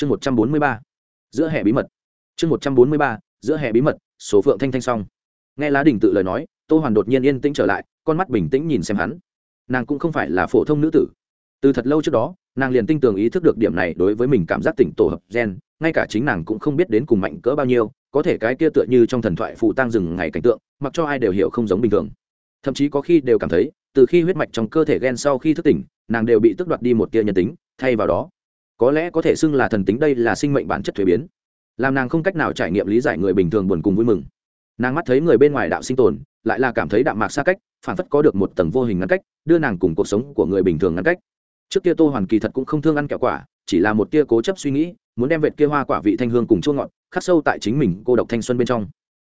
chương một trăm bốn mươi ba, giữa hệ bí mật. Chương một trăm bốn mươi ba, giữa hệ bí mật, số phượng thanh thanh xong. Nghe lá đình tự lời nói, tô hoàn đột nhiên yên tĩnh trở lại, con mắt bình tĩnh nhìn xem hắn. Nàng cũng không phải là phổ thông nữ tử. Từ thật lâu trước đó, nàng liền tinh tường ý thức được điểm này đối với mình cảm giác tỉnh tổ hợp gen, ngay cả chính nàng cũng không biết đến cùng mạnh cỡ bao nhiêu, có thể cái kia tựa như trong thần thoại phụ tăng rừng ngày cảnh tượng, mặc cho ai đều hiểu không giống bình thường. Thậm chí có khi đều cảm thấy, từ khi huyết mạch trong cơ thể gen sau khi thức tỉnh, nàng đều bị tước đoạt đi một tia nhân tính, thay vào đó có lẽ có thể xưng là thần tính đây là sinh mệnh bản chất thuế biến. Làm nàng không cách nào trải nghiệm lý giải người bình thường buồn cùng vui mừng. Nàng mắt thấy người bên ngoài đạo sinh tồn, lại là cảm thấy đạm mạc xa cách phản phất có được một tầng vô hình ngăn cách, đưa nàng cùng cuộc sống của người bình thường ngăn cách. Trước kia tô hoàn kỳ thật cũng không thương ăn kẹo quả, chỉ là một tia cố chấp suy nghĩ, muốn đem vệt kia hoa quả vị thanh hương cùng chua ngọt, khắc sâu tại chính mình cô độc thanh xuân bên trong.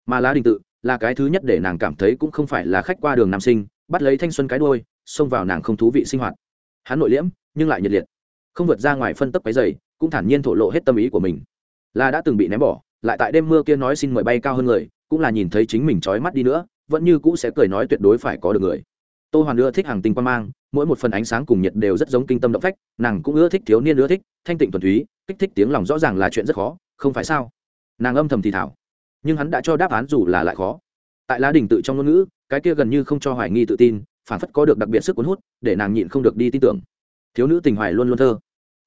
Mà lá đình tự, là cái thứ nhất để nàng cảm thấy cũng không phải là khách qua đường nam sinh, bắt lấy thanh xuân cái đôi xông vào nàng không thú vị sinh hoạt. Hắn nội liễm, nhưng lại nhiệt liệt không vượt ra ngoài phân tấp cái dày cũng thản nhiên thổ lộ hết tâm ý của mình. Là đã từng bị ném bỏ, lại tại đêm mưa kia nói xin mời bay cao hơn người, cũng là nhìn thấy chính mình trói mắt đi nữa, vẫn như cũ sẽ cười nói tuyệt đối phải có được người. Tô hoàn ưa thích hàng tinh quan mang, mỗi một phần ánh sáng cùng nhiệt đều rất giống kinh tâm động phách, nàng cũng ưa thích thiếu niên ưa thích, thanh tịnh thuần túy, kích thích tiếng lòng rõ ràng là chuyện rất khó, không phải sao? Nàng âm thầm thì thảo, nhưng hắn đã cho đáp án dù là lại khó. Tại lá đình tự trong ngôn ngữ, cái kia gần như không cho hoài nghi tự tin, phản phất có được đặc biệt sức cuốn hút, để nàng nhịn không được đi tin tưởng thiếu nữ tình hoài luôn luôn thơ.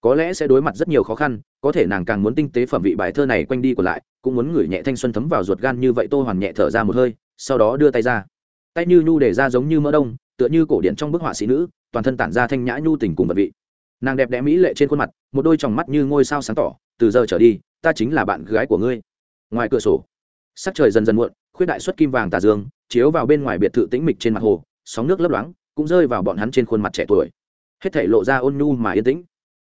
Có lẽ sẽ đối mặt rất nhiều khó khăn, có thể nàng càng muốn tinh tế phẩm vị bài thơ này quanh đi còn lại, cũng muốn ngửi nhẹ thanh xuân thấm vào ruột gan như vậy tô hoàn nhẹ thở ra một hơi, sau đó đưa tay ra. Tay như nhu để ra giống như mỡ đông, tựa như cổ điện trong bức họa sĩ nữ, toàn thân tản ra thanh nhã nhu tình cùng vật vị. Nàng đẹp đẽ mỹ lệ trên khuôn mặt, một đôi tròng mắt như ngôi sao sáng tỏ, từ giờ trở đi, ta chính là bạn gái của ngươi. Ngoài cửa sổ, sắc trời dần dần muộn, khuyết đại xuất kim vàng tà dương, chiếu vào bên ngoài biệt thự tĩnh mịch trên mặt hồ, sóng nước lấp loáng, cũng rơi vào bọn hắn trên khuôn mặt trẻ tuổi hết thể lộ ra ôn nhu mà yên tĩnh.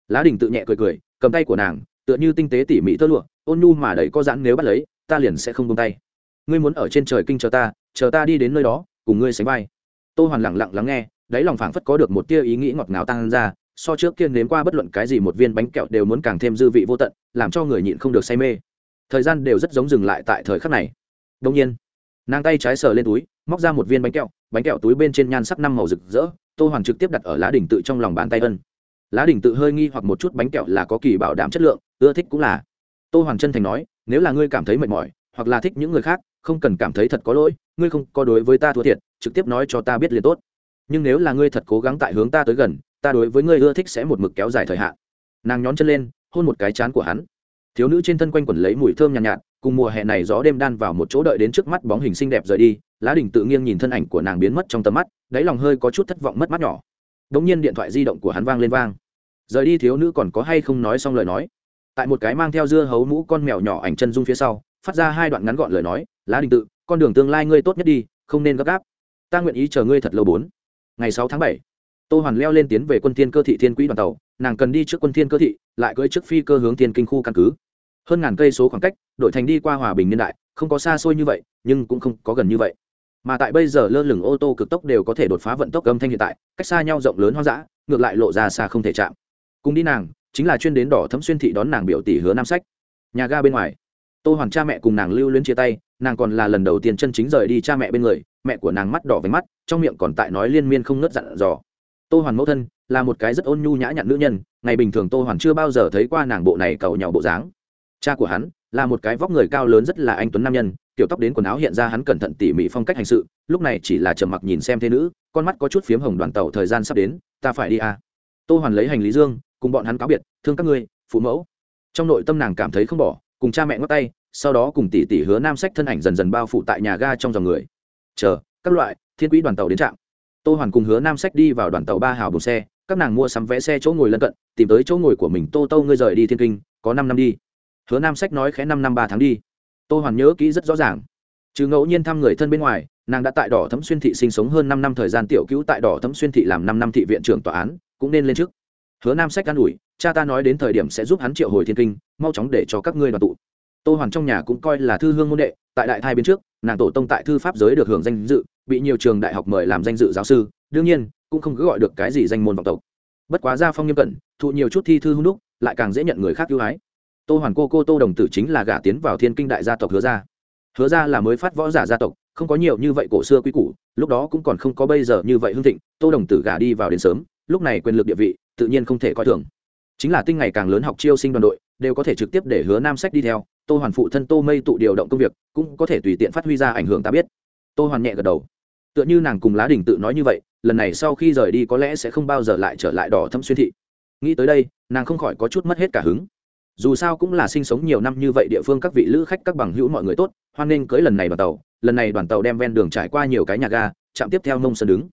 Lá đình tự nhẹ cười cười, cầm tay của nàng, tựa như tinh tế tỉ mỉ tơ lụa, ôn nhu mà đầy có giãn nếu bắt lấy, ta liền sẽ không buông tay. Ngươi muốn ở trên trời kinh chờ ta chờ ta đi đến nơi đó, cùng ngươi sánh vai. Tô hoàn lặng lặng lắng nghe, đáy lòng phảng phất có được một tia ý nghĩ ngọt ngào tăng ra, so trước kia nếm qua bất luận cái gì một viên bánh kẹo đều muốn càng thêm dư vị vô tận, làm cho người nhịn không được say mê. Thời gian đều rất giống dừng lại tại thời khắc này. Đông nhiên, nàng tay trái sờ lên túi móc ra một viên bánh kẹo bánh kẹo túi bên trên nhan sắc năm màu rực rỡ tô hoàn trực tiếp đặt ở lá đỉnh tự trong lòng bàn tay ân. Lá đỉnh tự hơi nghi hoặc một chút bánh kẹo là có kỳ bảo đảm chất lượng ưa thích cũng là. Tô hoàn chân thành nói nếu là ngươi cảm thấy mệt mỏi hoặc là thích những người khác không cần cảm thấy thật có lỗi ngươi không có đối với ta thua thiệt trực tiếp nói cho ta biết liền tốt. Nhưng nếu là ngươi thật cố gắng tại hướng ta tới gần ta đối với ngươi ưa thích sẽ một mực kéo dài thời hạn. Nàng nhón chân lên hôn một cái chán của hắn. Thiếu nữ trên thân quanh quẩn lấy mùi thơm nhàn nhạt, nhạt cùng mùa hè này gió đêm đan vào một chỗ đợi đến trước mắt bóng hình xinh đẹp rời đi lá đình tự nghiêng nhìn thân ảnh của nàng biến mất trong tầm mắt, đáy lòng hơi có chút thất vọng mất mắt nhỏ. Đ ỗ n g nhiên điện thoại di động của hắn vang lên vang. Rời đi thiếu nữ còn có hay không nói xong lời nói. Tại một cái mang theo dưa hấu mũ con mèo nhỏ ảnh chân dung phía sau, phát ra hai đoạn ngắn gọn lời nói, lá đình tự, con đường tương lai ngươi tốt nhất đi, không nên gấp gáp. Ta nguyện ý chờ ngươi thật lâu bốn. Ngày sáu tháng bảy, tô hoàn leo lên tiến về quân thiên cơ thị thiên quỹ đoàn tàu, nàng cần đi trước quân thiên cơ thị, lại cưỡi trước phi cơ hướng thiên kinh khu căn cứ. Hơn ngàn cây số khoảng cách, đổi thành đi qua hòa bình niên đại, không có xa xôi như vậy, nhưng cũng không có gần như vậy mà tại bây giờ lơ lửng ô tô cực tốc đều có thể đột phá vận tốc âm thanh hiện tại, cách xa nhau rộng lớn hoang dã, ngược lại lộ ra xa không thể chạm. Cùng đi nàng, chính là chuyên đến đỏ thấm xuyên thị đón nàng biểu tỷ hứa nam sách. Nhà ga bên ngoài, tô hoàng cha mẹ cùng nàng lưu luyến chia tay, nàng còn là lần đầu tiên chân chính rời đi cha mẹ bên người, mẹ của nàng mắt đỏ với mắt, trong miệng còn tại nói liên miên không ngớt dặn dò. Tô hoàn mẫu thân, là một cái rất ôn nhu nhã nhặn nữ nhân, ngày bình thường tô hoàn chưa bao giờ thấy qua nàng bộ này cầu nhau bộ dáng. Cha của hắn, là một cái vóc người cao lớn rất là anh tuấn nam nhân kiểu tóc đến quần áo hiện ra hắn cẩn thận tỉ mỉ phong cách hành sự, lúc này chỉ là trầm mặc nhìn xem thế nữ, con mắt có chút phiếm hồng đoàn tàu thời gian sắp đến, ta phải đi à. tô hoàn lấy hành lý dương, cùng bọn hắn cáo biệt, thương các ngươi, phụ mẫu. Trong nội tâm nàng cảm thấy không bỏ, cùng cha mẹ ngót tay, sau đó cùng tỷ tỷ hứa nam sách thân ảnh dần dần bao phủ tại nhà ga trong dòng người. Chờ, các loại, thiên quỹ đoàn tàu đến trạm. Tô hoàn cùng hứa nam sách đi vào đoàn tàu ba hào bùng xe, các nàng mua sắm vé xe chỗ ngồi lân cận, tìm tới chỗ ngồi của mình. Tô tô, ngươi rời đi thiên kinh, có năm năm đi. Hứa nam sách nói khẽ năm năm ba tháng đi tô hoàn nhớ kỹ rất rõ ràng. Trừ ngẫu nhiên thăm người thân bên ngoài, nàng đã tại đỏ thấm xuyên thị sinh sống hơn năm năm thời gian tiểu cứu tại đỏ thấm xuyên thị làm năm năm thị viện trưởng tòa án, cũng nên lên trước. Hứa nam sách an ủi, cha ta nói đến thời điểm sẽ giúp hắn triệu hồi thiên kinh, mau chóng để cho các ngươi đoàn tụ. Tô hoàn trong nhà cũng coi là thư hương môn đệ, tại đại thai bên trước, nàng tổ tông tại thư pháp giới được hưởng danh dự, bị nhiều trường đại học mời làm danh dự giáo sư, đương nhiên, cũng không cứ gọi được cái gì danh môn vọng tộc. Bất quá gia phong nghiêm cẩn, thụ nhiều chút thi thư hung đúc, lại càng dễ nhận người khác ưu ái tô hoàn cô cô tô đồng tử chính là gả tiến vào thiên kinh đại gia tộc hứa gia. Hứa gia là mới phát võ giả gia tộc, không có nhiều như vậy cổ xưa quý củ, lúc đó cũng còn không có bây giờ như vậy hưng thịnh, tô đồng tử gả đi vào đến sớm, lúc này quyền lực địa vị tự nhiên không thể coi thường. Chính là tinh ngày càng lớn học chiêu sinh đoàn đội, đều có thể trực tiếp để hứa nam sách đi theo, tô hoàn phụ thân tô mây tụ điều động công việc, cũng có thể tùy tiện phát huy ra ảnh hưởng ta biết. Tô hoàn nhẹ gật đầu. Tựa như nàng cùng lá đình tự nói như vậy, lần này sau khi rời đi có lẽ sẽ không bao giờ lại trở lại đỏ thâm xuyên thị. Nghĩ tới đây, nàng không khỏi có chút mất hết cả hứng dù sao cũng là sinh sống nhiều năm như vậy địa phương các vị lữ khách các bằng hữu mọi người tốt, hoan nghênh cưới lần này đoàn tàu, lần này đoàn tàu đem ven đường trải qua nhiều cái nhà ga chạm tiếp theo nông sơn đứng.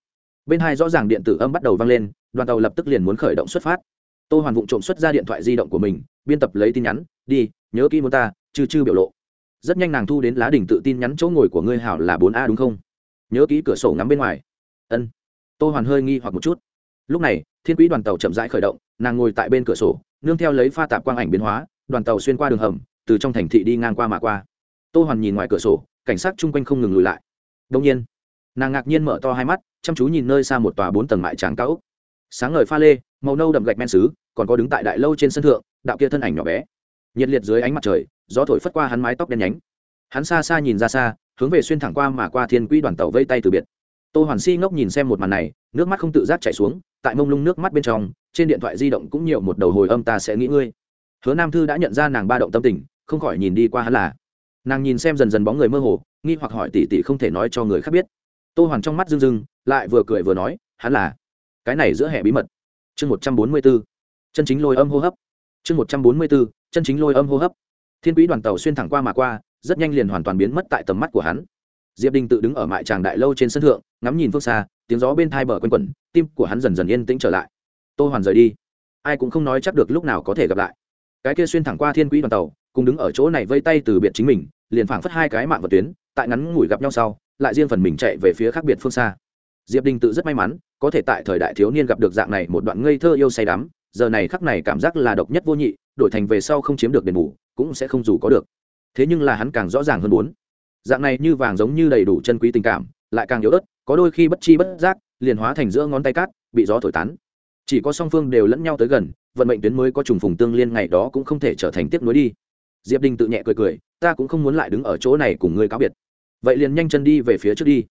Bên hai rõ ràng điện tử âm bắt đầu vang lên, đoàn tàu lập tức liền muốn khởi động xuất phát. Tô hoàn vụng trộm xuất ra điện thoại di động của mình, biên tập lấy tin nhắn, đi, nhớ kỹ muốn ta, chư chư biểu lộ. Rất nhanh nàng thu đến lá đình tự tin nhắn chỗ ngồi của ngươi hảo là bốn a đúng không? Nhớ kỹ cửa sổ ngắm bên ngoài. Ân. Tô hoàn hơi nghi hoặc một chút. Lúc này, thiên quỹ đoàn tàu chậm rãi khởi động nàng ngồi tại bên cửa sổ, nương theo lấy pha tạp quang ảnh biến hóa, đoàn tàu xuyên qua đường hầm, từ trong thành thị đi ngang qua mà qua. Tô hoàn nhìn ngoài cửa sổ, cảnh sát chung quanh không ngừng lùi lại. Đông nhiên, nàng ngạc nhiên mở to hai mắt, chăm chú nhìn nơi xa một tòa bốn tầng mại tráng cao úc sáng ngời pha lê, màu nâu đậm gạch men xứ, còn có đứng tại đại lâu trên sân thượng, đạo kia thân ảnh nhỏ bé. Nhiệt liệt dưới ánh mặt trời, gió thổi phất qua hắn mái tóc đen nhánh. Hắn xa xa nhìn ra xa, hướng về xuyên thẳng qua mà qua thiên quỹ đoàn tàu vây tay từ biệt. Tô hoàn si ngốc nhìn xem một màn này, nước mắt không tự giác chảy xuống, tại mông lung nước mắt bên trong trên điện thoại di động cũng nhiều một đầu hồi âm ta sẽ nghĩ ngươi. Hứa nam thư đã nhận ra nàng ba động tâm tình, không khỏi nhìn đi qua hắn là. Nàng nhìn xem dần dần bóng người mơ hồ, nghi hoặc hỏi tỉ tỉ không thể nói cho người khác biết. Tô hoàn trong mắt rưng rưng, lại vừa cười vừa nói, hắn là. Cái này giữa hệ bí mật. Chương một trăm bốn mươi b ố chân chính lôi âm hô hấp. Chương một trăm bốn mươi b ố chân chính lôi âm hô hấp. Thiên quỹ đoàn tàu xuyên thẳng qua mà qua, rất nhanh liền hoàn toàn biến mất tại tầm mắt của hắn. Diệp đình tự đứng ở mại tràng đại lâu trên sân thượng, ngắm nhìn phương xa, tiếng gió bên thai bờ quanh quẩn, tim của hắn dần dần yên tĩnh trở lại tô hoàn rời đi. Ai cũng không nói chắc được lúc nào có thể gặp lại. Cái kia xuyên thẳng qua thiên quỹ đoàn tàu, cùng đứng ở chỗ này vây tay từ biệt chính mình, liền phảng phất hai cái mạng vật tuyến, tại ngắn ngủi gặp nhau sau, lại riêng phần mình chạy về phía khác biệt phương xa. Diệp đình tự rất may mắn, có thể tại thời đại thiếu niên gặp được dạng này một đoạn ngây thơ yêu say đắm, giờ này khắc này cảm giác là độc nhất vô nhị, đổi thành về sau không chiếm được đền bù, cũng sẽ không dù có được. Thế nhưng là hắn càng rõ ràng hơn muốn. Dạng này như vàng giống như đầy đủ chân quý tình cảm, lại càng yếu ớt, có đôi khi bất chi bất giác, liền hóa thành giữa ngón tay cát, bị gió thổi tán chỉ có song phương đều lẫn nhau tới gần, vận mệnh tuyến mới có trùng phùng tương liên ngày đó cũng không thể trở thành tiếp nối đi. Diệp đình tự nhẹ cười cười, ta cũng không muốn lại đứng ở chỗ này cùng ngươi cáo biệt. Vậy liền nhanh chân đi về phía trước đi.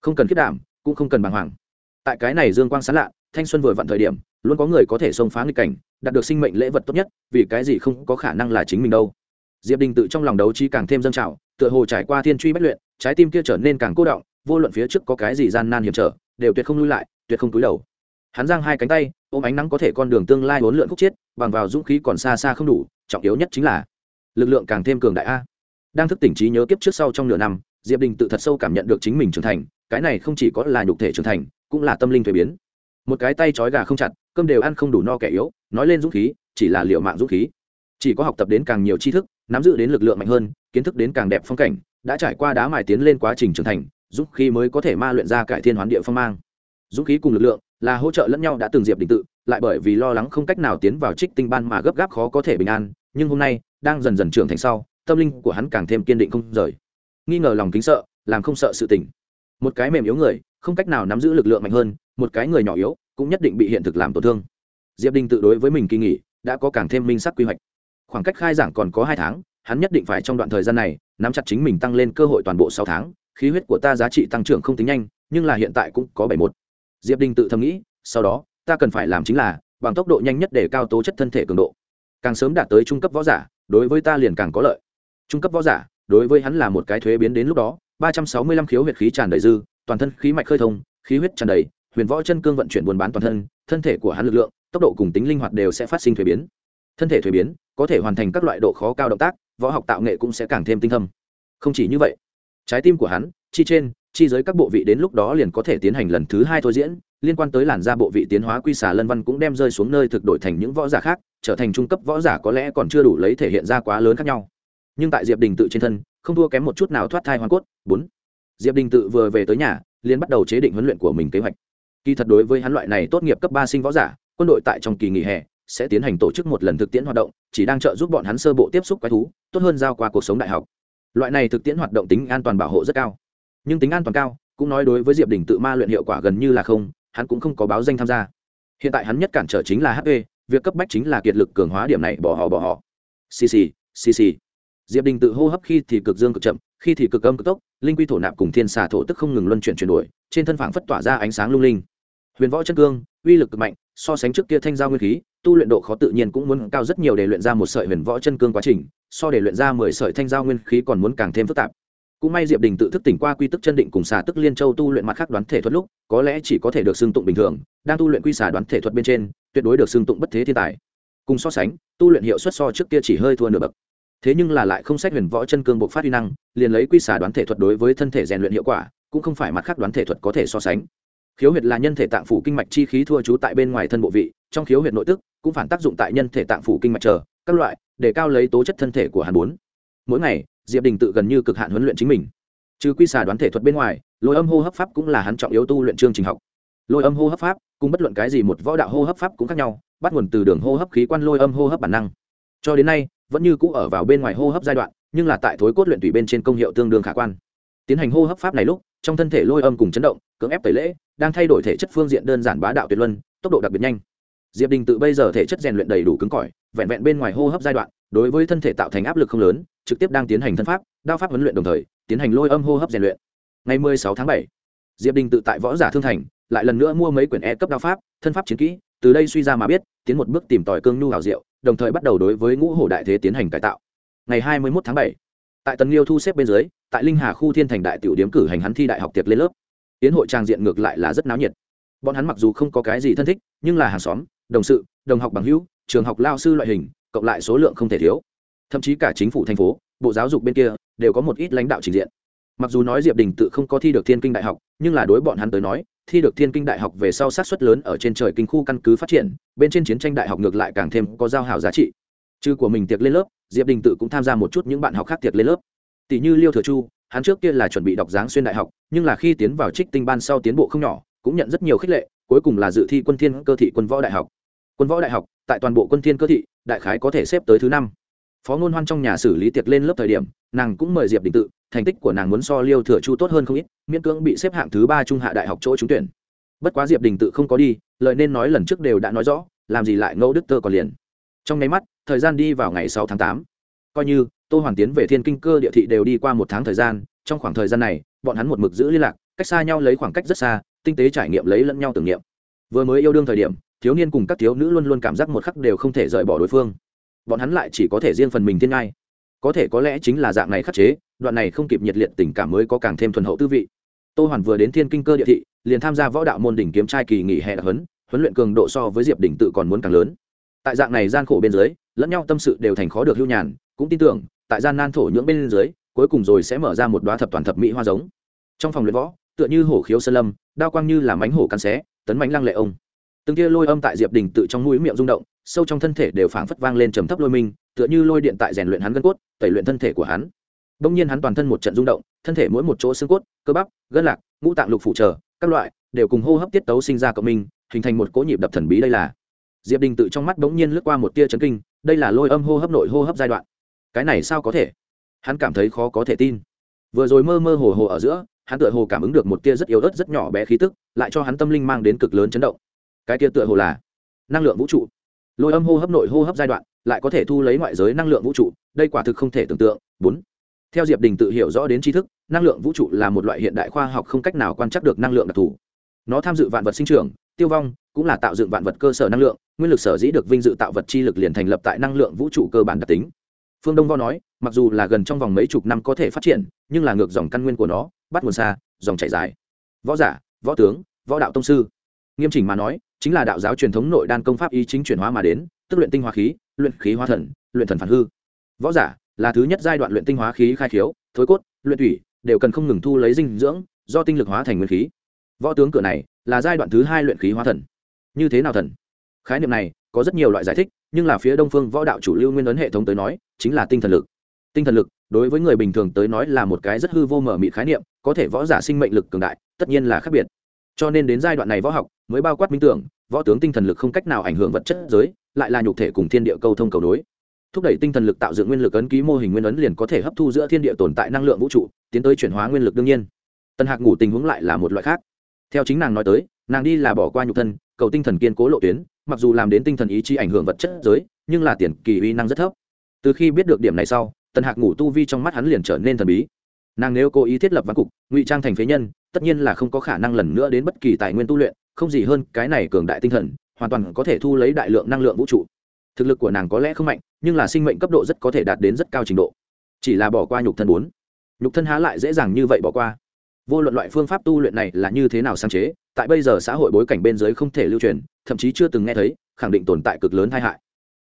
Không cần khiết đảm, cũng không cần bàng hoàng. Tại cái này dương quang sán lạ, thanh xuân vừa vặn thời điểm, luôn có người có thể xông phá nghịch cảnh, đạt được sinh mệnh lễ vật tốt nhất, vì cái gì không có khả năng là chính mình đâu. Diệp đình tự trong lòng đấu trí càng thêm dâng trào, tựa hồ trải qua thiên truy bất luyện, trái tim kia trở nên càng cố động, vô luận phía trước có cái gì gian nan hiểm trở, đều tuyệt không lui lại, tuyệt không túi đầu hắn giang hai cánh tay, ôm ánh nắng có thể con đường tương lai bốn lượn khúc chiết, bằng vào dũng khí còn xa xa không đủ, trọng yếu nhất chính là lực lượng càng thêm cường đại a. Đang thức tỉnh trí nhớ kiếp trước sau trong nửa năm, diệp đình tự thật sâu cảm nhận được chính mình trưởng thành, cái này không chỉ có là nhục thể trưởng thành, cũng là tâm linh thuế biến. Một cái tay trói gà không chặt, cơm đều ăn không đủ no kẻ yếu, nói lên dũng khí, chỉ là liệu mạng dũng khí. Chỉ có học tập đến càng nhiều tri thức, nắm giữ đến lực lượng mạnh hơn, kiến thức đến càng đẹp phong cảnh, đã trải qua đá mài tiến lên quá trình trưởng thành, dũng khí mới có thể ma luyện ra cải thiên hoán địa phong mang. Dũng khí cùng lực lượng là hỗ trợ lẫn nhau đã từng diệp Đình tự, lại bởi vì lo lắng không cách nào tiến vào trích tinh ban mà gấp gáp khó có thể bình an, nhưng hôm nay, đang dần dần trưởng thành sau, tâm linh của hắn càng thêm kiên định không rời. Nghi ngờ lòng kính sợ, làm không sợ sự tỉnh một cái mềm yếu người, không cách nào nắm giữ lực lượng mạnh hơn, một cái người nhỏ yếu, cũng nhất định bị hiện thực làm tổn thương. Diệp đình tự đối với mình kỳ nghỉ, đã có càng thêm minh sắc quy hoạch. Khoảng cách khai giảng còn có hai tháng, hắn nhất định phải trong đoạn thời gian này, nắm chặt chính mình tăng lên cơ hội toàn bộ sáu tháng, khí huyết của ta giá trị tăng trưởng không tính nhanh, nhưng là hiện tại cũng có bảy một diệp đình tự thầm nghĩ, sau đó, ta cần phải làm chính là, bằng tốc độ nhanh nhất để cao tố chất thân thể cường độ. Càng sớm đạt tới trung cấp võ giả, đối với ta liền càng có lợi. Trung cấp võ giả, đối với hắn là một cái thuế biến đến lúc đó, ba trăm sáu mươi lăm khiếu huyệt khí tràn đầy dư, toàn thân khí mạch khơi thông, khí huyết tràn đầy, huyền võ chân cương vận chuyển buôn bán toàn thân thân thể của hắn lực lượng, tốc độ cùng tính linh hoạt đều sẽ phát sinh thuế biến. Thân thể thuế biến, có thể hoàn thành các loại độ khó cao động tác, võ học tạo nghệ cũng sẽ càng thêm tinh thâm. Không chỉ như vậy, trái tim của hắn, chi trên chi giới các bộ vị đến lúc đó liền có thể tiến hành lần thứ hai thôi diễn, liên quan tới làn da bộ vị tiến hóa quy xà lân văn cũng đem rơi xuống nơi thực đổi thành những võ giả khác, trở thành trung cấp võ giả có lẽ còn chưa đủ lấy thể hiện ra quá lớn khác nhau. Nhưng tại diệp đình tự trên thân, không thua kém một chút nào thoát thai hoàn cốt. Bốn. Diệp đình tự vừa về tới nhà, liền bắt đầu chế định huấn luyện của mình kế hoạch. Kỳ thật đối với hắn loại này tốt nghiệp cấp ba sinh võ giả, quân đội tại trong kỳ nghỉ hè sẽ tiến hành tổ chức một lần thực tiễn hoạt động, chỉ đang trợ giúp bọn hắn sơ bộ tiếp xúc quái thú, tốt hơn giao qua cuộc sống đại học. Loại này thực tiễn hoạt động tính an toàn bảo hộ rất cao nhưng tính an toàn cao, cũng nói đối với diệp đình tự ma luyện hiệu quả gần như là không, hắn cũng không có báo danh tham gia. Hiện tại hắn nhất cản trở chính là hp việc cấp bách chính là kiệt lực cường hóa điểm này bỏ họ bỏ họ. Xì xì xì xì. Diệp đình tự hô hấp khi thì cực dương cực chậm, khi thì cực âm cực tốc, linh quy thổ nạp cùng thiên xà thổ tức không ngừng luân chuyển chuyển đổi, trên thân phảng phất tỏa ra ánh sáng lung linh. Huyền võ chân cương, uy lực cực mạnh, so sánh trước kia thanh giao nguyên khí, tu luyện độ khó tự nhiên cũng muốn cao rất nhiều để luyện ra một sợi huyền võ chân cương quá trình, so để luyện ra mười sợi thanh giao nguyên khí còn muốn càng thêm phức tạp cũng may diệp đình tự thức tỉnh qua quy tức chân định cùng xà tức liên châu tu luyện mặt khác đoán thể thuật lúc, có lẽ chỉ có thể được xưng tụng bình thường, đang tu luyện quy xà đoán thể thuật bên trên, tuyệt đối được xưng tụng bất thế thiên tài. Cùng so sánh, tu luyện hiệu suất so trước kia chỉ hơi thua nửa bậc. Thế nhưng là lại không sách huyền võ chân cương bộc phát uy năng, liền lấy quy xà đoán thể thuật đối với thân thể rèn luyện hiệu quả, cũng không phải mặt khác đoán thể thuật có thể so sánh. Khiếu huyệt là nhân thể tạng phủ kinh mạch chi khí thua trú tại bên ngoài thân bộ vị, trong khiếu huyệt nội tức cũng phản tác dụng tại nhân thể tạng phủ kinh mạch chờ, các loại, để cao lấy tố chất thân thể của hàn bốn. Mỗi ngày diệp đình tự gần như cực hạn huấn luyện chính mình. Trừ quy xà đoán thể thuật bên ngoài, lôi âm hô hấp pháp cũng là hắn trọng yếu tu luyện chương trình học. Lôi âm hô hấp pháp, cùng bất luận cái gì một võ đạo hô hấp pháp cũng khác nhau, bắt nguồn từ đường hô hấp khí quan lôi âm hô hấp bản năng. Cho đến nay, vẫn như cũ ở vào bên ngoài hô hấp giai đoạn, nhưng là tại thối cốt luyện tủy bên trên công hiệu tương đương khả quan. Tiến hành hô hấp pháp này lúc, trong thân thể lôi âm cùng chấn động, cưỡng ép tẩy lễ, đang thay đổi thể chất phương diện đơn giản bá đạo tuyệt luân, tốc độ đặc biệt nhanh. Diệp đình tự bây giờ thể chất rèn luyện đầy đủ cứng cỏi, vẹn vẹn bên ngoài hô hấp giai đoạn đối với thân thể tạo thành áp lực không lớn trực tiếp đang tiến hành thân pháp đao pháp huấn luyện đồng thời tiến hành lôi âm hô hấp rèn luyện. Ngày 16 tháng 7, diệp đình tự tại võ giả thương thành lại lần nữa mua mấy quyển e cấp đao pháp thân pháp chiến kỹ từ đây suy ra mà biết tiến một bước tìm tòi cương nhu hảo diệu đồng thời bắt đầu đối với ngũ hổ đại thế tiến hành cải tạo. Ngày 21 tháng 7, tại tần liêu thu xếp bên dưới tại linh hà khu thiên thành đại tiểu điếm cử hành hắn thi đại học tiệc lên lớp. Tiến hội trang diện ngược lại là rất náo nhiệt. Bọn hắn mặc dù không có cái gì thân thích nhưng là hàng xóm đồng sự đồng học bằng hữu trường học lao sư loại hình cộng lại số lượng không thể thiếu. Thậm chí cả chính phủ thành phố, bộ giáo dục bên kia đều có một ít lãnh đạo trình diện. Mặc dù nói diệp đình tự không có thi được thiên kinh đại học, nhưng là đối bọn hắn tới nói, thi được thiên kinh đại học về sau sát xuất lớn ở trên trời kinh khu căn cứ phát triển, bên trên chiến tranh đại học ngược lại càng thêm có giao hảo giá trị. Chứ của mình tiệc lên lớp, diệp đình tự cũng tham gia một chút những bạn học khác tiệc lên lớp. Tỷ như liêu thừa chu, hắn trước kia là chuẩn bị đọc giáng xuyên đại học, nhưng là khi tiến vào trích tinh ban sau tiến bộ không nhỏ, cũng nhận rất nhiều khích lệ, cuối cùng là dự thi quân thiên cơ thị quân võ đại học. Quân võ đại học tại toàn bộ quân thiên cơ thị, đại khái có thể xếp tới thứ năm. Phó ngôn hoan trong nhà xử lý tiệc lên lớp thời điểm, nàng cũng mời diệp đình tự, thành tích của nàng muốn so liêu thừa chu tốt hơn không ít, miễn cưỡng bị xếp hạng thứ ba trung hạ đại học chỗ trúng tuyển. Bất quá diệp đình tự không có đi lợi nên nói lần trước đều đã nói rõ, làm gì lại ngẫu đức tơ còn liền. Trong nháy mắt, thời gian đi vào ngày sáu tháng tám. Coi như, tô hoàn tiến về thiên kinh cơ địa thị đều đi qua một tháng thời gian, trong khoảng thời gian này, bọn hắn một mực giữ liên lạc, cách xa nhau lấy khoảng cách rất xa, tinh tế trải nghiệm lấy lẫn nhau tưởng niệm. Vừa mới yêu đương thời điểm thiếu niên cùng các thiếu nữ luôn luôn cảm giác một khắc đều không thể rời bỏ đối phương. Bọn hắn lại chỉ có thể riêng phần mình thiên ngai. Có thể có lẽ chính là dạng này khắc chế, đoạn này không kịp nhiệt liệt tình cảm mới có càng thêm thuần hậu tư vị. Tô hoàn vừa đến thiên kinh cơ địa thị, liền tham gia võ đạo môn đỉnh kiếm trai kỳ nghỉ hè đặc huấn huấn luyện cường độ so với diệp đỉnh tự còn muốn càng lớn. Tại dạng này gian khổ bên dưới, lẫn nhau tâm sự đều thành khó được hưu nhàn, cũng tin tưởng, tại gian nan thổ nhưỡng bên dưới, cuối cùng rồi sẽ mở ra một đoá thập toàn thập mỹ hoa giống. Trong phòng luyện võ, tựa như hổ khiếu sơn lâm, đao quang như làm mánh hổ cắn xé, tấn mánh lăng lệ ông từng kia lôi âm tại diệp đình tự trong mũi miệng rung động, sâu trong thân thể đều phảng phất vang lên trầm thấp lôi minh, tựa như lôi điện tại rèn luyện hắn gân cốt, tẩy luyện thân thể của hắn. Đông nhiên hắn toàn thân một trận rung động, thân thể mỗi một chỗ xương cốt, cơ bắp, gân lạc, ngũ tạng lục phụ trợ các loại, đều cùng hô hấp tiết tấu sinh ra cộng minh, hình thành một cỗ nhịp đập thần bí đây là. Diệp đình tự trong mắt bỗng nhiên lướt qua một tia chấn kinh, đây là lôi âm hô hấp nội hô hấp giai đoạn. Cái này sao có thể? Hắn cảm thấy khó có thể tin. Vừa rồi mơ mơ hồ hồ ở giữa, hắn tựa hồ cảm ứng được một tia rất yếu ớt rất nhỏ bé khí tức, lại cho hắn tâm linh mang đến cực lớn chấn động cái kia tựa hồ là năng lượng vũ trụ. Lôi âm hô hấp nội hô hấp giai đoạn lại có thể thu lấy ngoại giới năng lượng vũ trụ, đây quả thực không thể tưởng tượng. Bốn, theo diệp đình tự hiểu rõ đến tri thức, năng lượng vũ trụ là một loại hiện đại khoa học không cách nào quan trắc được năng lượng đặc thù. Nó tham dự vạn vật sinh trưởng, tiêu vong, cũng là tạo dựng vạn vật cơ sở năng lượng, nguyên lực sở dĩ được vinh dự tạo vật chi lực liền thành lập tại năng lượng vũ trụ cơ bản đặc tính. Phương đông vo nói, mặc dù là gần trong vòng mấy chục năm có thể phát triển, nhưng là ngược dòng căn nguyên của nó, bắt nguồn xa, dòng chảy dài. Võ giả, võ tướng, võ đạo tông sư. Nghiêm chỉnh mà nói chính là đạo giáo truyền thống nội đan công pháp ý chính chuyển hóa mà đến, tức luyện tinh hóa khí, luyện khí hóa thần, luyện thần phản hư. Võ giả là thứ nhất giai đoạn luyện tinh hóa khí khai khiếu, thối cốt, luyện thủy, đều cần không ngừng thu lấy dinh dưỡng, do tinh lực hóa thành nguyên khí. Võ tướng cửa này là giai đoạn thứ hai luyện khí hóa thần. Như thế nào thần? Khái niệm này có rất nhiều loại giải thích, nhưng là phía đông phương võ đạo chủ lưu nguyên ấn hệ thống tới nói, chính là tinh thần lực. Tinh thần lực đối với người bình thường tới nói là một cái rất hư vô mở mị khái niệm, có thể võ giả sinh mệnh lực cường đại, tất nhiên là khác biệt cho nên đến giai đoạn này võ học mới bao quát minh tưởng, võ tướng tinh thần lực không cách nào ảnh hưởng vật chất giới, lại là nhục thể cùng thiên địa câu thông cầu đối thúc đẩy tinh thần lực tạo dựng nguyên lực ấn ký mô hình nguyên ấn liền có thể hấp thu giữa thiên địa tồn tại năng lượng vũ trụ, tiến tới chuyển hóa nguyên lực đương nhiên. Tân hạc ngủ tình huống lại là một loại khác. Theo chính nàng nói tới, nàng đi là bỏ qua nhục thân, cầu tinh thần kiên cố lộ tuyến, mặc dù làm đến tinh thần ý chí ảnh hưởng vật chất giới, nhưng là tiền kỳ uy năng rất thấp. Từ khi biết được điểm này sau tần hạc ngủ tu vi trong mắt hắn liền trở nên thần bí. Nàng nếu cố ý thiết lập văn cục, ngụy trang thành phế nhân tất nhiên là không có khả năng lần nữa đến bất kỳ tài nguyên tu luyện, không gì hơn cái này cường đại tinh thần, hoàn toàn có thể thu lấy đại lượng năng lượng vũ trụ. Thực lực của nàng có lẽ không mạnh, nhưng là sinh mệnh cấp độ rất có thể đạt đến rất cao trình độ. Chỉ là bỏ qua nhục thân bốn. Nhục thân há lại dễ dàng như vậy bỏ qua. Vô luận loại phương pháp tu luyện này là như thế nào sáng chế, tại bây giờ xã hội bối cảnh bên dưới không thể lưu truyền, thậm chí chưa từng nghe thấy, khẳng định tồn tại cực lớn tai hại.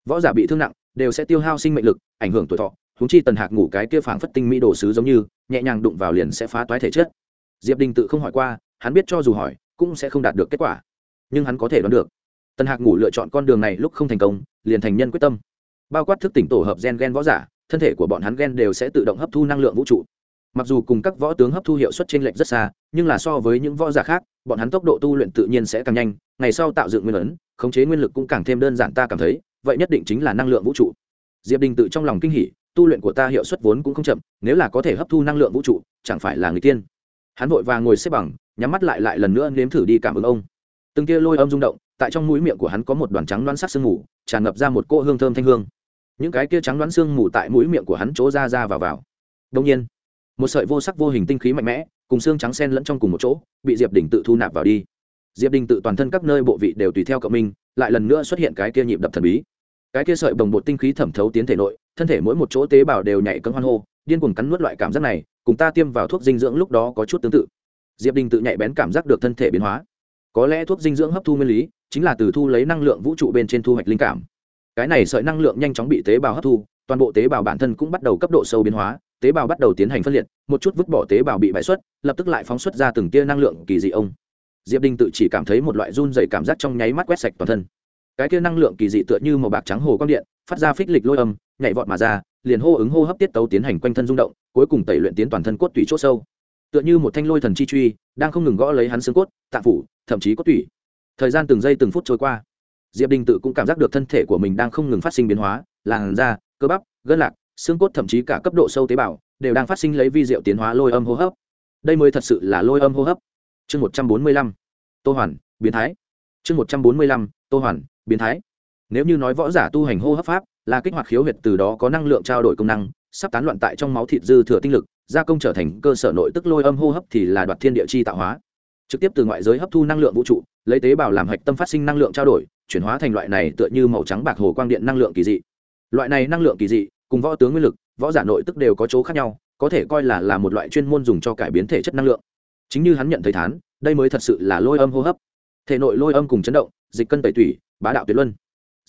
Võ giả bị thương nặng, đều sẽ tiêu hao sinh mệnh lực, ảnh hưởng tuổi thọ húng chi tần hạc ngủ cái kia phảng phất tinh mỹ đồ sứ giống như, nhẹ nhàng đụng vào liền sẽ phá toái thể chất diệp đình tự không hỏi qua, hắn biết cho dù hỏi, cũng sẽ không đạt được kết quả. Nhưng hắn có thể đoán được, tần hạc ngủ lựa chọn con đường này lúc không thành công, liền thành nhân quyết tâm. Bao quát thức tỉnh tổ hợp gen gen võ giả, thân thể của bọn hắn gen đều sẽ tự động hấp thu năng lượng vũ trụ. Mặc dù cùng các võ tướng hấp thu hiệu suất t r ê n lệch rất xa, nhưng là so với những võ giả khác, bọn hắn tốc độ tu luyện tự nhiên sẽ càng nhanh, ngày sau tạo dựng nguyên ấn, khống chế nguyên lực cũng càng thêm đơn giản ta cảm thấy, vậy nhất định chính là năng lượng vũ trụ. Diệp đình tự trong lòng kinh hỉ, tu luyện của ta hiệu suất vốn cũng không chậm, nếu là có thể hấp thu năng lượng vũ trụ, chẳng phải là người tiên hắn vội vàng ngồi xếp bằng, nhắm mắt lại lại lần nữa nếm thử đi cảm ứng ông. Từng kia lôi âm rung động, tại trong mũi miệng của hắn có một đoàn trắng đoán sắc sương mù, tràn ngập ra một cỗ hương thơm thanh hương. Những cái kia trắng đoán sương mù tại mũi miệng của hắn chỗ ra ra vào vào. Đông nhiên, một sợi vô sắc vô hình tinh khí mạnh mẽ, cùng xương trắng sen lẫn trong cùng một chỗ, bị diệp đình tự thu nạp vào đi. Diệp đình tự toàn thân các nơi bộ vị đều tùy theo cộng minh, lại lần nữa xuất hiện cái kia nhịp đập thần bí. Cái kia sợi bồng bột tinh khí thẩm thấu tiến thể nội, thân thể mỗi một chỗ tế bào đều nhảy cấm hoan hô, điên cuồng cắn nuốt loại cảm giác này cùng ta tiêm vào thuốc dinh dưỡng lúc đó có chút tương tự. Diệp đình tự nhạy bén cảm giác được thân thể biến hóa. Có lẽ thuốc dinh dưỡng hấp thu nguyên lý chính là từ thu lấy năng lượng vũ trụ bên trên thu hoạch linh cảm. Cái này sợi năng lượng nhanh chóng bị tế bào hấp thu, toàn bộ tế bào bản thân cũng bắt đầu cấp độ sâu biến hóa, tế bào bắt đầu tiến hành phân liệt, một chút vứt bỏ tế bào bị bãi xuất, lập tức lại phóng xuất ra từng tia năng lượng kỳ dị ông. Diệp đình tự chỉ cảm thấy một loại run dày cảm giác trong nháy mắt quét sạch toàn thân. Cái tia năng lượng kỳ dị tựa như màu bạc trắng hồ quang điện, phát ra phích lịch lôi âm, nhảy vọt mà ra liền hô ứng hô hấp tiết tấu tiến hành quanh thân rung động, cuối cùng tẩy luyện tiến toàn thân cốt tủy c h ỗ sâu. Tựa như một thanh lôi thần chi truy, đang không ngừng gõ lấy hắn xương cốt tạ phủ, thậm chí cốt tủy. Thời gian từng giây từng phút trôi qua. Diệp đình tự cũng cảm giác được thân thể của mình đang không ngừng phát sinh biến hóa, làn da, cơ bắp, gân lạc, xương cốt thậm chí cả cấp độ sâu tế bào đều đang phát sinh lấy vi diệu tiến hóa lôi âm hô hấp. Đây mới thật sự là lôi âm hô hấp. Chương một trăm bốn mươi lăm, tô hoàn, biến thái. Chương một trăm bốn mươi lăm, tô hoàn, biến thái. Nếu như nói võ giả tu hành hô hấp pháp là kích hoạt khiếu huyệt từ đó có năng lượng trao đổi công năng, sắp tán loạn tại trong máu thịt dư thừa tinh lực, gia công trở thành cơ sở nội tức lôi âm hô hấp thì là đoạt thiên địa chi tạo hóa. Trực tiếp từ ngoại giới hấp thu năng lượng vũ trụ, lấy tế bào làm hạch tâm phát sinh năng lượng trao đổi, chuyển hóa thành loại này tựa như màu trắng bạc hồ quang điện năng lượng kỳ dị. Loại này năng lượng kỳ dị, cùng võ tướng nguyên lực, võ giả nội tức đều có chỗ khác nhau, có thể coi là là một loại chuyên môn dùng cho cải biến thể chất năng lượng. Chính như hắn nhận thấy thán, đây mới thật sự là lôi âm hô hấp. Thể nội lôi âm cùng chấn động, dịch cân tẩy tủy, bá đạo tuyệt luân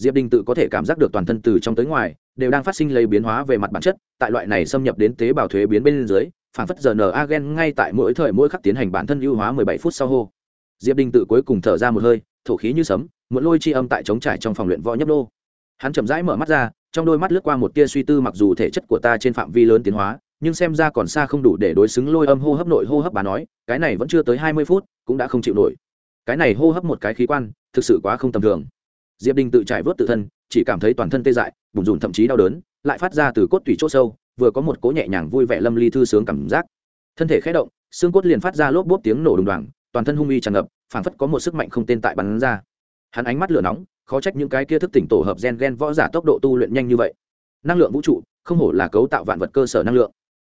diệp đình tự có thể cảm giác được toàn thân từ trong tới ngoài, đều đang phát sinh lấy biến hóa về mặt bản chất, tại loại này xâm nhập đến tế bào thuế biến bên dưới, phản phất giờ n a gen ngay tại mỗi thời mỗi khắc tiến hành bản thân ưu hóa mười bảy phút sau hô. Diệp đình tự cuối cùng thở ra một hơi, thổ khí như sấm muốn lôi chi âm tại chống trải trong phòng luyện võ nhấp đô hắn chậm rãi mở mắt ra, trong đôi mắt lướt qua một tia suy tư mặc dù thể chất của ta trên phạm vi lớn tiến hóa, nhưng xem ra còn xa không đủ để đối xứng lôi âm hô hấp nội hô hấp bà nói, cái này vẫn chưa tới hai mươi phút, cũng đã không chịu nổi. Cái này hô hấp một cái khí quan, thực sự quá không tầm thường diệp đình tự trải vớt tự thân, chỉ cảm thấy toàn thân tê dại, bùn rùn thậm chí đau đớn, lại phát ra từ cốt tủy c h ỗ sâu, vừa có một cố nhẹ nhàng vui vẻ lâm ly thư sướng cảm giác. Thân thể khé động, xương cốt liền phát ra lốp bốp tiếng nổ đùng đoàn toàn thân hung uy tràn ngập, phảng phất có một sức mạnh không tên tại bắn ra. Hắn ánh mắt lửa nóng, khó trách những cái kia thức tỉnh tổ hợp gen gen võ giả tốc độ tu luyện nhanh như vậy. Năng lượng vũ trụ, không hổ là cấu tạo vạn vật cơ sở năng lượng.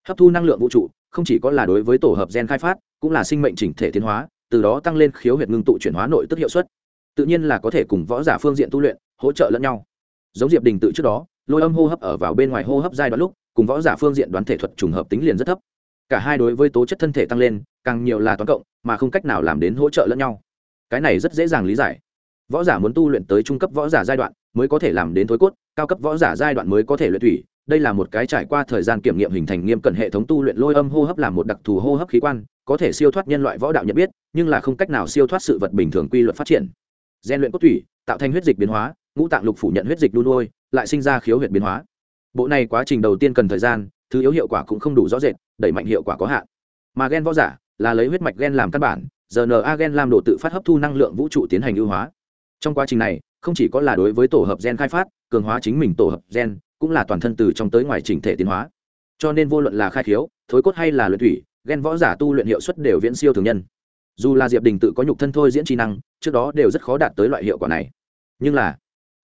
Hấp thu năng lượng vũ trụ, không chỉ có là đối với tổ hợp gen khai phát, cũng là sinh mệnh chỉnh thể tiến hóa, từ đó tăng lên khiếu huyệt ngưng tụ chuyển hóa nội tức hiệu suất tự nhiên là có thể cùng võ giả phương diện tu luyện, hỗ trợ lẫn nhau. Giống diệp đình tự trước đó, lôi âm hô hấp ở vào bên ngoài hô hấp giai đoạn lúc, cùng võ giả phương diện đoán thể thuật trùng hợp tính liền rất thấp. Cả hai đối với tố chất thân thể tăng lên, càng nhiều là toán cộng, mà không cách nào làm đến hỗ trợ lẫn nhau. Cái này rất dễ dàng lý giải. Võ giả muốn tu luyện tới trung cấp võ giả giai đoạn mới có thể làm đến thối cốt, cao cấp võ giả giai đoạn mới có thể luyện thủy. Đây là một cái trải qua thời gian kiểm nghiệm hình thành nghiêm cẩn hệ thống tu luyện lôi âm hô hấp là một đặc thù hô hấp khí quan, có thể siêu thoát nhân loại võ đạo nhận biết, nhưng là không cách nào siêu thoát sự vật bình thường quy luật phát triển. Gen luyện cốt thủy, tạo thành huyết dịch biến hóa, ngũ tạng lục phủ nhận huyết dịch đun nuôi, lại sinh ra khiếu huyệt biến hóa. Bộ này quá trình đầu tiên cần thời gian, thứ yếu hiệu quả cũng không đủ rõ rệt, đẩy mạnh hiệu quả có hạn. Mà gen võ giả là lấy huyết mạch gen làm căn bản rna gen làm đồ tự phát hấp thu năng lượng vũ trụ tiến hành ưu hóa. Trong quá trình này, không chỉ có là đối với tổ hợp gen khai phát, cường hóa chính mình tổ hợp gen, cũng là toàn thân từ trong tới ngoài chỉnh thể tiến hóa. Cho nên vô luận là khai khiếu, thối cốt hay là luyện thủy, gen võ giả tu luyện hiệu suất đều viễn siêu thường nhân dù là diệp đình tự có nhục thân thôi diễn trí năng, trước đó đều rất khó đạt tới loại hiệu quả này. Nhưng là,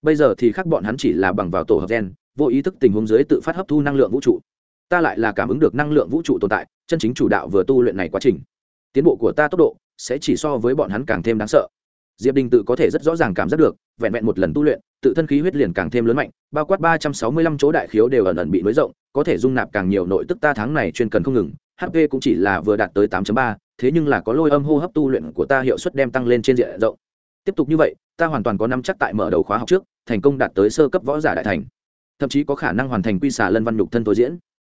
bây giờ thì khác bọn hắn chỉ là bằng vào tổ hợp gen, vô ý thức tình huống dưới tự phát hấp thu năng lượng vũ trụ. Ta lại là cảm ứng được năng lượng vũ trụ tồn tại, chân chính chủ đạo vừa tu luyện này quá trình. Tiến bộ của ta tốc độ sẽ chỉ so với bọn hắn càng thêm đáng sợ. Diệp đình tự có thể rất rõ ràng cảm giác được, vẹn vẹn một lần tu luyện, tự thân khí huyết liền càng thêm lớn mạnh, bao quát ba trăm sáu mươi lăm chỗ đại khiếu đều ẩn ẩn bị nới rộng, có thể dung nạp càng nhiều nội tức ta tháng này chuyên cần không ngừng hp cũng chỉ là vừa đạt tới 8 ba, thế nhưng là có lôi âm hô hấp tu luyện của ta hiệu suất đem tăng lên trên diện rộng. Tiếp tục như vậy, ta hoàn toàn có năm chắc tại mở đầu khóa học trước, thành công đạt tới sơ cấp võ giả đại thành. Thậm chí có khả năng hoàn thành quy xà lân văn nhục thân tôi diễn.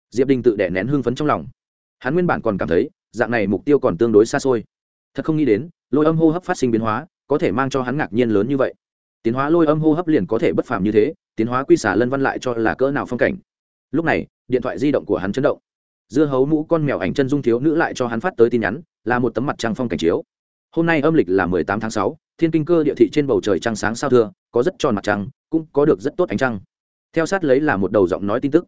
Diệp đình tự đẻ nén hưng phấn trong lòng. Hắn nguyên bản còn cảm thấy, dạng này mục tiêu còn tương đối xa xôi. Thật không nghĩ đến, lôi âm hô hấp phát sinh biến hóa, có thể mang cho hắn ngạc nhiên lớn như vậy. Tiến hóa lôi âm hô hấp liền có thể bất phàm như thế, tiến hóa quy xả lân văn lại cho là cỡ nào phong cảnh. Lúc này, điện thoại di động của hắn chấn động dưa hấu mũ con mèo ảnh chân dung thiếu nữ lại cho hắn phát tới tin nhắn, là một tấm mặt trăng phong cảnh chiếu. Hôm nay âm lịch là mười tám tháng sáu, thiên kinh cơ địa thị trên bầu trời trăng sáng sao thưa, có rất tròn mặt trăng, cũng có được rất tốt ánh trăng. Theo sát lấy là một đầu giọng nói tin tức.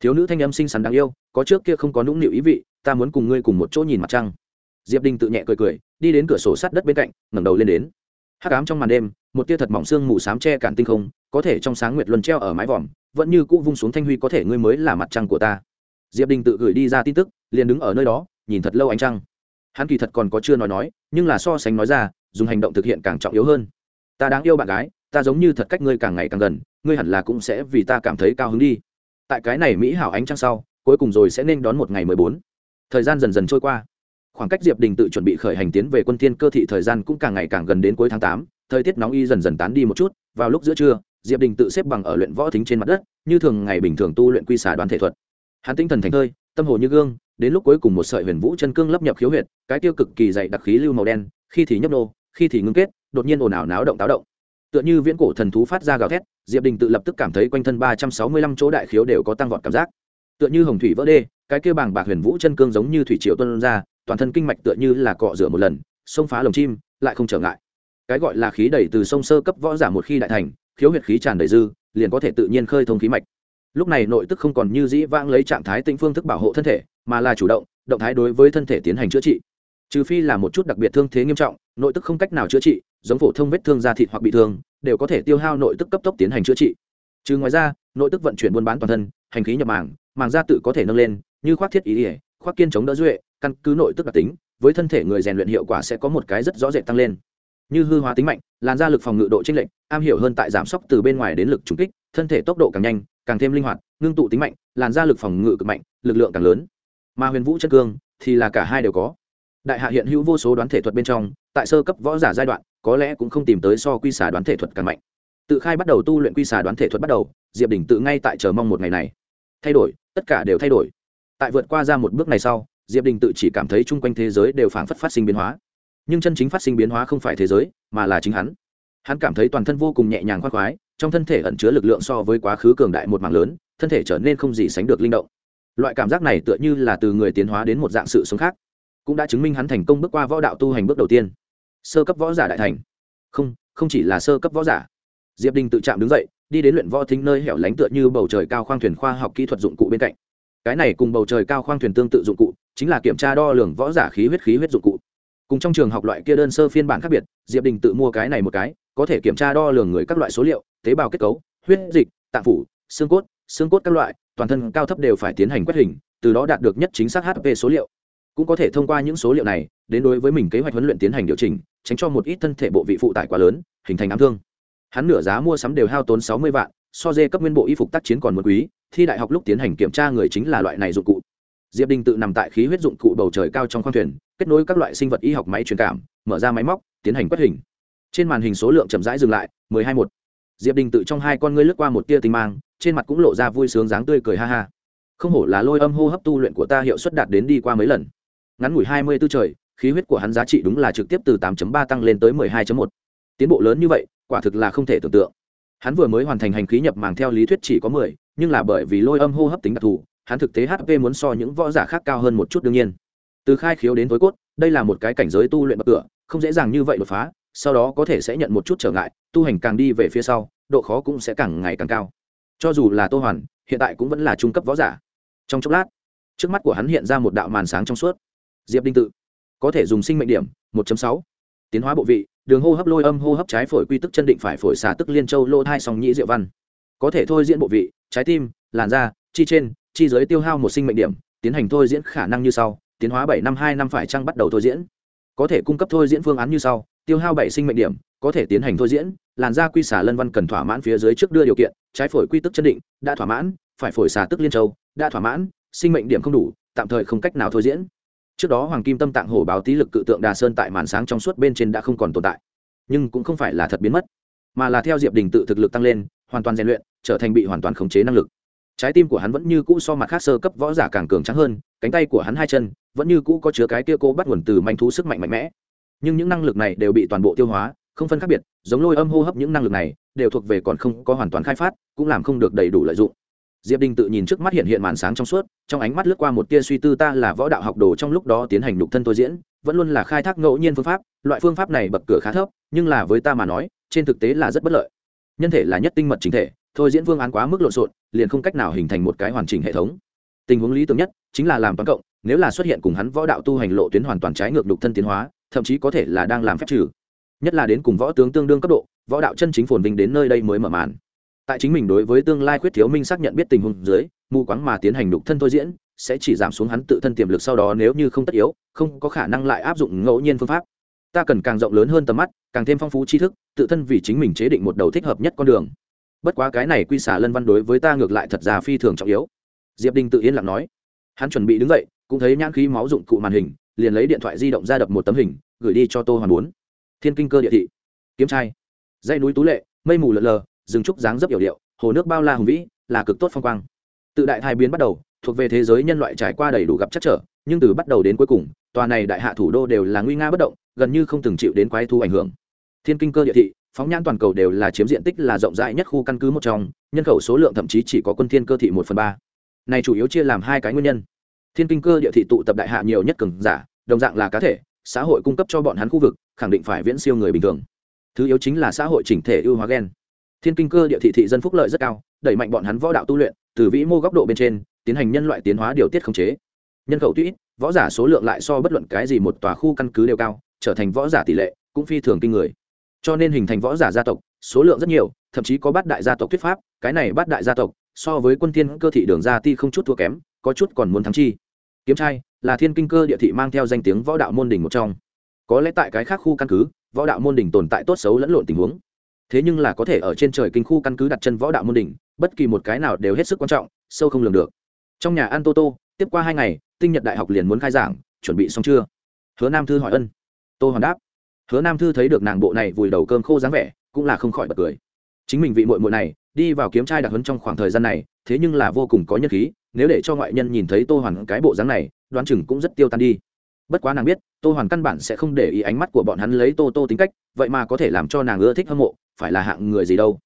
Thiếu nữ thanh âm xinh xắn đáng yêu, có trước kia không có nũng nịu ý vị, ta muốn cùng ngươi cùng một chỗ nhìn mặt trăng. Diệp đình tự nhẹ cười cười, đi đến cửa sổ sát đất bên cạnh, ngẩng đầu lên đến. Hắc ám trong màn đêm, một tia thật mỏng xương mù sám che cản tinh không, có thể trong sáng nguyệt luân treo ở mái vòm, vẫn như cũ vung xuống thanh huy có thể ngươi mới là mặt trăng của ta diệp đình tự gửi đi ra tin tức, liền đứng ở nơi đó, nhìn thật lâu ánh trăng. Hắn kỳ thật còn có chưa nói nói, nhưng là so sánh nói ra, dùng hành động thực hiện càng trọng yếu hơn. Ta đáng yêu bạn gái, ta giống như thật cách ngươi càng ngày càng gần, ngươi hẳn là cũng sẽ vì ta cảm thấy cao hứng đi. Tại cái này mỹ hảo ánh trăng sau, cuối cùng rồi sẽ nên đón một ngày mười bốn. Thời gian dần dần trôi qua. Khoảng cách diệp đình tự chuẩn bị khởi hành tiến về quân thiên cơ thị thời gian cũng càng ngày càng gần đến cuối tháng tám, thời tiết nóng y dần dần tán đi một chút, vào lúc giữa trưa, diệp đình tự xếp bằng ở luyện võ thính trên mặt đất, như thường ngày bình thường tu luyện quy xả đoán thể thuật hắn tinh thần thành thơi, tâm hồ như gương, đến lúc cuối cùng một sợi huyền vũ chân cương lấp nhập khiếu huyệt, cái tiêu cực kỳ dày đặc khí lưu màu đen, khi thì nhấp nô, khi thì ngưng kết, đột nhiên ồn ào náo động táo động. Tựa như viễn cổ thần thú phát ra gào thét, diệp đình tự lập tức cảm thấy quanh thân ba trăm sáu mươi lăm chỗ đại khiếu đều có tăng vọt cảm giác. Tựa như hồng thủy vỡ đê, cái kia bảng bạc huyền vũ chân cương giống như thủy triều tuân ra, toàn thân kinh mạch tựa như là cọ rửa một lần, xông phá lồng chim, lại không trở ngại. Cái gọi là khí đẩy từ sông sơ cấp võ giả một khi đại thành, khiếu huyệt khí tràn đầy dư, liền có thể tự nhiên khơi thông khí mạch lúc này nội tức không còn như dĩ vãng lấy trạng thái tinh phương thức bảo hộ thân thể, mà là chủ động động thái đối với thân thể tiến hành chữa trị. Trừ phi là một chút đặc biệt thương thế nghiêm trọng, nội tức không cách nào chữa trị, giống phổ thông vết thương da thịt hoặc bị thương, đều có thể tiêu hao nội tức cấp tốc tiến hành chữa trị. Trừ ngoài ra, nội tức vận chuyển buôn bán toàn thân, hành khí nhập màng màng da tự có thể nâng lên, như khoác thiết ý ỉa khoác kiên chống đỡ duệ, căn cứ nội tức đặc tính, với thân thể người rèn luyện hiệu quả sẽ có một cái rất rõ rệt tăng lên. Như hư hóa tính mạnh, làn da lực phòng ngự độ chênh lệch, am hiểu hơn tại giảm sốc từ bên ngoài đến lực trúng kích, thân thể tốc độ càng nhanh càng thêm linh hoạt, ngưng tụ tính mạnh, làn da lực phòng ngự cực mạnh, lực lượng càng lớn. Mà huyền vũ chân cương thì là cả hai đều có. Đại hạ hiện hữu vô số đoán thể thuật bên trong, tại sơ cấp võ giả giai đoạn, có lẽ cũng không tìm tới so quy xà đoán thể thuật càng mạnh. Tự khai bắt đầu tu luyện quy xà đoán thể thuật bắt đầu, diệp đỉnh tự ngay tại chờ mong một ngày này. Thay đổi, tất cả đều thay đổi. Tại vượt qua ra một bước này sau, diệp đình tự chỉ cảm thấy chung quanh thế giới đều phảng phất phát sinh biến hóa. Nhưng chân chính phát sinh biến hóa không phải thế giới, mà là chính hắn. Hắn cảm thấy toàn thân vô cùng nhẹ nhàng khoác khoái trong thân thể ẩn chứa lực lượng so với quá khứ cường đại một mảng lớn, thân thể trở nên không gì sánh được linh động. Loại cảm giác này tựa như là từ người tiến hóa đến một dạng sự sống khác, cũng đã chứng minh hắn thành công bước qua võ đạo tu hành bước đầu tiên. Sơ cấp võ giả đại thành. Không không chỉ là sơ cấp võ giả. Diệp đình tự chạm đứng dậy, đi đến luyện võ thính nơi hẻo lánh tựa như bầu trời cao khoang thuyền khoa học kỹ thuật dụng cụ bên cạnh. Cái này cùng bầu trời cao khoang thuyền tương tự dụng cụ, chính là kiểm tra đo lường võ giả khí huyết khí huyết dụng cụ. Cùng trong trường học loại kia đơn sơ phiên bản khác biệt, diệp đình tự mua cái này một cái, có thể kiểm tra đo lường người các loại số liệu tế bào kết cấu huyết dịch tạng phủ xương cốt xương cốt các loại toàn thân cao thấp đều phải tiến hành quét hình từ đó đạt được nhất chính xác hp số liệu. Cũng có thể thông qua những số liệu này đến đối với mình kế hoạch huấn luyện tiến hành điều chỉnh tránh cho một ít thân thể bộ vị phụ tải quá lớn hình thành ám thương. Hắn nửa giá mua sắm đều hao tốn sáu mươi vạn so dê cấp nguyên bộ y phục tác chiến còn một quý thi đại học lúc tiến hành kiểm tra người chính là loại này dụng cụ. Diệp đình tự nằm tại khí huyết dụng cụ bầu trời cao trong khoang thuyền kết nối các loại sinh vật y học máy truyền cảm mở ra máy móc tiến hành quét hình. Trên màn hình số lượng chậm rãi dừng lại mười hai một diệp đình tự trong hai con ngươi lướt qua một tia tinh mang, trên mặt cũng lộ ra vui sướng dáng tươi cười ha ha. Không hổ là lôi âm hô hấp tu luyện của ta hiệu suất đạt đến đi qua mấy lần. Ngắn ngủi hai mươi b ố trời, khí huyết của hắn giá trị đúng là trực tiếp từ 8 ba tăng lên tới mười hai một. Tiến bộ lớn như vậy, quả thực là không thể tưởng tượng. Hắn vừa mới hoàn thành hành khí nhập màng theo lý thuyết chỉ có mười, nhưng là bởi vì lôi âm hô hấp tính đặc thù, hắn thực tế hp muốn so những võ giả khác cao hơn một chút đương nhiên. Từ khai khiếu đến tối cốt, đây là một cái cảnh giới tu luyện bậc cửa, không dễ dàng như vậy đột phá sau đó có thể sẽ nhận một chút trở ngại, tu hành càng đi về phía sau, độ khó cũng sẽ càng ngày càng cao. Cho dù là tô hoàn, hiện tại cũng vẫn là trung cấp võ giả. Trong chốc lát, trước mắt của hắn hiện ra một đạo màn sáng trong suốt. Diệp đinh tự, có thể dùng sinh mệnh điểm 1.6. tiến hóa bộ vị, đường hô hấp lôi âm hô hấp trái phổi quy tức chân định phải phổi xả tức liên châu lô thai song nhĩ diệu văn. Có thể thôi diễn bộ vị, trái tim, làn da, chi trên, chi giới tiêu hao một sinh mệnh điểm, tiến hành thôi diễn khả năng như sau, tiến hóa bảy năm hai năm phải chăng bắt đầu thôi diễn. Có thể cung cấp thôi diễn phương án như sau tiêu hao bảy sinh mệnh điểm, có thể tiến hành thôi diễn, làn da quy xả lân văn cần thỏa mãn phía dưới trước đưa điều kiện, trái phổi quy tức chân định, đã thỏa mãn, phải phổi xả tức liên châu, đã thỏa mãn, sinh mệnh điểm không đủ, tạm thời không cách nào thôi diễn. Trước đó hoàng kim tâm tạng hổ báo tý lực cự tượng đà sơn tại màn sáng trong suốt bên trên đã không còn tồn tại, nhưng cũng không phải là thật biến mất, mà là theo diệp đình tự thực lực tăng lên, hoàn toàn rèn luyện, trở thành bị hoàn toàn khống chế năng lực. Trái tim của hắn vẫn như cũ so mặt khác sơ cấp võ giả càng cường trắng hơn, cánh tay của hắn hai chân vẫn như cũ có chứa cái kia cô bắt nguồn từ manh thú sức mạnh mạnh mẽ nhưng những năng lực này đều bị toàn bộ tiêu hóa, không phân khác biệt, giống lôi âm hô hấp những năng lực này đều thuộc về còn không có hoàn toàn khai phát, cũng làm không được đầy đủ lợi dụng. Diệp đình tự nhìn trước mắt hiện hiện màn sáng trong suốt, trong ánh mắt lướt qua một tia suy tư ta là võ đạo học đồ trong lúc đó tiến hành đục thân tôi diễn, vẫn luôn là khai thác ngẫu nhiên phương pháp, loại phương pháp này bậc cửa khá thấp, nhưng là với ta mà nói, trên thực tế là rất bất lợi. Nhân thể là nhất tinh mật chính thể, thôi diễn phương án quá mức lộn xộn, liền không cách nào hình thành một cái hoàn chỉnh hệ thống. Tình huống lý tưởng nhất chính là làm toán cộng, nếu là xuất hiện cùng hắn võ đạo tu hành lộ tuyến hoàn toàn trái ngược đục thân tiến hóa thậm chí có thể là đang làm phép trừ. Nhất là đến cùng võ tướng tương đương cấp độ, võ đạo chân chính phồn vinh đến nơi đây mới mở màn. Tại chính mình đối với tương lai khuyết thiếu minh xác nhận biết tình huống dưới, mù quáng mà tiến hành đục thân thôi diễn, sẽ chỉ giảm xuống hắn tự thân tiềm lực sau đó nếu như không tất yếu, không có khả năng lại áp dụng ngẫu nhiên phương pháp. Ta cần càng rộng lớn hơn tầm mắt, càng thêm phong phú tri thức, tự thân vì chính mình chế định một đầu thích hợp nhất con đường. Bất quá cái này quy xả lân văn đối với ta ngược lại thật ra phi thường trọng yếu. Diệp đình tự yên lặng nói. Hắn chuẩn bị đứng dậy, cũng thấy nhãn khí máu dụng cụ màn hình, liền lấy điện thoại di động ra đập một tấm hình gửi đi cho tô hoàn bốn. Thiên kinh cơ địa thị. Kiếm trai. Dãy núi tú lệ, mây mù lợn lờ, rừng trúc dáng dấp hiểu điệu, hồ nước bao la hùng vĩ, là cực tốt phong quang. Tự đại thai biến bắt đầu, thuộc về thế giới nhân loại trải qua đầy đủ gặp chắc trở, nhưng từ bắt đầu đến cuối cùng, tòa này đại hạ thủ đô đều là nguy nga bất động, gần như không từng chịu đến quái thu ảnh hưởng. Thiên kinh cơ địa thị, phóng nhãn toàn cầu đều là chiếm diện tích là rộng rãi nhất khu căn cứ một trong, nhân khẩu số lượng thậm chí chỉ có quân thiên cơ thị một phần ba. Này chủ yếu chia làm hai cái nguyên nhân. Thiên kinh cơ địa thị tụ tập đại hạ nhiều nhất cường giả, đồng dạng là cá thể xã hội cung cấp cho bọn hắn khu vực, khẳng định phải viễn siêu người bình thường. Thứ yếu chính là xã hội chỉnh thể ưu hóa gen. Thiên kinh cơ địa thị thị dân phúc lợi rất cao, đẩy mạnh bọn hắn võ đạo tu luyện, từ vĩ mô góc độ bên trên, tiến hành nhân loại tiến hóa điều tiết khống chế. Nhân khẩu tuy võ giả số lượng lại so bất luận cái gì một tòa khu căn cứ đều cao, trở thành võ giả tỷ lệ cũng phi thường kinh người. Cho nên hình thành võ giả gia tộc, số lượng rất nhiều, thậm chí có bát đại gia tộc thuyết pháp, cái này bát đại gia tộc, so với quân thiên cơ thị đường gia ti không chút thua kém, có chút còn muốn thắng chi. Kiếm trai là thiên kinh cơ địa thị mang theo danh tiếng võ đạo môn đỉnh một trong. Có lẽ tại cái khác khu căn cứ, võ đạo môn đỉnh tồn tại tốt xấu lẫn lộn tình huống. Thế nhưng là có thể ở trên trời kinh khu căn cứ đặt chân võ đạo môn đỉnh bất kỳ một cái nào đều hết sức quan trọng, sâu không lường được. Trong nhà an tô tô, tiếp qua hai ngày, tinh nhật đại học liền muốn khai giảng, chuẩn bị xong chưa? Hứa nam thư hỏi ân. Tô hoàn đáp. Hứa nam thư thấy được nàng bộ này vùi đầu cơm khô dáng vẻ, cũng là không khỏi bật cười. Chính mình vị muội muội này, đi vào kiếm trai đặc hấn trong khoảng thời gian này, thế nhưng là vô cùng có nhân khí, nếu để cho ngoại nhân nhìn thấy tô hoàn cái bộ dáng này đoán chừng cũng rất tiêu tan đi. Bất quá nàng biết, tô hoàn căn bản sẽ không để ý ánh mắt của bọn hắn lấy tô tô tính cách, vậy mà có thể làm cho nàng ưa thích hâm mộ, phải là hạng người gì đâu.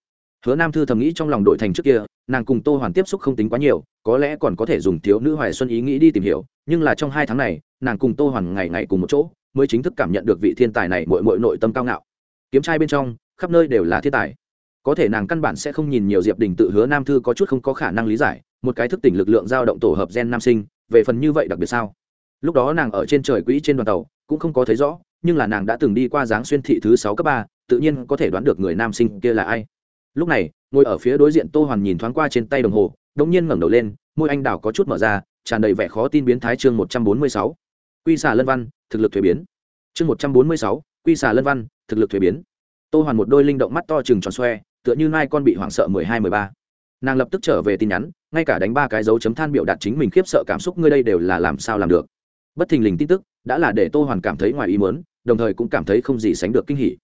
Hứa nam thư thầm nghĩ trong lòng đội thành trước kia, nàng cùng tô hoàn tiếp xúc không tính quá nhiều, có lẽ còn có thể dùng thiếu nữ hoài xuân ý nghĩ đi tìm hiểu, nhưng là trong hai tháng này, nàng cùng tô hoàn ngày ngày cùng một chỗ, mới chính thức cảm nhận được vị thiên tài này mội mội nội tâm cao ngạo. Kiếm trai bên trong, khắp nơi đều là thiên tài. Có thể nàng căn bản sẽ không nhìn nhiều diệp đình tự hứa nam thư có chút không có khả năng lý giải, một cái thức tỉnh lực lượng dao động tổ hợp gen nam sinh về phần như vậy đặc biệt sao? Lúc đó nàng ở trên trời quỹ trên đoàn tàu, cũng không có thấy rõ, nhưng là nàng đã từng đi qua dáng xuyên thị thứ sáu cấp ba, tự nhiên có thể đoán được người nam sinh kia là ai. Lúc này, ngồi ở phía đối diện tô hoàn nhìn thoáng qua trên tay đồng hồ đ ỗ n g nhiên ngẩng đầu lên, môi anh đào có chút mở ra, tràn đầy vẻ khó tin biến thái chương một trăm bốn mươi sáu. Quy xà lân văn, thực lực thuế biến. Chương một trăm bốn mươi sáu, quy xà lân văn, thực lực thuế biến. Tô hoàn một đôi linh động mắt to chừng tròn xoe, tựa như mai con bị hoảng sợ mười hai mười ba. Nàng lập tức trở về tin nhắn ngay cả đánh ba cái dấu chấm than biểu đạt chính mình khiếp sợ cảm xúc ngươi đây đều là làm sao làm được. Bất thình lình tin tức đã là để tô hoàn cảm thấy ngoài ý mớn đồng thời cũng cảm thấy không gì sánh được kinh hỉ.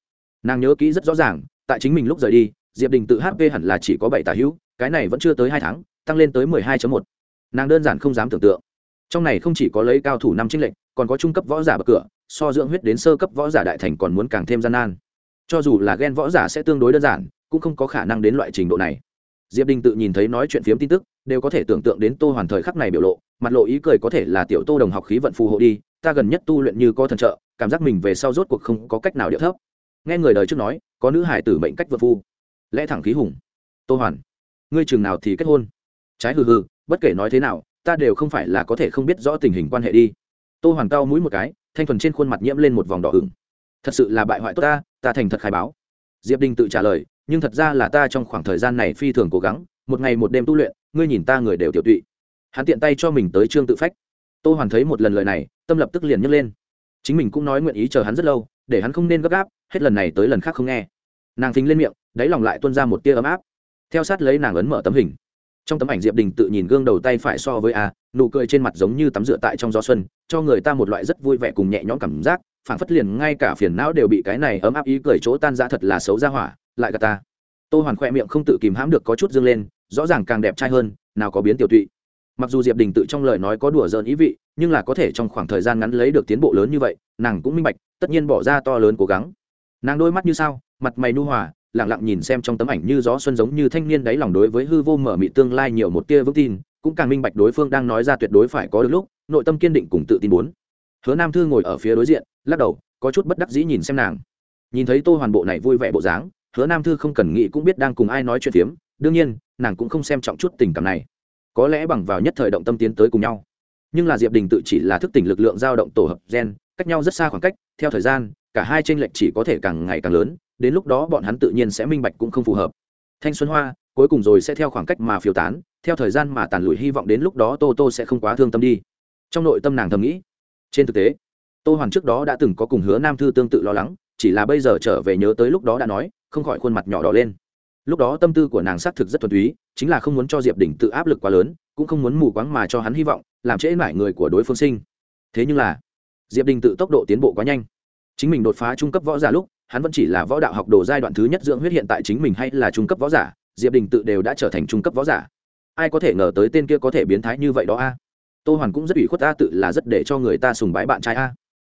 Nàng nhớ kỹ rất rõ ràng, tại chính mình lúc rời đi, diệp đình tự hp hẳn là chỉ có bảy tà hữu, cái này vẫn chưa tới hai tháng, tăng lên tới mười hai một. Nàng đơn giản không dám tưởng tượng. Trong này không chỉ có lấy cao thủ năm trinh lệnh còn có trung cấp võ giả bậc cửa, so dưỡng huyết đến sơ cấp võ giả đại thành còn muốn càng thêm gian nan. Cho dù là ghen võ giả sẽ tương đối đơn giản, cũng không có khả năng đến loại trình độ này diệp đình tự nhìn thấy nói chuyện phiếm tin tức, đều có thể tưởng tượng đến tô hoàn thời khắc này biểu lộ, mặt lộ ý cười có thể là tiểu tô đồng học khí vận phù hộ đi, ta gần nhất tu luyện như có thần trợ, cảm giác mình về sau rốt cuộc không có cách nào điệu thấp. Nghe người đời trước nói, có nữ hải tử mệnh cách vượt phu. Lẽ thẳng khí hùng. Tô hoàn, ngươi chừng nào thì kết hôn? Trái hừ hừ, bất kể nói thế nào, ta đều không phải là có thể không biết rõ tình hình quan hệ đi. Tô hoàn cao mũi một cái, thanh thuần trên khuôn mặt nhiễm lên một vòng đỏ ửng. Thật sự là bại hoại tốt ta ta thành thật khai báo diệp đình tự trả lời, nhưng thật ra là ta trong khoảng thời gian này phi thường cố gắng, một ngày một đêm tu luyện, ngươi nhìn ta người đều tiểu tụy. Hắn tiện tay cho mình tới trương tự phách. Tô hoàn thấy một lần lời này, tâm lập tức liền nhấc lên. Chính mình cũng nói nguyện ý chờ hắn rất lâu, để hắn không nên gấp gáp, hết lần này tới lần khác không nghe. Nàng thính lên miệng, đáy lòng lại tuôn ra một tia ấm áp. Theo sát lấy nàng ấn mở tấm hình. Trong tấm ảnh diệp đình tự nhìn gương đầu tay phải so với a, nụ cười trên mặt giống như tắm rửa tại trong gió xuân, cho người ta một loại rất vui vẻ cùng nhẹ nhõm cảm giác phản phất liền ngay cả phiền não đều bị cái này ấm áp ý cười chỗ tan ra thật là xấu ra hỏa, lại gà ta. Tô hoàn khoe miệng không tự kìm hãm được có chút dương lên, rõ ràng càng đẹp trai hơn, nào có biến tiểu tụy. Mặc dù diệp đình tự trong lời nói có đùa giỡn ý vị, nhưng là có thể trong khoảng thời gian ngắn lấy được tiến bộ lớn như vậy, nàng cũng minh bạch, tất nhiên bỏ ra to lớn cố gắng. Nàng đôi mắt như sao, mặt mày nu hòa, lặng lặng nhìn xem trong tấm ảnh như gió xuân giống như thanh niên đáy lòng đối với hư vô mở mị tương lai nhiều một tia vững tin, cũng càng minh bạch đối phương đang nói ra tuyệt đối phải có được lúc, nội tâm kiên định cùng tự tin muốn. Hứa nam thư ngồi ở phía đối diện lắc đầu, có chút bất đắc dĩ nhìn xem nàng. Nhìn thấy tô hoàn bộ này vui vẻ bộ dáng, hứa nam thư không cần nghĩ cũng biết đang cùng ai nói chuyện phiếm, đương nhiên, nàng cũng không xem trọng chút tình cảm này. Có lẽ bằng vào nhất thời động tâm tiến tới cùng nhau. Nhưng là diệp đình tự chỉ là thức tỉnh lực lượng dao động tổ hợp gen, cách nhau rất xa khoảng cách, theo thời gian, cả hai tranh lệch chỉ có thể càng ngày càng lớn, đến lúc đó bọn hắn tự nhiên sẽ minh bạch cũng không phù hợp. Thanh xuân hoa, cuối cùng rồi sẽ theo khoảng cách mà phiêu tán, theo thời gian mà tàn lụi hy vọng đến lúc đó tô tô sẽ không quá thương tâm đi. Trong nội tâm nàng thầm nghĩ, trên thực tế tô hoàn trước đó đã từng có cùng hứa nam thư tương tự lo lắng, chỉ là bây giờ trở về nhớ tới lúc đó đã nói, không khỏi khuôn mặt nhỏ đỏ lên. Lúc đó tâm tư của nàng xác thực rất thuần túy, chính là không muốn cho diệp đỉnh tự áp lực quá lớn, cũng không muốn mù quáng mà cho hắn hy vọng, làm trễ mãi người của đối phương sinh. Thế nhưng là, diệp đình tự tốc độ tiến bộ quá nhanh. Chính mình đột phá trung cấp võ giả lúc, hắn vẫn chỉ là võ đạo học đồ giai đoạn thứ nhất dưỡng huyết hiện tại chính mình hay là trung cấp võ giả, diệp đình tự đều đã trở thành trung cấp võ giả. Ai có thể ngờ tới tên kia có thể biến thái như vậy đó a? Tô hoàn cũng rất ủy khuất a, tự là rất để cho người ta sùng bái bạn trai a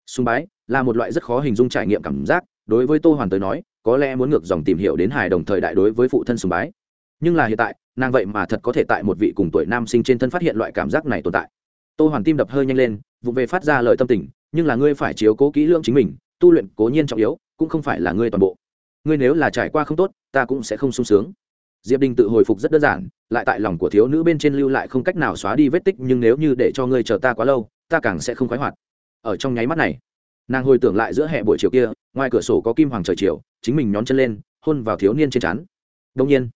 sùng bái là một loại rất khó hình dung trải nghiệm cảm giác. Đối với tô hoàn tới nói, có lẽ muốn ngược dòng tìm hiểu đến hài đồng thời đại đối với phụ thân sùng bái. Nhưng là hiện tại, nàng vậy mà thật có thể tại một vị cùng tuổi nam sinh trên thân phát hiện loại cảm giác này tồn tại. Tô hoàn tim đập hơi nhanh lên, vụ về phát ra lời tâm tình, nhưng là ngươi phải chiếu cố kỹ lưỡng chính mình, tu luyện cố nhiên trọng yếu, cũng không phải là ngươi toàn bộ. Ngươi nếu là trải qua không tốt, ta cũng sẽ không sung sướng. Diệp đình tự hồi phục rất đơn giản, lại tại lòng của thiếu nữ bên trên lưu lại không cách nào xóa đi vết tích, nhưng nếu như để cho ngươi chờ ta quá lâu, ta càng sẽ không khoái hoạt ở trong nháy mắt này. Nàng hồi tưởng lại giữa hè buổi chiều kia, ngoài cửa sổ có kim hoàng trời chiều, chính mình nhón chân lên, hôn vào thiếu niên trên chắn đông nhiên,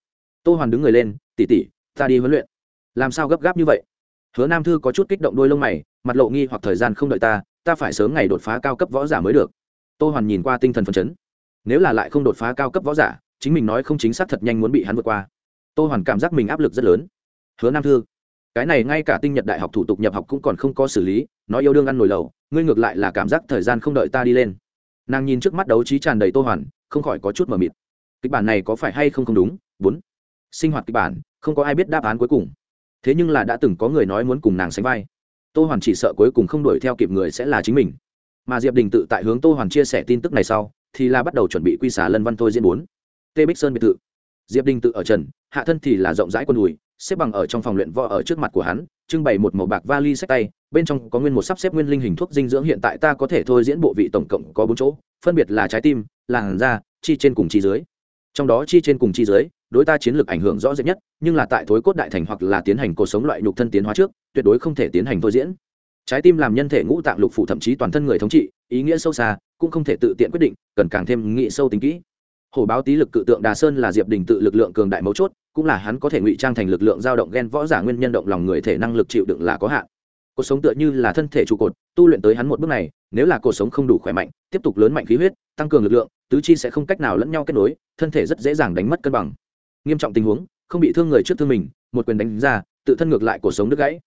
tô hoàn đứng người lên tỉ tỉ ta đi huấn luyện. Làm sao gấp gáp như vậy? Hứa nam thư có chút kích động đôi lông mày, mặt lộ nghi hoặc thời gian không đợi ta ta phải sớm ngày đột phá cao cấp võ giả mới được. Tô hoàn nhìn qua tinh thần phấn chấn. Nếu là lại không đột phá cao cấp võ giả, chính mình nói không chính xác thật nhanh muốn bị hắn vượt qua. Tô hoàn cảm giác mình áp lực rất lớn. Hứa nam thư cái này ngay cả tinh nhật đại học thủ tục nhập học cũng còn không có xử lý nói yêu đương ăn nồi lầu ngươi ngược lại là cảm giác thời gian không đợi ta đi lên. Nàng nhìn trước mắt đấu trí tràn đầy tô hoàn, không khỏi có chút mờ mịt. Kịch bản này có phải hay không không đúng? Bốn. Sinh hoạt kịch bản, không có ai biết đáp án cuối cùng. Thế nhưng là đã từng có người nói muốn cùng nàng sánh vai. Tô hoàn chỉ sợ cuối cùng không đuổi theo kịp người sẽ là chính mình. Mà diệp đình tự tại hướng tô hoàn chia sẻ tin tức này sau, thì là bắt đầu chuẩn bị quy xả lân văn thôi diễn bốn. Tê bích sơn biệt thự. Diệp đình tự ở trần, hạ thân thì là rộng rãi con đùi xếp bằng ở trong phòng luyện võ ở trước mặt của hắn, trưng bày một màu bạc vali sách tay, bên trong có nguyên một sắp xếp nguyên linh hình thuốc dinh dưỡng hiện tại ta có thể thôi diễn bộ vị tổng cộng có bốn chỗ, phân biệt là trái tim, làn da, chi trên cùng chi dưới. Trong đó chi trên cùng chi dưới, đối ta chiến lược ảnh hưởng rõ rệt nhất, nhưng là tại thối cốt đại thành hoặc là tiến hành cuộc sống loại nhục thân tiến hóa trước, tuyệt đối không thể tiến hành thôi diễn. Trái tim làm nhân thể ngũ tạng lục phủ thậm chí toàn thân người thống trị, ý nghĩa sâu xa, cũng không thể tự tiện quyết định, cần càng thêm nghị sâu tính kỹ. Hổ báo tý lực cự tượng đà sơn là diệp đình tự lực lượng cường đại mấu chốt cũng là hắn có thể ngụy trang thành lực lượng dao động ghen võ giả nguyên nhân động lòng người thể năng lực chịu đựng là có hạn. Cuộc sống tựa như là thân thể trụ cột, tu luyện tới hắn một bước này, nếu là cuộc sống không đủ khỏe mạnh, tiếp tục lớn mạnh khí huyết, tăng cường lực lượng, tứ chi sẽ không cách nào lẫn nhau kết nối, thân thể rất dễ dàng đánh mất cân bằng. Nghiêm trọng tình huống, không bị thương người trước thương mình, một quyền đánh ra, tự thân ngược lại cuộc sống đứt gãy.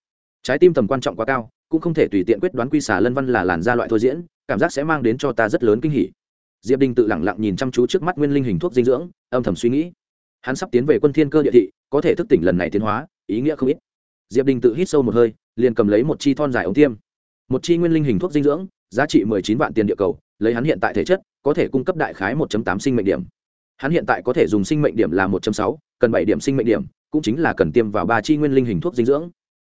Trái tim tầm quan trọng quá cao, cũng không thể tùy tiện quyết đoán quy xà lân văn là làn da loại thôi diễn, cảm giác sẽ mang đến cho ta rất lớn kinh hỉ. Diệp đình tự lẳng lặng nhìn chăm chú trước mắt nguyên linh hình thuốc dinh dưỡng, âm thầm suy nghĩ hắn sắp tiến về quân thiên cơ địa thị, có thể thức tỉnh lần này tiến hóa, ý nghĩa không ít. Diệp đình tự hít sâu một hơi, liền cầm lấy một chi thon dài ống tiêm. Một chi nguyên linh hình thuốc dinh dưỡng, giá trị mười chín vạn tiền địa cầu, lấy hắn hiện tại thể chất, có thể cung cấp đại khái một tám sinh mệnh điểm. Hắn hiện tại có thể dùng sinh mệnh điểm là một sáu, cần bảy điểm sinh mệnh điểm, cũng chính là cần tiêm vào ba chi nguyên linh hình thuốc dinh dưỡng.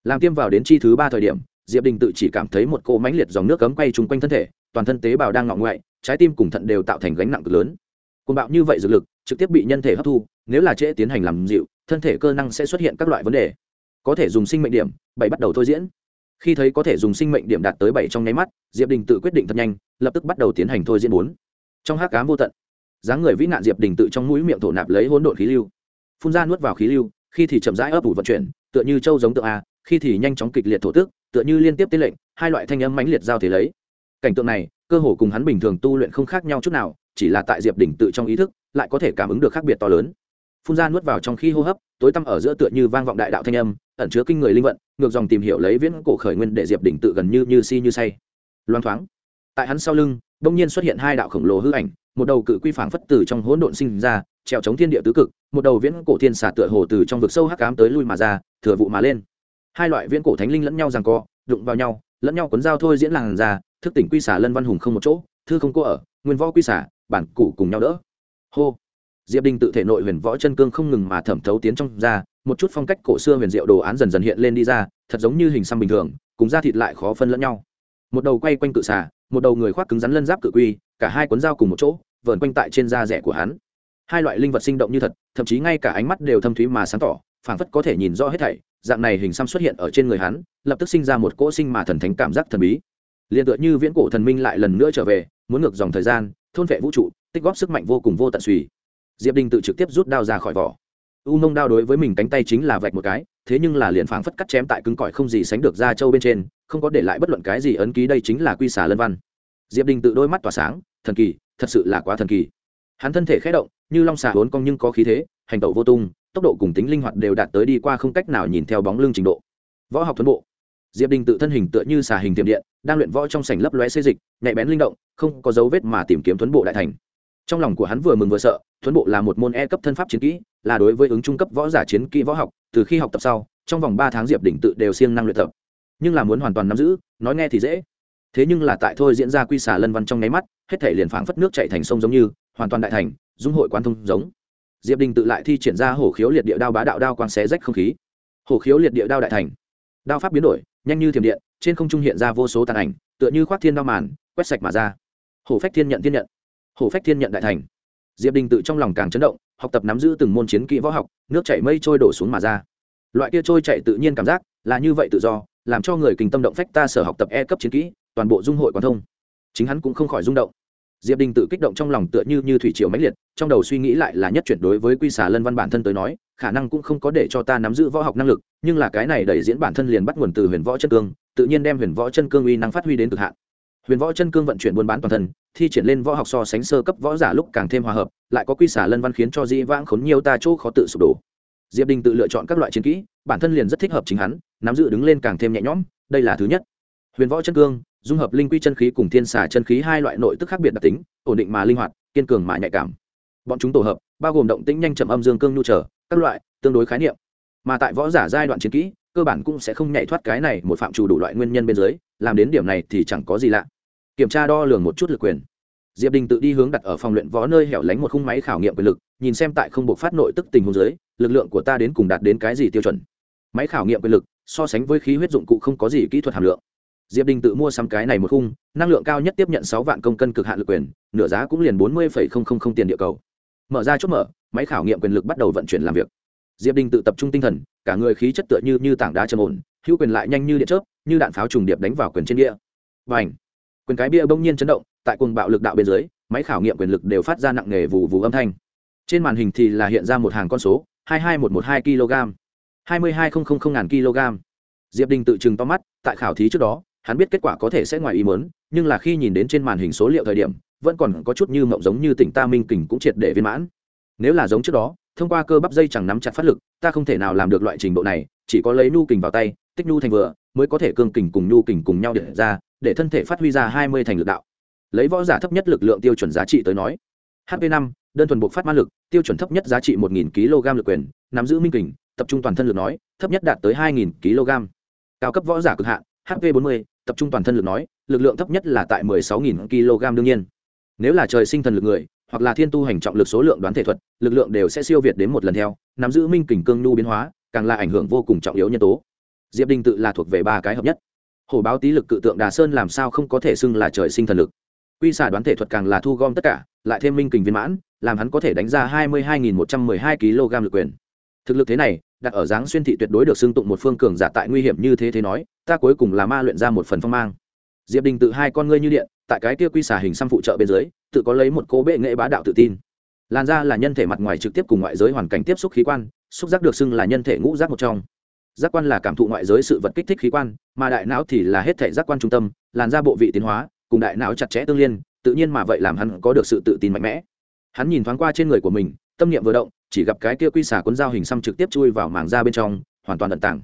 Làm tiêm vào đến chi thứ ba thời điểm, diệp đình tự chỉ cảm thấy một cỗ mãnh liệt dòng nước cấm quay chung quanh thân thể, toàn thân tế bào đang ngọ ngoại, trái tim cùng thận đều tạo thành gánh nặng cực lớn. Côn bạo như vậy dược lực, trực tiếp bị nhân thể hấp thu nếu là trễ tiến hành làm dịu, thân thể cơ năng sẽ xuất hiện các loại vấn đề. Có thể dùng sinh mệnh điểm, bảy bắt đầu thôi diễn. Khi thấy có thể dùng sinh mệnh điểm đạt tới bảy trong nháy mắt, diệp đình tự quyết định thật nhanh, lập tức bắt đầu tiến hành thôi diễn bốn. Trong hát cám vô tận, dáng người vĩ nạn diệp đình tự trong mũi miệng thổ nạp lấy hỗn độn khí lưu, phun ra nuốt vào khí lưu, khi thì chậm rãi ấp ủ vận chuyển, tựa như châu giống tượng a, khi thì nhanh chóng kịch liệt thổ tức, tựa như liên tiếp tiết lệnh, hai loại thanh âm mãnh liệt giao thế lấy. Cảnh tượng này, cơ hồ cùng hắn bình thường tu luyện không khác nhau chút nào, chỉ là tại diệp đỉnh tự trong ý thức, lại có thể cảm ứng được khác biệt to lớn phun ra nuốt vào trong khi hô hấp, tối tăm ở giữa tựa như vang vọng đại đạo thanh âm, ẩn chứa kinh người linh vận, ngược dòng tìm hiểu lấy viễn cổ khởi nguyên để diệp đỉnh tự gần như như si như say. Loan thoáng, tại hắn sau lưng đông nhiên xuất hiện hai đạo khổng lồ hư ảnh, một đầu cự quy phảng phất từ trong hỗn độn sinh ra, trèo chống thiên địa tứ cực, một đầu viễn cổ thiên xả tựa hồ từ trong vực sâu hắc ám tới lui mà ra, thừa vụ mà lên. Hai loại viễn cổ thánh linh lẫn nhau rằng co, đụng vào nhau, lẫn nhau cuốn dao thôi diễn làng ra thức tỉnh quy xả lân văn hùng không một chỗ, thư không cô ở, nguyên võ quy xả bản cụ cùng nhau đỡ. Hô diệp đình tự thể nội huyền võ chân cương không ngừng mà thẩm thấu tiến trong ra, một chút phong cách cổ xưa huyền diệu đồ án dần dần hiện lên đi ra, thật giống như hình xăm bình thường, cùng da thịt lại khó phân lẫn nhau. Một đầu quay quanh cự xà, một đầu người khoác cứng rắn lân giáp cự quy, cả hai cuốn dao cùng một chỗ, vờn quanh tại trên da rẻ của hắn. Hai loại linh vật sinh động như thật, thậm chí ngay cả ánh mắt đều thâm thúy mà sáng tỏ, phảng phất có thể nhìn rõ hết thảy, dạng này hình xăm xuất hiện ở trên người hắn, lập tức sinh ra một cỗ sinh mà thần thánh cảm giác thần bí. Liền tựa như viễn cổ thần minh lại lần nữa trở về, muốn ngược dòng thời gian, thôn vệ vũ trụ, tích góp sức mạnh vô cùng vô tận suy diệp đình tự trực tiếp rút đao ra khỏi vỏ. U mông đao đối với mình cánh tay chính là vạch một cái, thế nhưng là liền phảng phất cắt chém tại cứng cỏi không gì sánh được ra châu bên trên, không có để lại bất luận cái gì ấn ký, đây chính là quy xà lân văn. Diệp đình tự đôi mắt tỏa sáng, thần kỳ, thật sự là quá thần kỳ. Hắn thân thể khé động, như long xà hốn cong nhưng có khí thế, hành tẩu vô tung, tốc độ cùng tính linh hoạt đều đạt tới đi qua không cách nào nhìn theo bóng lưng trình độ. Võ học thuần bộ. Diệp đình tự thân hình tựa như xà hình tiềm điện, đang luyện võ trong sảnh lấp lóe xê dịch, nhạy bén linh động, không có dấu vết mà tìm kiếm thuấn bộ đại thành trong lòng của hắn vừa mừng vừa sợ tuấn bộ là một môn e cấp thân pháp chiến kỹ, là đối với ứng trung cấp võ giả chiến kỹ võ học, từ khi học tập sau, trong vòng ba tháng diệp Đỉnh tự đều siêng năng luyện tập. Nhưng là muốn hoàn toàn nắm giữ, nói nghe thì dễ. Thế nhưng là tại thôi diễn ra quy xà lân văn trong nháy mắt, hết thể liền phảng phất nước chạy thành sông giống như, hoàn toàn đại thành, dung hội quan thông giống. Diệp đình tự lại thi triển ra hổ khiếu liệt địa đao bá đạo đao quang xé rách không khí. Hổ khiếu liệt địa đao đại thành. Đao pháp biến đổi, nhanh như thiểm điện, trên không trung hiện ra vô số tàn ảnh, tựa như khoác thiên đao màn, quét sạch mà ra. Hổ phách thiên nhận thiên nhận hổ phách thiên nhận đại thành. Diệp đình tự trong lòng càng chấn động, học tập nắm giữ từng môn chiến kỹ võ học, nước chảy mây trôi đổ xuống mà ra. Loại kia trôi chạy tự nhiên cảm giác, là như vậy tự do, làm cho người kinh tâm động phách ta sở học tập e cấp chiến kỹ, toàn bộ dung hội quan thông. Chính hắn cũng không khỏi rung động. Diệp đình tự kích động trong lòng tựa như như thủy triều mãnh liệt, trong đầu suy nghĩ lại là nhất chuyển đối với quy xà lân văn bản thân tới nói, khả năng cũng không có để cho ta nắm giữ võ học năng lực, nhưng là cái này đẩy diễn bản thân liền bắt nguồn từ huyền võ chân cương, tự nhiên đem huyền võ chân cương uy năng phát huy đến cực hạn. Huyền võ chân cương vận chuyển buôn bán toàn thân thi triển lên võ học so sánh sơ cấp võ giả lúc càng thêm hòa hợp, lại có quy xả lân văn khiến cho dĩ vãng khốn nhiều ta chỗ khó tự sụp đổ. Diệp đình tự lựa chọn các loại chiến kỹ, bản thân liền rất thích hợp chính hắn, nắm giữ đứng lên càng thêm nhẹ nhõm, đây là thứ nhất. Huyền võ chân cương, dung hợp linh quy chân khí cùng thiên xả chân khí hai loại nội tức khác biệt đặc tính, ổn định mà linh hoạt, kiên cường mà nhạy cảm. Bọn chúng tổ hợp, bao gồm động tĩnh nhanh chậm âm dương cương nhu trở, các loại, tương đối khái niệm. Mà tại võ giả giai đoạn chiến kỹ, cơ bản cũng sẽ không nhảy thoát cái này một phạm trù đủ loại nguyên nhân bên dưới, làm đến điểm này thì chẳng có gì lạ kiểm tra đo lường một chút lực quyền. Diệp đình tự đi hướng đặt ở phòng luyện võ nơi hẻo lánh một khung máy khảo nghiệm quyền lực, nhìn xem tại không buộc phát nội tức tình huống dưới, lực lượng của ta đến cùng đạt đến cái gì tiêu chuẩn. Máy khảo nghiệm quyền lực, so sánh với khí huyết dụng cụ không có gì kỹ thuật hàm lượng. Diệp đình tự mua sắm cái này một khung, năng lượng cao nhất tiếp nhận sáu vạn công cân cực hạn lực quyền, nửa giá cũng liền bốn mươi tiền địa cầu. Mở ra chốt mở, máy khảo nghiệm quyền lực bắt đầu vận chuyển làm việc. Diệp đình tự tập trung tinh thần, cả người khí chất tựa như như tảng đá trầm ổn, hữu quyền lại nhanh như điện chớp, như đạn pháo trùng điệp đánh vào quyền trên địa. Và ảnh quyền cái bia bỗng nhiên chấn động, tại cùng bạo lực đạo bên dưới, máy khảo nghiệm quyền lực đều phát ra nặng nề vù vù âm thanh. Trên màn hình thì là hiện ra một hàng con số, hai hai một một hai kg. hai mươi hai ngàn kg. Diệp đình tự chừng to mắt, tại khảo thí trước đó, hắn biết kết quả có thể sẽ ngoài ý mớn nhưng là khi nhìn đến trên màn hình số liệu thời điểm, vẫn còn có chút như mộng giống như tỉnh ta minh kình cũng triệt để viên mãn. Nếu là giống trước đó, thông qua cơ bắp dây chẳng nắm chặt phát lực, ta không thể nào làm được loại trình độ này, chỉ có lấy nhu kình vào tay, tích nhu thành vừa, mới có thể cương kình cùng nhu kình cùng nhau điện ra để thân thể phát huy ra hai mươi thành lực đạo. Lấy võ giả thấp nhất lực lượng tiêu chuẩn giá trị tới nói hp năm, đơn thuần buộc phát ma lực, tiêu chuẩn thấp nhất giá trị một kg lực quyền, nắm giữ minh kình, tập trung toàn thân lực nói, thấp nhất đạt tới hai kg. Cao cấp võ giả cực hạn hp bốn mươi, tập trung toàn thân lực nói, lực lượng thấp nhất là tại mười sáu kg đương nhiên. Nếu là trời sinh thần lực người, hoặc là thiên tu hành trọng lực số lượng đoán thể thuật, lực lượng đều sẽ siêu việt đến một lần theo, nắm giữ minh kình cương nhu biến hóa, càng là ảnh hưởng vô cùng trọng yếu nhân tố. Diệp đình tự là thuộc về ba cái hợp nhất hổ báo tý lực cự tượng đà sơn làm sao không có thể xưng là trời sinh thần lực. Quy xả đoán thể thuật càng là thu gom tất cả, lại thêm minh kình viên mãn, làm hắn có thể đánh ra hai mươi hai một trăm mười hai kg lực quyền. Thực lực thế này, đặt ở dáng xuyên thị tuyệt đối được xưng tụng một phương cường giả tại nguy hiểm như thế thế nói, ta cuối cùng là ma luyện ra một phần phong mang. Diệp đình tự hai con ngươi như điện, tại cái kia quy xả hình xăm phụ trợ bên dưới, tự có lấy một cố bệ nghệ bá đạo tự tin. Làn da là nhân thể mặt ngoài trực tiếp cùng ngoại giới hoàn cảnh tiếp xúc khí quan, xúc giác được xưng là nhân thể ngũ giác một trong giác quan là cảm thụ ngoại giới sự vật kích thích khí quan, mà đại não thì là hết thể giác quan trung tâm, làn ra bộ vị tiến hóa, cùng đại não chặt chẽ tương liên, tự nhiên mà vậy làm hắn có được sự tự tin mạnh mẽ. Hắn nhìn thoáng qua trên người của mình, tâm niệm vừa động, chỉ gặp cái kia quy xả cuốn dao hình xăm trực tiếp chui vào màng da bên trong, hoàn toàn tận tảng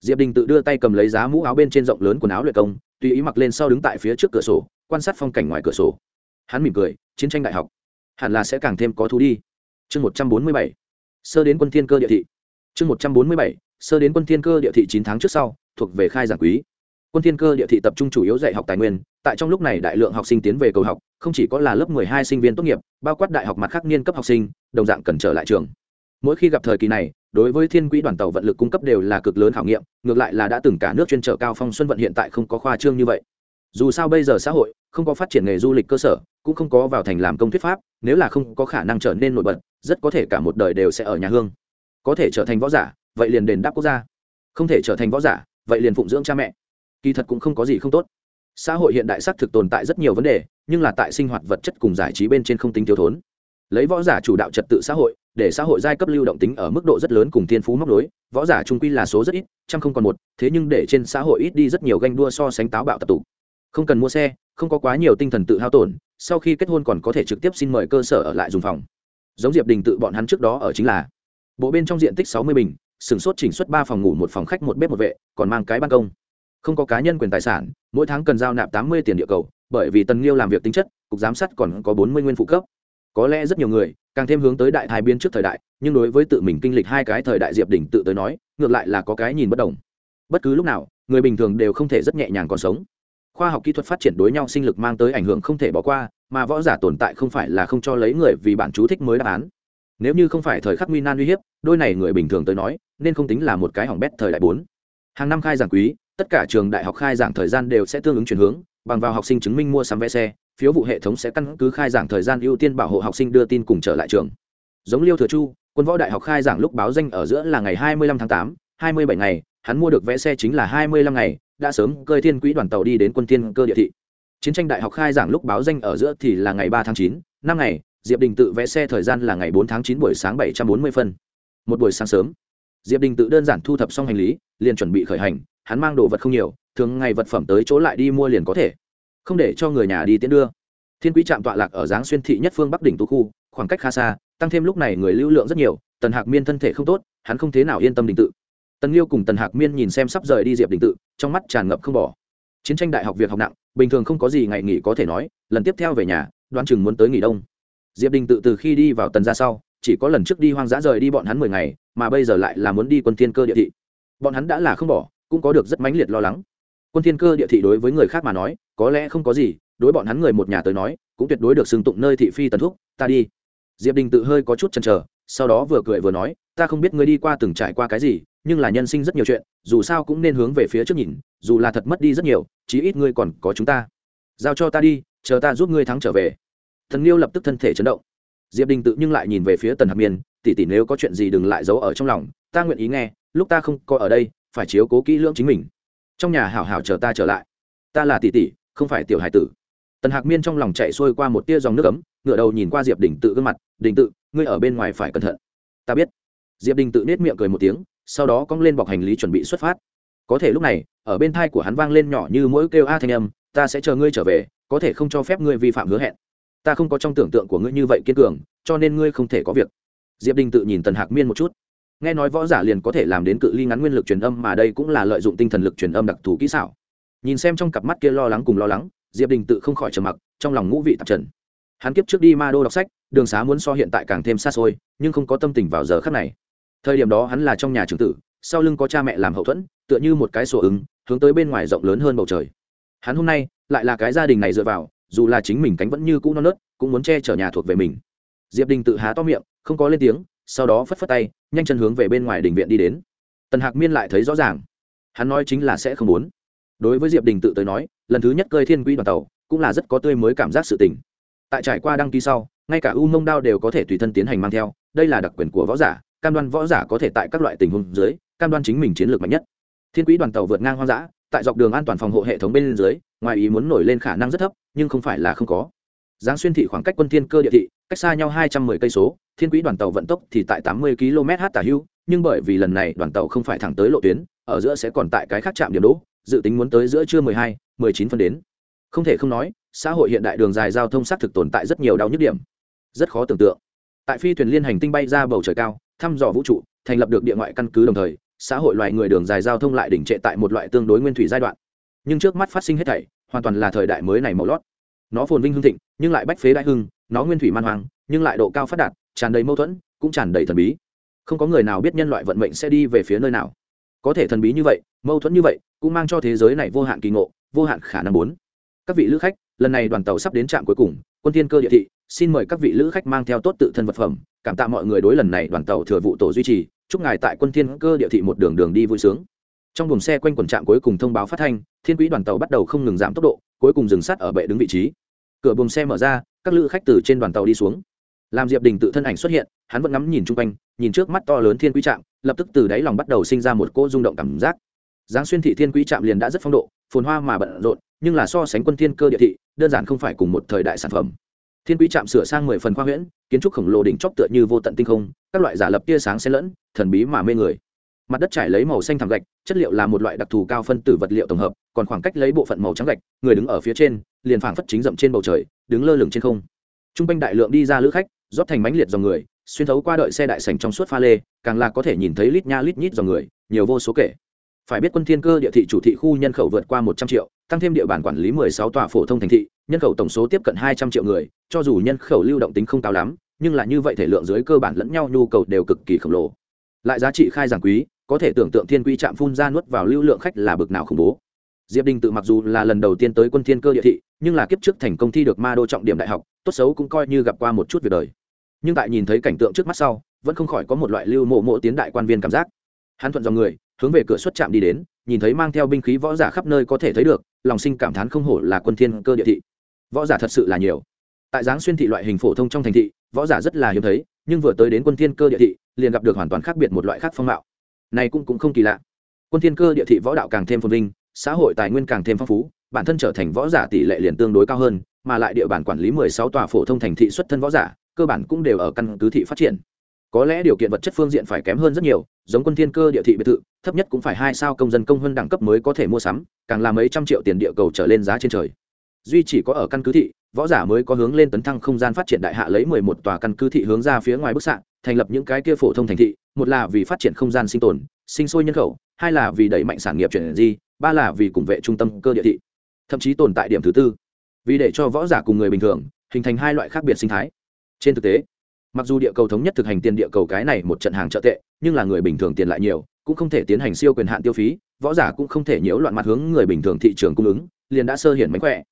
diệp đình tự đưa tay cầm lấy giá mũ áo bên trên rộng lớn quần áo luyện công, tùy ý mặc lên sau đứng tại phía trước cửa sổ, quan sát phong cảnh ngoài cửa sổ. Hắn mỉm cười, chiến tranh đại học. Hẳn là sẽ càng thêm có thú đi. Chương một trăm bốn mươi bảy. Sơ đến quân thiên cơ địa thị. Chương một trăm bốn mươi bảy sơ đến quân thiên cơ địa thị chín tháng trước sau, thuộc về khai giảng quý. Quân thiên cơ địa thị tập trung chủ yếu dạy học tài nguyên, tại trong lúc này đại lượng học sinh tiến về cầu học, không chỉ có là lớp 12 sinh viên tốt nghiệp, bao quát đại học mặt khác niên cấp học sinh, đồng dạng cần trở lại trường. Mỗi khi gặp thời kỳ này, đối với thiên quỹ đoàn tàu vận lực cung cấp đều là cực lớn khảo nghiệm, ngược lại là đã từng cả nước chuyên trở cao phong xuân vận hiện tại không có khoa trương như vậy. Dù sao bây giờ xã hội không có phát triển nghề du lịch cơ sở, cũng không có vào thành làm công thuyết pháp, nếu là không có khả năng trở nên nổi bật, rất có thể cả một đời đều sẽ ở nhà hương. Có thể trở thành võ giả vậy liền đền đáp quốc gia. Không thể trở thành võ giả, vậy liền phụng dưỡng cha mẹ. Kỳ thật cũng không có gì không tốt. Xã hội hiện đại xác thực tồn tại rất nhiều vấn đề, nhưng là tại sinh hoạt vật chất cùng giải trí bên trên không tính thiếu thốn. Lấy võ giả chủ đạo trật tự xã hội, để xã hội giai cấp lưu động tính ở mức độ rất lớn cùng thiên phú móc đối võ giả trung quy là số rất ít, trăm không còn một, thế nhưng để trên xã hội ít đi rất nhiều ganh đua so sánh táo bạo tập tụ. Không cần mua xe, không có quá nhiều tinh thần tự hao tổn, sau khi kết hôn còn có thể trực tiếp xin mời cơ sở ở lại dùng phòng. Giống diệp đình tự bọn hắn trước đó ở chính là, bộ bên trong diện tích sáu mươi bình sửng sốt chỉnh xuất ba phòng ngủ, một phòng khách, một bếp, một vệ, còn mang cái ban công. Không có cá nhân quyền tài sản, mỗi tháng cần giao nạp tám mươi tiền địa cầu, bởi vì tần liêu làm việc tính chất, cục giám sát còn có bốn mươi nguyên phụ cấp. Có lẽ rất nhiều người, càng thêm hướng tới đại thái biến trước thời đại, nhưng đối với tự mình kinh lịch hai cái thời đại diệp đỉnh tự tới nói, ngược lại là có cái nhìn bất đồng. Bất cứ lúc nào, người bình thường đều không thể rất nhẹ nhàng còn sống. Khoa học kỹ thuật phát triển đối nhau sinh lực mang tới ảnh hưởng không thể bỏ qua, mà võ giả tồn tại không phải là không cho lấy người vì bản chú thích mới đáp án nếu như không phải thời khắc nguy nan uy hiếp đôi này người bình thường tới nói nên không tính là một cái hỏng bét thời đại bốn. Hàng năm khai giảng quý tất cả trường đại học khai giảng thời gian đều sẽ tương ứng chuyển hướng bằng vào học sinh chứng minh mua sắm vé xe phiếu vụ hệ thống sẽ căn cứ khai giảng thời gian ưu tiên bảo hộ học sinh đưa tin cùng trở lại trường. Giống liêu thừa chu quân võ đại học khai giảng lúc báo danh ở giữa là ngày 25 tháng 8, 27 ngày hắn mua được vé xe chính là 25 ngày đã sớm cơi thiên quỹ đoàn tàu đi đến quân tiên cơ địa thị. Chiến tranh đại học khai giảng lúc báo danh ở giữa thì là ngày 3 tháng 9, năm ngày diệp đình tự vẽ xe thời gian là ngày 4 tháng 9 buổi sáng 740 phân. Một buổi sáng sớm, diệp đình tự đơn giản thu thập xong hành lý, liền chuẩn bị khởi hành. Hắn mang đồ vật không nhiều, thường ngày vật phẩm tới chỗ lại đi mua liền có thể. Không để cho người nhà đi tiễn đưa. Thiên quý trạm tọa lạc ở giáng xuyên thị nhất phương bắc đỉnh tu khu, khoảng cách khá xa, tăng thêm lúc này người lưu lượng rất nhiều, tần hạc miên thân thể không tốt, hắn không thế nào yên tâm đình tự. Tần liêu cùng tần hạc miên nhìn xem sắp rời đi diệp đình tự, trong mắt tràn ngập không bỏ. Chiến tranh đại học việc học nặng, bình thường không có gì ngày nghỉ có thể nói, lần tiếp theo về nhà đoan chừng muốn tới nghỉ đông diệp đình tự từ khi đi vào tần ra sau, chỉ có lần trước đi hoang dã rời đi bọn hắn mười ngày, mà bây giờ lại là muốn đi quân thiên cơ địa thị. Bọn hắn đã là không bỏ, cũng có được rất mãnh liệt lo lắng. Quân thiên cơ địa thị đối với người khác mà nói, có lẽ không có gì, đối bọn hắn người một nhà tới nói, cũng tuyệt đối được xưng tụng nơi thị phi tần thúc, ta đi. Diệp đình tự hơi có chút chần chờ, sau đó vừa cười vừa nói, ta không biết ngươi đi qua từng trải qua cái gì, nhưng là nhân sinh rất nhiều chuyện, dù sao cũng nên hướng về phía trước nhìn, dù là thật mất đi rất nhiều, chí ít ngươi còn có chúng ta. Giao cho ta đi, chờ ta giúp ngươi thắng trở về thần liêu lập tức thân thể chấn động. Diệp đình tự nhưng lại nhìn về phía tần hạc miên, tỷ tỷ nếu có chuyện gì đừng lại giấu ở trong lòng, ta nguyện ý nghe, lúc ta không có ở đây, phải chiếu cố kỹ lưỡng chính mình. Trong nhà hảo hảo chờ ta trở lại. Ta là tỷ tỷ, không phải tiểu hải tử. Tần hạc miên trong lòng chạy xuôi qua một tia dòng nước ấm ngựa đầu nhìn qua diệp đình tự gương mặt, đình tự, ngươi ở bên ngoài phải cẩn thận. Ta biết. Diệp đình tự nết miệng cười một tiếng, sau đó cong lên bọc hành lý chuẩn bị xuất phát. Có thể lúc này, ở bên thai của hắn vang lên nhỏ như mỗi kêu a thanh âm, ta sẽ chờ ngươi trở về, có thể không cho phép ngươi vi phạm hứa hẹn ta không có trong tưởng tượng của ngươi như vậy kiên cường, cho nên ngươi không thể có việc. Diệp đình tự nhìn tần hạc miên một chút. Nghe nói võ giả liền có thể làm đến cự ly ngắn nguyên lực truyền âm mà đây cũng là lợi dụng tinh thần lực truyền âm đặc thù kỹ xảo. Nhìn xem trong cặp mắt kia lo lắng cùng lo lắng, diệp đình tự không khỏi trầm mặc, trong lòng ngũ vị tạp trần. Hắn kiếp trước đi ma đô đọc sách, đường xá muốn so hiện tại càng thêm xa xôi, nhưng không có tâm tình vào giờ khắc này. Thời điểm đó hắn là trong nhà trường tử, sau lưng có cha mẹ làm hậu thuẫn, tựa như một cái sổ ứng, hướng tới bên ngoài rộng lớn hơn bầu trời. Hắn hôm nay lại là cái gia đình này dựa vào dù là chính mình cánh vẫn như cũ non nớt, cũng muốn che chở nhà thuộc về mình. Diệp đình tự há to miệng, không có lên tiếng, sau đó phất phất tay, nhanh chân hướng về bên ngoài đình viện đi đến. Tần hạc miên lại thấy rõ ràng, hắn nói chính là sẽ không muốn. Đối với diệp đình tự tới nói, lần thứ nhất cơi thiên quỹ đoàn tàu, cũng là rất có tươi mới cảm giác sự tình. Tại trải qua đăng ký sau, ngay cả u mông đao đều có thể tùy thân tiến hành mang theo, đây là đặc quyền của võ giả, cam đoan võ giả có thể tại các loại tình huống dưới, cam đoan chính mình chiến lược mạnh nhất. Thiên quỹ đoàn tàu vượt ngang hoang dã tại dọc đường an toàn phòng hộ hệ thống bên dưới, ngoài ý muốn nổi lên khả năng rất thấp, nhưng không phải là không có. Giáng xuyên thị khoảng cách quân thiên cơ địa thị, cách xa nhau hai trăm mười cây số, thiên quỹ đoàn tàu vận tốc thì tại tám mươi km h tả hưu, nhưng bởi vì lần này đoàn tàu không phải thẳng tới lộ tuyến, ở giữa sẽ còn tại cái khác trạm điểm đỗ, dự tính muốn tới giữa trưa mười hai, mười chín phân đến. Không thể không nói, xã hội hiện đại đường dài giao thông xác thực tồn tại rất nhiều đau nhức điểm, rất khó tưởng tượng. Tại phi thuyền liên hành tinh bay ra bầu trời cao, thăm dò vũ trụ, thành lập được địa ngoại căn cứ đồng thời xã hội loài người đường dài giao thông lại đỉnh trệ tại một loại tương đối nguyên thủy giai đoạn. Nhưng trước mắt phát sinh hết thảy, hoàn toàn là thời đại mới này màu lót. Nó phồn vinh hưng thịnh, nhưng lại bách phế đại hưng, nó nguyên thủy man hoàng nhưng lại độ cao phát đạt, tràn đầy mâu thuẫn, cũng tràn đầy thần bí. Không có người nào biết nhân loại vận mệnh sẽ đi về phía nơi nào. Có thể thần bí như vậy, mâu thuẫn như vậy, cũng mang cho thế giới này vô hạn kỳ ngộ, vô hạn khả năng bốn. Các vị lữ khách, lần này đoàn tàu sắp đến trạm cuối cùng quân thiên cơ địa thị, xin mời các vị lữ khách mang theo tốt tự thân vật phẩm, cảm tạ mọi người đối lần này đoàn tàu thừa vụ tổ duy trì, chúc ngài tại quân thiên cơ địa thị một đường đường đi vui sướng. Trong buồng xe quanh quần trạm cuối cùng thông báo phát thanh, thiên quỹ đoàn tàu bắt đầu không ngừng giảm tốc độ, cuối cùng dừng sát ở bệ đứng vị trí. Cửa buồng xe mở ra, các lữ khách từ trên đoàn tàu đi xuống. Làm diệp đình tự thân ảnh xuất hiện, hắn vẫn ngắm nhìn chung quanh, nhìn trước mắt to lớn thiên quỹ trạm, lập tức từ đáy lòng bắt đầu sinh ra một cô rung động cảm giác. Giáng xuyên thị thiên quỹ trạm liền đã rất phong độ, phồn hoa mà bận rộn nhưng là so sánh quân thiên cơ địa thị, đơn giản không phải cùng một thời đại sản phẩm. Thiên quý trạm sửa sang mười phần khoa huyễn, kiến trúc khổng lồ đỉnh chóp tựa như vô tận tinh không, các loại giả lập tia sáng xen lẫn, thần bí mà mê người. Mặt đất trải lấy màu xanh thảm gạch, chất liệu là một loại đặc thù cao phân tử vật liệu tổng hợp, còn khoảng cách lấy bộ phận màu trắng gạch, người đứng ở phía trên, liền phảng phất chính rậm trên bầu trời, đứng lơ lửng trên không. Trung quanh đại lượng đi ra lữ khách, rót thành mảnh liệt dòng người, xuyên thấu qua đợi xe đại sành trong suốt pha lê, càng là có thể nhìn thấy lít nha lít nhít dòng người, nhiều vô số kể phải biết quân thiên cơ địa thị chủ thị khu nhân khẩu vượt qua một trăm triệu, tăng thêm địa bàn quản lý mười sáu tòa phổ thông thành thị, nhân khẩu tổng số tiếp cận hai trăm triệu người, cho dù nhân khẩu lưu động tính không cao lắm, nhưng là như vậy thể lượng dưới cơ bản lẫn nhau nhu cầu đều cực kỳ khổng lồ. Lại giá trị khai giảng quý, có thể tưởng tượng thiên quy trạm phun ra nuốt vào lưu lượng khách là bực nào khủng bố. Diệp đình tự mặc dù là lần đầu tiên tới quân thiên cơ địa thị, nhưng là kiếp trước thành công thi được ma đô trọng điểm đại học, tốt xấu cũng coi như gặp qua một chút việc đời. Nhưng tại nhìn thấy cảnh tượng trước mắt sau, vẫn không khỏi có một loại lưu mộ mộ tiến đại quan viên cảm giác hắn thuận dòng người, hướng về cửa xuất trạm đi đến, nhìn thấy mang theo binh khí võ giả khắp nơi có thể thấy được, lòng sinh cảm thán không hổ là quân thiên cơ địa thị. Võ giả thật sự là nhiều. Tại giáng xuyên thị loại hình phổ thông trong thành thị, võ giả rất là hiếm thấy, nhưng vừa tới đến quân thiên cơ địa thị, liền gặp được hoàn toàn khác biệt một loại khác phong mạo. Này cũng cũng không kỳ lạ. Quân thiên cơ địa thị võ đạo càng thêm phồn vinh, xã hội tài nguyên càng thêm phong phú, bản thân trở thành võ giả tỷ lệ liền tương đối cao hơn, mà lại địa bàn quản lý 16 tòa phổ thông thành thị xuất thân võ giả, cơ bản cũng đều ở căn cứ thị phát triển có lẽ điều kiện vật chất phương diện phải kém hơn rất nhiều, giống quân thiên cơ địa thị biệt thự, thấp nhất cũng phải hai sao công dân công hơn đẳng cấp mới có thể mua sắm, càng là mấy trăm triệu tiền địa cầu trở lên giá trên trời. Duy chỉ có ở căn cứ thị, võ giả mới có hướng lên tấn thăng không gian phát triển đại hạ lấy 11 tòa căn cứ thị hướng ra phía ngoài bức xạ, thành lập những cái kia phổ thông thành thị, một là vì phát triển không gian sinh tồn, sinh sôi nhân khẩu, hai là vì đẩy mạnh sản nghiệp chuyển di, ba là vì cùng vệ trung tâm cơ địa thị, thậm chí tồn tại điểm thứ tư. Vì để cho võ giả cùng người bình thường hình thành hai loại khác biệt sinh thái. Trên thực tế mặc dù địa cầu thống nhất thực hành tiền địa cầu cái này một trận hàng trợ tệ, nhưng là người bình thường tiền lại nhiều, cũng không thể tiến hành siêu quyền hạn tiêu phí, võ giả cũng không thể nhiễu loạn mặt hướng người bình thường thị trường cung ứng, liền đã sơ hiển mánh khỏe.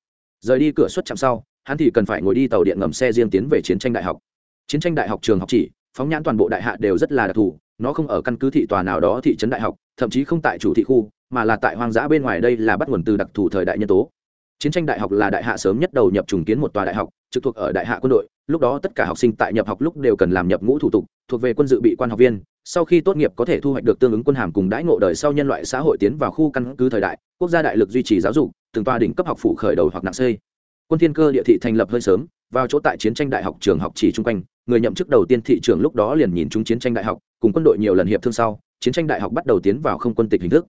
Rời đi cửa xuất chạm sau, hắn thì cần phải ngồi đi tàu điện ngầm xe riêng tiến về chiến tranh đại học. Chiến tranh đại học trường học chỉ, phóng nhãn toàn bộ đại hạ đều rất là đặc thù, nó không ở căn cứ thị tòa nào đó thị trấn đại học, thậm chí không tại chủ thị khu, mà là tại hoang dã bên ngoài đây là bắt nguồn từ đặc thù thời đại nhân tố. Chiến tranh đại học là đại hạ sớm nhất đầu nhập trùng kiến một tòa đại học, trực thuộc ở đại hạ quân đội lúc đó tất cả học sinh tại nhập học lúc đều cần làm nhập ngũ thủ tục, thuộc về quân dự bị quan học viên. Sau khi tốt nghiệp có thể thu hoạch được tương ứng quân hàm cùng đãi ngộ đời sau nhân loại xã hội tiến vào khu căn cứ thời đại, quốc gia đại lực duy trì giáo dục, từng toa đỉnh cấp học phủ khởi đầu hoặc nặng xây. Quân thiên cơ địa thị thành lập hơi sớm, vào chỗ tại chiến tranh đại học trường học chỉ chung quanh, người nhậm chức đầu tiên thị trường lúc đó liền nhìn chúng chiến tranh đại học, cùng quân đội nhiều lần hiệp thương sau, chiến tranh đại học bắt đầu tiến vào không quân tịch hình thức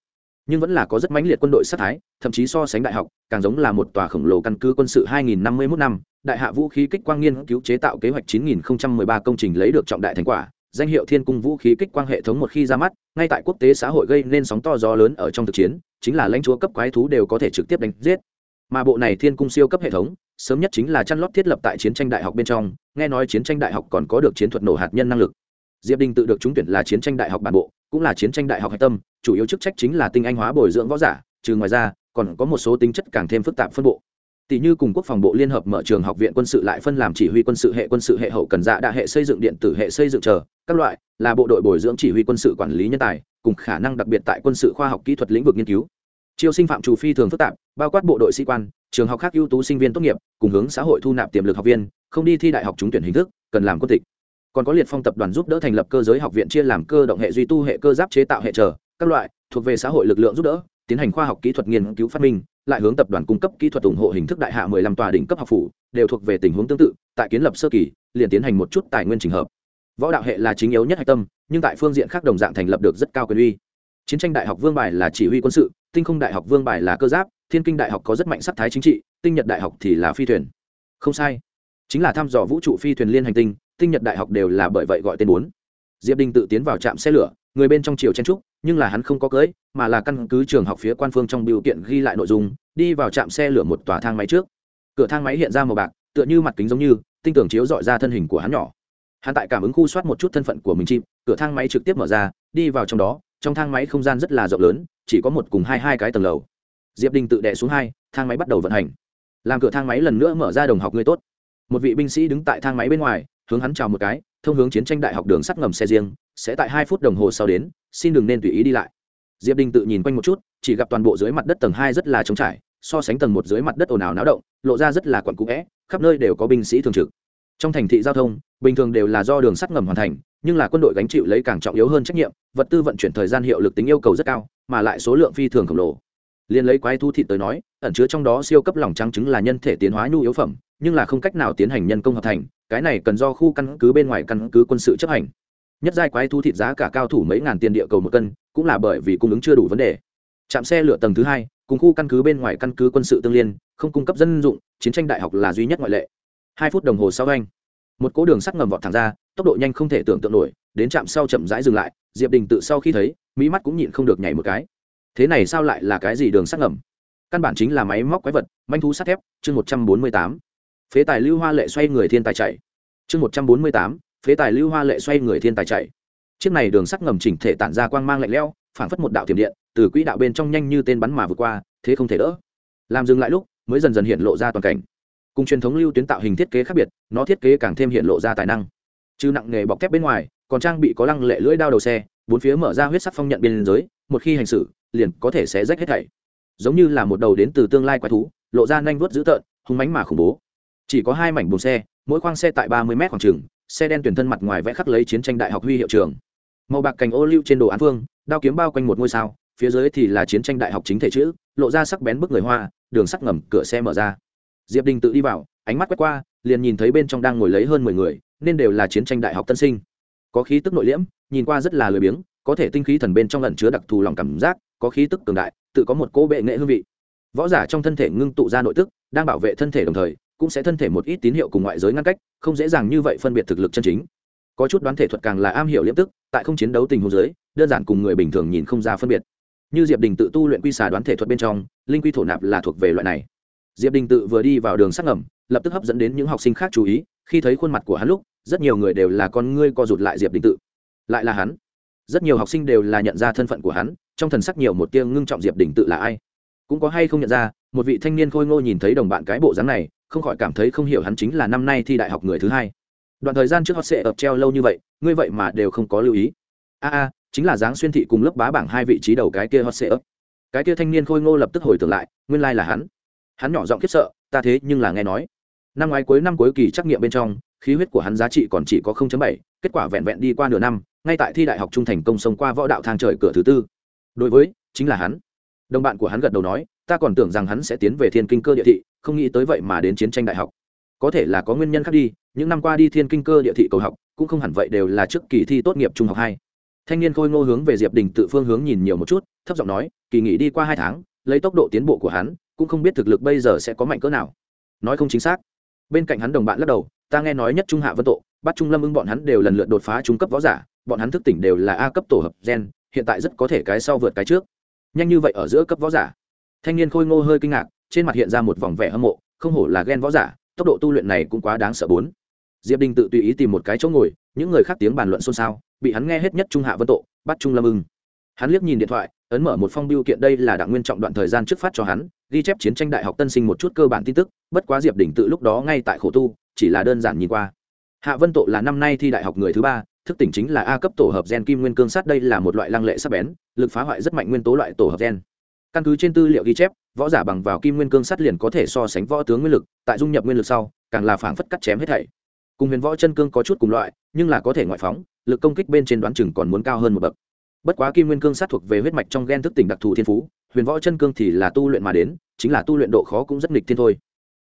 nhưng vẫn là có rất mãnh liệt quân đội sát thái, thậm chí so sánh đại học, càng giống là một tòa khổng lồ căn cứ quân sự 2051 năm đại hạ vũ khí kích quang nghiên cứu chế tạo kế hoạch 9013 công trình lấy được trọng đại thành quả, danh hiệu thiên cung vũ khí kích quang hệ thống một khi ra mắt, ngay tại quốc tế xã hội gây nên sóng to gió lớn ở trong thực chiến, chính là lãnh chúa cấp quái thú đều có thể trực tiếp đánh giết. Mà bộ này thiên cung siêu cấp hệ thống, sớm nhất chính là chăn lót thiết lập tại chiến tranh đại học bên trong, nghe nói chiến tranh đại học còn có được chiến thuật nổ hạt nhân năng lực diệp đình tự được trúng tuyển là chiến tranh đại học bản bộ, cũng là chiến tranh đại học hạch tâm, chủ yếu chức trách chính là tinh anh hóa bồi dưỡng võ giả, trừ ngoài ra, còn có một số tính chất càng thêm phức tạp phân bộ. Tỷ như cùng quốc phòng bộ liên hợp mở trường học viện quân sự lại phân làm chỉ huy quân sự hệ quân sự hệ hậu cần dạ đa hệ xây dựng điện tử hệ xây dựng chờ, các loại, là bộ đội bồi dưỡng chỉ huy quân sự quản lý nhân tài, cùng khả năng đặc biệt tại quân sự khoa học kỹ thuật lĩnh vực nghiên cứu. Chiêu sinh phạm chủ phi thường phức tạp, bao quát bộ đội sĩ quan, trường học khác ưu tú sinh viên tốt nghiệp, cùng hướng xã hội thu nạp tiềm lực học viên, không đi thi đại học trúng tuyển hình thức, cần làm quân tịch còn có liệt phong tập đoàn giúp đỡ thành lập cơ giới học viện chia làm cơ động hệ duy tu hệ cơ giáp chế tạo hệ trở, các loại, thuộc về xã hội lực lượng giúp đỡ, tiến hành khoa học kỹ thuật nghiên cứu phát minh, lại hướng tập đoàn cung cấp kỹ thuật ủng hộ hình thức đại hạ 15 tòa đỉnh cấp học phủ, đều thuộc về tình huống tương tự, tại kiến lập sơ kỳ, liền tiến hành một chút tài nguyên trình hợp. Võ đạo hệ là chính yếu nhất hạch tâm, nhưng tại phương diện khác đồng dạng thành lập được rất cao quyền uy. Chiến tranh đại học vương bài là chỉ huy quân sự, tinh không đại học vương bài là cơ giáp, thiên kinh đại học có rất mạnh sắc thái chính trị, tinh nhật đại học thì là phi thuyền. Không sai. Chính là thăm dò vũ trụ phi thuyền liên hành tinh tinh nhật đại học đều là bởi vậy gọi tên bốn. Diệp đình tự tiến vào trạm xe lửa, người bên trong chiều chen trúc, nhưng là hắn không có cưới, mà là căn cứ trường học phía quan phương trong biểu kiện ghi lại nội dung, đi vào trạm xe lửa một tòa thang máy trước. Cửa thang máy hiện ra màu bạc, tựa như mặt kính giống như, tinh tưởng chiếu dọi ra thân hình của hắn nhỏ. Hắn tại cảm ứng khu soát một chút thân phận của mình chim, cửa thang máy trực tiếp mở ra, đi vào trong đó, trong thang máy không gian rất là rộng lớn, chỉ có một cùng hai hai cái tầng lầu. Diệp đình tự đẻ xuống hai, thang máy bắt đầu vận hành. Làm cửa thang máy lần nữa mở ra đồng học người tốt. Một vị binh sĩ đứng tại thang máy bên ngoài hướng hắn chào một cái, thông hướng chiến tranh đại học đường sắt ngầm xe riêng, sẽ tại hai phút đồng hồ sau đến, xin đừng nên tùy ý đi lại. Diệp đình tự nhìn quanh một chút, chỉ gặp toàn bộ dưới mặt đất tầng hai rất là trống trải, so sánh tầng một dưới mặt đất ồn ào náo động, lộ ra rất là quặn cũ vẽ, khắp nơi đều có binh sĩ thường trực. Trong thành thị giao thông, bình thường đều là do đường sắt ngầm hoàn thành, nhưng là quân đội gánh chịu lấy càng trọng yếu hơn trách nhiệm, vật tư vận chuyển thời gian hiệu lực tính yêu cầu rất cao, mà lại số lượng phi thường khổng lồ. Liên lấy quái thu thịt tới nói, ẩn chứa trong đó siêu cấp lòng trắng trứng là nhân thể tiến hóa nhu yếu phẩm nhưng là không cách nào tiến hành nhân công hợp thành, cái này cần do khu căn cứ bên ngoài căn cứ quân sự chấp hành. Nhất giai quái thu thịt giá cả cao thủ mấy ngàn tiền địa cầu một cân, cũng là bởi vì cung ứng chưa đủ vấn đề. Trạm xe lửa tầng thứ hai, cùng khu căn cứ bên ngoài căn cứ quân sự tương liên, không cung cấp dân dụng, chiến tranh đại học là duy nhất ngoại lệ. Hai phút đồng hồ sau anh, một cố đường sắt ngầm vọt thẳng ra, tốc độ nhanh không thể tưởng tượng nổi, đến trạm sau chậm rãi dừng lại, diệp đình tự sau khi thấy mỹ mắt cũng nhịn không được nhảy một cái. Thế này sao lại là cái gì đường sắt ngầm? Căn bản chính là máy móc quái vật, manh thú sắt thép, chương một trăm bốn mươi tám phế tài lưu hoa lệ xoay người thiên tài chạy. Chương một trăm bốn mươi tám, phế tài lưu hoa lệ xoay người thiên tài chạy. Chiếc này đường sắt ngầm chỉnh thể tản ra quang mang lạnh lẽo, phảng phất một đạo tiềm điện, từ quỹ đạo bên trong nhanh như tên bắn mà vượt qua, thế không thể đỡ. Làm dừng lại lúc, mới dần dần hiện lộ ra toàn cảnh. Cùng truyền thống lưu tuyến tạo hình thiết kế khác biệt, nó thiết kế càng thêm hiện lộ ra tài năng. Chứ nặng nghề bọc thép bên ngoài, còn trang bị có lăng lệ lưỡi đao đầu xe, bốn phía mở ra huyết sắc phong nhận biên giới, một khi hành xử, liền có thể sẽ rách hết thảy. Giống như là một đầu đến từ tương lai quái thú, lộ ra nhanh vuốt dữ tợn, hung mánh mà khủng bố chỉ có hai mảnh buồng xe, mỗi khoang xe tại ba mươi mét khoảng trường xe đen tuyển thân mặt ngoài vẽ khắc lấy chiến tranh đại học huy hiệu trường. Màu bạc cành ô lưu trên đồ án phương đao kiếm bao quanh một ngôi sao, phía dưới thì là chiến tranh đại học chính thể chữ, lộ ra sắc bén bức người hoa, đường sắt ngầm, cửa xe mở ra. Diệp đình tự đi vào, ánh mắt quét qua, liền nhìn thấy bên trong đang ngồi lấy hơn mười người, nên đều là chiến tranh đại học tân sinh. Có khí tức nội liễm, nhìn qua rất là lười biếng, có thể tinh khí thần bên trong lần chứa đặc thù lòng cảm giác, có khí tức cường đại, tự có một cỗ bệ nghệ hương vị. Võ giả trong thân thể ngưng tụ ra nội tức, đang bảo vệ thân thể đồng thời cũng sẽ thân thể một ít tín hiệu cùng ngoại giới ngăn cách, không dễ dàng như vậy phân biệt thực lực chân chính. Có chút đoán thể thuật càng là am hiểu liễm tức, tại không chiến đấu tình huống giới đơn giản cùng người bình thường nhìn không ra phân biệt. Như diệp đình tự tu luyện quy xà đoán thể thuật bên trong, linh quy thổ nạp là thuộc về loại này. Diệp đình tự vừa đi vào đường sắc ngầm, lập tức hấp dẫn đến những học sinh khác chú ý, khi thấy khuôn mặt của hắn lúc, rất nhiều người đều là con ngươi co rụt lại diệp đình tự. Lại là hắn. Rất nhiều học sinh đều là nhận ra thân phận của hắn, trong thần sắc nhiều một tia ngưng trọng diệp đình tự là ai. Cũng có hay không nhận ra một vị thanh niên khôi ngô nhìn thấy đồng bạn cái bộ dáng này không khỏi cảm thấy không hiểu hắn chính là năm nay thi đại học người thứ hai. Đoạn thời gian trước hot sệ ập treo lâu như vậy ngươi vậy mà đều không có lưu ý. A a chính là dáng xuyên thị cùng lớp bá bảng hai vị trí đầu cái kia hot sệ ấp cái kia thanh niên khôi ngô lập tức hồi tưởng lại nguyên lai là hắn. Hắn nhỏ giọng khiếp sợ ta thế nhưng là nghe nói. Năm ngoái cuối năm cuối kỳ trắc nghiệm bên trong khí huyết của hắn giá trị còn chỉ có 0.7, kết quả vẹn vẹn đi qua nửa năm ngay tại thi đại học trung thành công sông qua võ đạo thang trời cửa thứ tư. Đối với chính là hắn. Đồng bạn của hắn gật đầu nói ta còn tưởng rằng hắn sẽ tiến về thiên kinh cơ địa thị, không nghĩ tới vậy mà đến chiến tranh đại học. Có thể là có nguyên nhân khác đi, những năm qua đi thiên kinh cơ địa thị cầu học, cũng không hẳn vậy đều là trước kỳ thi tốt nghiệp trung học hai. Thanh niên khôi ngô hướng về diệp đình tự phương hướng nhìn nhiều một chút, thấp giọng nói, kỳ nghỉ đi qua hai tháng, lấy tốc độ tiến bộ của hắn, cũng không biết thực lực bây giờ sẽ có mạnh cỡ nào. Nói không chính xác. Bên cạnh hắn đồng bạn lắc đầu, ta nghe nói nhất trung hạ vân tộ bắt trung lâm ưng bọn hắn đều lần lượt đột phá trung cấp võ giả, bọn hắn thức tỉnh đều là a cấp tổ hợp gen, hiện tại rất có thể cái sau vượt cái trước. Nhanh như vậy ở giữa cấp võ giả thanh niên khôi ngô hơi kinh ngạc, trên mặt hiện ra một vòng vẻ hâm mộ, không hổ là ghen võ giả, tốc độ tu luyện này cũng quá đáng sợ bốn. Diệp đình tự tùy ý tìm một cái chỗ ngồi, những người khác tiếng bàn luận xôn xao, bị hắn nghe hết nhất trung hạ vân tộ, bắt trung lâm ưng. Hắn liếc nhìn điện thoại, ấn mở một phong biêu kiện đây là đặng nguyên trọng đoạn thời gian trước phát cho hắn, ghi chép chiến tranh đại học tân sinh một chút cơ bản tin tức, bất quá diệp Đình tự lúc đó ngay tại khổ tu, chỉ là đơn giản nhìn qua. Hạ vân tộ là năm nay thi đại học người thứ ba, thức tỉnh chính là a cấp tổ hợp gen kim nguyên cương sát đây là một loại lăng lệ sắc bén, lực phá hoại rất mạnh nguyên tố loại tổ hợp gen căn cứ trên tư liệu ghi chép, võ giả bằng vào kim nguyên cương sắt liền có thể so sánh võ tướng nguyên lực, tại dung nhập nguyên lực sau, càng là phảng phất cắt chém hết thảy. Cùng huyền võ chân cương có chút cùng loại, nhưng là có thể ngoại phóng, lực công kích bên trên đoán chừng còn muốn cao hơn một bậc. Bất quá kim nguyên cương sát thuộc về huyết mạch trong gen thức tỉnh đặc thù thiên phú, huyền võ chân cương thì là tu luyện mà đến, chính là tu luyện độ khó cũng rất nghịch thiên thôi.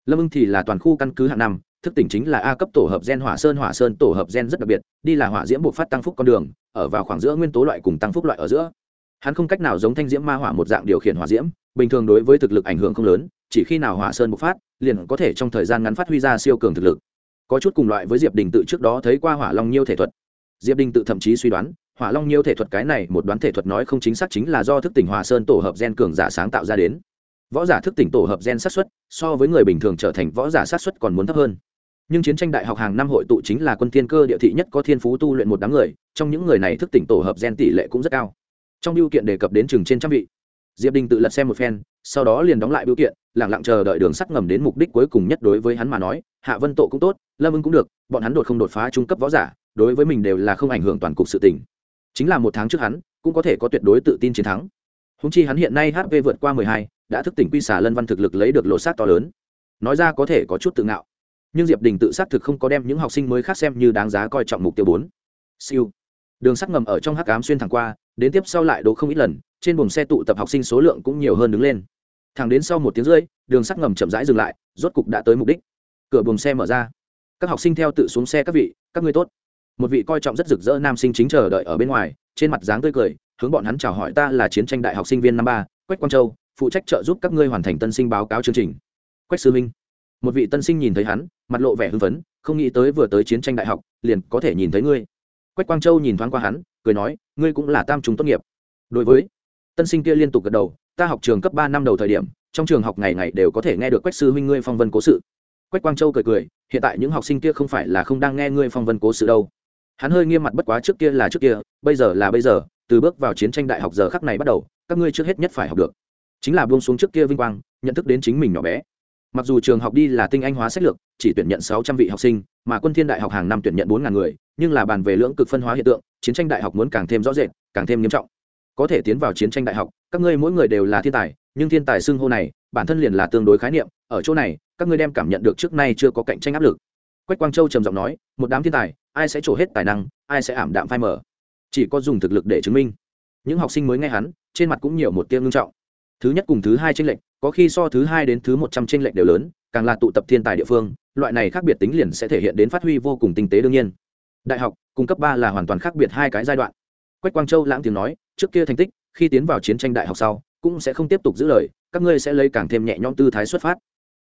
Lâm ưng thì là toàn khu căn cứ hạng năm, thức tỉnh chính là a cấp tổ hợp gen hỏa sơn hỏa sơn tổ hợp gen rất đặc biệt, đi là hỏa diễm buộc phát tăng phúc con đường, ở vào khoảng giữa nguyên tố loại cùng tăng phúc loại ở giữa hắn không cách nào giống thanh diễm ma hỏa một dạng điều khiển hỏa diễm, bình thường đối với thực lực ảnh hưởng không lớn, chỉ khi nào hỏa sơn bộc phát, liền có thể trong thời gian ngắn phát huy ra siêu cường thực lực. Có chút cùng loại với diệp đình tự trước đó thấy qua hỏa long nhiêu thể thuật. Diệp đình tự thậm chí suy đoán, hỏa long nhiêu thể thuật cái này một đoán thể thuật nói không chính xác chính là do thức tỉnh hỏa sơn tổ hợp gen cường giả sáng tạo ra đến. Võ giả thức tỉnh tổ hợp gen sát xuất so với người bình thường trở thành võ giả sát xuất còn muốn thấp hơn. Nhưng chiến tranh đại học hàng năm hội tụ chính là quân thiên cơ địa thị nhất có thiên phú tu luyện một đám người, trong những người này thức tỉnh tổ hợp gen tỷ lệ cũng rất cao trong biểu kiện đề cập đến chừng trên trăm vị. Diệp đình tự lật xem một phen, sau đó liền đóng lại biểu kiện lẳng lặng chờ đợi đường sắt ngầm đến mục đích cuối cùng nhất đối với hắn mà nói, hạ vân tộ cũng tốt, lâm ưng cũng được, bọn hắn đột không đột phá trung cấp võ giả, đối với mình đều là không ảnh hưởng toàn cục sự tình. Chính là một tháng trước hắn, cũng có thể có tuyệt đối tự tin chiến thắng. Húng chi hắn hiện nay hp vượt qua mười hai, đã thức tỉnh quy xả lân văn thực lực lấy được lộ sát to lớn. Nói ra có thể có chút tự ngạo. Nhưng diệp đình tự xác thực không có đem những học sinh mới khác xem như đáng giá coi trọng mục tiêu bốn. Siêu đường sắt ngầm ở trong hắc ám xuyên thẳng qua, đến tiếp sau lại đỗ không ít lần, trên buồng xe tụ tập học sinh số lượng cũng nhiều hơn đứng lên. Thẳng đến sau một tiếng rưỡi, đường sắt ngầm chậm rãi dừng lại, rốt cục đã tới mục đích. Cửa buồng xe mở ra. Các học sinh theo tự xuống xe, các vị, các ngươi tốt. Một vị coi trọng rất rực rỡ nam sinh chính chờ đợi ở bên ngoài, trên mặt dáng tươi cười, hướng bọn hắn chào hỏi ta là chiến tranh đại học sinh viên năm ba, quách quang châu, phụ trách trợ giúp các ngươi hoàn thành tân sinh báo cáo chương trình. Quách sư minh. Một vị tân sinh nhìn thấy hắn, mặt lộ vẻ hưng phấn, không nghĩ tới vừa tới chiến tranh đại học, liền có thể nhìn thấy ngươi quách quang châu nhìn thoáng qua hắn, cười nói, ngươi cũng là tam trung tốt nghiệp. Đối với, tân sinh kia liên tục gật đầu, ta học trường cấp ba năm đầu thời điểm, trong trường học ngày ngày đều có thể nghe được quách sư huynh ngươi phong vân cố sự. Quách quang châu cười cười, hiện tại những học sinh kia không phải là không đang nghe ngươi phong vân cố sự đâu. Hắn hơi nghiêm mặt bất quá trước kia là trước kia, bây giờ là bây giờ, từ bước vào chiến tranh đại học giờ khắc này bắt đầu, các ngươi trước hết nhất phải học được. Chính là buông xuống trước kia vinh quang, nhận thức đến chính mình nhỏ bé mặc dù trường học đi là tinh anh hóa sách lược, chỉ tuyển nhận sáu trăm vị học sinh, mà quân thiên đại học hàng năm tuyển nhận bốn ngàn người, nhưng là bàn về lưỡng cực phân hóa hiện tượng, chiến tranh đại học muốn càng thêm rõ rệt, càng thêm nghiêm trọng. Có thể tiến vào chiến tranh đại học, các ngươi mỗi người đều là thiên tài, nhưng thiên tài xưng hô này, bản thân liền là tương đối khái niệm, ở chỗ này, các ngươi đem cảm nhận được trước nay chưa có cạnh tranh áp lực. Quách quang châu trầm giọng nói, một đám thiên tài, ai sẽ trổ hết tài năng, ai sẽ ảm đạm phai mờ. Chỉ có dùng thực lực để chứng minh. Những học sinh mới nghe hắn, trên mặt cũng nhiều một tiêu ngưng trọng. Thứ nhất cùng thứ hai tranh lệch có khi so thứ hai đến thứ một trăm tranh lệch đều lớn, càng là tụ tập thiên tài địa phương, loại này khác biệt tính liền sẽ thể hiện đến phát huy vô cùng tinh tế đương nhiên. Đại học cung cấp ba là hoàn toàn khác biệt hai cái giai đoạn. Quách quang châu lãng tiếng nói, trước kia thành tích, khi tiến vào chiến tranh đại học sau, cũng sẽ không tiếp tục giữ lời, các ngươi sẽ lấy càng thêm nhẹ nhõm tư thái xuất phát.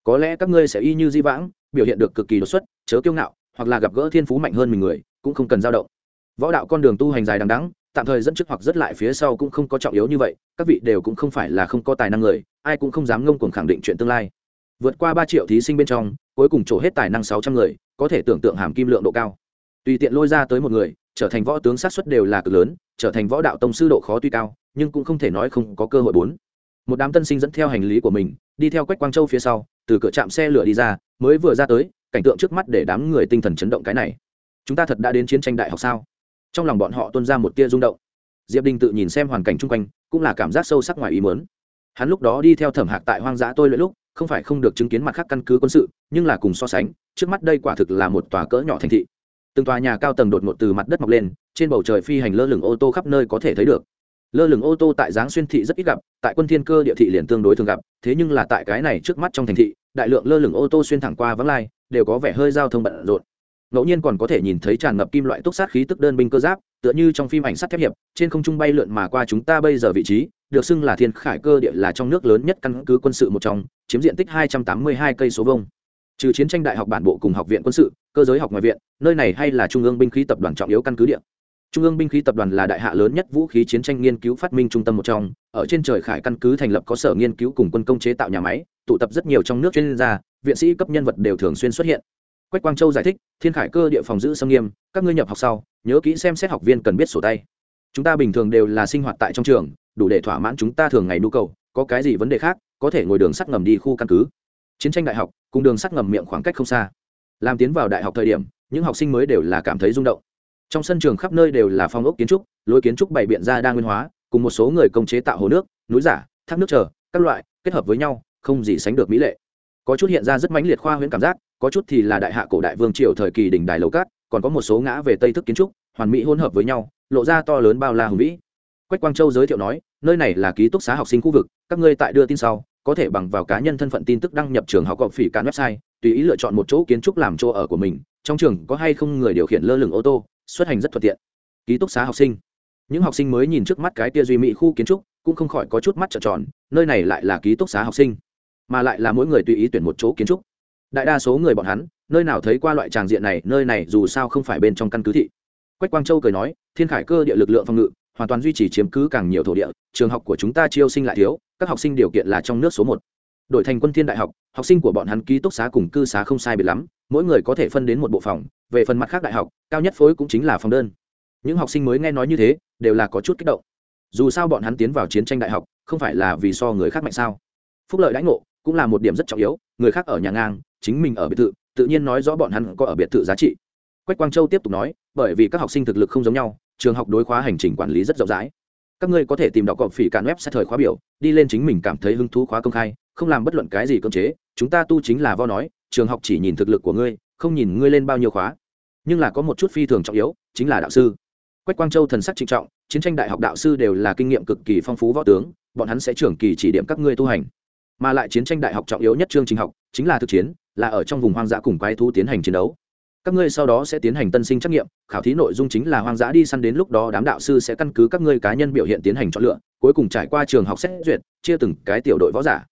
Có lẽ các ngươi sẽ y như di vãng, biểu hiện được cực kỳ đột xuất, chớ kiêu ngạo, hoặc là gặp gỡ thiên phú mạnh hơn mình người, cũng không cần dao động. Võ đạo con đường tu hành dài đằng đắng tạm thời dẫn trước hoặc rất lại phía sau cũng không có trọng yếu như vậy, các vị đều cũng không phải là không có tài năng người, ai cũng không dám ngông cuồng khẳng định chuyện tương lai. Vượt qua ba triệu thí sinh bên trong, cuối cùng trổ hết tài năng sáu trăm người, có thể tưởng tượng hàm kim lượng độ cao. Tùy tiện lôi ra tới một người, trở thành võ tướng sát xuất đều là cực lớn, trở thành võ đạo tông sư độ khó tuy cao, nhưng cũng không thể nói không có cơ hội bốn. Một đám tân sinh dẫn theo hành lý của mình, đi theo quách quang châu phía sau, từ cửa trạm xe lửa đi ra, mới vừa ra tới, cảnh tượng trước mắt để đám người tinh thần chấn động cái này. Chúng ta thật đã đến chiến tranh đại học sao? Trong lòng bọn họ tuôn ra một tia rung động. Diệp đình tự nhìn xem hoàn cảnh chung quanh, cũng là cảm giác sâu sắc ngoài ý mớn hắn lúc đó đi theo thẩm hạc tại hoang dã tôi luyện lúc, không phải không được chứng kiến mặt khác căn cứ quân sự, nhưng là cùng so sánh, trước mắt đây quả thực là một tòa cỡ nhỏ thành thị. Từng tòa nhà cao tầng đột ngột từ mặt đất mọc lên, trên bầu trời phi hành lơ lửng ô tô khắp nơi có thể thấy được. Lơ lửng ô tô tại giáng xuyên thị rất ít gặp, tại quân thiên cơ địa thị liền tương đối thường gặp, thế nhưng là tại cái này trước mắt trong thành thị, đại lượng lơ lửng ô tô xuyên thẳng qua vắng lai, đều có vẻ hơi giao thông bận rộn ngẫu nhiên còn có thể nhìn thấy tràn ngập kim loại túc sát khí tức đơn binh cơ giáp, tựa như trong phim ảnh sắt thép hiệp, trên không trung bay lượn mà qua chúng ta bây giờ vị trí, được xưng là thiên khải cơ địa là trong nước lớn nhất căn cứ quân sự một trong, chiếm diện tích 282 cây số vông trừ chiến tranh đại học bản bộ cùng học viện quân sự, cơ giới học ngoại viện, nơi này hay là trung ương binh khí tập đoàn trọng yếu căn cứ địa. Trung ương binh khí tập đoàn là đại hạ lớn nhất vũ khí chiến tranh nghiên cứu phát minh trung tâm một trong, ở trên trời khải căn cứ thành lập có sở nghiên cứu cùng quân công chế tạo nhà máy, tụ tập rất nhiều trong nước chuyên gia, viện sĩ cấp nhân vật đều thường xuyên xuất hiện quách quang châu giải thích, thiên khải cơ địa phòng giữ sâm nghiêm, các ngươi nhập học sau, nhớ kỹ xem xét học viên cần biết sổ tay. Chúng ta bình thường đều là sinh hoạt tại trong trường, đủ để thỏa mãn chúng ta thường ngày nhu cầu, có cái gì vấn đề khác, có thể ngồi đường sắt ngầm đi khu căn cứ. Chiến tranh đại học, cùng đường sắt ngầm miệng khoảng cách không xa. Làm tiến vào đại học thời điểm, những học sinh mới đều là cảm thấy rung động. Trong sân trường khắp nơi đều là phong ốc kiến trúc, lối kiến trúc bày biện ra đa nguyên hóa, cùng một số người công chế tạo hồ nước, núi giả, thác nước chờ, các loại, kết hợp với nhau, không gì sánh được mỹ lệ. Có chút hiện ra rất mãnh liệt khoa huyễn cảm giác có chút thì là đại hạ cổ đại vương triều thời kỳ đỉnh đài lầu cát, còn có một số ngã về tây thức kiến trúc, hoàn mỹ hỗn hợp với nhau, lộ ra to lớn bao la hùng vĩ. Quách quang châu giới thiệu nói, nơi này là ký túc xá học sinh khu vực, các ngươi tại đưa tin sau, có thể bằng vào cá nhân thân phận tin tức đăng nhập trường học gọc phỉ cạn website, tùy ý lựa chọn một chỗ kiến trúc làm chỗ ở của mình, trong trường có hay không người điều khiển lơ lửng ô tô, xuất hành rất thuận tiện. Ký túc xá học sinh. Những học sinh mới nhìn trước mắt cái tia duy mỹ khu kiến trúc, cũng không khỏi có chút mắt trợn tròn, nơi này lại là ký túc xá học sinh, mà lại là mỗi người tùy ý tuyển một chỗ kiến trúc đại đa số người bọn hắn, nơi nào thấy qua loại tràng diện này, nơi này dù sao không phải bên trong căn cứ thị. Quách quang châu cười nói, thiên khải cơ địa lực lượng phòng ngự, hoàn toàn duy trì chiếm cứ càng nhiều thổ địa, trường học của chúng ta chiêu sinh lại thiếu, các học sinh điều kiện là trong nước số một. Đổi thành quân thiên đại học học sinh của bọn hắn ký túc xá cùng cư xá không sai biệt lắm, mỗi người có thể phân đến một bộ phòng, về phần mặt khác đại học, cao nhất phối cũng chính là phòng đơn. Những học sinh mới nghe nói như thế, đều là có chút kích động. Dù sao bọn hắn tiến vào chiến tranh đại học, không phải là vì so người khác mạnh sao? Phúc lợi đãi ngộ cũng là một điểm rất trọng yếu, người khác ở nhà ngang, chính mình ở biệt thự, tự nhiên nói rõ bọn hắn có ở biệt thự giá trị. Quách quang châu tiếp tục nói, bởi vì các học sinh thực lực không giống nhau, trường học đối khóa hành trình quản lý rất rộng rãi. Các ngươi có thể tìm đọc cọp phỉ cản web sẽ thời khóa biểu, đi lên chính mình cảm thấy hứng thú khóa công khai, không làm bất luận cái gì cơ chế, chúng ta tu chính là vo nói, trường học chỉ nhìn thực lực của ngươi, không nhìn ngươi lên bao nhiêu khóa. Nhưng là có một chút phi thường trọng yếu, chính là đạo sư. Quách quang châu thần sắc trịnh trọng, chiến tranh đại học đạo sư đều là kinh nghiệm cực kỳ phong phú võ tướng, bọn hắn sẽ trưởng kỳ chỉ điểm các ngươi tu hành mà lại chiến tranh đại học trọng yếu nhất chương trình học chính là thực chiến, là ở trong vùng hoang dã cùng quái thú tiến hành chiến đấu. Các ngươi sau đó sẽ tiến hành tân sinh trắc nghiệm, khảo thí nội dung chính là hoang dã đi săn đến lúc đó đám đạo sư sẽ căn cứ các ngươi cá nhân biểu hiện tiến hành chọn lựa, cuối cùng trải qua trường học xét duyệt, chia từng cái tiểu đội võ giả.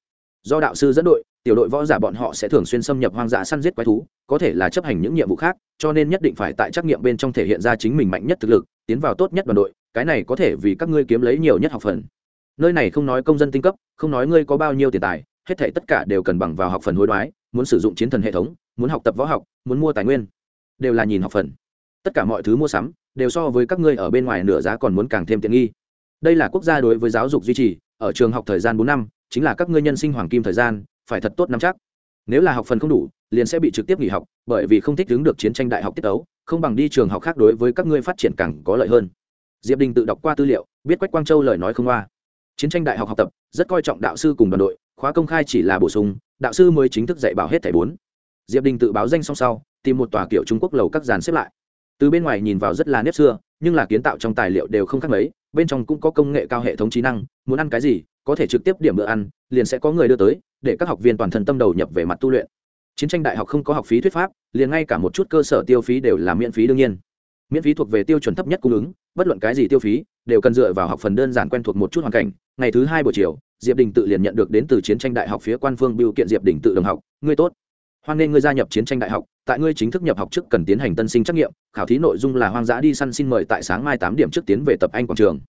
Do đạo sư dẫn đội, tiểu đội võ giả bọn họ sẽ thường xuyên xâm nhập hoang dã săn giết quái thú, có thể là chấp hành những nhiệm vụ khác, cho nên nhất định phải tại trắc nghiệm bên trong thể hiện ra chính mình mạnh nhất thực lực, tiến vào tốt nhất đoàn đội, cái này có thể vì các ngươi kiếm lấy nhiều nhất học phần nơi này không nói công dân tinh cấp, không nói ngươi có bao nhiêu tiền tài, hết thể tất cả đều cần bằng vào học phần hối đoái, muốn sử dụng chiến thần hệ thống, muốn học tập võ học, muốn mua tài nguyên. Đều là nhìn học phần. Tất cả mọi thứ mua sắm, đều so với các ngươi ở bên ngoài nửa giá còn muốn càng thêm tiện nghi. Đây là quốc gia đối với giáo dục duy trì, ở trường học thời gian bốn năm, chính là các ngươi nhân sinh hoàng kim thời gian, phải thật tốt nắm chắc. Nếu là học phần không đủ, liền sẽ bị trực tiếp nghỉ học, bởi vì không thích đứng được chiến tranh đại học tiết tấu, không bằng đi trường học khác đối với các ngươi phát triển càng có lợi hơn. Diệp đình tự đọc qua tư liệu, biết quách quang châu lời nói không qua chiến tranh đại học học tập, rất coi trọng đạo sư cùng đoàn đội, khóa công khai chỉ là bổ sung, đạo sư mới chính thức dạy bảo hết thẻ bốn. Diệp đình tự báo danh song sau, tìm một tòa kiểu trung quốc lầu các dàn xếp lại. Từ bên ngoài nhìn vào rất là nếp xưa, nhưng là kiến tạo trong tài liệu đều không khác mấy, bên trong cũng có công nghệ cao hệ thống trí năng, muốn ăn cái gì, có thể trực tiếp điểm bữa ăn, liền sẽ có người đưa tới, để các học viên toàn thân tâm đầu nhập về mặt tu luyện. Chiến tranh đại học không có học phí thuyết pháp, liền ngay cả một chút cơ sở tiêu phí đều là miễn phí đương nhiên miễn phí thuộc về tiêu chuẩn thấp nhất cung ứng, bất luận cái gì tiêu phí, đều cần dựa vào học phần đơn giản quen thuộc một chút hoàn cảnh. Ngày thứ hai buổi chiều, diệp đình tự liền nhận được đến từ chiến tranh đại học phía quan phương biểu kiện diệp đình tự đồng học. Ngươi tốt. Hoan nghênh ngươi gia nhập chiến tranh đại học. Tại ngươi chính thức nhập học trước cần tiến hành tân sinh trắc nghiệm. Khảo thí nội dung là hoang dã đi săn xin mời tại sáng mai tám điểm trước tiến về tập anh quảng trường.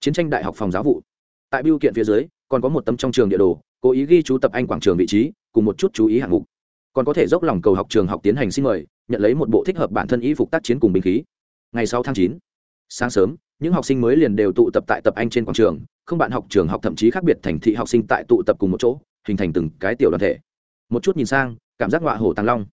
Chiến tranh đại học phòng giáo vụ. Tại biểu kiện phía dưới, còn có một tấm trong trường địa đồ, cố ý ghi chú tập anh quảng trường vị trí, cùng một chút chú ý hạng mục. Còn có thể dốc lòng cầu học trường học tiến hành xin mời, nhận lấy một bộ thích hợp bản thân y phục tác chiến cùng binh khí ngày sáu tháng chín. Sáng sớm, những học sinh mới liền đều tụ tập tại tập anh trên quảng trường, không bạn học trường học thậm chí khác biệt thành thị học sinh tại tụ tập cùng một chỗ, hình thành từng cái tiểu đoàn thể. Một chút nhìn sang, cảm giác ngọa hổ tàng long.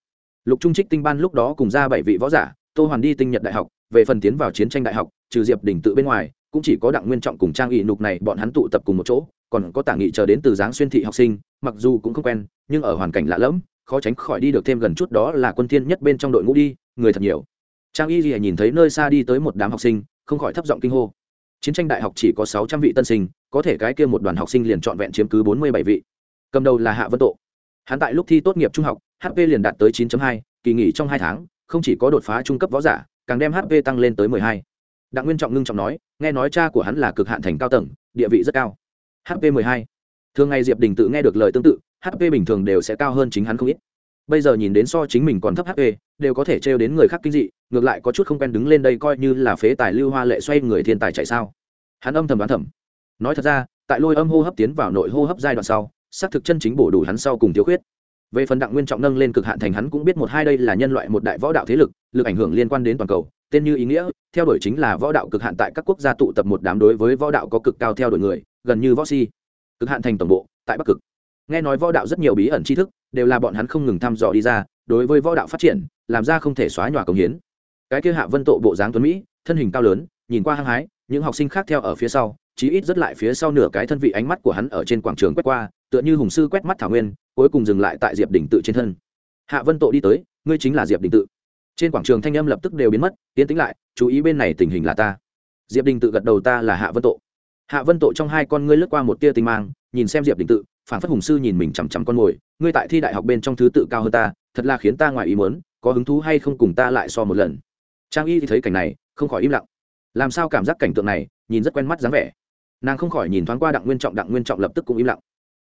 Lục trung trích tinh ban lúc đó cùng ra bảy vị võ giả, tô hoàn đi tinh nhật đại học, về phần tiến vào chiến tranh đại học, trừ diệp đỉnh tự bên ngoài, cũng chỉ có đặng nguyên trọng cùng trang nghị nục này bọn hắn tụ tập cùng một chỗ, còn có tả nghị chờ đến từ giáng xuyên thị học sinh, mặc dù cũng không quen, nhưng ở hoàn cảnh lạ lẫm, khó tránh khỏi đi được thêm gần chút đó là quân thiên nhất bên trong đội ngũ đi, người thật nhiều trang y gì nhìn thấy nơi xa đi tới một đám học sinh, không khỏi thấp giọng kinh hô. Chiến tranh đại học chỉ có sáu trăm vị tân sinh, có thể cái kia một đoàn học sinh liền trọn vẹn chiếm cứ bốn mươi bảy vị. Cầm đầu là hạ vân tộ. Hắn tại lúc thi tốt nghiệp trung học hp liền đạt tới 9 hai, kỳ nghỉ trong hai tháng, không chỉ có đột phá trung cấp võ giả, càng đem hp tăng lên tới mười hai. Đặng nguyên trọng ngưng trọng nói, nghe nói cha của hắn là cực hạn thành cao tầng, địa vị rất cao. Hp mười hai. Thường ngày diệp đình tự nghe được lời tương tự hp bình thường đều sẽ cao hơn chính hắn không ít bây giờ nhìn đến so chính mình còn thấp hp đều có thể trêu đến người khác kinh dị, ngược lại có chút không quen đứng lên đây coi như là phế tài lưu hoa lệ xoay người thiên tài chạy sao. Hắn âm thầm đoán thầm. Nói thật ra, tại lôi âm hô hấp tiến vào nội hô hấp giai đoạn sau, xác thực chân chính bổ đủ hắn sau cùng thiếu khuyết. Về phần đặng nguyên trọng nâng lên cực hạn thành hắn cũng biết một hai đây là nhân loại một đại võ đạo thế lực lực ảnh hưởng liên quan đến toàn cầu, tên như ý nghĩa, theo đuổi chính là võ đạo cực hạn tại các quốc gia tụ tập một đám đối với võ đạo có cực cao theo đuổi người, gần như võ si. Cực hạn thành tổng bộ, tại bắc cực. Nghe nói võ đạo rất nhiều bí ẩn tri thức đều là bọn hắn không ngừng thăm dò đi ra, đối với võ đạo phát triển, làm ra không thể xóa nhòa công hiến. Cái kia hạ vân tộ bộ dáng tuấn mỹ, thân hình cao lớn, nhìn qua hăng hái, những học sinh khác theo ở phía sau, chí ít rất lại phía sau nửa cái thân vị ánh mắt của hắn ở trên quảng trường quét qua, tựa như hùng sư quét mắt thảo nguyên, cuối cùng dừng lại tại diệp đình tự trên thân. Hạ vân tộ đi tới, ngươi chính là diệp đình tự. Trên quảng trường thanh âm lập tức đều biến mất tiến tính lại, chú ý bên này tình hình là ta. Diệp đình tự gật đầu, ta là hạ vân tộ. Hạ vân tộ trong hai con ngươi lướt qua một tia tinh mang, nhìn xem diệp đình tự phản phất hùng sư nhìn mình chằm chằm con mồi, ngươi tại thi đại học bên trong thứ tự cao hơn ta, thật là khiến ta ngoài ý muốn, có hứng thú hay không cùng ta lại so một lần. Trang y thì thấy cảnh này, không khỏi im lặng. Làm sao cảm giác cảnh tượng này, nhìn rất quen mắt dáng vẻ. Nàng không khỏi nhìn thoáng qua đặng nguyên trọng, đặng nguyên trọng lập tức cũng im lặng.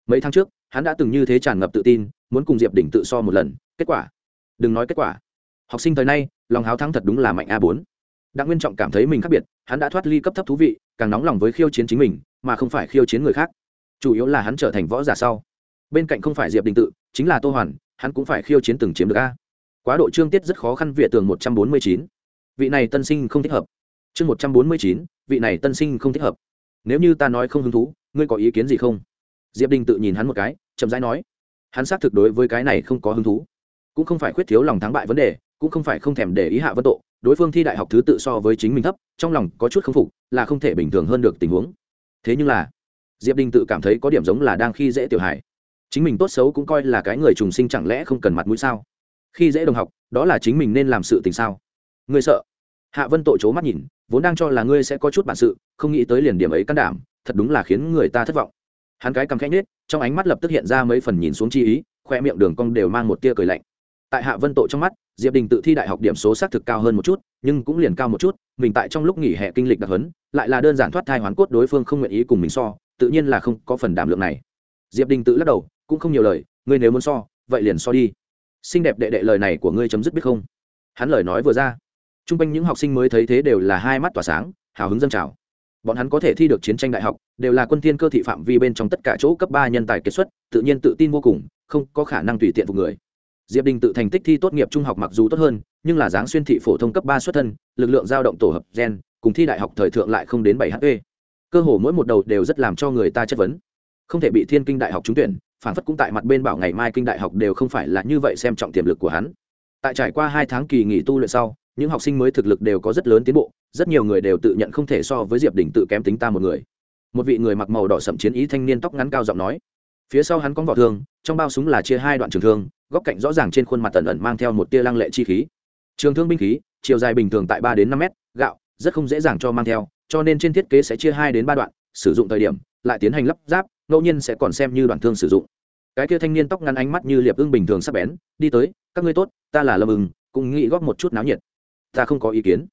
Mấy tháng trước, hắn đã từng như thế tràn ngập tự tin, muốn cùng diệp đỉnh tự so một lần, kết quả? Đừng nói kết quả. Học sinh thời nay, lòng háo thắng thật đúng là mạnh a bốn. Đặng nguyên trọng cảm thấy mình khác biệt, hắn đã thoát ly cấp thấp thú vị, càng nóng lòng với khiêu chiến chính mình, mà không phải khiêu chiến người khác chủ yếu là hắn trở thành võ giả sau. Bên cạnh không phải diệp đình tự, chính là tô hoàn, hắn cũng phải khiêu chiến từng chiếm được a. Quá độ trương tiết rất khó khăn vỉa tường một trăm bốn mươi chín. Vị này tân sinh không thích hợp. Chương một trăm bốn mươi chín, vị này tân sinh không thích hợp. Nếu như ta nói không hứng thú, ngươi có ý kiến gì không? Diệp đình tự nhìn hắn một cái, chậm rãi nói. Hắn xác thực đối với cái này không có hứng thú. Cũng không phải khuyết thiếu lòng thắng bại vấn đề, cũng không phải không thèm để ý hạ vân tộ. Đối phương thi đại học thứ tự so với chính mình thấp, trong lòng có chút k phục, là không thể bình thường hơn được tình huống. Thế nhưng là diệp đình tự cảm thấy có điểm giống là đang khi dễ tiểu hải chính mình tốt xấu cũng coi là cái người trùng sinh chẳng lẽ không cần mặt mũi sao? Khi dễ đồng học, đó là chính mình nên làm sự tình sao? Ngươi sợ? Hạ vân tội c mắt nhìn, vốn đang cho là ngươi sẽ có chút bản sự, không nghĩ tới liền điểm ấy can đảm, thật đúng là khiến người ta thất vọng. Hắn cái cầm khẽ nết trong ánh mắt lập tức hiện ra mấy phần nhìn xuống chi ý, khoe miệng đường cong đều mang một tia cười lạnh. Tại hạ vân tội trong mắt, diệp đình tự thi đại học điểm số xác thực cao hơn một chút, nhưng cũng liền cao một chút, mình tại trong lúc nghỉ hè kinh lịch đặc hấn lại là đơn giản thoát thai hoàn cốt đối phương không nguyện ý cùng mình so tự nhiên là không có phần đảm lượng này. Diệp đình tự lắc đầu, cũng không nhiều lời, ngươi nếu muốn so, vậy liền so đi. Xinh đẹp đệ đệ lời này của ngươi chấm dứt biết không? Hắn lời nói vừa ra t r u n g quanh những học sinh mới thấy thế đều là hai mắt tỏa sáng, hào hứng dân trào. Bọn hắn có thể thi được chiến tranh đại học, đều là quân tiên cơ thị phạm vi bên trong tất cả chỗ cấp ba nhân tài kết xuất, tự nhiên tự tin vô cùng, không có khả năng tùy tiện phục người. Diệp đình tự thành tích thi tốt nghiệp trung học mặc dù tốt hơn, nhưng là dáng xuyên thị phổ thông cấp ba xuất thân, lực lượng giao động tổ hợp gen, cùng thi đại học thời thượng lại không đến bảy hp cơ hồ mỗi một đầu đều rất làm cho người ta chất vấn. Không thể bị thiên kinh đại học trúng tuyển, phản phất cũng tại mặt bên bảo ngày mai kinh đại học đều không phải là như vậy xem trọng tiềm lực của hắn. Tại trải qua hai tháng kỳ nghỉ tu luyện sau, những học sinh mới thực lực đều có rất lớn tiến bộ, rất nhiều người đều tự nhận không thể so với diệp đình tự kém tính ta một người. Một vị người mặc màu đỏ sậm chiến ý thanh niên tóc ngắn cao giọng nói, phía sau hắn có vỏ thương, trong bao súng là chia hai đoạn trường thương, góc cạnh rõ ràng trên khuôn mặt tần ẩn mang theo một tia lăng lệ chi khí. Trường thương binh khí, chiều dài bình thường tại ba đến năm mét, gạo, rất không dễ dàng cho mang theo cho nên trên thiết kế sẽ chia hai đến ba đoạn, sử dụng thời điểm, lại tiến hành lắp ráp, ngẫu nhiên sẽ còn xem như đoạn thương sử dụng. Cái kia thanh niên tóc ngắn ánh mắt như liệp ưng bình thường sắp bén, đi tới, các ngươi tốt, ta là lâm ưng, cũng nghĩ góp một chút náo nhiệt. Ta không có ý kiến.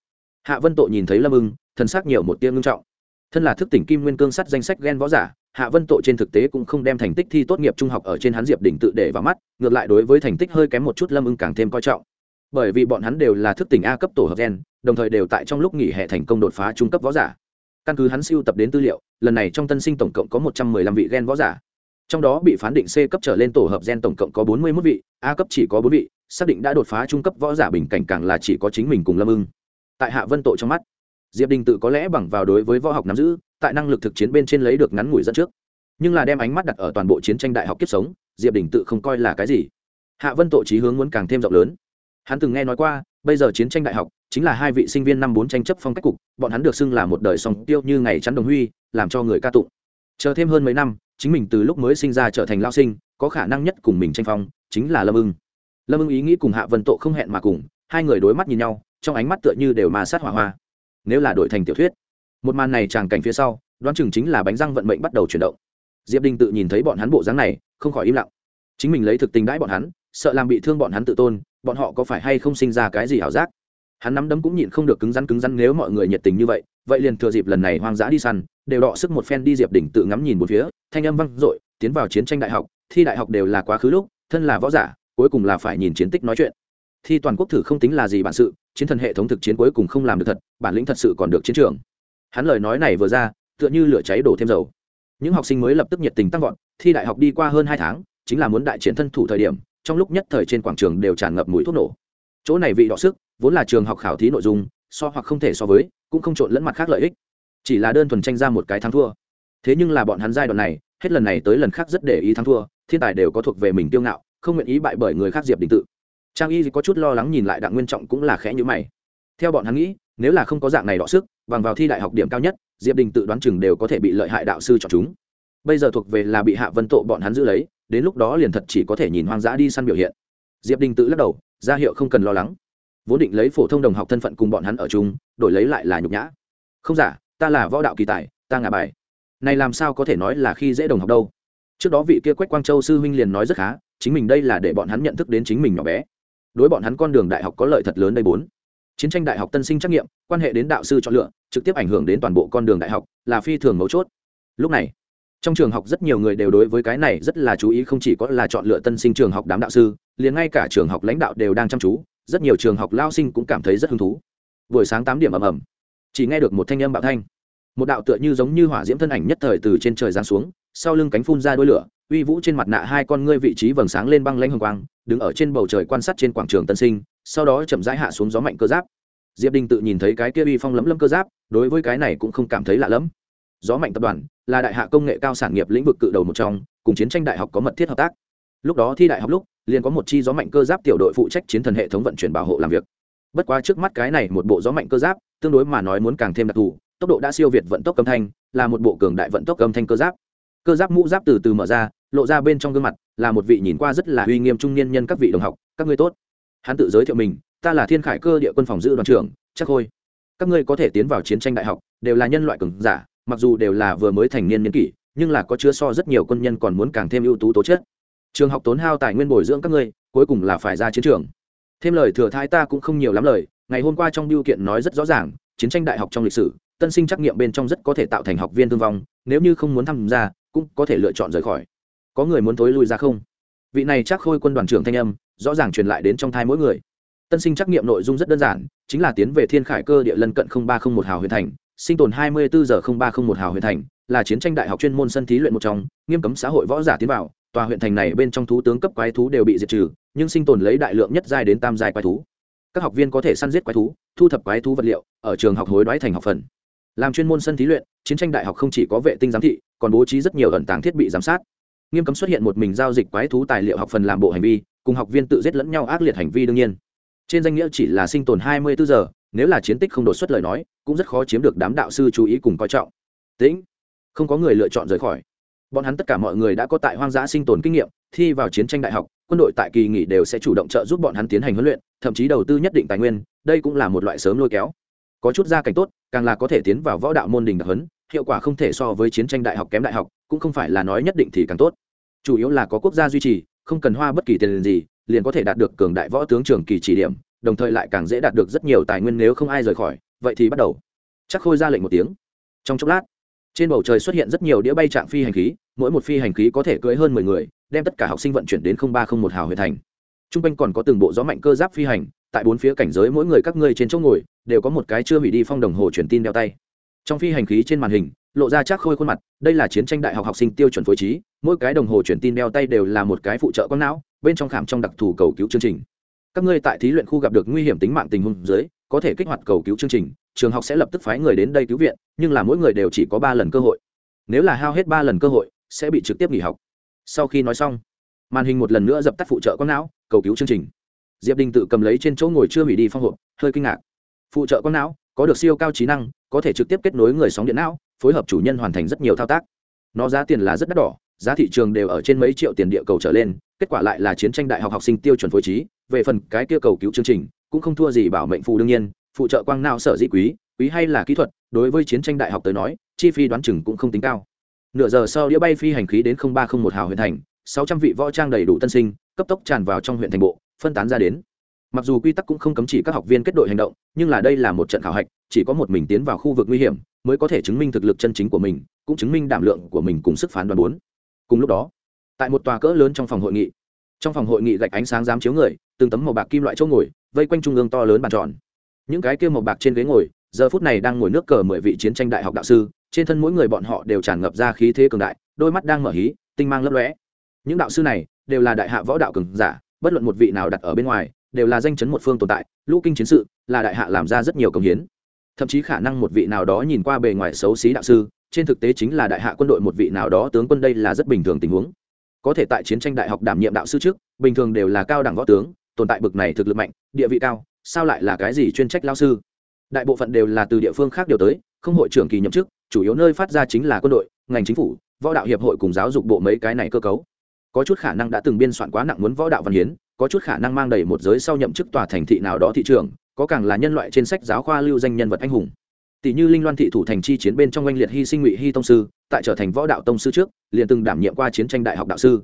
Hạ vân tộ nhìn thấy lâm ưng thân xác nhiều một tiếng ngưng trọng. Thân là thức tỉnh kim nguyên cương sắt danh sách ghen võ giả, hạ vân tộ trên thực tế cũng không đem thành tích thi tốt nghiệp trung học ở trên hắn diệp đỉnh tự để vào mắt, ngược lại đối với thành tích hơi kém một chút lâm ưng càng thêm coi trọng bởi vì bọn hắn đều là thức tỉnh a cấp tổ hợp gen, đồng thời đều tại trong lúc nghỉ hè thành công đột phá trung cấp võ giả. Căn cứ hắn siêu tập đến tư liệu, lần này trong tân sinh tổng cộng có một trăm mười lăm vị gen võ giả. Trong đó bị phán định c cấp trở lên tổ hợp gen tổng cộng có bốn mươi mốt vị, a cấp chỉ có bốn vị, xác định đã đột phá trung cấp võ giả bình cảnh càng là chỉ có chính mình cùng lâm ưng. Tại hạ vân tội trong mắt, diệp đình tự có lẽ bằng vào đối với võ học nắm giữ, tại năng lực thực chiến bên trên lấy được ngắn ngủi dẫn trước. Nhưng là đem ánh mắt đặt ở toàn bộ chiến tranh đại học kiếp sống, diệp đình tự không coi là cái gì. Hạ vân tội trí hướng muốn càng thêm rộng lớn hắn từng nghe nói qua, bây giờ chiến tranh đại học chính là hai vị sinh viên năm bốn tranh chấp phong cách cục, bọn hắn được xưng là một đời song tiêu như ngày chắn đồng huy, làm cho người ca tụng. Chờ thêm hơn mấy năm, chính mình từ lúc mới sinh ra trở thành lao sinh, có khả năng nhất cùng mình tranh phong, chính là lâm ưng. Lâm ưng ý nghĩ cùng hạ vân tộ không hẹn mà cùng, hai người đối mắt nhìn nhau, trong ánh mắt tựa như đều mà sát hỏa hoa. Nếu là đổi thành tiểu thuyết, một màn này tràng cảnh phía sau, đoán chừng chính là bánh răng vận mệnh bắt đầu chuyển động. Diệp đinh tự nhìn thấy bọn hắn bộ dáng này, không khỏi im lặng. Chính mình lấy thực tình đãi bọn hắn sợ làm bị thương bọn hắn tự tôn, bọn họ có phải hay không sinh ra cái gì ảo giác? Hắn nắm đấm cũng nhịn không được cứng rắn cứng rắn, nếu mọi người nhiệt tình như vậy vậy liền thừa dịp lần này hoang dã đi săn, đều đọ sức một phen đi diệp đỉnh tự ngắm nhìn một phía, thanh âm vang dội, tiến vào chiến tranh đại học, thi đại học đều là quá khứ lúc, thân là võ giả, cuối cùng là phải nhìn chiến tích nói chuyện. Thi toàn quốc thử không tính là gì bản sự, chiến thần hệ thống thực chiến cuối cùng không làm được thật, bản lĩnh thật sự còn được chiến trường. Hắn lời nói này vừa ra, tựa như lửa cháy đổ thêm dầu. Những học sinh mới lập tức nhiệt tình tăng vọt, thi đại học đi qua hơn hai tháng, chính là muốn đại chiến thân thủ thời điểm trong lúc nhất thời trên quảng trường đều tràn ngập mùi thuốc nổ. Chỗ này vị đọ sức, vốn là trường học khảo thí nội dung, so hoặc không thể so với, cũng không trộn lẫn mặt khác lợi ích. Chỉ là đơn thuần tranh ra một cái thắng thua. Thế nhưng là bọn hắn giai đoạn này, hết lần này tới lần khác rất để ý thắng thua, thiên tài đều có thuộc về mình tiêu ngạo, không nguyện ý bại bởi người khác diệp đình tự. Trang y có chút lo lắng nhìn lại đặng nguyên trọng cũng là khẽ nhữ mày. Theo bọn hắn nghĩ, nếu là không có dạng này đọ sức, bằng vào thi đại học điểm cao nhất, diệp đình tự đoán chừng đều có thể bị lợi hại đạo sư chọn chúng. Bây giờ thuộc về là bị hạ vân tộ bọn hắn giữ lấy đến lúc đó liền thật chỉ có thể nhìn hoang dã đi săn biểu hiện. Diệp đình tự lắc đầu, ra hiệu không cần lo lắng. Vốn định lấy phổ thông đồng học thân phận cùng bọn hắn ở chung, đổi lấy lại là nhục nhã. Không giả, ta là võ đạo kỳ tài, ta ngả bài. Này làm sao có thể nói là khi dễ đồng học đâu? Trước đó vị kia quách quang châu sư huynh liền nói rất khá, chính mình đây là để bọn hắn nhận thức đến chính mình nhỏ bé. Đối bọn hắn con đường đại học có lợi thật lớn đây bốn. Chiến tranh đại học tân sinh trắc nghiệm, quan hệ đến đạo sư chọn lựa, trực tiếp ảnh hưởng đến toàn bộ con đường đại học, là phi thường mấu chốt. Lúc này trong trường học rất nhiều người đều đối với cái này rất là chú ý, không chỉ có là chọn lựa tân sinh trường học đám đạo sư, liền ngay cả trường học lãnh đạo đều đang chăm chú. Rất nhiều trường học lao sinh cũng cảm thấy rất hứng thú. Buổi sáng tám điểm ầm ầm, chỉ nghe được một thanh âm bạo thanh. Một đạo tựa như giống như hỏa diễm thân ảnh nhất thời từ trên trời giáng xuống, sau lưng cánh phun ra đôi lửa, uy vũ trên mặt nạ hai con ngươi vị trí vầng sáng lên băng lanh hồng quang, đứng ở trên bầu trời quan sát trên quảng trường tân sinh, sau đó chậm rãi hạ xuống gió mạnh cơ giáp. Diệp đình tự nhìn thấy cái kia uy phong lấm lấm cơ giáp, đối với cái này cũng không cảm thấy lạ lẫm gió mạnh tập đoàn là đại hạ công nghệ cao sản nghiệp lĩnh vực cự đầu một trong, cùng chiến tranh đại học có mật thiết hợp tác. Lúc đó thi đại học lúc, liền có một chi gió mạnh cơ giáp tiểu đội phụ trách chiến thần hệ thống vận chuyển bảo hộ làm việc. Bất quá trước mắt cái này một bộ gió mạnh cơ giáp, tương đối mà nói muốn càng thêm đặc thù, tốc độ đã siêu việt vận tốc âm thanh, là một bộ cường đại vận tốc âm thanh cơ giáp. Cơ giáp mũ giáp từ từ mở ra, lộ ra bên trong gương mặt, là một vị nhìn qua rất là uy nghiêm trung niên nhân các vị đồng học, các ngươi tốt. Hắn tự giới thiệu mình, ta là thiên khải cơ địa quân phòng giữ đoàn trưởng, chắc thôi các ngươi có thể tiến vào chiến tranh đại học, đều là nhân loại cường giả mặc dù đều là vừa mới thành niên niên kỷ, nhưng là có chứa so rất nhiều quân nhân còn muốn càng thêm ưu tú tố chất. Trường học tốn hao tài nguyên bồi dưỡng các ngươi, cuối cùng là phải ra chiến trường. Thêm lời thừa thái ta cũng không nhiều lắm lời, ngày hôm qua trong biêu kiện nói rất rõ ràng, chiến tranh đại học trong lịch sử, tân sinh trắc nghiệm bên trong rất có thể tạo thành học viên thương vong, nếu như không muốn tham gia, cũng có thể lựa chọn rời khỏi. Có người muốn thối lui ra không? Vị này chắc khôi quân đoàn trưởng thanh âm, rõ ràng truyền lại đến trong thai mỗi người. Tân sinh trắc nghiệm nội dung rất đơn giản, chính là tiến về thiên khải cơ địa lân cận ba trăm linh một hào huyền thành sinh tồn hai mươi bốn giờ ba trăm linh một hào huyện thành, là chiến tranh đại học chuyên môn sân thí luyện một trong, nghiêm cấm xã hội võ giả tiến vào, tòa huyện thành này bên trong thú tướng cấp quái thú đều bị diệt trừ, nhưng sinh tồn lấy đại lượng nhất giai đến tam giai quái thú. Các học viên có thể săn giết quái thú, thu thập quái thú vật liệu, ở trường học hối đoái thành học phần. Làm chuyên môn sân thí luyện, chiến tranh đại học không chỉ có vệ tinh giám thị, còn bố trí rất nhiều ẩn tàng thiết bị giám sát. Nghiêm cấm xuất hiện một mình giao dịch quái thú tài liệu học phần làm bộ hành vi, cùng học viên tự giết lẫn nhau ác liệt hành vi đương nhiên. Trên danh nghĩa chỉ là sinh tồn hai mươi bốn giờ nếu là chiến tích không đột xuất lời nói, cũng rất khó chiếm được đám đạo sư chú ý cùng coi trọng. Tĩnh, không có người lựa chọn rời khỏi. Bọn hắn tất cả mọi người đã có tại hoang dã sinh tồn kinh nghiệm, thi vào chiến tranh đại học, quân đội tại kỳ nghỉ đều sẽ chủ động trợ giúp bọn hắn tiến hành huấn luyện, thậm chí đầu tư nhất định tài nguyên, đây cũng là một loại sớm lôi kéo. Có chút gia cảnh tốt, càng là có thể tiến vào võ đạo môn đình đặc huấn, hiệu quả không thể so với chiến tranh đại học kém đại học, cũng không phải là nói nhất định thì càng tốt. Chủ yếu là có quốc gia duy trì, không cần hoa bất kỳ tiền gì, liền có thể đạt được cường đại võ tướng trường kỳ chỉ điểm đồng thời lại càng dễ đạt được rất nhiều tài nguyên nếu không ai rời khỏi, vậy thì bắt đầu. Chắc khôi ra lệnh một tiếng. Trong chốc lát, trên bầu trời xuất hiện rất nhiều đĩa bay trạng phi hành khí, mỗi một phi hành khí có thể cưới hơn mười người, đem tất cả học sinh vận chuyển đến ba không một hào huyện thành. T r u n g quanh còn có từng bộ gió mạnh cơ giáp phi hành, tại bốn phía cảnh giới mỗi người các ngươi trên chỗ ngồi, đều có một cái chưa hủy đi phong đồng hồ truyền tin đeo tay. Trong phi hành khí trên màn hình, lộ ra chắc khôi khuôn mặt, đây là chiến tranh đại học học sinh tiêu chuẩn phối trí, mỗi cái đồng hồ truyền tin đeo tay đều là một cái phụ trợ con não, bên trong khảm trong đặc thù cầu cứu chương trình các ngươi tại thí luyện khu gặp được nguy hiểm tính mạng tình huống dưới, có thể kích hoạt cầu cứu chương trình, trường học sẽ lập tức phái người đến đây cứu viện, nhưng là mỗi người đều chỉ có ba lần cơ hội. Nếu là hao hết ba lần cơ hội, sẽ bị trực tiếp nghỉ học. Sau khi nói xong, màn hình một lần nữa dập tắt phụ trợ con não, cầu cứu chương trình. Diệp đình tự cầm lấy trên chỗ ngồi chưa hủy đi phong hộp, hơi kinh ngạc. Phụ trợ con não, có được siêu cao trí năng, có thể trực tiếp kết nối người sóng điện não, phối hợp chủ nhân hoàn thành rất nhiều thao tác. Nó giá tiền là rất đắt đỏ, giá thị trường đều ở trên mấy triệu tiền địa cầu trở lên, kết quả lại là chiến tranh đại học học sinh tiêu chuẩn phối trí về phần cái kia cầu cứu chương trình, cũng không thua gì bảo mệnh phù đương nhiên, phụ trợ quang não sở dĩ quý quý hay là kỹ thuật, đối với chiến tranh đại học tới nói, chi phí đoán chừng cũng không tính cao. Nửa giờ sau đĩa bay phi hành khí đến ba không một hào huyện thành, sáu trăm vị võ trang đầy đủ tân sinh, cấp tốc tràn vào trong huyện thành bộ, phân tán ra đến. Mặc dù quy tắc cũng không cấm chỉ các học viên kết đội hành động, nhưng là đây là một trận khảo hạch, chỉ có một mình tiến vào khu vực nguy hiểm, mới có thể chứng minh thực lực chân chính của mình, cũng chứng minh đảm lượng của mình cùng sức phán đoán bốn. Cùng lúc đó, tại một tòa cỡ lớn trong phòng hội nghị, trong phòng hội nghị gạch ánh sáng dám chiếu người từng tấm màu bạc kim loại chỗ ngồi, vây quanh trung ương to lớn bàn tròn. Những cái kia màu bạc trên ghế ngồi, giờ phút này đang ngồi nước cờ mười vị chiến tranh đại học đạo sư, trên thân mỗi người bọn họ đều tràn ngập ra khí thế cường đại, đôi mắt đang mở hí, tinh mang lấp lóe. Những đạo sư này đều là đại hạ võ đạo cường giả, bất luận một vị nào đặt ở bên ngoài, đều là danh chấn một phương tồn tại, lũ kinh chiến sự là đại hạ làm ra rất nhiều công hiến. Thậm chí khả năng một vị nào đó nhìn qua bề ngoài xấu xí đạo sư, trên thực tế chính là đại hạ quân đội một vị nào đó tướng quân đây là rất bình thường tình huống. Có thể tại chiến tranh đại học đảm nhiệm đạo sư trước, bình thường đều là cao đẳng võ tướng tồn tại bực này thực lực mạnh, địa vị cao, sao lại là cái gì chuyên trách lao sư? Đại bộ phận đều là từ địa phương khác điều tới, không hội trưởng kỳ nhậm chức, chủ yếu nơi phát ra chính là quân đội, ngành chính phủ, võ đạo hiệp hội cùng giáo dục bộ mấy cái này cơ cấu. Có chút khả năng đã từng biên soạn quá nặng muốn võ đạo văn hiến, có chút khả năng mang đầy một giới sau nhậm chức tòa thành thị nào đó thị trường, có càng là nhân loại trên sách giáo khoa lưu danh nhân vật anh hùng. Tỷ như linh loan thị thủ thành chi chiến bên trong oanh liệt hy sinh ngụy hy tông sư, tại trở thành võ đạo tông sư trước, liền từng đảm nhiệm qua chiến tranh đại học đạo sư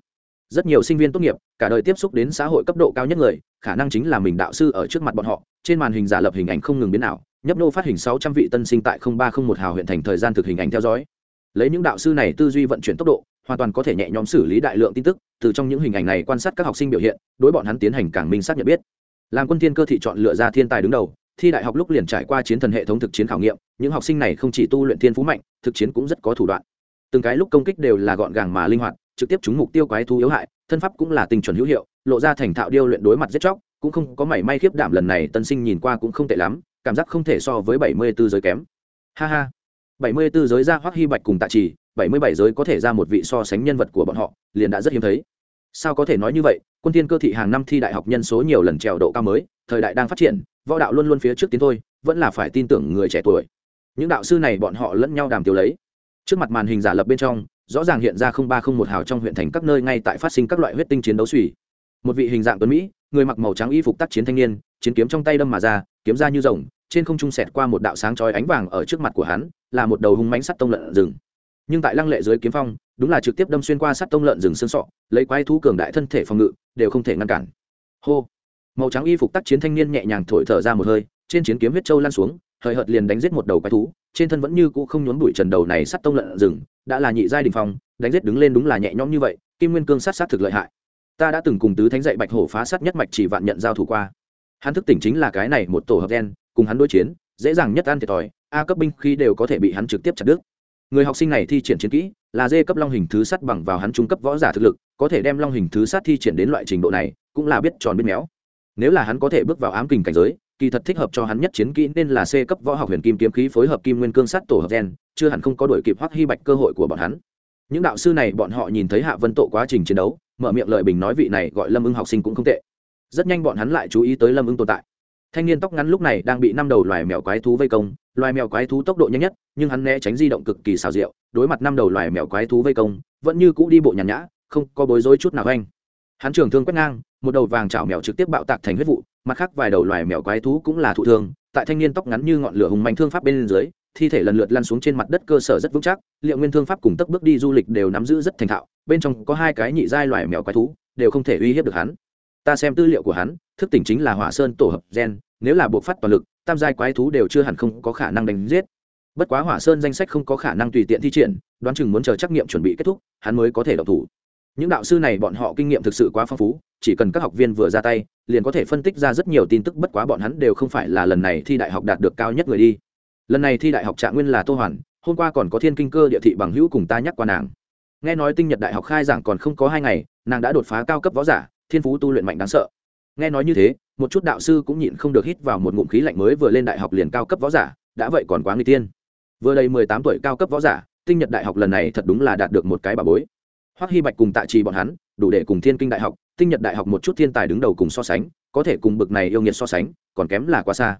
rất nhiều sinh viên tốt nghiệp, cả đời tiếp xúc đến xã hội cấp độ cao nhất người, khả năng chính là mình đạo sư ở trước mặt bọn họ. Trên màn hình giả lập hình ảnh không ngừng biến nào nhấp nô phát hình sáu trăm vị tân sinh tại ba không một hào huyện thành thời gian thực hình ảnh theo dõi. Lấy những đạo sư này tư duy vận chuyển tốc độ, hoàn toàn có thể nhẹ nhõm xử lý đại lượng tin tức, từ trong những hình ảnh này quan sát các học sinh biểu hiện, đối bọn hắn tiến hành càng minh xác nhận biết. Làm quân thiên cơ thị chọn lựa ra thiên tài đứng đầu, thi đại học lúc liền trải qua chiến thần hệ thống thực chiến khảo nghiệm, những học sinh này không chỉ tu luyện thiên phú mạnh, thực chiến cũng rất có thủ đoạn từng cái lúc công kích đều là gọn gàng mà linh hoạt, trực tiếp trúng mục tiêu quái thú yếu hại, thân pháp cũng là tình chuẩn hữu hiệu, lộ ra thành thạo điêu luyện đối mặt giết chóc, cũng không có mảy may khiếp đảm lần này tân sinh nhìn qua cũng không tệ lắm, cảm giác không thể so với bảy mươi 74 giới kém. Ha ha. bảy mươi 74 giới ra hoắc hy bạch cùng tạ trì, bảy mươi bảy giới có thể ra một vị so sánh nhân vật của bọn họ, liền đã rất hiếm thấy. Sao có thể nói như vậy? Quân thiên cơ thị hàng năm thi đại học nhân số nhiều lần trèo độ cao mới, thời đại đang phát triển, võ đạo luôn luôn phía trước tiến thôi, vẫn là phải tin tưởng người trẻ tuổi. Những đạo sư này bọn họ lẫn nhau đàm tiêu lấy trước mặt màn hình giả lập bên trong, rõ ràng hiện ra không ba không một hào trong huyện thành các nơi ngay tại phát sinh các loại huyết tinh chiến đấu suy một vị hình dạng tuấn mỹ, người mặc màu trắng y phục tác chiến thanh niên, chiến kiếm trong tay đâm mà ra, kiếm ra như rồng, trên không trung sẹt qua một đạo sáng chói ánh vàng ở trước mặt của hắn, là một đầu hung mãnh sắt tông lợn rừng. Nhưng tại lăng lệ dưới kiếm phong, đúng là trực tiếp đâm xuyên qua sắt tông lợn rừng xương sọ, lấy quái thú cường đại thân thể phòng ngự, đều không thể ngăn cản. Hô! Màu trắng y phục tác chiến thanh niên nhẹ nhàng thổi thở ra một hơi, trên chiến kiếm huyết châu lan xuống, hời hợt liền đánh giết một đầu quái thú trên thân vẫn như cũ không nhốn bụi trần đầu này sắt tông lợn rừng, đã là nhị giai đình phong, đánh giết đứng lên đúng là nhẹ nhõm như vậy, kim nguyên cương sát sát thực lợi hại. Ta đã từng cùng tứ thánh dạy bạch hổ phá sát nhất mạch chỉ vạn nhận giao thủ qua. Hắn thức tỉnh chính là cái này một tổ hợp đen cùng hắn đối chiến, dễ dàng nhất ăn thiệt thòi, a cấp binh khi đều có thể bị hắn trực tiếp chặt đứt. Người học sinh này thi triển chiến kỹ, là dê cấp long hình thứ sắt bằng vào hắn trung cấp võ giả thực lực, có thể đem long hình thứ sắt thi triển đến loại trình độ này, cũng là biết tròn biết méo. Nếu là hắn có thể bước vào ám kình cảnh giới kỳ thật thích hợp cho hắn nhất chiến kỹ nên là c cấp võ học huyền kim kiếm khí phối hợp kim nguyên cương sắt tổ hợp gen, chưa hẳn không có đổi kịp hoắc hy bạch cơ hội của bọn hắn. Những đạo sư này bọn họ nhìn thấy hạ vân tộ quá trình chiến đấu, mở miệng lợi bình nói vị này gọi lâm ưng học sinh cũng không tệ. Rất nhanh bọn hắn lại chú ý tới lâm ưng tồn tại. Thanh niên tóc ngắn lúc này đang bị năm đầu loài mèo quái thú vây công, loài mèo quái thú tốc độ nhanh nhất, nhưng hắn né tránh di động cực kỳ xảo diệu, đối mặt năm đầu loài mèo quái thú vây công, vẫn như cũ đi bộ nhàn nhã, không có bối rối chút nào anh. Hắn trường thương quét ngang một đầu vàng chảo mèo trực tiếp bạo tạc thành huyết vụ, mặt khác vài đầu loài mèo quái thú cũng là thụ thương. Tại thanh niên tóc ngắn như ngọn lửa hùng mạnh thương pháp bên dưới, thi thể lần lượt lăn xuống trên mặt đất cơ sở rất vững chắc. Liệu nguyên thương pháp cùng tất bước đi du lịch đều nắm giữ rất thành thạo, bên trong có hai cái nhị giai loài mèo quái thú, đều không thể uy hiếp được hắn. Ta xem tư liệu của hắn, thức tỉnh chính là hỏa sơn tổ hợp gen, nếu là buộc phát toàn lực, tam giai quái thú đều chưa hẳn không có khả năng đánh giết. Bất quá hỏa sơn danh sách không có khả năng tùy tiện thi triển, đoán chừng muốn chờ trắc nghiệm chuẩn bị kết thúc, hắn mới có thể độc thủ những đạo sư này bọn họ kinh nghiệm thực sự quá phong phú, chỉ cần các học viên vừa ra tay, liền có thể phân tích ra rất nhiều tin tức, bất quá bọn hắn đều không phải là lần này thi đại học đạt được cao nhất người đi. Lần này thi đại học trạng nguyên là tô hoàn, hôm qua còn có thiên kinh cơ địa thị bằng hữu cùng ta nhắc qua nàng. Nghe nói tinh nhật đại học khai giảng còn không có hai ngày, nàng đã đột phá cao cấp võ giả, thiên phú tu luyện mạnh đáng sợ. Nghe nói như thế, một chút đạo sư cũng nhịn không được hít vào một ngụm khí lạnh mới vừa lên đại học liền cao cấp võ giả, đã vậy còn quá người tiên. Vừa đầy mười tám tuổi cao cấp võ giả, tinh nhật đại học lần này thật đúng là đạt được một cái bà bối hoắc hy bạch cùng tạ trì bọn hắn, đủ để cùng thiên kinh đại học, tinh nhật đại học một chút thiên tài đứng đầu cùng so sánh, có thể cùng bực này yêu nghiệt so sánh, còn kém là quá xa.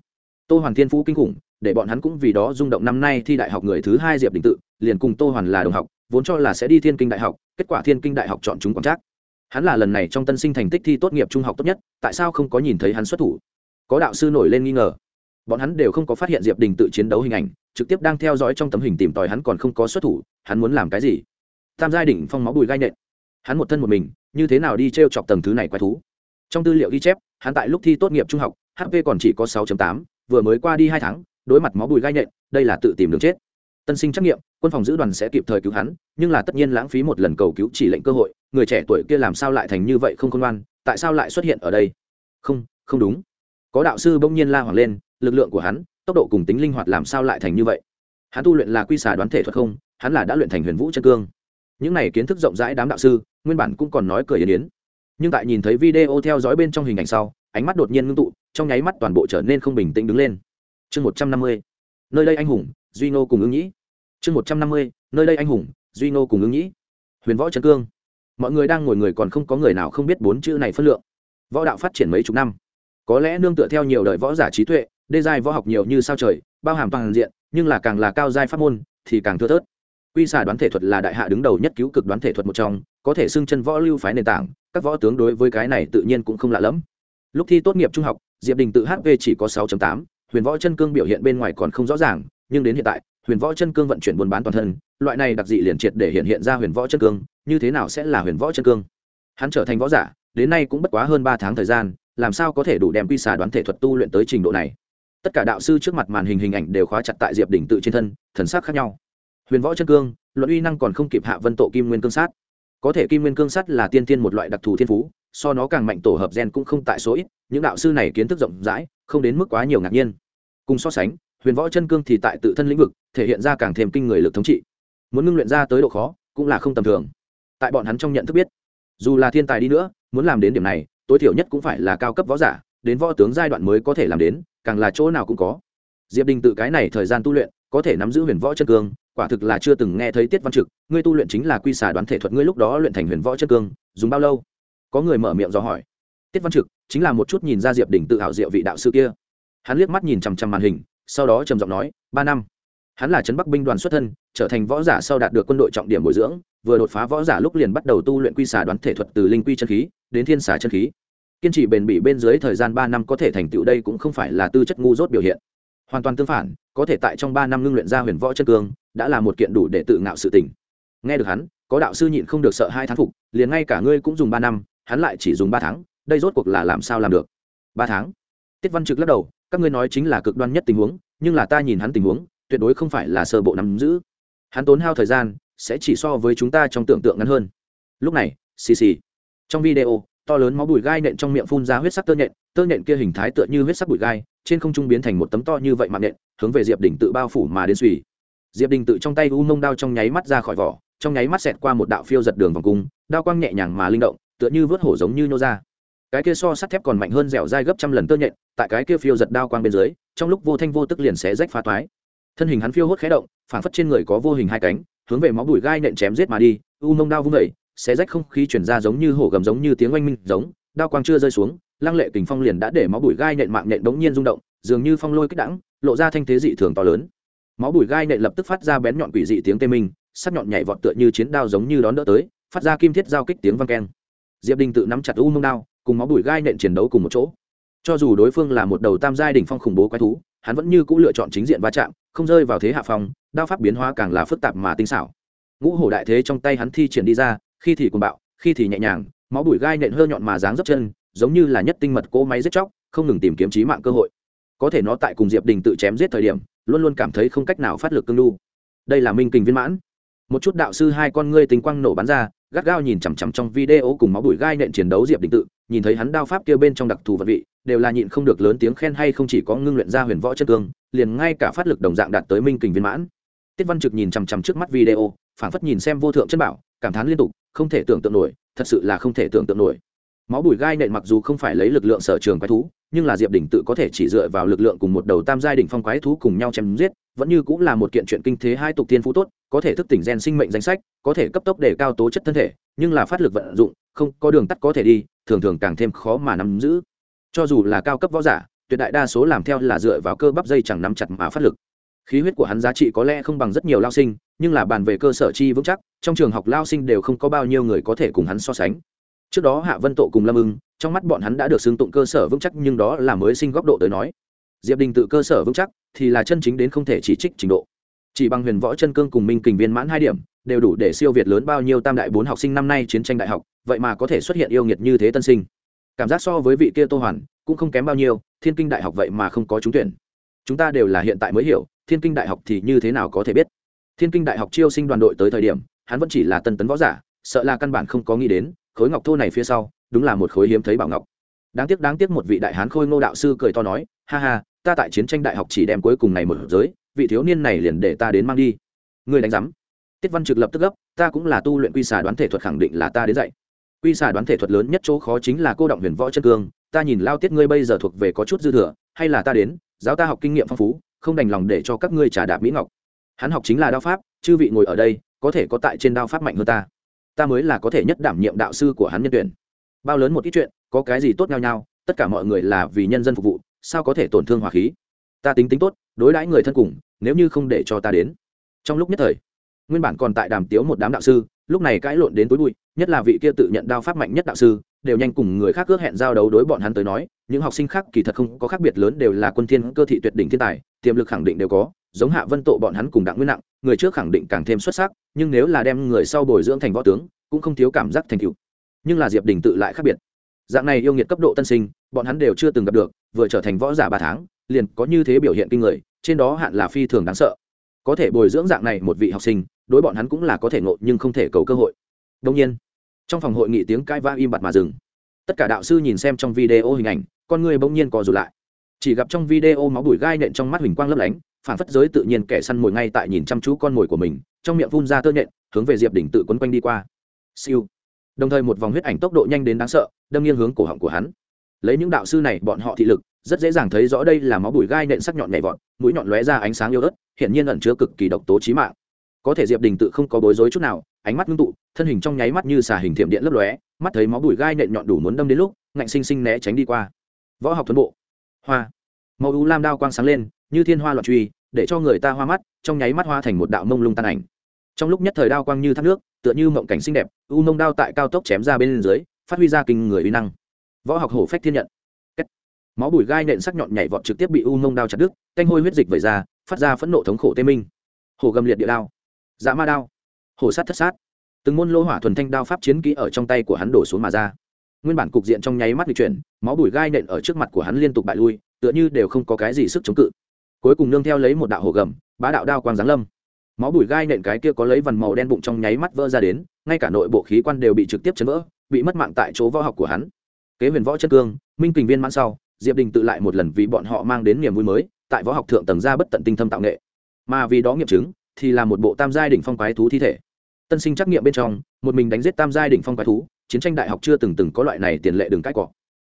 Tô hoàn thiên phú kinh khủng, để bọn hắn cũng vì đó rung động năm nay thi đại học người thứ hai diệp đình tự, liền cùng tô hoàn là đồng học, vốn cho là sẽ đi thiên kinh đại học, kết quả thiên kinh đại học chọn chúng quảng trác. Hắn là lần này trong tân sinh thành tích thi tốt nghiệp trung học tốt nhất, tại sao không có nhìn thấy hắn xuất thủ? Có đạo sư nổi lên nghi ngờ. Bọn hắn đều không có phát hiện diệp đình tự chiến đấu hình ảnh, trực tiếp đang theo dõi trong tấm hình tìm tòi hắn còn không có xuất thủ, hắn muốn làm cái gì? Tam giai đỉnh phong máu bùi gai nện. Hắn một thân một mình, như thế nào đi t r e o chọc tầng thứ này quái thú? Trong tư liệu ghi chép, hắn tại lúc thi tốt nghiệp trung học hp còn chỉ có 6 tám, vừa mới qua đi hai tháng, đối mặt máu bùi gai nện, đây là tự tìm đường chết. Tân sinh trắc nghiệm, quân phòng giữ đoàn sẽ kịp thời cứu hắn, nhưng là tất nhiên lãng phí một lần cầu cứu chỉ lệnh cơ hội, người trẻ tuổi kia làm sao lại thành như vậy không công an tại sao lại xuất hiện ở đây? Không không đúng. Có đạo sư bỗng nhiên la hoảng lên, lực lượng của hắn, tốc độ cùng tính linh hoạt làm sao lại thành như vậy? Hắn tu luyện là quy xà đoán thể thuật không, hắn là đã luyện thành huyền vũ chân cương những này kiến thức rộng rãi đám đạo sư, nguyên bản cũng còn nói cười yên yến. Nhưng tại nhìn thấy video theo dõi bên trong hình ảnh sau, ánh mắt đột nhiên ngưng tụ, trong nháy mắt toàn bộ trở nên không bình tĩnh đứng lên. Chương một trăm năm mươi, nơi đây anh hùng, duy ngô cùng ứng nhĩ. Chương một trăm năm mươi, nơi đây anh hùng, duy ngô cùng ứng nhĩ. Huyền võ trấn cương. Mọi người đang ngồi người còn không có người nào không biết bốn chữ này phân lượng. Võ đạo phát triển mấy chục năm. Có lẽ nương tựa theo nhiều đời võ giả trí tuệ, đê giai võ học nhiều như sao trời, bao hàm toàn diện, nhưng là càng là cao giai pháp môn, thì càng thưa thớt quy xà đoán thể thuật là đại hạ đứng đầu nhất cứu cực đoán thể thuật một trong có thể xưng chân võ lưu phái nền tảng các võ tướng đối với cái này tự nhiên cũng không lạ lẫm. Lúc thi tốt nghiệp trung học diệp đình tự hv chỉ có 6.8, huyền võ chân cương biểu hiện bên ngoài còn không rõ ràng nhưng đến hiện tại huyền võ chân cương vận chuyển buôn bán toàn thân loại này đặc dị liền triệt để hiện hiện ra huyền võ chân cương như thế nào sẽ là huyền võ chân cương? Hắn trở thành võ giả đến nay cũng bất quá hơn ba tháng thời gian làm sao có thể đủ đem quy xà đoán thể thuật tu luyện tới trình độ này? Tất cả đạo sư trước mặt màn hình hình ảnh đều khóa chặt tại diệp đỉnh tự trên thân thần sắc khác nhau huyền võ chân cương, luận uy năng còn không kịp hạ vân tổ kim nguyên cương sát. Có thể kim nguyên cương sắt là tiên tiên một loại đặc thù thiên phú, so nó càng mạnh tổ hợp gen cũng không tại số ít, những đạo sư này kiến thức rộng rãi, không đến mức quá nhiều ngạc nhiên. Cùng so sánh, huyền võ chân cương thì tại tự thân lĩnh vực, thể hiện ra càng thêm kinh người lực thống trị. Muốn ngưng luyện ra tới độ khó, cũng là không tầm thường. Tại bọn hắn trong nhận thức biết, dù là thiên tài đi nữa, muốn làm đến điểm này, tối thiểu nhất cũng phải là cao cấp võ giả, đến võ tướng giai đoạn mới có thể làm đến, càng là chỗ nào cũng có. Diệp đình tự cái này thời gian tu luyện, có thể nắm giữ huyền võ chân cương quả thực là chưa từng nghe thấy tiết văn trực, ngươi tu luyện chính là quy xà đoán thể thuật, ngươi lúc đó luyện thành huyền võ chân cương, dùng bao lâu? Có người mở miệng do hỏi. Tiết văn trực, chính là một chút nhìn ra diệp đỉnh tự hào diệu vị đạo sư kia. Hắn liếc mắt nhìn chằm chằm màn hình, sau đó trầm giọng nói, ba năm. Hắn là trấn bắc binh đoàn xuất thân, trở thành võ giả sau đạt được quân đội trọng điểm bồi dưỡng, vừa đột phá võ giả lúc liền bắt đầu tu luyện quy xà đoán thể thuật từ linh quy chân khí đến thiên xà chân khí. Kiên trì bền bỉ bên dưới thời gian ba năm có thể thành tựu đây cũng không phải là tư chất ngu dốt biểu hiện. Hoàn toàn tương phản, có thể tại trong ba năm ngưng luyện ra huyền võ chân cương đã là một kiện đủ để tự ngạo sự tình. Nghe được hắn, có đạo sư nhịn không được sợ hai tháng phục, liền ngay cả ngươi cũng dùng ba năm, hắn lại chỉ dùng ba tháng, đây rốt cuộc là làm sao làm được? Ba tháng? Tiết văn trực lắc đầu, các ngươi nói chính là cực đoan nhất tình huống, nhưng là ta nhìn hắn tình huống, tuyệt đối không phải là sơ bộ nắm giữ. Hắn tốn hao thời gian, sẽ chỉ so với chúng ta trong tưởng tượng ngắn hơn. Lúc này, xì xì. Trong video, to lớn máu bụi gai nện trong miệng phun ra huyết sắc tơ nhện tơ nhện kia hình thái tựa như huyết sắc bụi gai, trên không trung biến thành một tấm to như vậy mạng nện, hướng về diệp đỉnh tự bao phủ mà đến suy diệp đình tự trong tay u mông đao trong nháy mắt ra khỏi vỏ, trong nháy mắt xẹt qua một đạo phiêu giật đường vòng cung, đao quang nhẹ nhàng mà linh động, tựa như vớt hổ giống như nhô ra. Cái kia so sắt thép còn mạnh hơn dẻo dai gấp trăm lần tơ nhện, tại cái kia phiêu giật đao quang bên dưới, trong lúc vô thanh vô tức liền xé rách phá toái. Thân hình hắn phiêu hốt khé động, phảng phất trên người có vô hình hai cánh, hướng về máu bụi gai nện chém giết mà đi, u mông đao vung vẩy xé rách không khí chuyển ra giống như hổ gầm giống như tiếng oanh minh giống, đao quang chưa rơi xuống, lăng lệ kình phong liền đã để máu bụi gai nện mạng nện đống nhiên rung động, dường như phong lôi kích đẳng lộ ra thanh thế dị thường to lớn máu bùi gai nện lập tức phát ra bén nhọn quỷ dị tiếng tê minh, sắc nhọn nhảy vọt tựa như chiến đao giống như đón đỡ tới, phát ra kim thiết giao kích tiếng vang keng. Diệp đình tự nắm chặt u mông đao, cùng máu bùi gai nện chiến đấu cùng một chỗ. Cho dù đối phương là một đầu tam giai đỉnh phong khủng bố quái thú, hắn vẫn như cũ lựa chọn chính diện va chạm, không rơi vào thế hạ phong, đao pháp biến hóa càng là phức tạp mà tinh xảo. Ngũ hổ đại thế trong tay hắn thi triển đi ra, khi thì cuồng bạo, khi thì nhẹ nhàng, máu bùi gai nện hơi nhọn mà dáng dấp chân, giống như là nhất tinh mật cỗ máy giết chóc, không ngừng tìm kiếm chí mạng cơ hội. Có thể nó tại cùng diệp đình tự chém giết thời điểm luôn luôn cảm thấy không cách nào phát lực cương đu. Đây là minh kình viên mãn. Một chút đạo sư hai con ngươi tình quang nổ bắn ra, gắt gao nhìn chằm chằm trong video cùng máu bụi gai nện chiến đấu diệp đình tự, nhìn thấy hắn đao pháp kia bên trong đặc thù vật vị, đều là nhịn không được lớn tiếng khen hay không chỉ có ngưng luyện ra huyền võ chân cương, liền ngay cả phát lực đồng dạng đạt tới minh kình viên mãn. Tiết văn trực nhìn chằm chằm trước mắt video phản phất nhìn xem vô thượng chân bảo, cảm thán liên tục, không thể tưởng tượng nổi, thật sự là không thể tưởng tượng nổi. Máu bùi gai nện mặc dù không phải lấy lực lượng sở trường quái thú nhưng là diệp đỉnh tự có thể chỉ dựa vào lực lượng cùng một đầu tam giai đỉnh phong quái thú cùng nhau chém giết, vẫn như cũng là một kiện chuyện kinh thế hai tục tiên phú tốt, có thể thức tỉnh gen sinh mệnh danh sách, có thể cấp tốc để cao tố chất thân thể, nhưng là phát lực vận dụng, không có đường tắt có thể đi, thường thường càng thêm khó mà nắm giữ. Cho dù là cao cấp võ giả, tuyệt đại đa số làm theo là dựa vào cơ bắp dây chẳng nắm chặt mà phát lực. Khí huyết của hắn giá trị có lẽ không bằng rất nhiều lao sinh, nhưng là bàn về cơ sở chi vững chắc, trong trường học lao sinh đều không có bao nhiêu người có thể cùng hắn so sánh trước đó hạ vân tộ cùng lâm ưng, trong mắt bọn hắn đã được xưng tụng cơ sở vững chắc, nhưng đó là mới sinh góc độ tới nói. Diệp đình tự cơ sở vững chắc thì là chân chính đến không thể chỉ trích trình độ. Chỉ bằng huyền võ chân cương cùng minh kình viên mãn hai điểm, đều đủ để siêu việt lớn bao nhiêu tam đại bốn học sinh năm nay chiến tranh đại học, vậy mà có thể xuất hiện yêu nghiệt như thế tân sinh. Cảm giác so với vị kia tô hoàn cũng không kém bao nhiêu, thiên kinh đại học vậy mà không có trúng tuyển. Chúng ta đều là hiện tại mới hiểu, thiên kinh đại học thì như thế nào có thể biết. Thiên kinh đại học chiêu sinh đoàn đội tới thời điểm, hắn vẫn chỉ là tân tấn võ giả, sợ là căn bản không có nghĩ đến khối ngọc thô này phía sau, đúng là một khối hiếm thấy bảo ngọc. Đáng tiếc đáng tiếc một vị đại hán khôi ngô đạo sư cười to nói, ha ha, ta tại chiến tranh đại học chỉ đem cuối cùng này một giới, vị thiếu niên này liền để ta đến mang đi. Người đánh giám. Tiết văn trực lập tức gấp, ta cũng là tu luyện quy xà đoán thể thuật khẳng định là ta đến dạy. Quy xà đoán thể thuật lớn nhất chỗ khó chính là cô động huyền võ chân cương, ta nhìn lao tiết ngươi bây giờ thuộc về có chút dư thừa, hay là ta đến, giáo ta học kinh nghiệm phong phú, không đành lòng để cho các ngươi trả đạp mỹ ngọc. Hắn học chính là đao pháp, chư vị ngồi ở đây, có thể có tại trên đao pháp mạnh hơn ta ta mới là có thể nhất đảm nhiệm đạo sư của hắn nhân tuyển. Bao lớn một ít chuyện, có cái gì tốt nhau nhau tất cả mọi người là vì nhân dân phục vụ, sao có thể tổn thương hòa khí? Ta tính tính tốt, đối đãi người thân cùng, nếu như không để cho ta đến. Trong lúc nhất thời, nguyên bản còn tại đàm tiếu một đám đạo sư, lúc này cãi lộn đến tối bụi, nhất là vị kia tự nhận đao pháp mạnh nhất đạo sư, đều nhanh cùng người khác ước hẹn giao đấu đối bọn hắn tới nói, những học sinh khác kỳ thật không có khác biệt lớn đều là quân thiên cơ thị tuyệt đỉnh thiên tài, tiềm lực khẳng định đều có giống hạ vân tộ bọn hắn cùng đặng nguyên nặng, người trước khẳng định càng thêm xuất sắc, nhưng nếu là đem người sau bồi dưỡng thành võ tướng, cũng không thiếu cảm giác thành cựu nhưng là diệp đình tự lại khác biệt. Dạng này yêu nghiệt cấp độ tân sinh, bọn hắn đều chưa từng gặp được, vừa trở thành võ giả ba tháng, liền có như thế biểu hiện kinh người, trên đó hạn là phi thường đáng sợ. Có thể bồi dưỡng dạng này một vị học sinh, đối bọn hắn cũng là có thể ngộ nhưng không thể cầu cơ hội. Đông nhiên, trong phòng hội nghị tiếng cãi vã im bặt mà dừng. Tất cả đạo sư nhìn xem trong video hình ảnh, con người bỗng nhiên co rụt lại. Chỉ gặp trong video máu bụi gai nện trong mắt huỳnh quang lấp lánh phản phất giới tự nhiên kẻ săn mồi ngay tại nhìn chăm chú con mồi của mình, trong miệng phun ra tơ nhện, hướng về diệp đỉnh tự quấn quanh đi qua. Siêu. Đồng thời một vòng huyết ảnh tốc độ nhanh đến đáng sợ, đâm nghiêng hướng cổ họng của hắn. Lấy những đạo sư này, bọn họ thị lực, rất dễ dàng thấy rõ đây là máu bùi gai nện sắc nhọn nhảy vọt, mũi nhọn lóe ra ánh sáng yêu ớt hiện nhiên ẩn chứa cực kỳ độc tố chí mạng. Có thể diệp đình tự không có bối rối chút nào, ánh mắt ngưng tụ, thân hình trong nháy mắt như xà hình thiểm điện lấp lóe, mắt thấy máu bùi gai nện nhọn đủ muốn đâm đến lúc, ngạnh sinh sinh né tránh đi qua. Võ học thuần bộ. Hoa màu u lam đao quang sáng lên, như thiên hoa loạn truy, để cho người ta hoa mắt, trong nháy mắt hoa thành một đạo mông lung tan ảnh. Trong lúc nhất thời đao quang như thác nước, tựa như mộng cảnh xinh đẹp, u mông đao tại cao tốc chém ra bên dưới, phát huy ra kinh người uy năng. Võ học hổ phách thiên nhận. Kết. máu bùi gai nện sắc nhọn nhảy vọt trực tiếp bị u mông đao chặt đứt canh hôi huyết dịch vẩy ra, phát ra phẫn nộ thống khổ tê minh. Hổ gầm liệt địa đao. Dã ma đao. Hổ sát thất sát. Từng môn lô hỏa thuần thanh đao pháp chiến kỹ ở trong tay của hắn đổ xuống mà ra. Nguyên bản cục diện trong nháy mắt bị chuyển, máu bùi gai nện ở trước mặt của hắn liên tục bại lui tựa như đều không có cái gì sức chống cự. Cuối cùng nương theo lấy một đạo hổ gầm, bá đạo đao quang giáng lâm. Máu bùi gai nện cái kia có lấy vằn màu đen bụng trong nháy mắt vỡ ra đến, ngay cả nội bộ khí quan đều bị trực tiếp chấn vỡ, bị mất mạng tại chỗ võ học của hắn. Kế huyền võ chân cương, minh kình viên mãn sau, diệp đình tự lại một lần vì bọn họ mang đến niềm vui mới, tại võ học thượng tầng ra bất tận tinh thâm tạo nghệ. Mà vì đó nghiệm chứng, thì là một bộ tam giai đỉnh phong quái thú thi thể. Tân sinh trắc nghiệm bên trong, một mình đánh giết tam giai đỉnh phong quái thú, chiến tranh đại học chưa từng từng có loại này tiền lệ đường cãi cọ.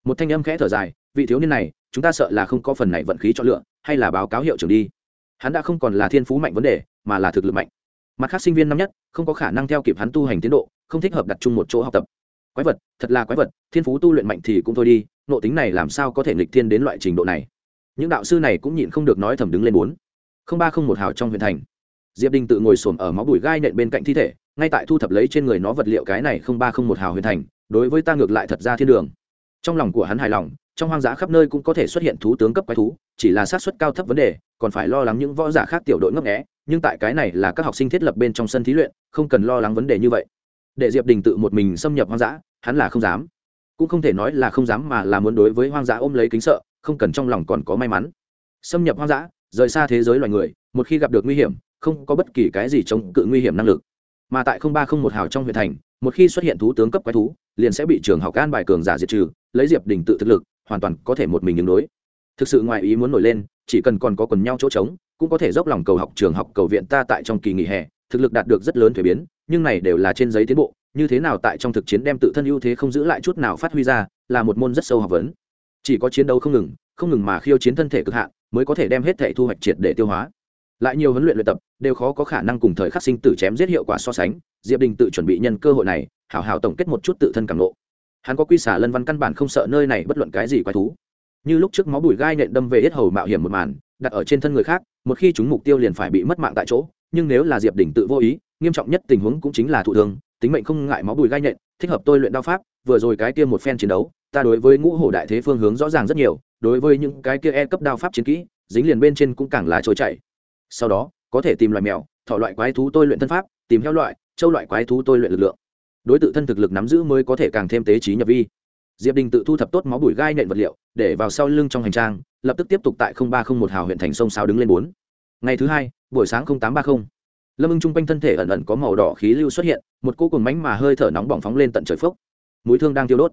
Một thanh âm khẽ thở dài, vị thiếu niên này chúng ta sợ là không có phần này vận khí cho lựa, hay là báo cáo hiệu trưởng đi. Hắn đã không còn là thiên phú mạnh vấn đề, mà là thực lực mạnh. Mặt khác sinh viên năm nhất, không có khả năng theo kịp hắn tu hành tiến độ, không thích hợp đặt chung một chỗ học tập. Quái vật, thật là quái vật, thiên phú tu luyện mạnh thì cũng thôi đi nộ tính này làm sao có thể nghịch thiên đến loại trình độ này? Những đạo sư này cũng nhịn không được nói thầm đứng lên bốn. Không ba không một hào trong huyện thành. Diệp đình tự ngồi xổm ở máu bụi gai nện bên cạnh thi thể, ngay tại thu thập lấy trên người nó vật liệu cái này không ba không một hào huyện thành, đối với ta ngược lại thật ra thiên đường. Trong lòng của hắn hài lòng trong hoang dã khắp nơi cũng có thể xuất hiện thú tướng cấp quái thú, chỉ là sát xuất cao thấp vấn đề, còn phải lo lắng những võ giả khác tiểu đội ngấp nghé, nhưng tại cái này là các học sinh thiết lập bên trong sân thí luyện, không cần lo lắng vấn đề như vậy. Để diệp đình tự một mình xâm nhập hoang dã, hắn là không dám. Cũng không thể nói là không dám mà là muốn đối với hoang dã ôm lấy kính sợ, không cần trong lòng còn có may mắn. Xâm nhập hoang dã, rời xa thế giới loài người, một khi gặp được nguy hiểm, không có bất kỳ cái gì chống cự nguy hiểm năng lực. Mà tại không ba không một hào trong huyện thành, một khi xuất hiện thú tướng cấp quái thú, liền sẽ bị trường học an bài cường giả diệt trừ, lấy diệp đình tự thực lực hoàn toàn có thể một mình ứng đối. Thực sự ngoài ý muốn nổi lên, chỉ cần còn có quần nhau chỗ trống, cũng có thể dốc lòng cầu học trường học cầu viện ta tại trong kỳ nghỉ hè, thực lực đạt được rất lớn thuế biến, nhưng này đều là trên giấy tiến bộ, như thế nào tại trong thực chiến đem tự thân ưu thế không giữ lại chút nào phát huy ra, là một môn rất sâu học vấn. Chỉ có chiến đấu không ngừng không ngừng mà khiêu chiến thân thể cực hạn, mới có thể đem hết thể thu hoạch triệt để tiêu hóa. Lại nhiều huấn luyện luyện tập, đều khó có khả năng cùng thời khắc sinh tử chém giết hiệu quả so sánh, diệp đình tự chuẩn bị nhân cơ hội này, hảo hảo tổng kết một chút tự thân cảm lộ hắn có quy xả lân văn căn bản không sợ nơi này bất luận cái gì quái thú. Như lúc trước máu bùi gai nện đâm về hết hầu mạo hiểm một màn, đặt ở trên thân người khác, một khi chúng mục tiêu liền phải bị mất mạng tại chỗ, nhưng nếu là diệp đỉnh tự vô ý, nghiêm trọng nhất tình huống cũng chính là thụ thương, tính mệnh không ngại máu bùi gai nện, thích hợp tôi luyện đao pháp, vừa rồi cái kia một phen chiến đấu, ta đối với ngũ hổ đại thế phương hướng rõ ràng rất nhiều, đối với những cái kia e cấp đao pháp chiến kỹ, dính liền bên trên cũng càng là trôi chảy. Sau đó, có thể tìm loại mèo, thọ loại quái thú tôi luyện thân pháp, tìm heo loại, châu loại quái thú tôi luyện lực lượng đối tượng thân thực lực nắm giữ mới có thể càng thêm tế trí nhập vi. Diệp đình tự thu thập tốt máu bụi gai nện vật liệu, để vào sau lưng trong hành trang, lập tức tiếp tục tại ba trăm linh một hào huyện thành sông sao đứng lên bốn. Ngày thứ hai, buổi sáng tám trăm ba mươi lâm ưng chung quanh thân thể ẩn ẩn có màu đỏ khí lưu xuất hiện, một cô cùng mánh mà hơi thở nóng bỏng phóng lên tận trời phốc. Mũi thương đang tiêu đốt.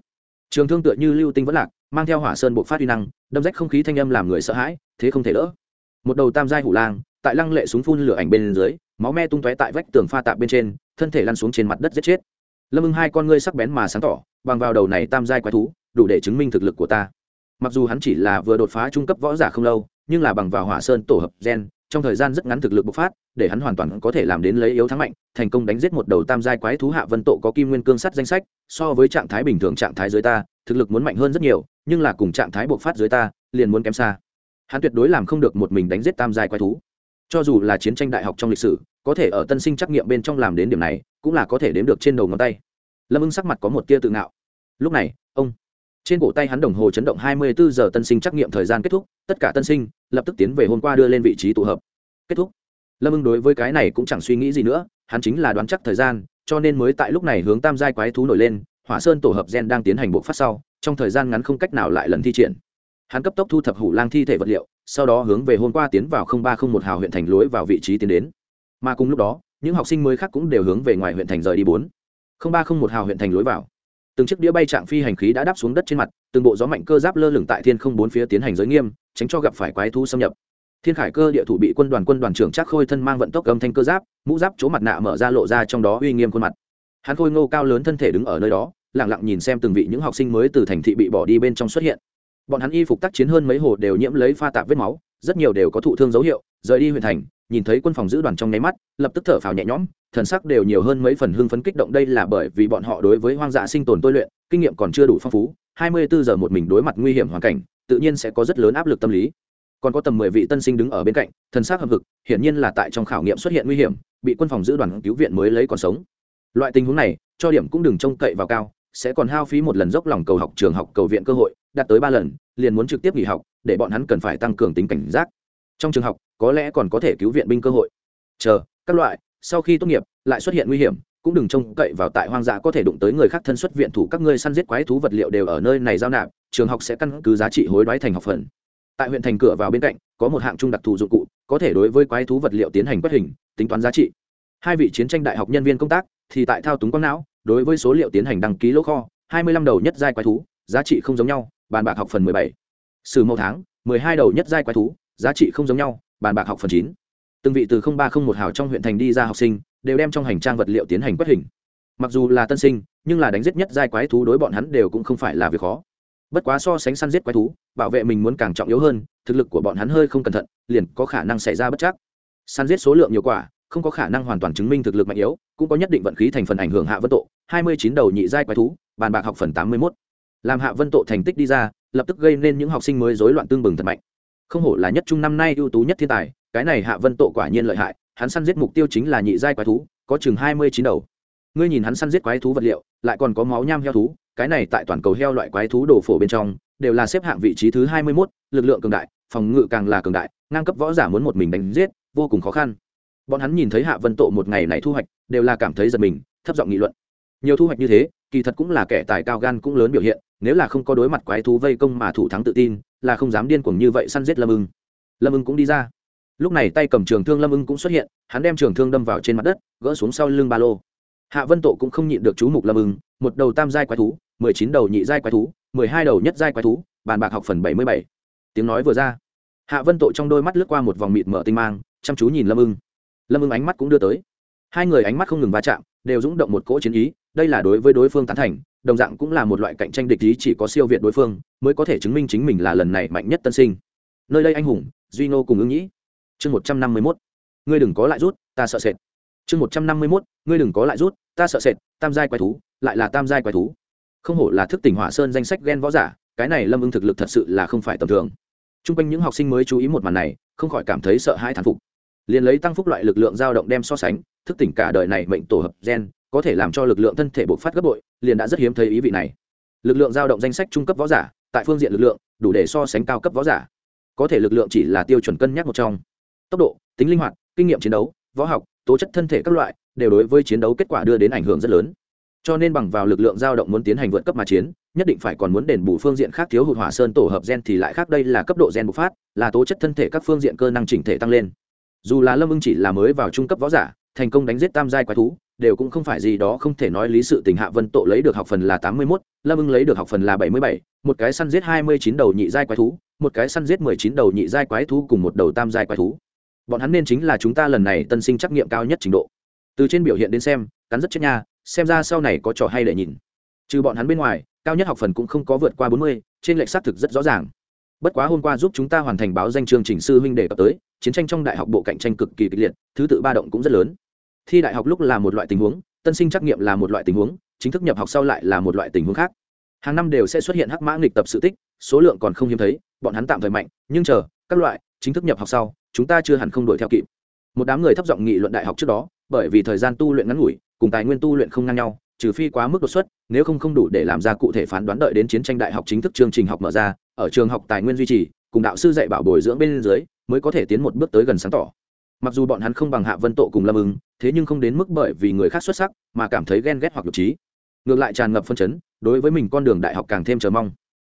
Trường thương tựa như lưu tinh vẫn lạc, mang theo hỏa sơn bộ phát uy năng, đâm rách không khí thanh âm làm người sợ hãi, thế không thể đỡ. Một đầu tam giai hủ lang, tại lăng lệ súng phun lửa ảnh bên dưới, máu me tung tóe tại vách tường pha tạp bên trên, thân thể lăn xuống trên mặt đất giết chết lâm ưng hai con ngươi sắc bén mà sáng tỏ, bằng vào đầu này tam giai quái thú, đủ để chứng minh thực lực của ta. Mặc dù hắn chỉ là vừa đột phá trung cấp võ giả không lâu, nhưng là bằng vào hỏa sơn tổ hợp gen, trong thời gian rất ngắn thực lực bộc phát, để hắn hoàn toàn có thể làm đến lấy yếu thắng mạnh, thành công đánh giết một đầu tam giai quái thú hạ vân tộ có kim nguyên cương sắt danh sách, so với trạng thái bình thường trạng thái dưới ta, thực lực muốn mạnh hơn rất nhiều, nhưng là cùng trạng thái bộc phát dưới ta, liền muốn kém xa. Hắn tuyệt đối làm không được một mình đánh giết tam giai quái thú. Cho dù là chiến tranh đại học trong lịch sử có thể ở tân sinh trắc nghiệm bên trong làm đến điểm này, cũng là có thể đếm được trên đầu ngón tay. Lâm ưng sắc mặt có một tia tự ngạo. Lúc này, ông, trên cổ tay hắn đồng hồ chấn động hai mươi bốn giờ tân sinh trắc nghiệm thời gian kết thúc, tất cả tân sinh lập tức tiến về hôm qua đưa lên vị trí tụ hợp. Kết thúc. Lâm ưng đối với cái này cũng chẳng suy nghĩ gì nữa, hắn chính là đoán chắc thời gian, cho nên mới tại lúc này hướng tam giai quái thú nổi lên, hỏa sơn tổ hợp gen đang tiến hành bộ phát sau, trong thời gian ngắn không cách nào lại lần thi triển. Hắn cấp tốc thu thập hủ lang thi thể vật liệu, sau đó hướng về hôm qua tiến vào ba không một hào huyện thành lối vào vị trí tiến đến mà cùng lúc đó, những học sinh mới khác cũng đều hướng về ngoài huyện thành rời đi bốn. Không ba không một hào huyện thành lối vào. Từng chiếc đĩa bay trạng phi hành khí đã đáp xuống đất trên mặt, từng bộ gió mạnh cơ giáp lơ lửng tại thiên không bốn phía tiến hành giới nghiêm, tránh cho gặp phải quái thú xâm nhập. Thiên khải cơ địa thủ bị quân đoàn quân đoàn trưởng chắc khôi thân mang vận tốc âm thanh cơ giáp, mũ giáp chỗ mặt nạ mở ra lộ ra trong đó uy nghiêm khuôn mặt. Hắn khôi ngô cao lớn thân thể đứng ở nơi đó lẳng lặng nhìn xem từng vị những học sinh mới từ thành thị bị bỏ đi bên trong xuất hiện. Bọn hắn y phục tác chiến hơn mấy hồ đều nhiễm lấy pha tạp vết máu, rất nhiều đều có thụ thương dấu hiệu, rời đi huyện thành nhìn thấy quân phòng giữ đoàn trong nháy mắt, lập tức thở phào nhẹ nhõm, thần sắc đều nhiều hơn mấy phần hưng phấn kích động đây là bởi vì bọn họ đối với hoang dã sinh tồn tôi luyện, kinh nghiệm còn chưa đủ phong phú 24 giờ một mình đối mặt nguy hiểm hoàn cảnh, tự nhiên sẽ có rất lớn áp lực tâm lý. Còn có tầm mười vị tân sinh đứng ở bên cạnh, thần sắc hầm hực, hiển nhiên là tại trong khảo nghiệm xuất hiện nguy hiểm, bị quân phòng giữ đoàn cứu viện mới lấy còn sống. Loại tình huống này, cho điểm cũng đừng trông cậy vào cao, sẽ còn hao phí một lần dốc lòng cầu học trường học cầu viện cơ hội, đạt tới ba lần, liền muốn trực tiếp nghỉ học, để bọn hắn cần phải tăng cường tính cảnh giác trong trường học, có lẽ còn có thể cứu viện binh cơ hội. Chờ, các loại, sau khi tốt nghiệp, lại xuất hiện nguy hiểm, cũng đừng trông cậy vào tại hoang dã có thể đụng tới người khác thân xuất viện thủ các ngươi săn giết quái thú vật liệu đều ở nơi này giao nạp, trường học sẽ căn cứ giá trị hối đoái thành học phần. Tại huyện thành cửa vào bên cạnh, có một hạng trung đặc thù dụng cụ, có thể đối với quái thú vật liệu tiến hành quét hình, tính toán giá trị. Hai vị chiến tranh đại học nhân viên công tác, thì tại thao túng quang não, đối với số liệu tiến hành đăng ký lỗ kho, hai mươi lăm đầu nhất giai quái thú, giá trị không giống nhau, bàn bạc học phần mười bảy. Sử mẫu tháng, mười hai đầu nhất giai quái thú giá trị không giống nhau, bàn bạc học phần chín. Từng vị từ ba không một hào trong huyện thành đi ra học sinh, đều đem trong hành trang vật liệu tiến hành quất hình. Mặc dù là tân sinh, nhưng là đánh giết nhất giai quái thú đối bọn hắn đều cũng không phải là việc khó. Bất quá so sánh săn giết quái thú, bảo vệ mình muốn càng trọng yếu hơn, thực lực của bọn hắn hơi không cẩn thận, liền có khả năng xảy ra bất chắc. Săn giết số lượng nhiều quả không có khả năng hoàn toàn chứng minh thực lực mạnh yếu, cũng có nhất định vận khí thành phần ảnh hưởng hạ vân tộ hai mươi chín đầu nhị giai quái thú, bàn bạc học phần tám mươi mốt. Làm hạ vân tộ thành tích đi ra, lập tức gây nên những học sinh mới rối loạn tương bừng thật mạnh không hổ là nhất trung năm nay ưu tú nhất thiên tài, cái này hạ vân tộ quả nhiên lợi hại, hắn săn giết mục tiêu chính là nhị giai quái thú, có chừng hai mươi chín đầu. Ngươi nhìn hắn săn giết quái thú vật liệu, lại còn có máu nham heo thú, cái này tại toàn cầu heo loại quái thú đồ phổ bên trong, đều là xếp hạng vị trí thứ hai mươi mốt, lực lượng cường đại, phòng ngự càng là cường đại, ngang cấp võ giả muốn một mình đánh giết, vô cùng khó khăn. Bọn hắn nhìn thấy hạ vân tộ một ngày này thu hoạch, đều là cảm thấy giật mình, thấp giọng nghị luận. Nhiều thu hoạch như thế, kỳ thật cũng là kẻ tài cao gan cũng lớn biểu hiện nếu là không có đối mặt quái thú vây công mà thủ thắng tự tin, là không dám điên cuồng như vậy săn giết lâm ưng. Lâm ưng cũng đi ra. Lúc này tay cầm trường thương lâm ưng cũng xuất hiện, hắn đem trường thương đâm vào trên mặt đất, gỡ xuống sau lưng ba lô. Hạ vân tộ cũng không nhịn được chú mục lâm ưng, một đầu tam giai quái thú, mười chín đầu nhị giai quái thú, mười hai đầu nhất giai quái thú, bàn bạc học phần bảy mươi bảy. Tiếng nói vừa ra, hạ vân tộ trong đôi mắt lướt qua một vòng mịt mở tinh mang, chăm chú nhìn lâm ưng. Lâm ưng ánh mắt cũng đưa tới. Hai người ánh mắt không ngừng va chạm, đều dũng động một cỗ chiến ý đây là đối với đối phương tán thành, đồng dạng cũng là một loại cạnh tranh địch ý chỉ có siêu việt đối phương mới có thể chứng minh chính mình là lần này mạnh nhất tân sinh. Nơi đây anh hùng duy nô cùng ứng nhĩ. Chương một trăm năm mươi mốt. Ngươi đừng có lại rút, ta sợ sệt. Chương một trăm năm mươi mốt. Ngươi đừng có lại rút, ta sợ sệt, tam giai quái thú, lại là tam giai quái thú. Không hổ là thức tỉnh hỏa sơn danh sách ghen võ giả, cái này lâm ưng thực lực thật sự là không phải tầm thường. T r u n g quanh những học sinh mới chú ý một màn này, không khỏi cảm thấy sợ hãi thán phục. Liền lấy tăng phúc loại lực lượng dao động đem so sánh, thức tỉnh cả đời này mệnh tổ hợp gen có thể làm cho lực lượng thân thể bộc phát gấp bội, liền đã rất hiếm thấy ý vị này. Lực lượng dao động danh sách trung cấp võ giả, tại phương diện lực lượng, đủ để so sánh cao cấp võ giả. Có thể lực lượng chỉ là tiêu chuẩn cân nhắc một trong. Tốc độ, tính linh hoạt, kinh nghiệm chiến đấu, võ học, tố chất thân thể các loại, đều đối với chiến đấu kết quả đưa đến ảnh hưởng rất lớn. Cho nên bằng vào lực lượng dao động muốn tiến hành vượt cấp mà chiến, nhất định phải còn muốn đền bù phương diện khác thiếu hụt hỏa sơn tổ hợp gen thì lại khác đây là cấp độ gen bộc phát, là tố chất thân thể các phương diện cơ năng chỉnh thể tăng lên. Dù là lâm ưng chỉ là mới vào trung cấp võ giả, thành công đánh giết tam giai quái thú đều cũng không phải gì đó không thể nói lý sự tình hạ vân tộ lấy được học phần là tám mươi 81, lâm ưng lấy được học phần là bảy mươi bảy một cái săn giết hai mươi chín đầu nhị giai quái thú một cái săn giết mười chín đầu nhị giai quái thú cùng một đầu tam giai quái thú. Bọn hắn nên chính là chúng ta lần này tân sinh trắc nghiệm cao nhất trình độ. Từ trên biểu hiện đến xem cắn rất chết nha xem ra sau này có trò hay để nhìn. Trừ bọn hắn bên ngoài cao nhất học phần cũng không có vượt qua bốn mươi trên lệch xác thực rất rõ ràng. Bất quá hôm qua giúp chúng ta hoàn thành báo danh chương trình sư huynh đề cập tới chiến tranh trong đại học bộ cạnh tranh cực kỳ kịch liệt thứ tự ba động cũng rất lớn thi đại học lúc là một loại tình huống, tân sinh trắc nghiệm là một loại tình huống, chính thức nhập học sau lại là một loại tình huống khác. Hàng năm đều sẽ xuất hiện hắc mã nghịch tập sự tích, số lượng còn không hiếm thấy, bọn hắn tạm thời mạnh, nhưng chờ, các loại, chính thức nhập học sau, chúng ta chưa hẳn không đuổi theo kịp. Một đám người thấp giọng nghị luận đại học trước đó, bởi vì thời gian tu luyện ngắn ngủi, cùng tài nguyên tu luyện không ngang nhau, trừ phi quá mức đột xuất, nếu không không đủ để làm ra cụ thể phán đoán đợi đến chiến tranh đại học chính thức chương trình học mở ra, ở trường học tài nguyên duy trì, cùng đạo sư dạy bảo bồi dưỡng bên dưới, mới có thể tiến một bước tới gần sáng tỏ mặc dù bọn hắn không bằng hạ vân tộ cùng lâm ứng thế nhưng không đến mức bởi vì người khác xuất sắc mà cảm thấy ghen ghét hoặc nhục trí. Ngược lại tràn ngập phân chấn, đối với mình con đường đại học càng thêm chờ mong.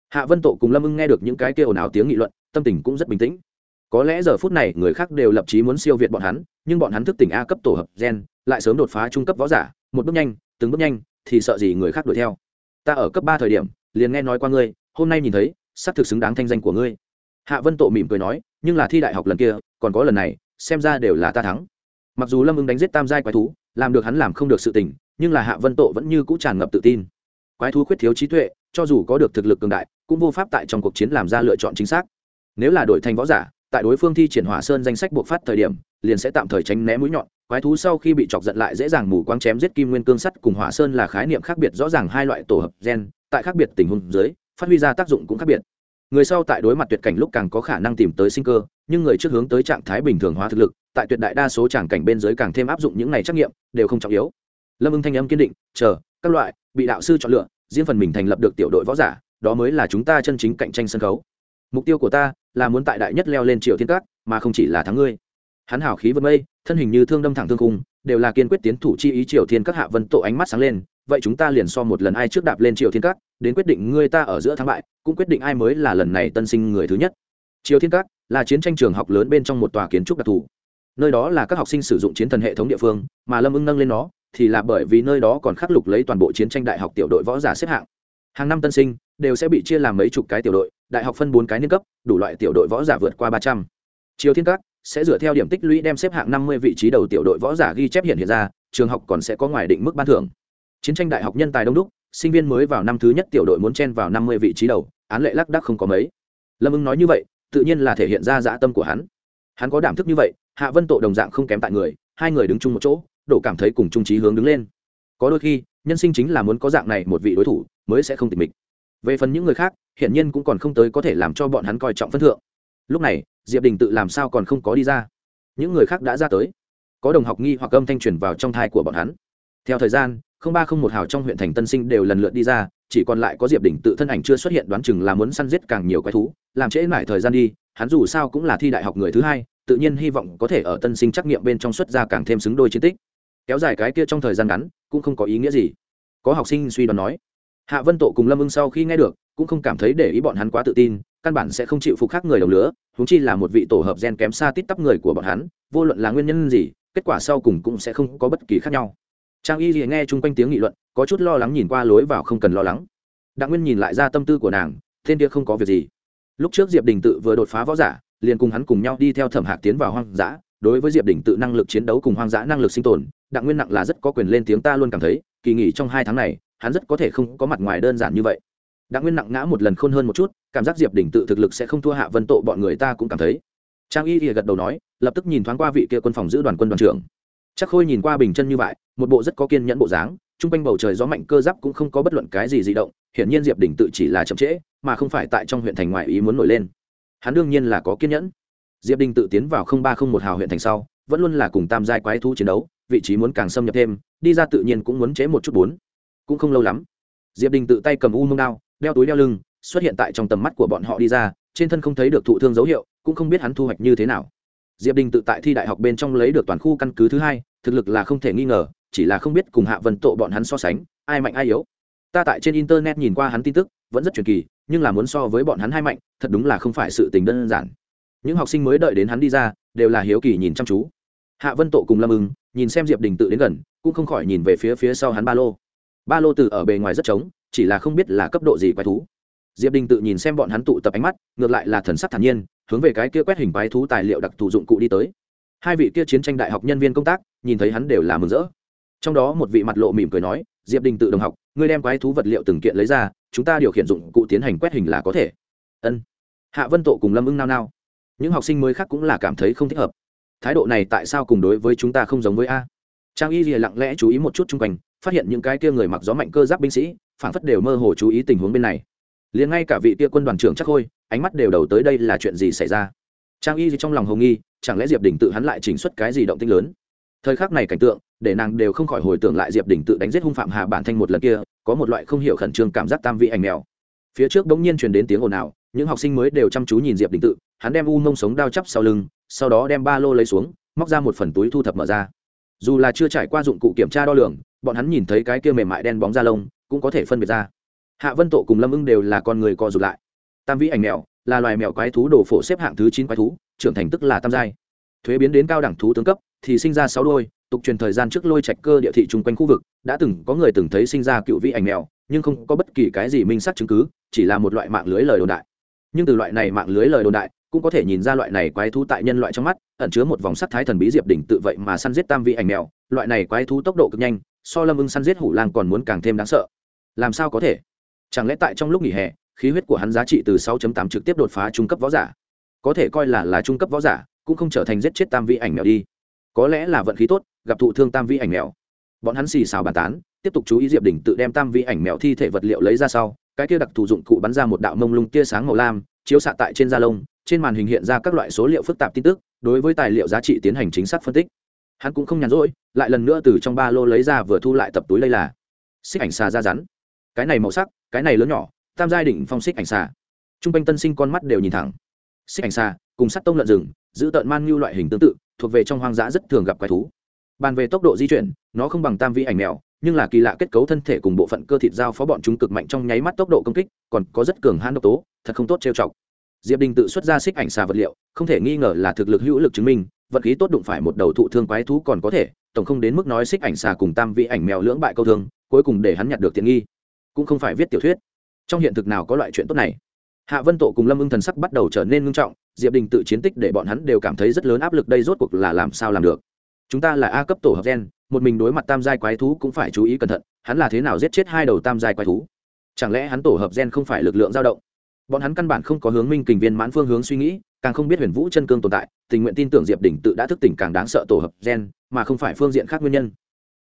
Hạ vân tộ cùng lâm ưng nghe được những cái kêu ồn ào tiếng nghị luận, tâm tình cũng rất bình tĩnh. Có lẽ giờ phút này người khác đều lập chí muốn siêu việt bọn hắn, nhưng bọn hắn thức tỉnh a cấp tổ hợp gen, lại sớm đột phá trung cấp võ giả, một bước nhanh, từng bước nhanh, thì sợ gì người khác đuổi theo. Ta ở cấp ba thời điểm, liền nghe nói qua ngươi, hôm nay nhìn thấy xác thực xứng đáng thanh danh của ngươi. Hạ vân tộ mỉm cười nói, nhưng là thi đại học lần kia, còn có lần này xem ra đều là ta thắng. Mặc dù lâm ưng đánh giết tam giai quái thú, làm được hắn làm không được sự tình, nhưng là hạ vân tộ vẫn như cũ tràn ngập tự tin. Quái thú khuyết thiếu trí tuệ, cho dù có được thực lực cường đại, cũng vô pháp tại trong cuộc chiến làm ra lựa chọn chính xác. Nếu là đổi thành võ giả, tại đối phương thi triển hỏa sơn danh sách buộc phát thời điểm, liền sẽ tạm thời tránh né mũi nhọn. Quái thú sau khi bị chọc giận lại dễ dàng mù quáng chém giết kim nguyên cương sắt cùng hỏa sơn là khái niệm khác biệt, rõ ràng hai loại tổ hợp gen, tại khác biệt tình huống dưới, phát huy ra tác dụng cũng khác biệt người sau tại đối mặt tuyệt cảnh lúc càng có khả năng tìm tới sinh cơ, nhưng người trước hướng tới trạng thái bình thường hóa thực lực, tại tuyệt đại đa số tràng cảnh bên dưới càng thêm áp dụng những này trắc nghiệm, đều không trọng yếu. Lâm ưng thanh âm kiên định, chờ, các loại, bị đạo sư chọn lựa, riêng phần mình thành lập được tiểu đội võ giả, đó mới là chúng ta chân chính cạnh tranh sân khấu. Mục tiêu của ta là muốn tại đại nhất leo lên triều thiên cát mà không chỉ là thắng ngươi. Hắn hảo khí vân mây, thân hình như thương đâm thẳng thương cung đều là kiên quyết tiến thủ chi ý triều thiên các hạ vân tổ ánh mắt sáng lên vậy chúng ta liền so một lần ai trước đạp lên triều thiên các đến quyết định ngươi ta ở giữa thắng bại, cũng quyết định ai mới là lần này tân sinh người thứ nhất. Triều thiên các là chiến tranh trường học lớn bên trong một tòa kiến trúc đặc thù. Nơi đó là các học sinh sử dụng chiến thần hệ thống địa phương, mà lâm ưng nâng lên nó, thì là bởi vì nơi đó còn khắc lục lấy toàn bộ chiến tranh đại học tiểu đội võ giả xếp hạng. Hàng năm tân sinh đều sẽ bị chia làm mấy chục cái tiểu đội, đại học phân bốn cái niên cấp, đủ loại tiểu đội võ giả vượt qua ba trăm. Triều thiên các sẽ dựa theo điểm tích lũy đem xếp hạng năm mươi vị trí đầu tiểu đội võ giả ghi chép hiện hiện ra, trường học còn sẽ có ngoài định mức ban thưởng chiến tranh đại học nhân tài đông đúc, sinh viên mới vào năm thứ nhất tiểu đội muốn chen vào năm mươi vị trí đầu, án lệ lác đắc không có mấy. Lâm ưng nói như vậy, tự nhiên là thể hiện ra dã tâm của hắn. Hắn có đảm thức như vậy, hạ vân tổ đồng dạng không kém tại người, hai người đứng chung một chỗ, đổ cảm thấy cùng trung trí hướng đứng lên. Có đôi khi, nhân sinh chính là muốn có dạng này một vị đối thủ, mới sẽ không tịch mịch. Về phần những người khác, hiển nhiên cũng còn không tới có thể làm cho bọn hắn coi trọng phân thượng. Lúc này, diệp đình tự làm sao còn không có đi ra. Những người khác đã ra tới. Có đồng học nghi hoặc âm thanh truyền vào trong thai của bọn hắn. Theo thời gian ba không một hào trong huyện thành tân sinh đều lần lượt đi ra, chỉ còn lại có diệp Đỉnh tự thân ảnh chưa xuất hiện đoán chừng là muốn săn giết càng nhiều quái thú, làm trễ mãi thời gian đi, hắn dù sao cũng là thi đại học người thứ hai, tự nhiên hy vọng có thể ở tân sinh trắc nghiệm bên trong xuất ra càng thêm xứng đôi chiến tích. Kéo dài cái kia trong thời gian ngắn, cũng không có ý nghĩa gì. Có học sinh suy đoán nói, hạ vân tộ cùng lâm ưng sau khi nghe được, cũng không cảm thấy để ý bọn hắn quá tự tin, căn bản sẽ không chịu phục khác người đồng lứa húng chi là một vị tổ hợp gen kém xa tít tắp người của bọn hắn, vô luận là nguyên nhân gì, kết quả sau cùng cũng sẽ không có bất kỳ khác nhau trang y gì nghe chung quanh tiếng nghị luận, có chút lo lắng nhìn qua lối vào không cần lo lắng. Đặng nguyên nhìn lại ra tâm tư của nàng, tên kia không có việc gì. Lúc trước diệp đình tự vừa đột phá võ giả, liền cùng hắn cùng nhau đi theo thẩm hạc tiến vào hoang dã. Đối với diệp đình tự năng lực chiến đấu cùng hoang dã năng lực sinh tồn, đặng nguyên nặng là rất có quyền lên tiếng ta luôn cảm thấy, kỳ nghỉ trong hai tháng này, hắn rất có thể không có mặt ngoài đơn giản như vậy. Đặng nguyên nặng ngã một lần khôn hơn một chút, cảm giác diệp đình tự thực lực sẽ không thua hạ vân tộ bọn người ta cũng cảm thấy. Trang y thì gật đầu nói, lập tức nhìn thoáng qua vị kia quân phòng giữ đoàn quân đoàn trưởng chắc khôi nhìn qua bình chân như vậy, một bộ rất có kiên nhẫn bộ dáng, chung quanh bầu trời gió mạnh cơ giáp cũng không có bất luận cái gì di động, hiển nhiên diệp đình tự chỉ là chậm trễ, mà không phải tại trong huyện thành ngoại ý muốn nổi lên. Hắn đương nhiên là có kiên nhẫn. Diệp đình tự tiến vào ba không một hào huyện thành sau, vẫn luôn là cùng tam giai quái thú chiến đấu, vị trí muốn càng xâm nhập thêm, đi ra tự nhiên cũng muốn chế một chút bốn. Cũng không lâu lắm, diệp đình tự tay cầm u mông đao, đeo túi đeo lưng, xuất hiện tại trong tầm mắt của bọn họ đi ra, trên thân không thấy được thụ thương dấu hiệu, cũng không biết hắn thu hoạch như thế nào diệp đình tự tại thi đại học bên trong lấy được toàn khu căn cứ thứ hai, thực lực là không thể nghi ngờ, chỉ là không biết cùng hạ vân tộ bọn hắn so sánh, ai mạnh ai yếu. Ta tại trên internet nhìn qua hắn tin tức, vẫn rất truyền kỳ, nhưng là muốn so với bọn hắn hai mạnh, thật đúng là không phải sự tình đơn giản. Những học sinh mới đợi đến hắn đi ra, đều là hiếu kỳ nhìn chăm chú. Hạ vân tộ cùng lâm ưng, nhìn xem diệp đình tự đến gần, cũng không khỏi nhìn về phía phía sau hắn ba lô. Ba lô từ ở bề ngoài rất trống, chỉ là không biết là cấp độ gì quái thú diệp đình tự nhìn xem bọn hắn tụ tập ánh mắt, ngược lại là thần sắc thản nhiên, hướng về cái kia quét hình quái thú tài liệu đặc thù dụng cụ đi tới. Hai vị kia chiến tranh đại học nhân viên công tác, nhìn thấy hắn đều là mừng rỡ. Trong đó một vị mặt lộ mỉm cười nói, diệp đình tự đồng học, ngươi đem quái thú vật liệu từng kiện lấy ra, chúng ta điều khiển dụng cụ tiến hành quét hình là có thể. Ân. Hạ vân tộ cùng lâm ưng nao nao. Những học sinh mới khác cũng là cảm thấy không thích hợp. Thái độ này tại sao cùng đối với chúng ta không giống với a? Trang y rìa lặng lẽ chú ý một chút chung quanh, phát hiện những cái kia người mặc gió mạnh cơ giáp binh sĩ phản phất đều mơ hồ chú ý tình huống bên này liền ngay cả vị kia quân đoàn trưởng chắc khôi, ánh mắt đều đầu tới đây là chuyện gì xảy ra? Trang y gì trong lòng hồng nghi, chẳng lẽ diệp đình tự hắn lại chỉnh xuất cái gì động tinh lớn? Thời khắc này cảnh tượng, để nàng đều không khỏi hồi tưởng lại diệp đình tự đánh giết hung phạm hà bản thanh một lần kia, có một loại không hiểu khẩn trương cảm giác tam vị ảnh mèo. Phía trước bỗng nhiên truyền đến tiếng ồn ào, những học sinh mới đều chăm chú nhìn diệp đình tự, hắn đem u mông sống đao chắp sau lưng, sau đó đem ba lô lấy xuống, móc ra một phần túi thu thập mở ra. Dù là chưa trải qua dụng cụ kiểm tra đo lường, bọn hắn nhìn thấy cái kia mềm mại đen bóng da lông, cũng có thể phân biệt ra hạ vân tộ cùng lâm ưng đều là con người co rụt lại. Tam vĩ ảnh mèo là loài mèo quái thú đổ phổ xếp hạng thứ chín quái thú, trưởng thành tức là tam giai. Thuế biến đến cao đẳng thú tướng cấp, thì sinh ra sáu đôi, tục truyền thời gian trước lôi trạch cơ địa thị chung quanh khu vực, đã từng có người từng thấy sinh ra cựu vị ảnh mèo, nhưng không có bất kỳ cái gì minh xác chứng cứ, chỉ là một loại mạng lưới lời đồn đại. Nhưng từ loại này mạng lưới lời đồn đại, cũng có thể nhìn ra loại này quái thú tại nhân loại trong mắt, ẩn chứa một vòng sắc thái thần bí diệp đỉnh tự vậy mà săn giết tam vị ảnh mèo. Loại này quái thú tốc độ cực nhanh, so lâm ưng săn giết hủ lang còn muốn càng thêm đáng sợ. Làm sao có thể? Chẳng lẽ tại trong lúc nghỉ hè, khí huyết của hắn giá trị từ 6.8 trực tiếp đột phá trung cấp võ giả? Có thể coi là là trung cấp võ giả, cũng không trở thành giết chết tam vị ảnh mèo đi. Có lẽ là vận khí tốt, gặp thụ thương tam vị ảnh mèo. Bọn hắn xì xào bàn tán, tiếp tục chú ý diệp đỉnh tự đem tam vị ảnh mèo thi thể vật liệu lấy ra sau, cái kia đặc thù dụng cụ bắn ra một đạo mông lung tia sáng màu lam, chiếu xạ tại trên da lông, trên màn hình hiện ra các loại số liệu phức tạp tin tức, đối với tài liệu giá trị tiến hành chính xác phân tích. Hắn cũng không nhàn rỗi, lại lần nữa từ trong ba lô lấy ra vừa thu lại tập túi lây là. Xích ảnh xà da rắn. Cái này màu sắc cái này lớn nhỏ, tam giai đỉnh phong xích ảnh xà. T r u n g quanh tân sinh con mắt đều nhìn thẳng. Xích ảnh xà, cùng sắt tông lợn rừng, giữ tợn man như loại hình tương tự, thuộc về trong hoang dã rất thường gặp quái thú. Bàn về tốc độ di chuyển, nó không bằng tam vi ảnh mèo, nhưng là kỳ lạ kết cấu thân thể cùng bộ phận cơ thịt giao phó bọn chúng cực mạnh trong nháy mắt tốc độ công kích, còn có rất cường hãn độc tố, thật không tốt trêu chọc. Diệp đình tự xuất ra xích ảnh xà vật liệu, không thể nghi ngờ là thực lực hữu lực chứng minh, vật khí tốt đụng phải một đầu thụ thương quái thú còn có thể, tổng không đến mức nói xích ảnh xà cùng tam vị ảnh mèo lưỡng bại câu thương, cuối cùng để hắn nhặt được tiện nghi cũng không phải viết tiểu thuyết. Trong hiện thực nào có loại chuyện tốt này? Hạ vân tổ cùng lâm ưng thần sắc bắt đầu trở nên ngưng trọng, diệp đình tự chiến tích để bọn hắn đều cảm thấy rất lớn áp lực đây rốt cuộc là làm sao làm được? Chúng ta là a cấp tổ hợp gen, một mình đối mặt tam giai quái thú cũng phải chú ý cẩn thận, hắn là thế nào giết chết hai đầu tam giai quái thú? Chẳng lẽ hắn tổ hợp gen không phải lực lượng dao động? Bọn hắn căn bản không có hướng minh kình viên mãn phương hướng suy nghĩ, càng không biết huyền vũ chân cương tồn tại, tình nguyện tin tưởng diệp đỉnh tự đã thức tỉnh càng đáng sợ tổ hợp gen, mà không phải phương diện khác nguyên nhân.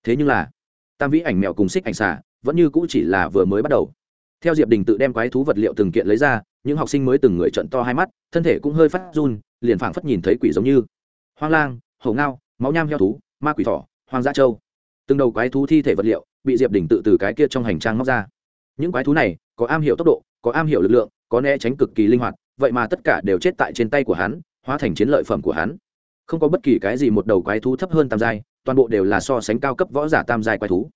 Thế nhưng là, tam vĩ ảnh mèo cùng xích ảnh xả vẫn như cũ chỉ là vừa mới bắt đầu. Theo diệp đình tự đem quái thú vật liệu từng kiện lấy ra, những học sinh mới từng người trận to hai mắt, thân thể cũng hơi phát run, liền phảng phất nhìn thấy quỷ giống như. Hoang lang, hổ ngao, máu nham heo thú, ma quỷ thỏ, hoang dã châu. Từng đầu quái thú thi thể vật liệu bị diệp đình tự từ cái kia trong hành trang móc ra. Những quái thú này có am hiểu tốc độ, có am hiểu lực lượng, có né tránh cực kỳ linh hoạt, vậy mà tất cả đều chết tại trên tay của hắn, hóa thành chiến lợi phẩm của hắn. Không có bất kỳ cái gì một đầu quái thú thấp hơn tam giai, toàn bộ đều là so sánh cao cấp võ giả tam giai quái thú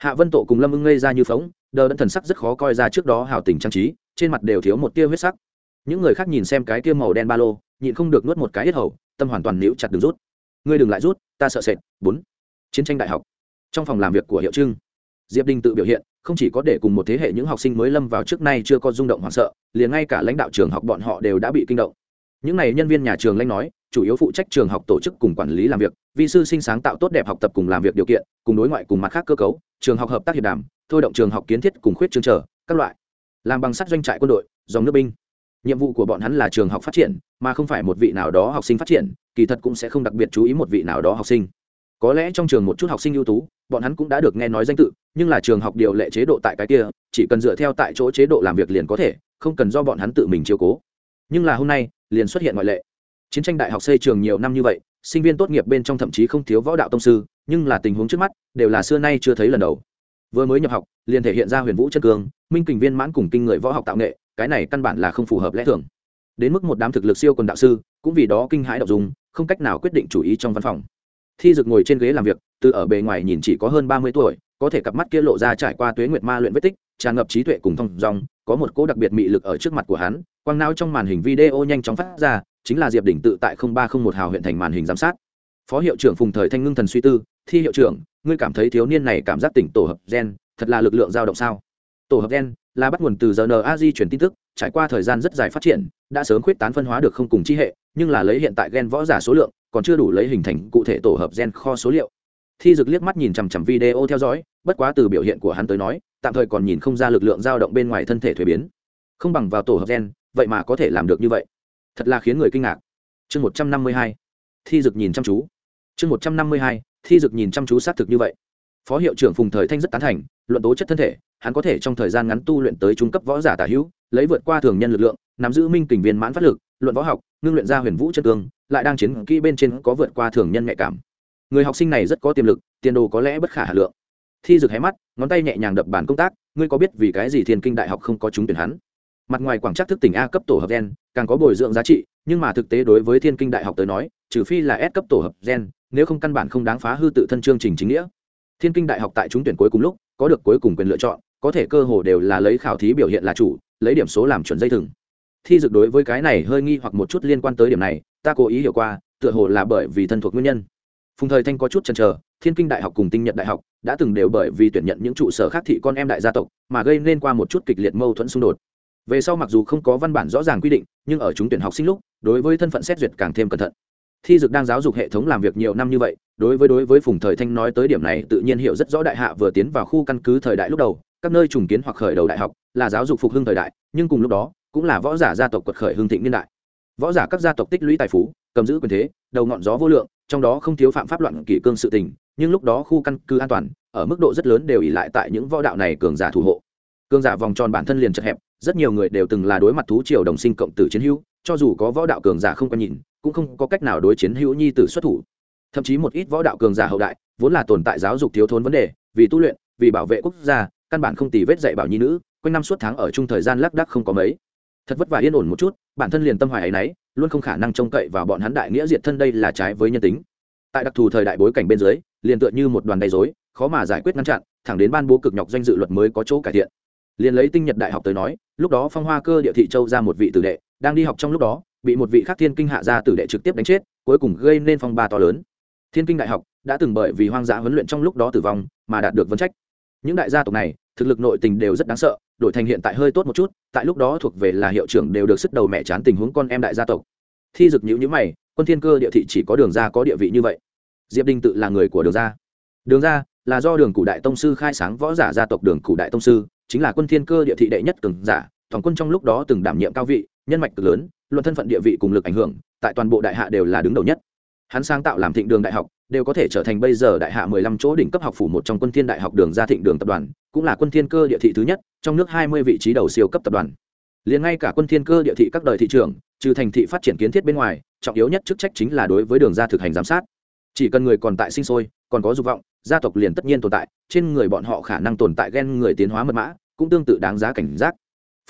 hạ vân tổ cùng lâm ưng ngây ra như phóng, đờ đẫn thần sắc rất khó coi ra trước đó hào tình trang trí, trên mặt đều thiếu một tia huyết sắc. Những người khác nhìn xem cái tia màu đen ba lô, nhịn không được nuốt một cái hết hầu, tâm hoàn toàn níu chặt đường rút. Ngươi đừng lại rút, ta sợ sệt. Bốn. Chiến tranh đại học. Trong phòng làm việc của hiệu trưng, diệp đinh tự biểu hiện, không chỉ có để cùng một thế hệ những học sinh mới lâm vào trước nay chưa có rung động hoảng sợ, liền ngay cả lãnh đạo trường học bọn họ đều đã bị kinh động. Những n à y nhân viên nhà trường lãnh nói chủ yếu phụ trách trường học tổ chức cùng quản lý làm việc, vi sư sinh sáng tạo tốt đẹp học tập cùng làm việc điều kiện, cùng đối ngoại cùng mặt khác cơ cấu, trường học hợp tác hiệp đàm, thôi động trường học kiến thiết cùng khuyết chương trở, các loại. Làm bằng sắt doanh trại quân đội, dòng nước binh. Nhiệm vụ của bọn hắn là trường học phát triển, mà không phải một vị nào đó học sinh phát triển, kỳ thật cũng sẽ không đặc biệt chú ý một vị nào đó học sinh. Có lẽ trong trường một chút học sinh ưu tú, bọn hắn cũng đã được nghe nói danh tự, nhưng là trường học điều lệ chế độ tại cái kia, chỉ cần dựa theo tại chỗ chế độ làm việc liền có thể, không cần do bọn hắn tự mình chiếu cố. Nhưng là hôm nay, liền xuất hiện ngoại lệ chiến tranh đại học xây trường nhiều năm như vậy sinh viên tốt nghiệp bên trong thậm chí không thiếu võ đạo tông sư nhưng là tình huống trước mắt đều là xưa nay chưa thấy lần đầu. Vừa mới nhập học liền thể hiện ra huyền vũ chân cường, minh kình viên mãn cùng kinh người võ học tạo nghệ cái này căn bản là không phù hợp lẽ thường. Đến mức một đám thực lực siêu quần đạo sư cũng vì đó kinh hãi đọc dùng không cách nào quyết định chủ ý trong văn phòng. Thi dực ngồi trên ghế làm việc từ ở bề ngoài nhìn chỉ có hơn ba mươi tuổi có thể cặp mắt kia lộ ra trải qua tuế nguyệt ma luyện vết tích tràn ngập trí tuệ cùng thông dòng có một cỗ đặc biệt mị lực ở trước mặt của hắn quang não trong màn hình video nhanh chóng phát ra chính là diệp đỉnh tự tại ba không một hào huyện thành màn hình giám sát. Phó hiệu trưởng phùng thời thanh ngưng thần suy tư, thi hiệu trưởng, ngươi cảm thấy thiếu niên này cảm giác tỉnh tổ hợp gen thật là lực lượng dao động sao? Tổ hợp gen là bắt nguồn từ giờ na di chuyển tin tức, trải qua thời gian rất dài phát triển, đã sớm khuyết tán phân hóa được không cùng chi hệ, nhưng là lấy hiện tại gen võ giả số lượng, còn chưa đủ lấy hình thành cụ thể tổ hợp gen kho số liệu. Thi dực liếc mắt nhìn chằm chằm video theo dõi, bất quá từ biểu hiện của hắn tới nói, tạm thời còn nhìn không ra lực lượng dao động bên ngoài thân thể thuế biến. Không bằng vào tổ hợp gen, vậy mà có thể làm được như vậy thật là khiến người kinh ngạc. Chương một trăm năm mươi hai, thi dực nhìn chăm chú. Chương một trăm năm mươi hai, thi dực nhìn chăm chú xác thực như vậy. Phó hiệu trưởng phùng thời thanh rất tán thành, luận tố chất thân thể, hắn có thể trong thời gian ngắn tu luyện tới trung cấp võ giả tả hữu, lấy vượt qua thường nhân lực lượng, nắm giữ minh kình viên mãn phát lực, luận võ học, ngưng luyện ra huyền vũ chất cương, lại đang chiến kỹ bên trên có vượt qua thường nhân nhạy cảm. Người học sinh này rất có tiềm lực, tiền đồ có lẽ bất khả hà lượng. Thi dực hé mắt, ngón tay nhẹ nhàng đập bàn công tác, ngươi có biết vì cái gì thiên kinh đại học không có chúng tuyển hắn? Mặt ngoài quảng trắc thức tỉnh a cấp tổ hợp gen, càng có bồi dưỡng giá trị, nhưng mà thực tế đối với thiên kinh đại học tới nói, trừ phi là S cấp tổ hợp gen, nếu không căn bản không đáng phá hư tự thân chương trình chính nghĩa. Thiên kinh đại học tại trúng tuyển cuối cùng lúc, có được cuối cùng quyền lựa chọn, có thể cơ hồ đều là lấy khảo thí biểu hiện là chủ, lấy điểm số làm chuẩn dây thừng. Thi dược đối với cái này hơi nghi hoặc một chút liên quan tới điểm này, ta cố ý hiểu qua, tựa hồ là bởi vì thân thuộc nguyên nhân. Phùng thời thanh có chút chần chờ, thiên kinh đại học cùng tinh nhật đại học đã từng đều bởi vì tuyển nhận những trụ sở khác thị con em đại gia tộc, mà gây nên qua một chút kịch liệt mâu thuẫn xung đột về sau mặc dù không có văn bản rõ ràng quy định, nhưng ở chúng tuyển học sinh lúc, đối với thân phận xét duyệt càng thêm cẩn thận. Thi dực đang giáo dục hệ thống làm việc nhiều năm như vậy, đối với đối với phùng thời thanh nói tới điểm này tự nhiên hiểu rất rõ đại hạ vừa tiến vào khu căn cứ thời đại lúc đầu, các nơi trùng kiến hoặc khởi đầu đại học là giáo dục phục hưng thời đại, nhưng cùng lúc đó, cũng là võ giả gia tộc quật khởi hưng thịnh niên đại. Võ giả các gia tộc tích lũy tài phú, cầm giữ quyền thế, đầu ngọn gió vô lượng, trong đó không thiếu phạm pháp loạn kỷ cương sự tình, nhưng lúc đó khu căn cứ an toàn, ở mức độ rất lớn đều ỉ lại tại những võ đạo này cường giả thủ hộ. Cường giả vòng tròn bản thân liền chật hẹp rất nhiều người đều từng là đối mặt thú triều đồng sinh cộng tử chiến hữu, cho dù có võ đạo cường giả không có nhìn, cũng không có cách nào đối chiến hữu nhi tử xuất thủ. Thậm chí một ít võ đạo cường giả hậu đại, vốn là tồn tại giáo dục thiếu thốn vấn đề, vì tu luyện, vì bảo vệ quốc gia, căn bản không tì vết dạy bảo nhi nữ, quanh năm suốt tháng ở chung thời gian lác đác không có mấy. Thật vất vả yên ổn một chút, bản thân liền tâm hoài ấy nấy, luôn không khả năng trông cậy vào bọn hắn đại nghĩa diệt thân đây là trái với nhân tính. Tại đặc thù thời đại bối cảnh bên dưới, liền tựa như một đoàn đầy dối khó mà giải quyết ngăn chặn, thẳng đến ban bố cực nhọc danh dự luật mới có chỗ cải thiện. Liền lấy tinh nhật đại học tới nói lúc đó phong hoa cơ địa thị châu ra một vị tử đệ, đang đi học trong lúc đó, bị một vị khác thiên kinh hạ gia tử đệ trực tiếp đánh chết, cuối cùng gây nên phong ba to lớn. Thiên kinh đại học đã từng bởi vì hoang dã huấn luyện trong lúc đó tử vong mà đạt được vấn trách. Những đại gia tộc này, thực lực nội tình đều rất đáng sợ, đổi thành hiện tại hơi tốt một chút, tại lúc đó thuộc về là hiệu trưởng đều được sức đầu mẹ chán tình huống con em đại gia tộc. Thi dực nhữ nhữ mày, quân thiên cơ địa thị chỉ có đường ra có địa vị như vậy. Diệp đinh tự là người của đường ra. Đường ra là do đường cụ đại tông sư khai sáng võ giả gia tộc đường cụ đại tông sư chính là quân thiên cơ địa thị đệ nhất cường giả, toàn quân trong lúc đó từng đảm nhiệm cao vị, nhân mạch cực lớn, luận thân phận địa vị cùng lực ảnh hưởng, tại toàn bộ đại hạ đều là đứng đầu nhất. Hắn sáng tạo làm thịnh đường đại học, đều có thể trở thành bây giờ đại hạ mười lăm chỗ đỉnh cấp học phủ một trong quân thiên đại học đường gia thịnh đường tập đoàn, cũng là quân thiên cơ địa thị thứ nhất, trong nước hai mươi vị trí đầu siêu cấp tập đoàn. Liền ngay cả quân thiên cơ địa thị các đời thị trường trừ thành thị phát triển kiến thiết bên ngoài, trọng yếu nhất chức trách chính là đối với đường gia thực hành giám sát. Chỉ cần người còn tại sinh sôi, còn có dục vọng, gia tộc liền tất nhiên tồn tại, trên người bọn họ khả năng tồn tại gen người tiến hóa mật mã cũng tương tự đáng giá cảnh giác.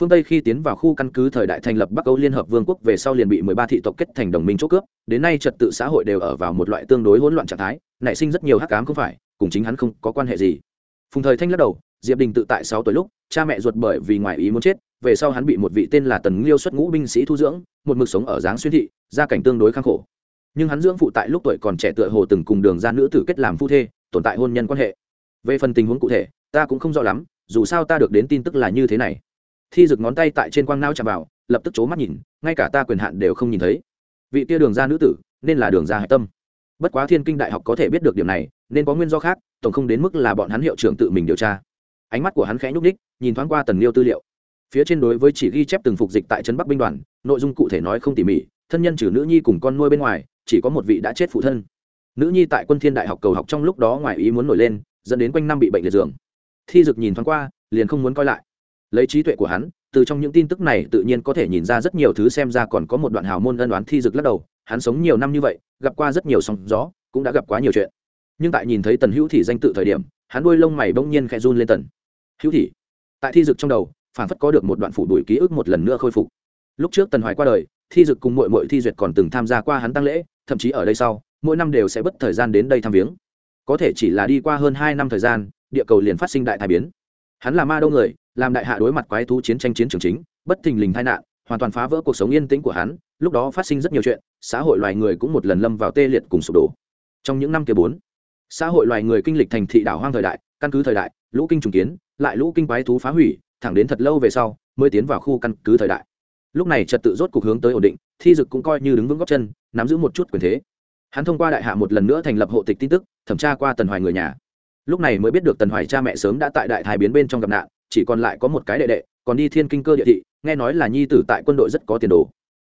Phương tây khi tiến vào khu căn cứ thời đại thành lập bắc âu liên hợp vương quốc về sau liền bị mười ba thị tộc kết thành đồng minh chỗ cướp, đến nay trật tự xã hội đều ở vào một loại tương đối hỗn loạn trạng thái, nảy sinh rất nhiều hắc ám không phải, cùng chính hắn không có quan hệ gì. Phùng thời thanh lắc đầu, diệp đình tự tại sáu tuổi lúc, cha mẹ ruột bởi vì ngoài ý muốn chết, về sau hắn bị một vị tên là tần liêu xuất ngũ binh sĩ thu dưỡng, một mực sống ở giáng xuyên thị, gia cảnh tương đối khang khổ. Nhưng hắn dưỡng phụ tại lúc tuổi còn trẻ tựa hồ từng cùng đường ra nữ tử kết làm phu thê, tồn tại hôn nhân quan hệ. Về phần tình huống cụ thể, ta cũng không rõ lắm dù sao ta được đến tin tức là như thế này. Thi rực ngón tay tại trên quang nao chạm vào, lập tức c mắt nhìn, ngay cả ta quyền hạn đều không nhìn thấy. Vị tia đường ra nữ tử, nên là đường ra hạch tâm. Bất quá thiên kinh đại học có thể biết được điểm này, nên có nguyên do khác, tổng không đến mức là bọn hắn hiệu trưởng tự mình điều tra. Ánh mắt của hắn khẽ nhúc ních nhìn thoáng qua tần liêu tư liệu. Phía trên đối với chỉ ghi chép từng phục dịch tại trấn bắc binh đoàn, nội dung cụ thể nói không tỉ mỉ, thân nhân trừ nữ nhi cùng con nuôi bên ngoài, chỉ có một vị đã chết phụ thân. Nữ nhi tại quân thiên đại học cầu học trong lúc đó ngoài ý muốn nổi lên, dẫn đến quanh năm bị bệnh liệt giường thi dực nhìn thoáng qua, liền không muốn coi lại. Lấy trí tuệ của hắn, từ trong những tin tức này tự nhiên có thể nhìn ra rất nhiều thứ xem ra còn có một đoạn hào môn ân đoán thi dực lắc đầu, hắn sống nhiều năm như vậy, gặp qua rất nhiều sóng gió, cũng đã gặp quá nhiều chuyện. Nhưng tại nhìn thấy tần hữu thị danh tự thời điểm, hắn đuôi lông mày bỗng nhiên khẽ run lên tần. Hữu thị, tại thi dực trong đầu phản phất có được một đoạn phủ đuổi ký ức một lần nữa khôi phục. Lúc trước tần hoài qua đời, thi dực cùng mội mội thi duyệt còn từng tham gia qua hắn tăng lễ, thậm chí ở đây sau, mỗi năm đều sẽ bất thời gian đến đây thăm viếng. Có thể chỉ là đi qua hơn hai năm thời gian địa cầu liền phát sinh đại tai biến. Hắn là ma đâu người, làm đại hạ đối mặt quái thú chiến tranh chiến trường chính, bất thình lình tai nạn, hoàn toàn phá vỡ cuộc sống yên tĩnh của hắn, lúc đó phát sinh rất nhiều chuyện, xã hội loài người cũng một lần lâm vào tê liệt cùng sụp đổ. Trong những năm kia bốn, xã hội loài người kinh lịch thành thị đảo hoang thời đại, căn cứ thời đại, lũ kinh trùng kiến, lại lũ kinh quái thú phá hủy, thẳng đến thật lâu về sau, mới tiến vào khu căn cứ thời đại. Lúc này trật tự rốt cuộc hướng tới ổn định, thi dực cũng coi như đứng vững góc chân, nắm giữ một chút quyền thế. Hắn thông qua đại hạ một lần nữa thành lập hộ tịch tin tức, thẩm tra qua tần hoài người nhà lúc này mới biết được tần hoài cha mẹ sớm đã tại đại thái biến bên trong gặp nạn, chỉ còn lại có một cái đệ đệ, còn đi thiên kinh cơ địa thị, nghe nói là nhi tử tại quân đội rất có tiền đồ.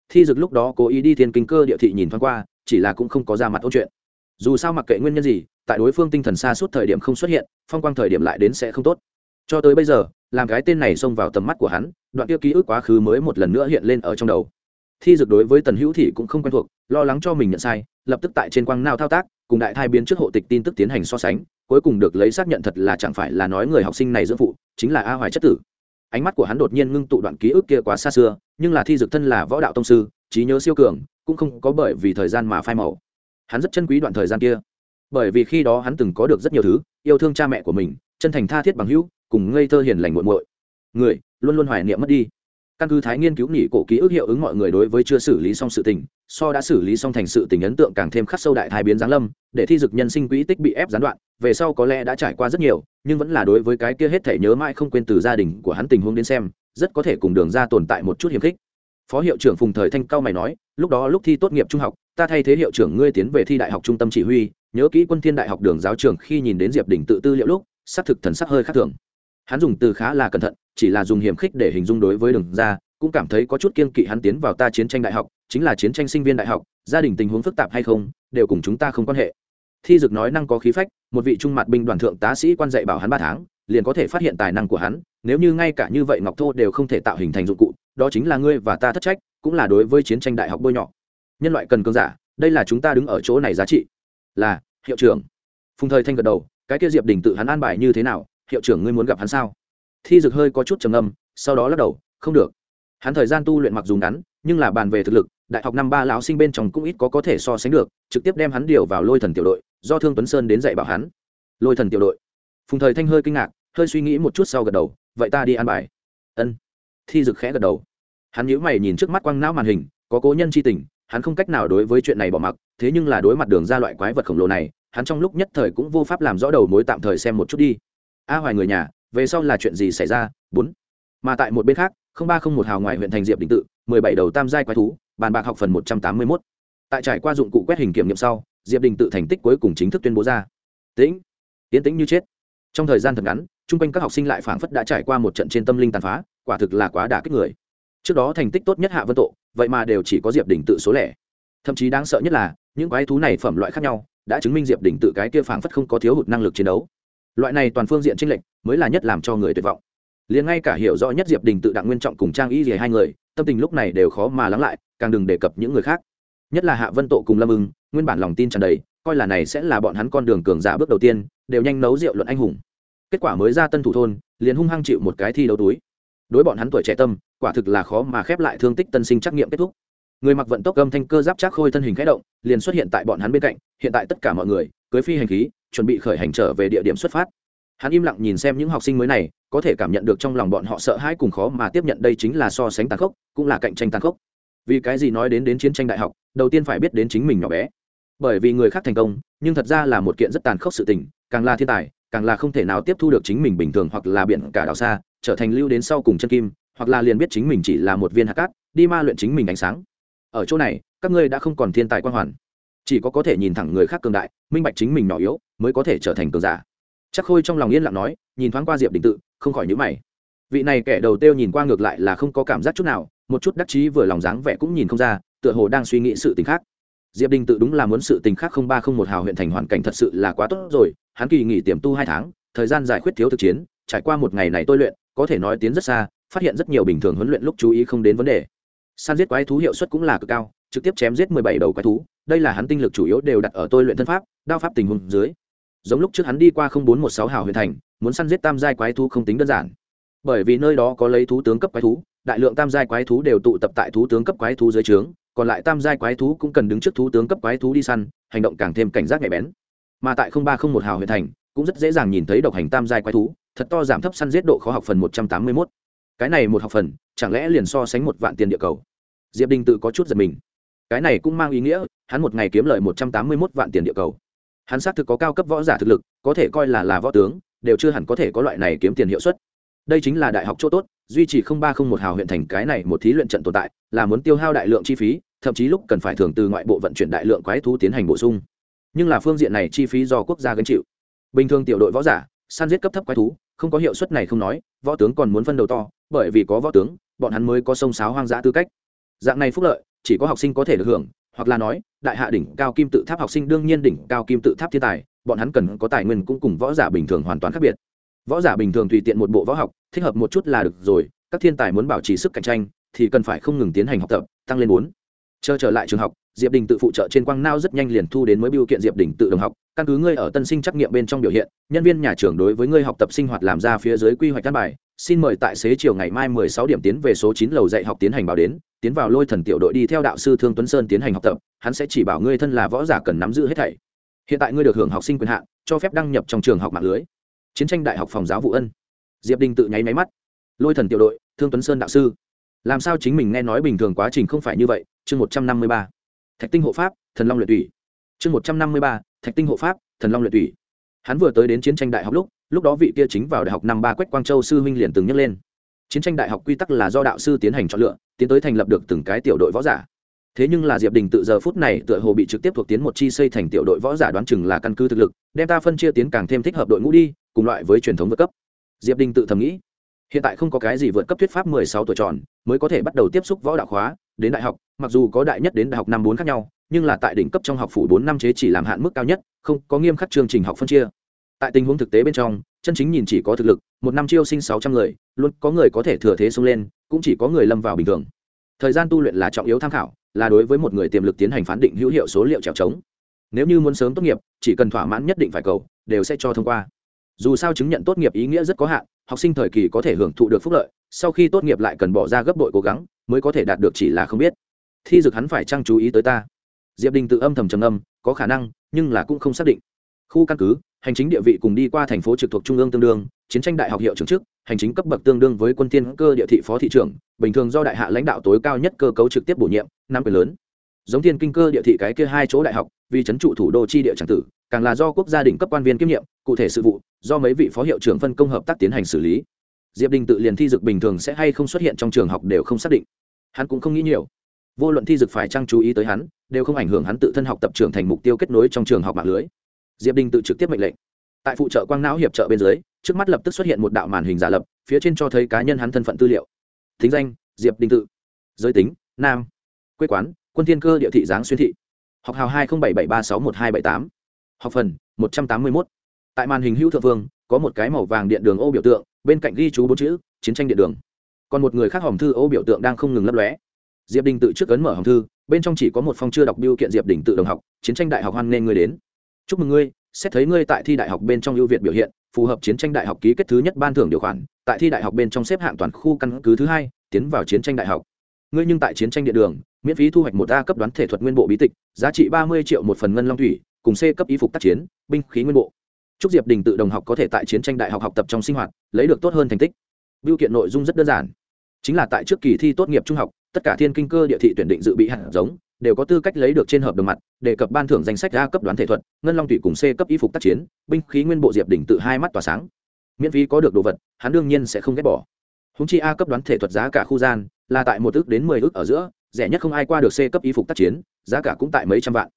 Thi dực lúc đó cố ý đi thiên kinh cơ địa thị nhìn thoáng qua, chỉ là cũng không có ra mặt ôn chuyện. Dù sao mặc kệ nguyên nhân gì, tại đối phương tinh thần xa suốt thời điểm không xuất hiện, phong quang thời điểm lại đến sẽ không tốt. Cho tới bây giờ, làm cái tên này xông vào tầm mắt của hắn, đoạn kia ký ức quá khứ mới một lần nữa hiện lên ở trong đầu. Thi dực đối với tần hữu thị cũng không quen thuộc, lo lắng cho mình nhận sai, lập tức tại trên quang nào thao tác cùng đại thai biến trước hộ tịch tin tức tiến hành so sánh, cuối cùng được lấy xác nhận thật là chẳng phải là nói người học sinh này dưỡng phụ, chính là a hoài chất tử. Ánh mắt của hắn đột nhiên ngưng tụ đoạn ký ức kia quá xa xưa, nhưng là thi dực thân là võ đạo tông sư, trí nhớ siêu cường, cũng không có bởi vì thời gian mà phai màu. Hắn rất chân quý đoạn thời gian kia. Bởi vì khi đó hắn từng có được rất nhiều thứ, yêu thương cha mẹ của mình, chân thành tha thiết bằng hữu, cùng ngây thơ hiền lành muộn muội. Người, luôn luôn hoài niệm mất đi căn cứ thái nghiên cứu nghỉ cổ ký ức hiệu ứng mọi người đối với chưa xử lý xong sự tình, so đã xử lý xong thành sự tình ấn tượng càng thêm khắc sâu đại thái biến giáng lâm, để thi dực nhân sinh quỹ tích bị ép gián đoạn, về sau có lẽ đã trải qua rất nhiều, nhưng vẫn là đối với cái kia hết thể nhớ mãi không quên từ gia đình của hắn tình huống đến xem, rất có thể cùng đường ra tồn tại một chút hiềm khích. Phó hiệu trưởng phùng thời thanh cao mày nói, lúc đó lúc thi tốt nghiệp trung học, ta thay thế hiệu trưởng ngươi tiến về thi đại học trung tâm chỉ huy, nhớ kỹ quân thiên đại học đường giáo trường khi nhìn đến diệp đỉnh tự tư liệu lúc, xác thực thần sắc hơi khác thường. Hắn dùng từ khá là cẩn thận chỉ là dùng hiểm khích để hình dung đối với đường ra cũng cảm thấy có chút kiên kỵ hắn tiến vào ta chiến tranh đại học, chính là chiến tranh sinh viên đại học, gia đình tình huống phức tạp hay không, đều cùng chúng ta không quan hệ. Thi dực nói năng có khí phách, một vị trung mặt binh đoàn thượng tá sĩ quan dạy bảo hắn ba tháng, liền có thể phát hiện tài năng của hắn, nếu như ngay cả như vậy ngọc thô đều không thể tạo hình thành dụng cụ, đó chính là ngươi và ta thất trách, cũng là đối với chiến tranh đại học bôi nhọ. Nhân loại cần cơn giả, đây là chúng ta đứng ở chỗ này giá trị. Là, hiệu trưởng. Phùng thời thanh gật đầu, cái kia diệp đình tự hắn an bài như thế nào, hiệu trưởng ngươi muốn gặp hắn sao? Thi dực hơi có chút trầm âm sau đó lắc đầu, không được. Hắn thời gian tu luyện mặc dù ngắn, nhưng là bàn về thực lực, đại học năm ba lão sinh bên trong cũng ít có có thể so sánh được, trực tiếp đem hắn điều vào lôi thần tiểu đội, do thương tuấn sơn đến dạy bảo hắn. Lôi thần tiểu đội. Phùng thời thanh hơi kinh ngạc, hơi suy nghĩ một chút sau gật đầu, vậy ta đi ăn bài. Ân. Thi dực khẽ gật đầu. Hắn nhíu mày nhìn trước mắt quăng não màn hình, có cố nhân c h i tình, hắn không cách nào đối với chuyện này bỏ mặc, thế nhưng là đối mặt đường ra loại quái vật khổng lồ này, hắn trong lúc nhất thời cũng vô pháp làm rõ đầu mối tạm thời xem một chút đi. A hoài người nhà về sau là chuyện gì xảy ra? Bốn. Mà tại một bên khác, không ba không một hào ngoài huyện thành diệp đình tự, mười bảy đầu tam giai quái thú, bàn bạc học phần một trăm tám mươi mốt. Tại trải qua dụng cụ quét hình kiểm nghiệm sau, diệp đình tự thành tích cuối cùng chính thức tuyên bố ra. Tĩnh. Tiến tĩnh như chết. Trong thời gian thật ngắn, chung quanh các học sinh lại phảng phất đã trải qua một trận trên tâm linh tàn phá, quả thực là quá đả kích người. Trước đó thành tích tốt nhất hạ vân tộ, vậy mà đều chỉ có diệp đình tự số lẻ. Thậm chí đáng sợ nhất là, những quái thú này phẩm loại khác nhau, đã chứng minh diệp đình tự cái kia phảng phất không có thiếu hụt năng lực chiến đấu loại này toàn phương diện tranh lệch mới là nhất làm cho người tuyệt vọng. Liền ngay cả hiểu rõ nhất diệp đình tự đặng nguyên trọng cùng trang y gì hai người, tâm tình lúc này đều khó mà lắng lại, càng đừng đề cập những người khác. Nhất là hạ vân tộ cùng lâm ưng, nguyên bản lòng tin tràn đầy, coi là này sẽ là bọn hắn con đường cường giả bước đầu tiên, đều nhanh nấu rượu luận anh hùng. Kết quả mới ra tân thủ thôn, liền hung hăng chịu một cái thi đấu túi. Đối bọn hắn tuổi trẻ tâm, quả thực là khó mà khép lại thương tích tân sinh trắc nghiệm kết thúc người mặc vận tốc gâm thanh cơ giáp chắc khôi thân hình khẽ động, liền xuất hiện tại bọn hắn bên cạnh, hiện tại tất cả mọi người, cưới phi hành khí, chuẩn bị khởi hành trở về địa điểm xuất phát. Hắn im lặng nhìn xem những học sinh mới này, có thể cảm nhận được trong lòng bọn họ sợ hãi cùng khó mà tiếp nhận đây chính là so sánh tàn khốc, cũng là cạnh tranh tàn khốc. Vì cái gì nói đến đến chiến tranh đại học, đầu tiên phải biết đến chính mình nhỏ bé. Bởi vì người khác thành công, nhưng thật ra là một kiện rất tàn khốc sự tình, càng là thiên tài, càng là không thể nào tiếp thu được chính mình bình thường hoặc là biển cả đảo xa, trở thành lưu đến sau cùng chân kim, hoặc là liền biết chính mình chỉ là một viên hạt cát, đi ma luyện chính mình ánh sáng ở chỗ này, các ngươi đã không còn thiên tài quan hoàn. Chỉ có có thể nhìn thẳng người khác cường đại, minh bạch chính mình nhỏ yếu, mới có thể trở thành cường giả. Chắc khôi trong lòng yên lặng nói, nhìn thoáng qua diệp đình tự, không khỏi nhữ mày. Vị này kẻ đầu tiêu nhìn qua ngược lại là không có cảm giác chút nào, một chút đắc chí vừa lòng dáng vẻ cũng nhìn không ra, tựa hồ đang suy nghĩ sự tình khác. Diệp đình tự đúng là muốn sự tình khác không ba không một hào huyện thành hoàn cảnh thật sự là quá tốt rồi, hắn kỳ nghỉ tiềm tu hai tháng, thời gian giải quyết thiếu thực chiến, trải qua một ngày này tôi luyện, có thể nói tiến rất xa, phát hiện rất nhiều bình thường huấn luyện lúc chú ý không đến vấn đề. Săn giết quái thú hiệu suất cũng là cực cao, trực tiếp chém giết mười bảy đầu quái thú, đây là hắn tinh lực chủ yếu đều đặt ở tôi luyện thân pháp, đao pháp tình huống dưới. Giống lúc trước hắn đi qua không bốn một sáu hào huyện thành, muốn săn giết tam giai quái thú không tính đơn giản. Bởi vì nơi đó có lấy thú tướng cấp quái thú, đại lượng tam giai quái thú đều tụ tập tại thú tướng cấp quái thú dưới trướng, còn lại tam giai quái thú cũng cần đứng trước thú tướng cấp quái thú đi săn, hành động càng thêm cảnh giác nhạy bén. Mà tại không ba không một hào huyện thành, cũng rất dễ dàng nhìn thấy độc hành tam giai quái thú, thật to giảm thấp săn giết độ khó học phần một trăm tám mươi mốt. Cái này một học phần chẳng lẽ liền so sánh một vạn tiền địa cầu? Diệp đình tự có chút giật mình. Cái này cũng mang ý nghĩa, hắn một ngày kiếm lời một trăm tám mươi mốt vạn tiền địa cầu. Hắn xác thực có cao cấp võ giả thực lực, có thể coi là là võ tướng, đều chưa hẳn có thể có loại này kiếm tiền hiệu suất. Đây chính là đại học chỗ tốt, duy trì không ba không một hào huyện thành cái này một thí luyện trận tồn tại, là muốn tiêu hao đại lượng chi phí, thậm chí lúc cần phải thường từ ngoại bộ vận chuyển đại lượng quái thú tiến hành bổ sung. Nhưng là phương diện này chi phí do quốc gia gánh chịu. Bình thường tiểu đội võ giả, săn giết cấp thấp quái thú, không có hiệu suất này không nói, võ tướng còn muốn phân đầu to, bởi vì có võ tướng bọn hắn mới có sông sáo hoang dã tư cách. Dạng này phúc lợi, chỉ có học sinh có thể được hưởng, hoặc là nói, đại hạ đỉnh cao kim tự tháp học sinh đương nhiên đỉnh cao kim tự tháp thiên tài, bọn hắn cần có tài nguyên cũng cùng võ giả bình thường hoàn toàn khác biệt. Võ giả bình thường tùy tiện một bộ võ học, thích hợp một chút là được rồi, các thiên tài muốn bảo trì sức cạnh tranh, thì cần phải không ngừng tiến hành học tập, tăng lên bốn. Chờ trở lại trường học diệp đình tự phụ trợ trên quang nao rất nhanh liền thu đến mới biêu kiện diệp đình tự đồng học. Căn cứ ngươi ở tân sinh trắc nghiệm bên trong biểu hiện, nhân viên nhà trường đối với ngươi học tập sinh hoạt làm ra phía dưới quy hoạch căn bài. Xin mời tại xế chiều ngày mai 16 điểm tiến về số 9 lầu dạy học tiến hành báo đến, tiến vào lôi thần tiểu đội đi theo đạo sư thương tuấn sơn tiến hành học tập, hắn sẽ chỉ bảo ngươi thân là võ giả cần nắm giữ hết thảy. Hiện tại ngươi được hưởng học sinh quyền hạn, cho phép đăng nhập trong trường học mạng lưới. Chiến tranh đại học phòng giáo vụ ân. Diệp đình tự nháy máy mắt. Lôi thần tiểu đội, thương tuấn sơn đạo sư. Làm sao chính mình nghe nói bình thường quá trình không phải như vậy? Chương một trăm năm mươi ba thạch tinh hộ pháp, thần long luyện tủy chương một trăm năm mươi ba, thạch tinh hộ pháp, thần long luyện tủy hắn vừa tới đến chiến tranh đại học lúc lúc đó vị kia chính vào đại học năm ba quách quang châu sư huynh liền từng nhắc lên. Chiến tranh đại học quy tắc là do đạo sư tiến hành chọn lựa, tiến tới thành lập được từng cái tiểu đội võ giả. Thế nhưng là diệp đình tự giờ phút này tựa hồ bị trực tiếp thuộc tiến một chi xây thành tiểu đội võ giả đoán chừng là căn cứ thực lực, đem ta phân chia tiến càng thêm thích hợp đội ngũ đi, cùng loại với truyền thống vượt cấp. Diệp đình tự thầm nghĩ, hiện tại không có cái gì vượt cấp thuyết pháp mười sáu tuổi tròn, mới có thể bắt đầu tiếp xúc võ đạo khóa đến đại học, mặc dù có đại nhất đến đại học năm bốn khác nhau, nhưng là tại đỉnh cấp trong học phủ bốn năm chế chỉ làm hạn mức cao nhất, không có nghiêm khắc chương trình học phân chia. Tại tình huống thực tế bên trong, chân chính nhìn chỉ có thực lực, một năm chiêu sinh sáu trăm người, luôn có người có thể thừa thế xông lên, cũng chỉ có người lâm vào bình thường. Thời gian tu luyện là trọng yếu tham khảo, là đối với một người tiềm lực tiến hành phán định hữu hiệu số liệu trèo trống. Nếu như muốn sớm tốt nghiệp, chỉ cần thỏa mãn nhất định phải cầu, đều sẽ cho thông qua. Dù sao chứng nhận tốt nghiệp ý nghĩa rất có hạn, học sinh thời kỳ có thể hưởng thụ được phúc lợi, sau khi tốt nghiệp lại cần bỏ ra gấp đội cố gắng mới có thể đạt được chỉ là không biết. Thi dực hắn phải chăng chú ý tới ta? Diệp đình tự âm thầm trầm âm có khả năng, nhưng là cũng không xác định. Khu căn cứ, hành chính địa vị cùng đi qua thành phố trực thuộc trung ương tương đương, chiến tranh đại học hiệu trưởng chức, hành chính cấp bậc tương đương với quân tiên cơ địa thị phó thị trưởng, bình thường do đại hạ lãnh đạo tối cao nhất cơ cấu trực tiếp bổ nhiệm, năm quyền lớn. Giống thiên kinh cơ địa thị cái kia hai chỗ đại học, vì trấn trụ thủ đô chi địa tràng tử, càng là do quốc gia định cấp quan viên kiêm nhiệm, cụ thể sự vụ, do mấy vị phó hiệu trưởng phân công hợp tác tiến hành xử lý diệp đình tự liền thi dực bình thường sẽ hay không xuất hiện trong trường học đều không xác định. Hắn cũng không nghĩ nhiều. Vô luận thi dực phải trang chú ý tới hắn, đều không ảnh hưởng hắn tự thân học tập trưởng thành mục tiêu kết nối trong trường học mạng lưới. Diệp đình tự trực tiếp mệnh lệnh. Tại phụ trợ quang não hiệp trợ bên dưới, trước mắt lập tức xuất hiện một đạo màn hình giả lập, phía trên cho thấy cá nhân hắn thân phận tư liệu. Thính danh, diệp đình tự. Giới tính, nam. Quê quán, quân thiên cơ địa thị giáng xuyên thị. Học hào hai nghìn bảy bảy ba sáu một hai bảy tám. Học phần, một trăm tám mươi một. tại màn hình hữu thượng vương, có một cái màu vàng điện đường ô biểu tượng bên cạnh ghi chú bốn chữ, chiến tranh điện đường. Còn một người khác hòm thư ô biểu tượng đang không ngừng lấp lóe. Diệp đình tự trước ấn mở hòm thư, bên trong chỉ có một phong chưa đọc biêu kiện diệp đình tự đồng học, chiến tranh đại học hoan nghê ngươi đến. Chúc mừng ngươi, xét thấy ngươi tại thi đại học bên trong ưu việt biểu hiện, phù hợp chiến tranh đại học ký kết thứ nhất ban thưởng điều khoản, tại thi đại học bên trong xếp hạng toàn khu căn cứ thứ hai, tiến vào chiến tranh đại học. Ngươi nhưng tại chiến tranh điện đường, miễn phí thu hoạch một a cấp đoán thể thuật nguyên bộ bí tịch, giá trị ba mươi triệu một phần ngân long thủy, cùng c cấp y phục tác chiến, binh khí nguyên bộ chúc diệp đình tự đồng học có thể tại chiến tranh đại học học tập trong sinh hoạt, lấy được tốt hơn thành tích. Biểu kiện nội dung rất đơn giản. Chính là tại trước kỳ thi tốt nghiệp trung học, tất cả thiên kinh cơ địa thị tuyển định dự bị hạt giống, đều có tư cách lấy được trên hợp đồng mặt, đề cập ban thưởng danh sách a cấp đoán thể thuật, ngân long thủy cùng c cấp y phục tác chiến, binh khí nguyên bộ diệp Đình tự hai mắt tỏa sáng. Miễn phí có được đồ vật, hắn đương nhiên sẽ không ghét bỏ. Húng chi a cấp đoán thể thuật giá cả khu gian, là tại một ước đến mười ước ở giữa, rẻ nhất không ai qua được c cấp y phục tác chiến, giá cả cũng tại mấy trăm vạn.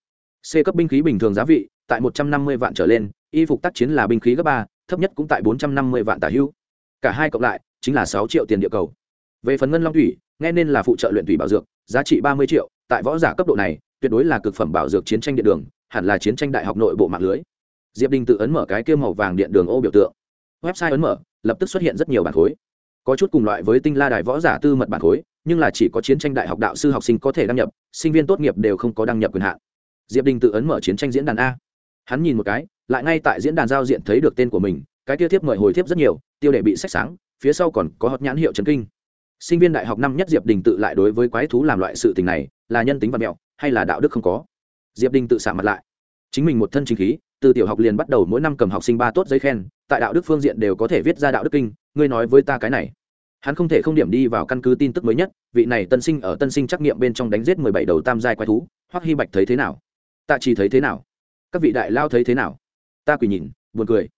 C cấp binh khí bình thường giá vị, tại một trăm năm mươi vạn trở lên y phục tác chiến là binh khí cấp ba, thấp nhất cũng tại bốn trăm năm mươi vạn tả hưu cả hai cộng lại chính là sáu triệu tiền địa cầu. Về phần ngân long thủy, nghe nên là phụ trợ luyện thủy bảo dược, giá trị ba mươi triệu, tại võ giả cấp độ này, tuyệt đối là cực phẩm bảo dược chiến tranh điện đường, hẳn là chiến tranh đại học nội bộ mạng lưới. Diệp đình tự ấn mở cái kia màu vàng điện đường ô biểu tượng. Website ấn mở, lập tức xuất hiện rất nhiều bản khối. Có chút cùng loại với tinh la đài võ giả tư mật bản khối, nhưng là chỉ có chiến tranh đại học đạo sư học sinh có thể đăng nhập, sinh viên tốt nghiệp đều không có đăng nhập quyền hạn. Diệp đình tự ấn mở chiến tranh diễn đàn a hắn nhìn một cái, lại ngay tại diễn đàn giao diện thấy được tên của mình, cái kia thiếp mời hồi thiếp rất nhiều, tiêu đề bị sách sáng, phía sau còn có hot nhãn hiệu trấn kinh. Sinh viên đại học năm nhất diệp đình tự lại đối với quái thú làm loại sự tình này, là nhân tính và mẹo, hay là đạo đức không có? Diệp đình tự xả mặt lại. Chính mình một thân chính khí, từ tiểu học liền bắt đầu mỗi năm cầm học sinh ba tốt giấy khen, tại đạo đức phương diện đều có thể viết ra đạo đức kinh, ngươi nói với ta cái này. Hắn không thể không điểm đi vào căn cứ tin tức mới nhất, vị này tân sinh ở tân sinh trắc nghiệm bên trong đánh giết mười bảy đầu tam giai quái thú, hoắc hy bạch thấy thế nào? Tạ trì thấy thế nào? Các vị đại lao thấy thế nào? Ta quỳ nhìn, buồn cười.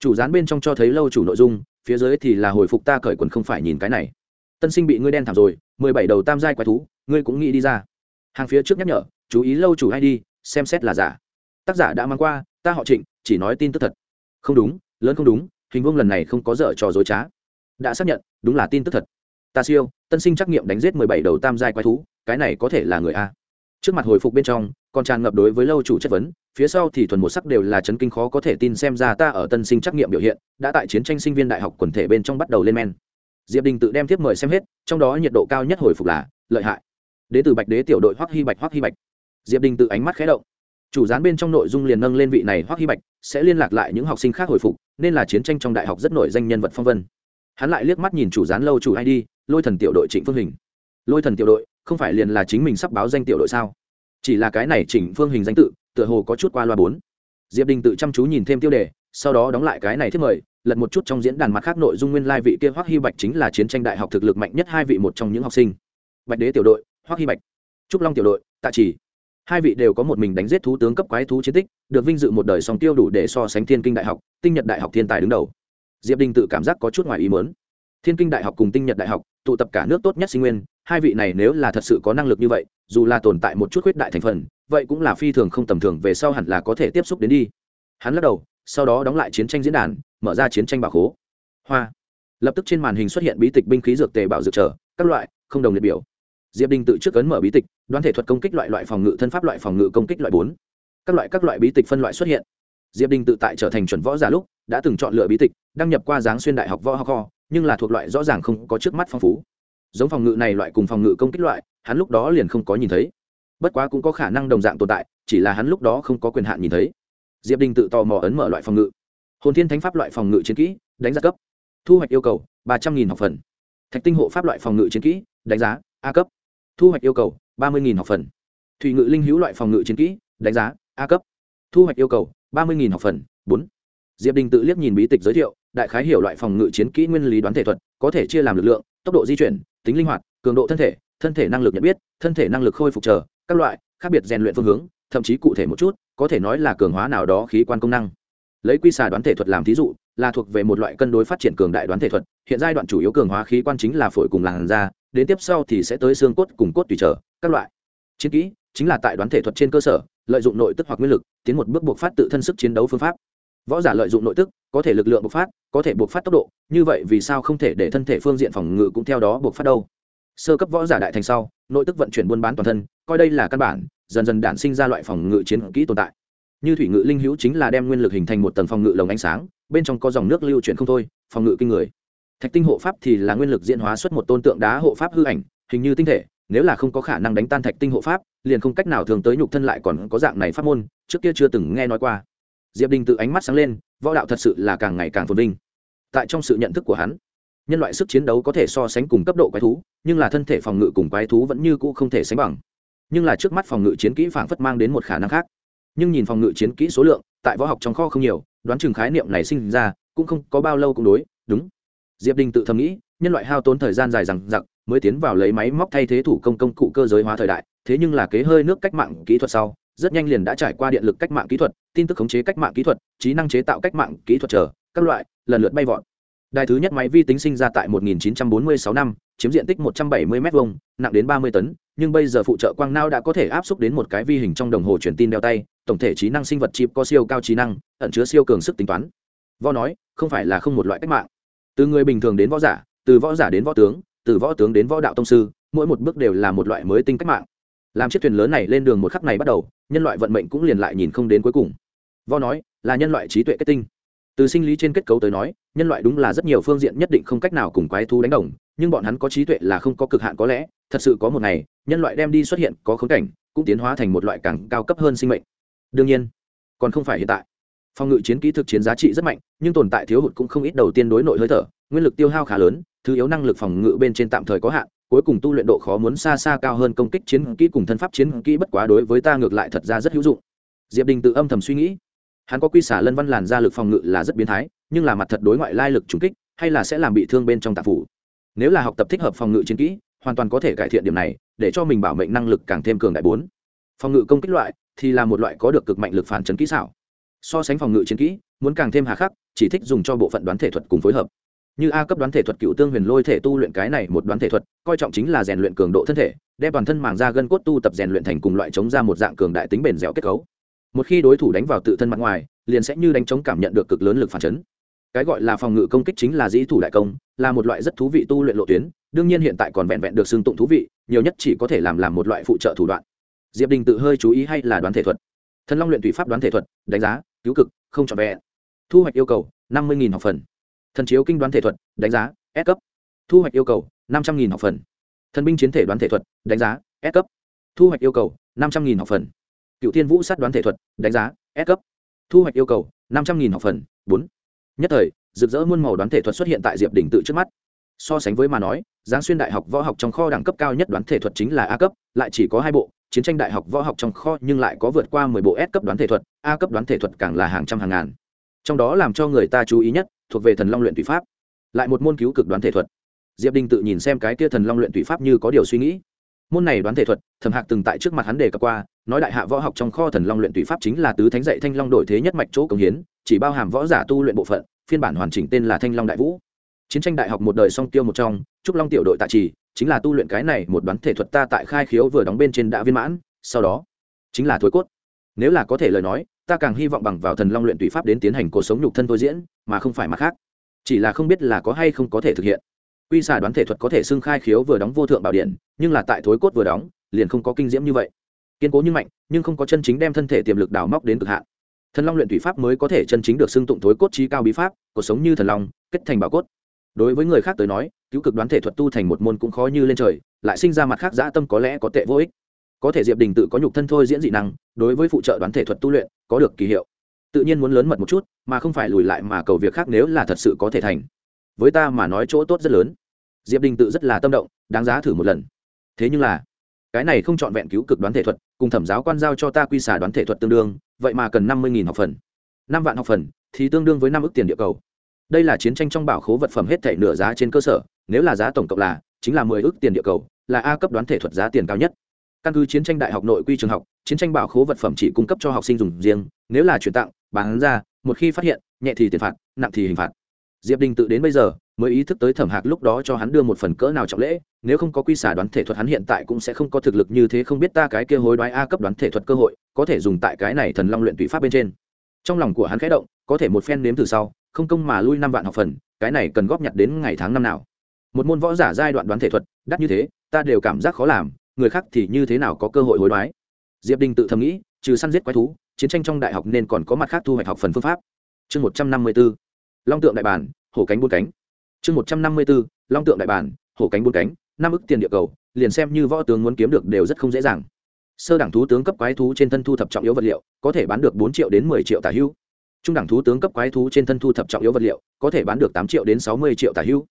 Chủ dán bên trong cho thấy lâu chủ nội dung, phía dưới thì là hồi phục ta cởi quần không phải nhìn cái này. Tân sinh bị ngươi đen thảm rồi, mười bảy đầu tam giai quái thú, ngươi cũng nghĩ đi ra. Hàng phía trước nhắc nhở, chú ý lâu chủ hay đi, xem xét là giả. Tác giả đã mang qua, ta họ trịnh, chỉ nói tin tức thật. Không đúng, lớn không đúng, hình vuông lần này không có dở trò dối trá. Đã xác nhận, đúng là tin tức thật. Ta siêu, tân sinh trắc nghiệm đánh giết mười bảy đầu tam giai quái thú, cái này có thể là người a trước mặt hồi phục bên trong, còn tràn ngập đối với lâu chủ chất vấn, phía sau thì thuần một sắc đều là chấn kinh khó có thể tin xem ra ta ở tân sinh trắc nghiệm biểu hiện, đã tại chiến tranh sinh viên đại học quần thể bên trong bắt đầu lên men. Diệp đình tự đem tiếp mời xem hết, trong đó nhiệt độ cao nhất hồi phục là, lợi hại. Đế từ bạch đế tiểu đội hoắc hy bạch, hoắc hy bạch. Diệp đình tự ánh mắt khé động. Chủ dán bên trong nội dung liền nâng lên vị này hoắc hy bạch, sẽ liên lạc lại những học sinh khác hồi phục, nên là chiến tranh trong đại học rất nổi danh nhân vật phong vân. Hắn lại liếc mắt nhìn chủ dán lâu chủ id lôi thần tiểu đội trịnh phương hình. Lôi thần tiểu đội không phải liền là chính mình sắp báo danh tiểu đội sao? Chỉ là cái này chỉnh phương hình danh tự, tựa hồ có chút qua loa bốn. Diệp đình tự chăm chú nhìn thêm tiêu đề, sau đó đóng lại cái này thiết mời, lật một chút trong diễn đàn mặt khác nội dung nguyên lai vị kia hoắc hy bạch chính là chiến tranh đại học thực lực mạnh nhất hai vị một trong những học sinh. Bạch đế tiểu đội, hoắc hy bạch. Trúc long tiểu đội, tạ chỉ hai vị đều có một mình đánh giết thú tướng cấp quái thú chiến tích, được vinh dự một đời song tiêu đủ để so sánh thiên kinh đại học, tinh nhật đại học thiên tài đứng đầu. Diệp đình tự cảm giác có chút ngoài ý mớn thiên kinh đại học cùng tinh nhật đại học, tụ tập cả nước tốt nhất sinh nguyên hai vị này nếu là thật sự có năng lực như vậy, dù là tồn tại một chút khuyết đại thành phần, vậy cũng là phi thường không tầm thường, về sau hẳn là có thể tiếp xúc đến đi. Hắn lắc đầu, sau đó đóng lại chiến tranh diễn đàn, mở ra chiến tranh bảo khố. Hoa. Lập tức trên màn hình xuất hiện bí tịch binh khí dược tề bảo dược trở, các loại, không đồng liệt biểu. Diệp đình tự trước ấn mở bí tịch, đoán thể thuật công kích loại loại phòng ngự, thân pháp loại phòng ngự công kích loại bốn. Các loại các loại bí tịch phân loại xuất hiện. Diệp đình tự tại trở thành chuẩn võ giả lúc, đã từng chọn lựa bí tịch, đăng nhập qua giáng xuyên đại học võ học kho, nhưng là thuộc loại rõ ràng không có trước mắt phong phú giống phòng ngự này loại cùng phòng ngự công kích loại, hắn lúc đó liền không có nhìn thấy. Bất quá cũng có khả năng đồng dạng tồn tại, chỉ là hắn lúc đó không có quyền hạn nhìn thấy. Diệp đình tự tò mò ấn mở loại phòng ngự. Hồn thiên thánh pháp loại phòng ngự chiến kỹ, đánh giá cấp. Thu hoạch yêu cầu, ba trăm nghìn học phần. Thạch tinh hộ pháp loại phòng ngự chiến kỹ, đánh giá, a cấp. Thu hoạch yêu cầu, ba mươi nghìn học phần. Thủy ngự linh hữu loại phòng ngự chiến kỹ, đánh giá, a cấp. Thu hoạch yêu cầu, ba mươi nghìn học phần, bốn. Diệp đình tự liếc nhìn bí tịch giới thiệu, đại khái hiểu loại phòng ngự chiến kỹ nguyên lý đoán thể thuật, có thể chia làm lực lượng, tốc độ di chuyển tính linh hoạt, cường độ thân thể thân thể năng lực nhận biết, thân thể năng lực khôi phục chờ, các loại, khác biệt rèn luyện phương hướng, thậm chí cụ thể một chút, có thể nói là cường hóa nào đó khí quan công năng. Lấy quy xà đoán thể thuật làm thí dụ, là thuộc về một loại cân đối phát triển cường đại đoán thể thuật, hiện giai đoạn chủ yếu cường hóa khí quan chính là phổi cùng làn da, đến tiếp sau thì sẽ tới xương cốt cùng cốt tùy trở các loại. Chiến kỹ, chính là tại đoán thể thuật trên cơ sở, lợi dụng nội tức hoặc nguyên lực, tiến một bước buộc phát tự thân sức chiến đấu phương pháp. Võ giả lợi dụng nội tức có thể lực lượng bộc phát, có thể bộc phát tốc độ, như vậy vì sao không thể để thân thể phương diện phòng ngự cũng theo đó bộc phát đâu? Sơ cấp võ giả đại thành sau, nội tức vận chuyển buôn bán toàn thân, coi đây là căn bản, dần dần đản sinh ra loại phòng ngự chiến kỹ tồn tại. Như thủy ngự linh hữu chính là đem nguyên lực hình thành một tầng phòng ngự lồng ánh sáng, bên trong có dòng nước lưu chuyển không thôi, phòng ngự kinh người. Thạch tinh hộ pháp thì là nguyên lực diễn hóa xuất một tôn tượng đá hộ pháp hư ảnh, hình như tinh thể, nếu là không có khả năng đánh tan thạch tinh hộ pháp, liền không cách nào thường tới nhục thân lại còn có dạng này pháp môn, trước kia chưa từng nghe nói qua. Diệp đình tự ánh mắt sáng lên võ đạo thật sự là càng ngày càng phồn vinh. Tại trong sự nhận thức của hắn, nhân loại sức chiến đấu có thể so sánh cùng cấp độ quái thú, nhưng là thân thể phòng ngự cùng quái thú vẫn như cũ không thể sánh bằng. Nhưng là trước mắt phòng ngự chiến kỹ phảng phất mang đến một khả năng khác. Nhưng nhìn phòng ngự chiến kỹ số lượng, tại võ học trong kho không nhiều, đoán chừng khái niệm này sinh ra cũng không có bao lâu cũng đối, đúng. Diệp đình tự thầm nghĩ, nhân loại hao tốn thời gian dài rằng giặc mới tiến vào lấy máy móc thay thế thủ công công cụ cơ giới hóa thời đại, thế nhưng là kế hơi nước cách mạng kỹ thuật sau rất nhanh liền đã trải qua điện lực cách mạng kỹ thuật, tin tức khống chế cách mạng kỹ thuật, trí năng chế tạo cách mạng kỹ thuật chờ, các loại, lần lượt bay vọt. Đài thứ nhất máy vi tính sinh ra tại 1946 năm, chiếm diện tích 170 m hai nặng đến 30 tấn, nhưng bây giờ phụ trợ quang não đã có thể áp xúc đến một cái vi hình trong đồng hồ truyền tin đeo tay, tổng thể trí năng sinh vật chip có siêu cao trí năng, ẩn chứa siêu cường sức tính toán. Vo nói, không phải là không một loại cách mạng. Từ người bình thường đến võ giả, từ võ giả đến võ tướng, từ võ tướng đến võ đạo tông sư, mỗi một bước đều là một loại mới tinh cách mạng làm chiếc thuyền lớn này lên đường một khắc này bắt đầu, nhân loại vận mệnh cũng liền lại nhìn không đến cuối cùng. Vo nói, là nhân loại trí tuệ kết tinh. Từ sinh lý trên kết cấu tới nói, nhân loại đúng là rất nhiều phương diện nhất định không cách nào cùng quái thú đánh đồng, nhưng bọn hắn có trí tuệ là không có cực hạn có lẽ, thật sự có một ngày, nhân loại đem đi xuất hiện có khống cảnh, cũng tiến hóa thành một loại càng cao cấp hơn sinh mệnh. Đương nhiên, còn không phải hiện tại. Phòng ngự chiến kỹ thực chiến giá trị rất mạnh, nhưng tồn tại thiếu hụt cũng không ít đầu tiên đối nội hơi thở, nguyên lực tiêu hao khá lớn, thứ yếu năng lực phòng ngự bên trên tạm thời có hạn cuối cùng tu luyện độ khó muốn xa xa cao hơn công kích chiến kỹ cùng thân pháp chiến kỹ bất quá đối với ta ngược lại thật ra rất hữu dụng. Diệp đình tự âm thầm suy nghĩ. Hắn có quy xả lân văn làn ra lực phòng ngự là rất biến thái, nhưng là mặt thật đối ngoại lai lực trúng kích, hay là sẽ làm bị thương bên trong tạp phủ. Nếu là học tập thích hợp phòng ngự chiến kỹ, hoàn toàn có thể cải thiện điểm này, để cho mình bảo mệnh năng lực càng thêm cường đại bốn. Phòng ngự công kích loại thì là một loại có được cực mạnh lực phản chấn kỹ xảo. So sánh phòng ngự chiến kỹ, muốn càng thêm hà khắc, chỉ thích dùng cho bộ phận đoán thể thuật cùng phối hợp như a cấp đoán thể thuật cựu tương huyền lôi thể tu luyện cái này một đoán thể thuật, coi trọng chính là rèn luyện cường độ thân thể, đem toàn thân màng ra gân cốt tu tập rèn luyện thành cùng loại chống ra một dạng cường đại tính bền dẻo kết cấu. Một khi đối thủ đánh vào tự thân mặt ngoài, liền sẽ như đánh chống cảm nhận được cực lớn lực phản chấn. Cái gọi là phòng ngự công kích chính là dĩ thủ đại công, là một loại rất thú vị tu luyện lộ tuyến, đương nhiên hiện tại còn vẹn vẹn được xưng tụng thú vị, nhiều nhất chỉ có thể làm làm một loại phụ trợ thủ đoạn. Diệp đình tự hơi chú ý hay là đoán thể thuật? Thần long luyện thủy pháp đoán thể thuật, đánh giá, cứu cực, không trọn vẹn. Thu hoạch yêu cầu, năm mươi học phần thần chiếu kinh đoán thể thuật, đánh giá, S cấp. Thu hoạch yêu cầu, năm trăm nghìn học phần. Thần binh chiến thể đoán thể thuật, đánh giá, S cấp. Thu hoạch yêu cầu, năm trăm nghìn học phần. Cựu thiên vũ sát đoán thể thuật, đánh giá, S cấp. Thu hoạch yêu cầu, năm trăm nghìn học phần, bốn. Nhất thời, rực rỡ muôn màu đoán thể thuật xuất hiện tại diệp đỉnh tự trước mắt. So sánh với mà nói, giáng xuyên đại học võ học trong kho đẳng cấp cao nhất đoán thể thuật chính là a cấp, lại chỉ có hai bộ, chiến tranh đại học võ học trong kho nhưng lại có vượt qua mười bộ s cấp đoán thể thuật, a cấp đoán thể thuật càng là hàng trăm hàng ngàn. Trong đó làm cho người ta chú ý nhất thuộc về thần long luyện thủy pháp, lại một môn cứu cực đoán thể thuật. Diệp đình tự nhìn xem cái kia thần long luyện thủy pháp như có điều suy nghĩ. Môn này đoán thể thuật, thẩm hạc từng tại trước mặt hắn đề cập qua, nói đại hạ võ học trong kho thần long luyện thủy pháp chính là tứ thánh dạy thanh long đổi thế nhất mạch chỗ công hiến, chỉ bao hàm võ giả tu luyện bộ phận, phiên bản hoàn chỉnh tên là thanh long đại vũ. Chiến tranh đại học một đời song tiêu một trong, trúc long tiểu đội tạ trì, chính là tu luyện cái này một đoán thể thuật ta tại khai khiếu vừa đóng bên trên đã viên mãn, sau đó chính là thối cốt nếu là có thể lời nói, ta càng hy vọng bằng vào thần long luyện tùy pháp đến tiến hành cuộc sống nhục thân thôi diễn, mà không phải mặt khác. Chỉ là không biết là có hay không có thể thực hiện. Quy xà đoán thể thuật có thể xưng khai khiếu vừa đóng vô thượng bảo điện, nhưng là tại thối cốt vừa đóng, liền không có kinh diễm như vậy. Kiên cố như mạnh, nhưng không có chân chính đem thân thể tiềm lực đào móc đến cực hạn. Thần long luyện thủy pháp mới có thể chân chính được xưng tụng thối cốt trí cao bí pháp, cuộc sống như thần long, kết thành bảo cốt. Đối với người khác tới nói, cứu cực đoán thể thuật tu thành một môn cũng khó như lên trời, lại sinh ra mặt khác dã tâm có lẽ có tệ vô ích có thể diệp đình tự có nhục thân thôi diễn dị năng, đối với phụ trợ đoán thể thuật tu luyện, có được kỳ hiệu. Tự nhiên muốn lớn mật một chút, mà không phải lùi lại mà cầu việc khác nếu là thật sự có thể thành. Với ta mà nói chỗ tốt rất lớn. Diệp đình tự rất là tâm động, đáng giá thử một lần. Thế nhưng là, cái này không c h ọ n vẹn cứu cực đoán thể thuật, cùng thẩm giáo quan giao cho ta quy xả đoán thể thuật tương đương, vậy mà cần năm mươi học phần. Năm vạn học phần, thì tương đương với năm ước tiền địa cầu. Đây là chiến tranh trong bảo khố vật phẩm hết thể nửa giá trên cơ sở, nếu là giá tổng cộng là, chính là mười ước tiền địa cầu, là a cấp đoán thể thuật giá tiền cao nhất căn cứ chiến tranh đại học nội quy trường học, chiến tranh bảo khố vật phẩm chỉ cung cấp cho học sinh dùng riêng, nếu là chuyển tặng, bán ra, một khi phát hiện, nhẹ thì tiền phạt, nặng thì hình phạt. Diệp đình tự đến bây giờ, mới ý thức tới thẩm hạc lúc đó cho hắn đưa một phần cỡ nào trọng lễ, nếu không có quy xả đoán thể thuật hắn hiện tại cũng sẽ không có thực lực như thế, không biết ta cái kia hối đoái a cấp đoán thể thuật cơ hội, có thể dùng tại cái này thần long luyện tụy pháp bên trên. Trong lòng của hắn khẽ động, có thể một phen nếm từ sau, không công mà lui năm vạn học phần, cái này cần góp nhặt đến ngày tháng năm nào. Một môn võ giả giai đoạn đoán thể thuật, đắt như thế, ta đều cảm giác khó làm người khác thì như thế nào có cơ hội hối đoái? Diệp đình tự thầm nghĩ, trừ săn giết quái thú, chiến tranh trong đại học nên còn có mặt khác thu hoạch học phần phương pháp. Chương một trăm năm mươi b ố long tượng đại bản, hổ cánh bốn cánh. Chương một trăm năm mươi b ố long tượng đại bản, hổ cánh bốn cánh, năm ức tiền địa cầu, liền xem như võ tướng muốn kiếm được đều rất không dễ dàng. Sơ đẳng thú tướng cấp quái thú trên thân thu thập trọng yếu vật liệu, có thể bán được bốn triệu đến mười triệu tả hưu. Trung đẳng thú tướng cấp quái thú trên thân thu thập trọng yếu vật liệu, có thể bán được tám triệu đến sáu mươi triệu tả hưu.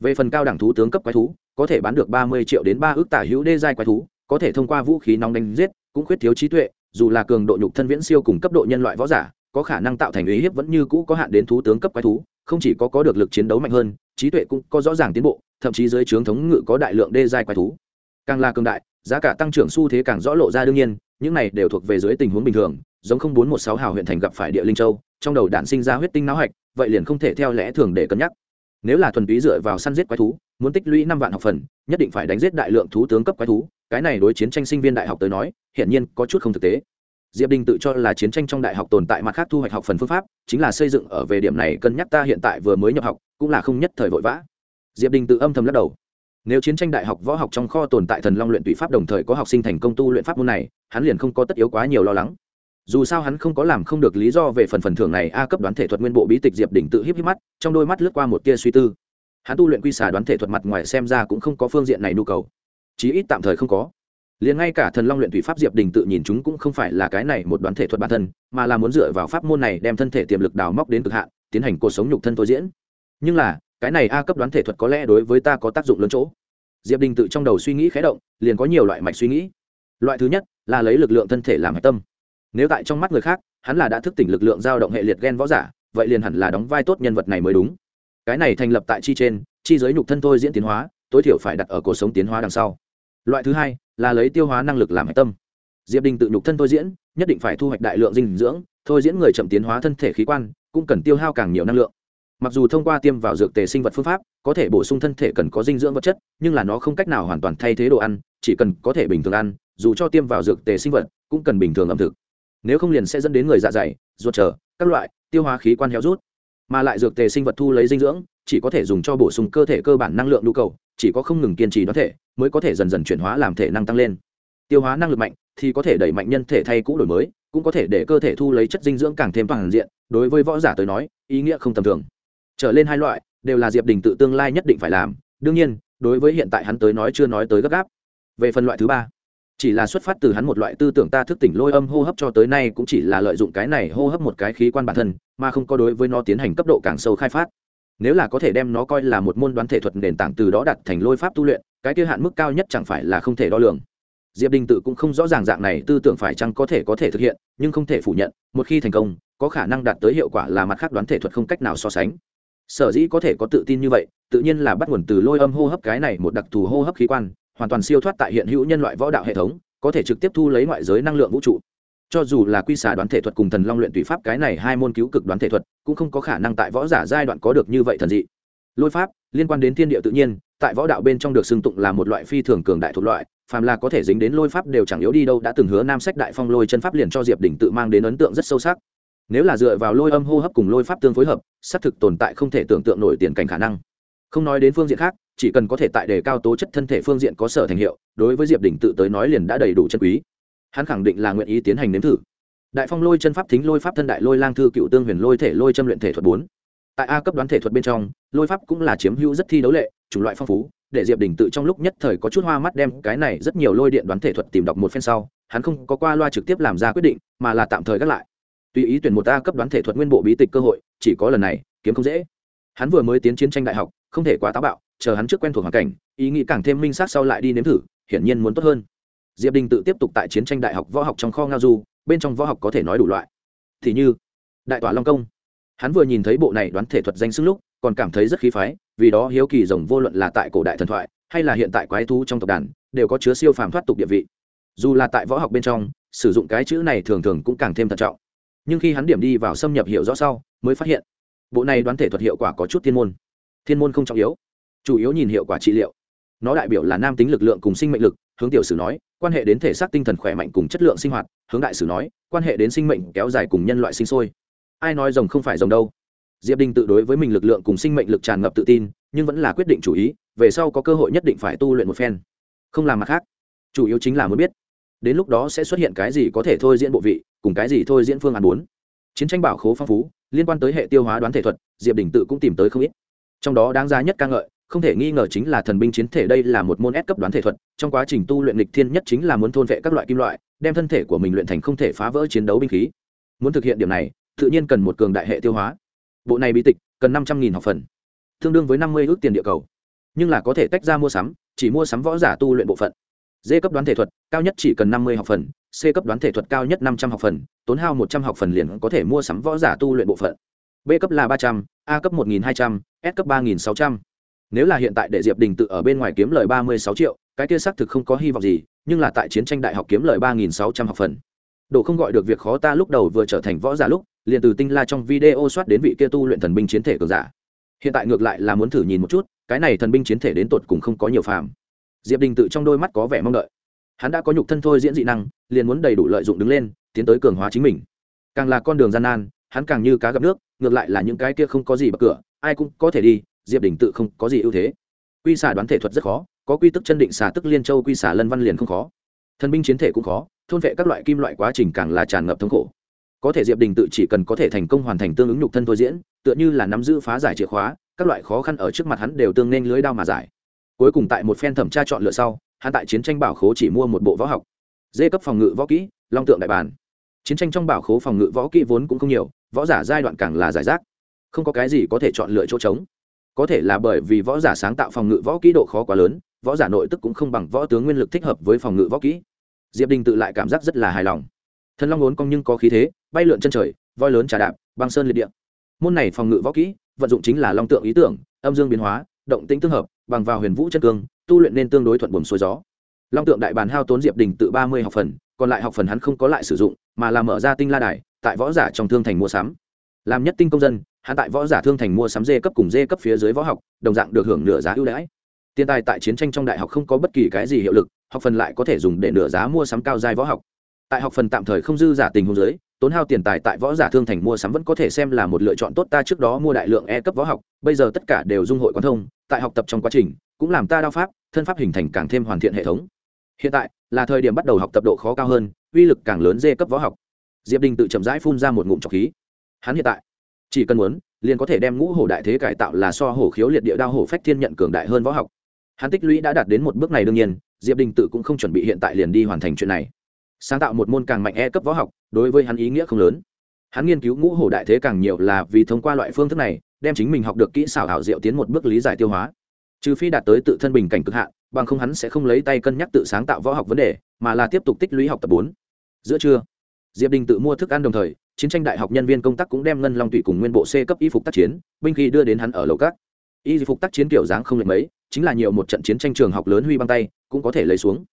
Về phần cao đẳng thú tướng cấp quái thú có thể bán được ba mươi triệu đến ba ước tả hữu đê giai quái thú, có thể thông qua vũ khí nóng đánh giết, cũng khuyết thiếu trí tuệ, dù là cường độ nhục thân viễn siêu cùng cấp độ nhân loại võ giả, có khả năng tạo thành uy hiếp vẫn như cũ có hạn đến thú tướng cấp quái thú, không chỉ có có được lực chiến đấu mạnh hơn, trí tuệ cũng có rõ ràng tiến bộ, thậm chí dưới trướng thống ngự có đại lượng đê giai quái thú. Càng là cường đại, giá cả tăng trưởng xu thế càng rõ lộ ra đương nhiên, những này đều thuộc về dưới tình huống bình thường, giống không bốn một sáu hào huyện thành gặp phải địa linh châu, trong đầu đạn sinh ra huyết tinh não hạch, vậy liền không thể theo lẽ thường để cân nhắc. Nếu là thuần túy dựa vào săn giết quái thú muốn tích lũy năm vạn học phần, nhất định phải đánh giết đại lượng thú tướng cấp quái thú. Cái này đối chiến tranh sinh viên đại học tới nói, hiển nhiên có chút không thực tế. Diệp đình tự cho là chiến tranh trong đại học tồn tại mặt khác thu hoạch học phần phương pháp, chính là xây dựng ở về điểm này cân nhắc ta hiện tại vừa mới nhập học, cũng là không nhất thời vội vã. Diệp đình tự âm thầm lắc đầu. Nếu chiến tranh đại học võ học trong kho tồn tại thần long luyện tụy pháp đồng thời có học sinh thành công tu luyện pháp môn này, hắn liền không có tất yếu quá nhiều lo lắng. Dù sao hắn không có làm không được lý do về phần phần thưởng này, a cấp đoán thể thuật nguyên bộ bí tịch diệp đỉnh tự híp híp mắt, trong đôi mắt lướt qua một tia suy tư hắn tu luyện quy xà đoán thể thuật mặt ngoài xem ra cũng không có phương diện này nhu cầu. Chí ít tạm thời không có. Liền ngay cả thần long luyện thủy pháp diệp đình tự nhìn chúng cũng không phải là cái này một đoán thể thuật bản thân, mà là muốn dựa vào pháp môn này đem thân thể tiềm lực đào móc đến cực hạn, tiến hành cuộc sống nhục thân thôi diễn. Nhưng là, cái này a cấp đoán thể thuật có lẽ đối với ta có tác dụng lớn chỗ. Diệp đình tự trong đầu suy nghĩ khé động, liền có nhiều loại mạch suy nghĩ. Loại thứ nhất là lấy lực lượng thân thể làm hạch tâm. Nếu tại trong mắt người khác, hắn là đã thức tỉnh lực lượng dao động hệ liệt gen võ giả, vậy liền hẳn là đóng vai tốt nhân vật này mới đúng cái này thành lập tại chi trên, chi giới nhục thân thôi diễn tiến hóa, tối thiểu phải đặt ở cuộc sống tiến hóa đằng sau. Loại thứ hai, là lấy tiêu hóa năng lực làm hạch tâm. Diệp đình tự nhục thân thôi diễn, nhất định phải thu hoạch đại lượng dinh dưỡng, thôi diễn người chậm tiến hóa thân thể khí quan, cũng cần tiêu hao càng nhiều năng lượng. Mặc dù thông qua tiêm vào dược tề sinh vật phương pháp, có thể bổ sung thân thể cần có dinh dưỡng vật chất, nhưng là nó không cách nào hoàn toàn thay thế đồ ăn, chỉ cần có thể bình thường ăn, dù cho tiêm vào dược tề sinh vật, cũng cần bình thường ẩm thực. Nếu không liền sẽ dẫn đến người dạ dày, ruột trở, các loại, tiêu hóa khí quan héo rút mà lại dược tề sinh vật thu lấy dinh dưỡng, chỉ có thể dùng cho bổ sung cơ thể cơ bản năng lượng nhu cầu, chỉ có không ngừng kiên trì đoán thể, mới có thể dần dần chuyển hóa làm thể năng tăng lên. Tiêu hóa năng lực mạnh thì có thể đẩy mạnh nhân thể thay cũ đổi mới, cũng có thể để cơ thể thu lấy chất dinh dưỡng càng thêm toàn diện, đối với võ giả tới nói, ý nghĩa không tầm thường. Trở lên hai loại đều là diệp đình tự tương lai nhất định phải làm, đương nhiên, đối với hiện tại hắn tới nói chưa nói tới gấp gáp. Về phần loại thứ ba chỉ là xuất phát từ hắn một loại tư tưởng ta thức tỉnh lôi âm hô hấp cho tới nay cũng chỉ là lợi dụng cái này hô hấp một cái khí quan bản thân, mà không có đối với nó tiến hành cấp độ càng sâu khai phát. Nếu là có thể đem nó coi là một môn đoán thể thuật nền tảng từ đó đặt thành lôi pháp tu luyện, cái kia hạn mức cao nhất chẳng phải là không thể đo lường. Diệp đình tự cũng không rõ ràng dạng này tư tưởng phải chăng có thể có thể thực hiện, nhưng không thể phủ nhận, một khi thành công, có khả năng đạt tới hiệu quả là mặt khác đoán thể thuật không cách nào so sánh. Sở dĩ có thể có tự tin như vậy, tự nhiên là bắt nguồn từ lôi âm hô hấp cái này một đặc thù hô hấp khí quan hoàn toàn siêu thoát tại hiện hữu nhân loại võ đạo hệ thống, có thể trực tiếp thu lấy ngoại giới năng lượng vũ trụ. Cho dù là quy xà đoán thể thuật cùng thần long luyện tùy pháp, cái này hai môn cứu cực đoán thể thuật, cũng không có khả năng tại võ giả giai đoạn có được như vậy thần dị. Lôi pháp, liên quan đến thiên địa tự nhiên, tại võ đạo bên trong được xưng tụng là một loại phi thường cường đại thuộc loại, phàm là có thể dính đến lôi pháp đều chẳng yếu đi đâu, đã từng hứa nam sách đại phong lôi chân pháp liền cho diệp đỉnh tự mang đến ấn tượng rất sâu sắc. Nếu là dựa vào lôi âm hô hấp cùng lôi pháp tương phối hợp, xác thực tồn tại không thể tưởng tượng nổi tiền cảnh khả năng. Không nói đến phương diện khác chỉ cần có thể tại đề cao tố chất thân thể phương diện có sở thành hiệu, đối với diệp đỉnh tự tới nói liền đã đầy đủ chân quý. Hắn khẳng định là nguyện ý tiến hành nếm thử. Đại phong lôi chân pháp thính lôi pháp thân đại lôi lang thư cựu tương huyền lôi thể lôi châm luyện thể thuật bốn. Tại a cấp đoán thể thuật bên trong, lôi pháp cũng là chiếm hữu rất thi đấu lệ, chủng loại phong phú, để diệp đình tự trong lúc nhất thời có chút hoa mắt đem cái này rất nhiều lôi điện đoán thể thuật tìm đọc một phen sau, hắn không có qua loa trực tiếp làm ra quyết định, mà là tạm thời gác lại. Tùy ý tuyển một a cấp đoán thể thuật nguyên bộ bí tịch cơ hội, chỉ có lần này, kiếm không dễ. Hắn vừa mới tiến chiến tranh đại học, không thể quá táo bạo chờ hắn trước quen thuộc hoàn cảnh, ý nghĩ càng thêm minh sát sau lại đi nếm thử, hiển nhiên muốn tốt hơn. Diệp đình tự tiếp tục tại chiến tranh đại học võ học trong kho ngao du, bên trong võ học có thể nói đủ loại. Thì như, đại tỏa long công. Hắn vừa nhìn thấy bộ này đoán thể thuật danh xưng lúc, còn cảm thấy rất khí phái, vì đó hiếu kỳ rồng vô luận là tại cổ đại thần thoại, hay là hiện tại quái thú trong tộc đàn, đều có chứa siêu phàm thoát tục địa vị. Dù là tại võ học bên trong, sử dụng cái chữ này thường thường cũng càng thêm thận trọng. Nhưng khi hắn điểm đi vào xâm nhập hiểu rõ sau, mới phát hiện, bộ này đoán thể thuật hiệu quả có chút thiên môn. Thiên môn không trọng yếu chủ yếu nhìn hiệu quả trị liệu. Nó đại biểu là nam tính lực lượng cùng sinh mệnh lực, hướng tiểu sử nói, quan hệ đến thể xác tinh thần khỏe mạnh cùng chất lượng sinh hoạt, hướng đại sử nói, quan hệ đến sinh mệnh kéo dài cùng nhân loại sinh sôi. Ai nói rồng không phải rồng đâu? Diệp đình tự đối với mình lực lượng cùng sinh mệnh lực tràn ngập tự tin, nhưng vẫn là quyết định chủ ý, về sau có cơ hội nhất định phải tu luyện một phen. Không làm mặt khác. Chủ yếu chính là muốn biết, đến lúc đó sẽ xuất hiện cái gì có thể thôi diễn bộ vị, cùng cái gì thôi diễn phương án bốn. Chiến tranh bảo khố phong phú, liên quan tới hệ tiêu hóa đoán thể thuật, diệp đình tự cũng tìm tới không ít. Trong đó đáng giá nhất ca ngợi không thể nghi ngờ chính là thần binh chiến thể đây là một môn ép cấp đoán thể thuật, trong quá trình tu luyện lịch thiên nhất chính là muốn thôn vệ các loại kim loại, đem thân thể của mình luyện thành không thể phá vỡ chiến đấu binh khí. Muốn thực hiện điểm này, tự nhiên cần một cường đại hệ tiêu hóa. Bộ này bí tịch, cần năm trăm nghìn học phần, tương đương với năm mươi ước tiền địa cầu. Nhưng là có thể tách ra mua sắm, chỉ mua sắm võ giả tu luyện bộ phận. D cấp đoán thể thuật, cao nhất chỉ cần năm mươi học phần, c cấp đoán thể thuật cao nhất năm trăm học phần, tốn hao một trăm học phần liền có thể mua sắm võ giả tu luyện bộ phận. B cấp là ba trăm, a cấp một nghìn hai trăm, s cấp ba nghìn sáu trăm nếu là hiện tại để diệp đình tự ở bên ngoài kiếm lời ba mươi sáu triệu, cái kia xác thực không có hy vọng gì, nhưng là tại chiến tranh đại học kiếm lời ba nghìn sáu trăm học phần. Đồ không gọi được việc khó ta lúc đầu vừa trở thành võ giả lúc, liền từ tinh la trong video soát đến vị kia tu luyện thần binh chiến thể cường giả. Hiện tại ngược lại là muốn thử nhìn một chút, cái này thần binh chiến thể đến tột cùng không có nhiều phàm. Diệp đình tự trong đôi mắt có vẻ mong đợi. Hắn đã có nhục thân thôi diễn dị năng, liền muốn đầy đủ lợi dụng đứng lên, tiến tới cường hóa chính mình. Càng là con đường gian nan, hắn càng như cá gặp nước, ngược lại là những cái kia không có gì bậc cửa, ai cũng có thể đi diệp đình tự không có gì ưu thế. Quy xả đoán thể thuật rất khó, có quy tức chân định xả tức liên châu quy xả lân văn liền không khó. Thần binh chiến thể cũng khó, thôn vệ các loại kim loại quá trình càng là tràn ngập thống khổ. Có thể diệp đình tự chỉ cần có thể thành công hoàn thành tương ứng nhục thân thôi diễn, tựa như là nắm giữ phá giải chìa khóa, các loại khó khăn ở trước mặt hắn đều tương nên lưới đao mà giải. Cuối cùng tại một phen thẩm tra chọn lựa sau, hắn tại chiến tranh bảo khố chỉ mua một bộ võ học. Dê cấp phòng ngự võ kỹ, long tượng đại bàn chiến tranh trong bảo khố phòng ngự võ kỹ vốn cũng không nhiều, võ giả giai đoạn càng là giải rác. Không có cái gì có thể chọn lựa chỗ trống có thể là bởi vì võ giả sáng tạo phòng ngự võ kỹ độ khó quá lớn, võ giả nội tức cũng không bằng võ tướng nguyên lực thích hợp với phòng ngự võ kỹ. Diệp đình tự lại cảm giác rất là hài lòng. Thần long ốn cong nhưng có khí thế, bay lượn chân trời, voi lớn trà đạp, băng sơn liệt địa. Môn này phòng ngự võ kỹ, vận dụng chính là long tượng ý tưởng, âm dương biến hóa, động tĩnh tương hợp, bằng vào huyền vũ chân cương, tu luyện nên tương đối thuận buồm xuôi gió. Long tượng đại bàn hao tốn diệp đình tự ba mươi học phần, còn lại học phần hắn không có lại sử dụng, mà là mở ra tinh la đài, tại võ giả trong thương thành mua sắm làm nhất tinh công dân hắn tại võ giả thương thành mua sắm dê cấp cùng dê cấp phía dưới võ học, đồng dạng được hưởng nửa giá ưu đãi. Tiền tài tại chiến tranh trong đại học không có bất kỳ cái gì hiệu lực, học phần lại có thể dùng để nửa giá mua sắm cao giai võ học. Tại học phần tạm thời không dư giả tình huống giới tốn hao tiền tài tại võ giả thương thành mua sắm vẫn có thể xem là một lựa chọn tốt, ta trước đó mua đại lượng e cấp võ học, bây giờ tất cả đều dung hội quan thông, tại học tập trong quá trình, cũng làm ta đao pháp, thân pháp hình thành càng thêm hoàn thiện hệ thống. Hiện tại, là thời điểm bắt đầu học tập độ khó cao hơn, uy lực càng lớn dê cấp võ học. Diệp đình tự chậm rãi phun ra một ngụm trọc khí hắn hiện tại. Chỉ cần muốn, liền có thể đem ngũ hổ đại thế cải tạo là so hổ khiếu liệt địa đao hổ phách thiên nhận cường đại hơn võ học. Hắn tích lũy đã đạt đến một bước này đương nhiên, diệp đình tự cũng không chuẩn bị hiện tại liền đi hoàn thành chuyện này. Sáng tạo một môn càng mạnh e cấp võ học, đối với hắn ý nghĩa không lớn. Hắn nghiên cứu ngũ hổ đại thế càng nhiều là vì thông qua loại phương thức này, đem chính mình học được kỹ xảo hảo diệu tiến một bước lý giải tiêu hóa. Trừ phi đạt tới tự thân bình cảnh cực hạn, bằng không hắn sẽ không lấy tay cân nhắc tự sáng tạo võ học vấn đề, mà là tiếp tục tích lũy học tập bốn. Giữa trưa, diệp đình tự mua thức ăn đồng thời chiến tranh đại học nhân viên công tác cũng đem ngân long tụy cùng nguyên bộ c cấp y phục tác chiến, binh khí đưa đến hắn ở lầu các. Y phục tác chiến kiểu dáng không lệch mấy, chính là nhiều một trận chiến tranh trường học lớn huy băng tay, cũng có thể lấy xuống.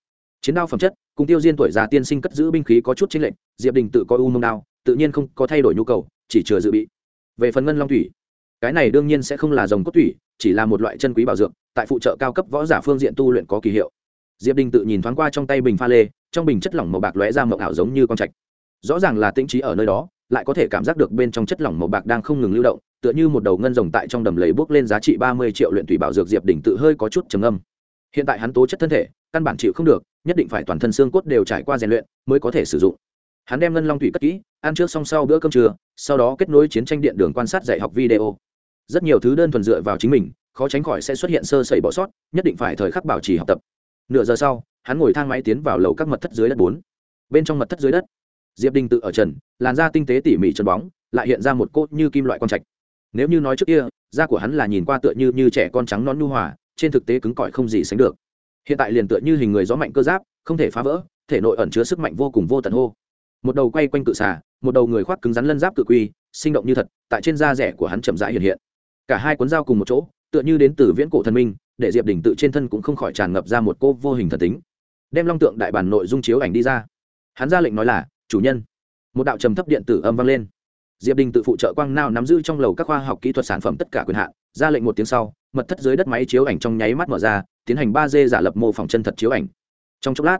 Chiến đao phẩm chất, cùng tiêu diên tuổi già tiên sinh cất giữ binh khí có chút chính lệnh diệp đình tự có u mông đao, tự nhiên không có thay đổi nhu cầu, chỉ chừa dự bị. Về phần ngân long thủy cái này đương nhiên sẽ không là dòng cốt thủy chỉ là một loại chân quý bảo dưỡng tại phụ trợ cao cấp võ giả phương diện tu luyện có kỳ hiệu. Diệp đình tự nhìn thoáng qua trong tay bình pha lê, trong bình chất lỏng màu bạc lóe ra màu ảo giống như con trạch. Rõ ràng là tĩnh trí ở nơi đó lại có thể cảm giác được bên trong chất lỏng màu bạc đang không ngừng lưu động, tựa như một đầu ngân rồng tại trong đầm lầy bước lên giá trị ba mươi triệu luyện thủy bảo dược diệp đỉnh tự hơi có chút trầm âm hiện tại hắn tố chất thân thể, căn bản chịu không được, nhất định phải toàn thân xương cốt đều trải qua rèn luyện mới có thể sử dụng. Hắn đem ngân long thủy cất kỹ, ăn trước xong sau bữa cơm trưa, sau đó kết nối chiến tranh điện đường quan sát dạy học video. Rất nhiều thứ đơn thuần dựa vào chính mình, khó tránh khỏi sẽ xuất hiện sơ sẩy bỏ sót, nhất định phải thời khắc bảo trì học tập. Nửa giờ sau, hắn ngồi thang máy tiến vào lầu các mật thất dưới đất bốn. Bên trong mật thất dưới đất diệp đình tự ở trần, làn da tinh tế tỉ mỉ trần bóng, lại hiện ra một cốt như kim loại con trạch. Nếu như nói trước kia, da của hắn là nhìn qua tựa như như trẻ con trắng non nhu hòa, trên thực tế cứng cỏi không gì sánh được. Hiện tại liền tựa như hình người gió mạnh cơ giáp, không thể phá vỡ, thể nội ẩn chứa sức mạnh vô cùng vô tận hô. Một đầu quay quanh cự xà, một đầu người khoác cứng rắn lân giáp cự quy, sinh động như thật, tại trên da rẻ của hắn chậm rãi hiện hiện. Cả hai cuốn dao cùng một chỗ, tựa như đến từ viễn cổ thần minh, để diệp đỉnh tự trên thân cũng không khỏi tràn ngập ra một cô vô hình thần tính. Đem long tượng đại bản nội dung chiếu ảnh đi ra. Hắn ra lệnh nói là chủ nhân. Một đạo trầm thấp điện tử âm vang lên. Diệp đình tự phụ trợ quang nao nắm giữ trong lầu các khoa học kỹ thuật sản phẩm tất cả quyền hạn, ra lệnh một tiếng sau, mật thất dưới đất máy chiếu ảnh trong nháy mắt mở ra, tiến hành ba d giả lập mô phỏng chân thật chiếu ảnh. Trong chốc lát,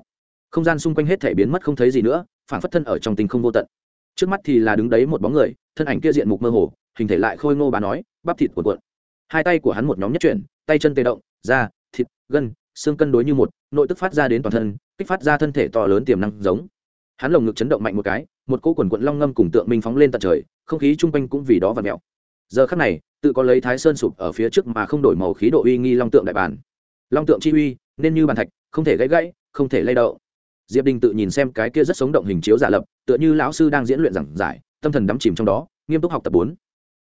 không gian xung quanh hết thể biến mất không thấy gì nữa phản phất thân ở trong tình không vô tận. Trước mắt thì là đứng đấy một bóng người, thân ảnh kia diện mục mơ hồ, hình thể lại khôi ngô bà nói, bắp thịt cuộn cuộn. Hai tay của hắn một nhóm nhất chuyển, tay chân tê động, da, thịt, gân, xương cân đối như một, nội tức phát ra đến toàn thân, kích phát ra thân thể to lớn tiềm năng giống hắn lồng ngực chấn động mạnh một cái, một cỗ quần quận long ngâm cùng tượng minh phóng lên tận trời, không khí chung quanh cũng vì đó và mẹo giờ khắc này, tự có lấy thái sơn sụp ở phía trước mà không đổi màu khí độ uy nghi long tượng đại bản. Long tượng chi uy, nên như bàn thạch, không thể gãy gãy, không thể lay đậu diệp đình tự nhìn xem cái kia rất sống động hình chiếu giả lập, tựa như lão sư đang diễn luyện giảng giải, tâm thần đắm chìm trong đó, nghiêm túc học tập bốn.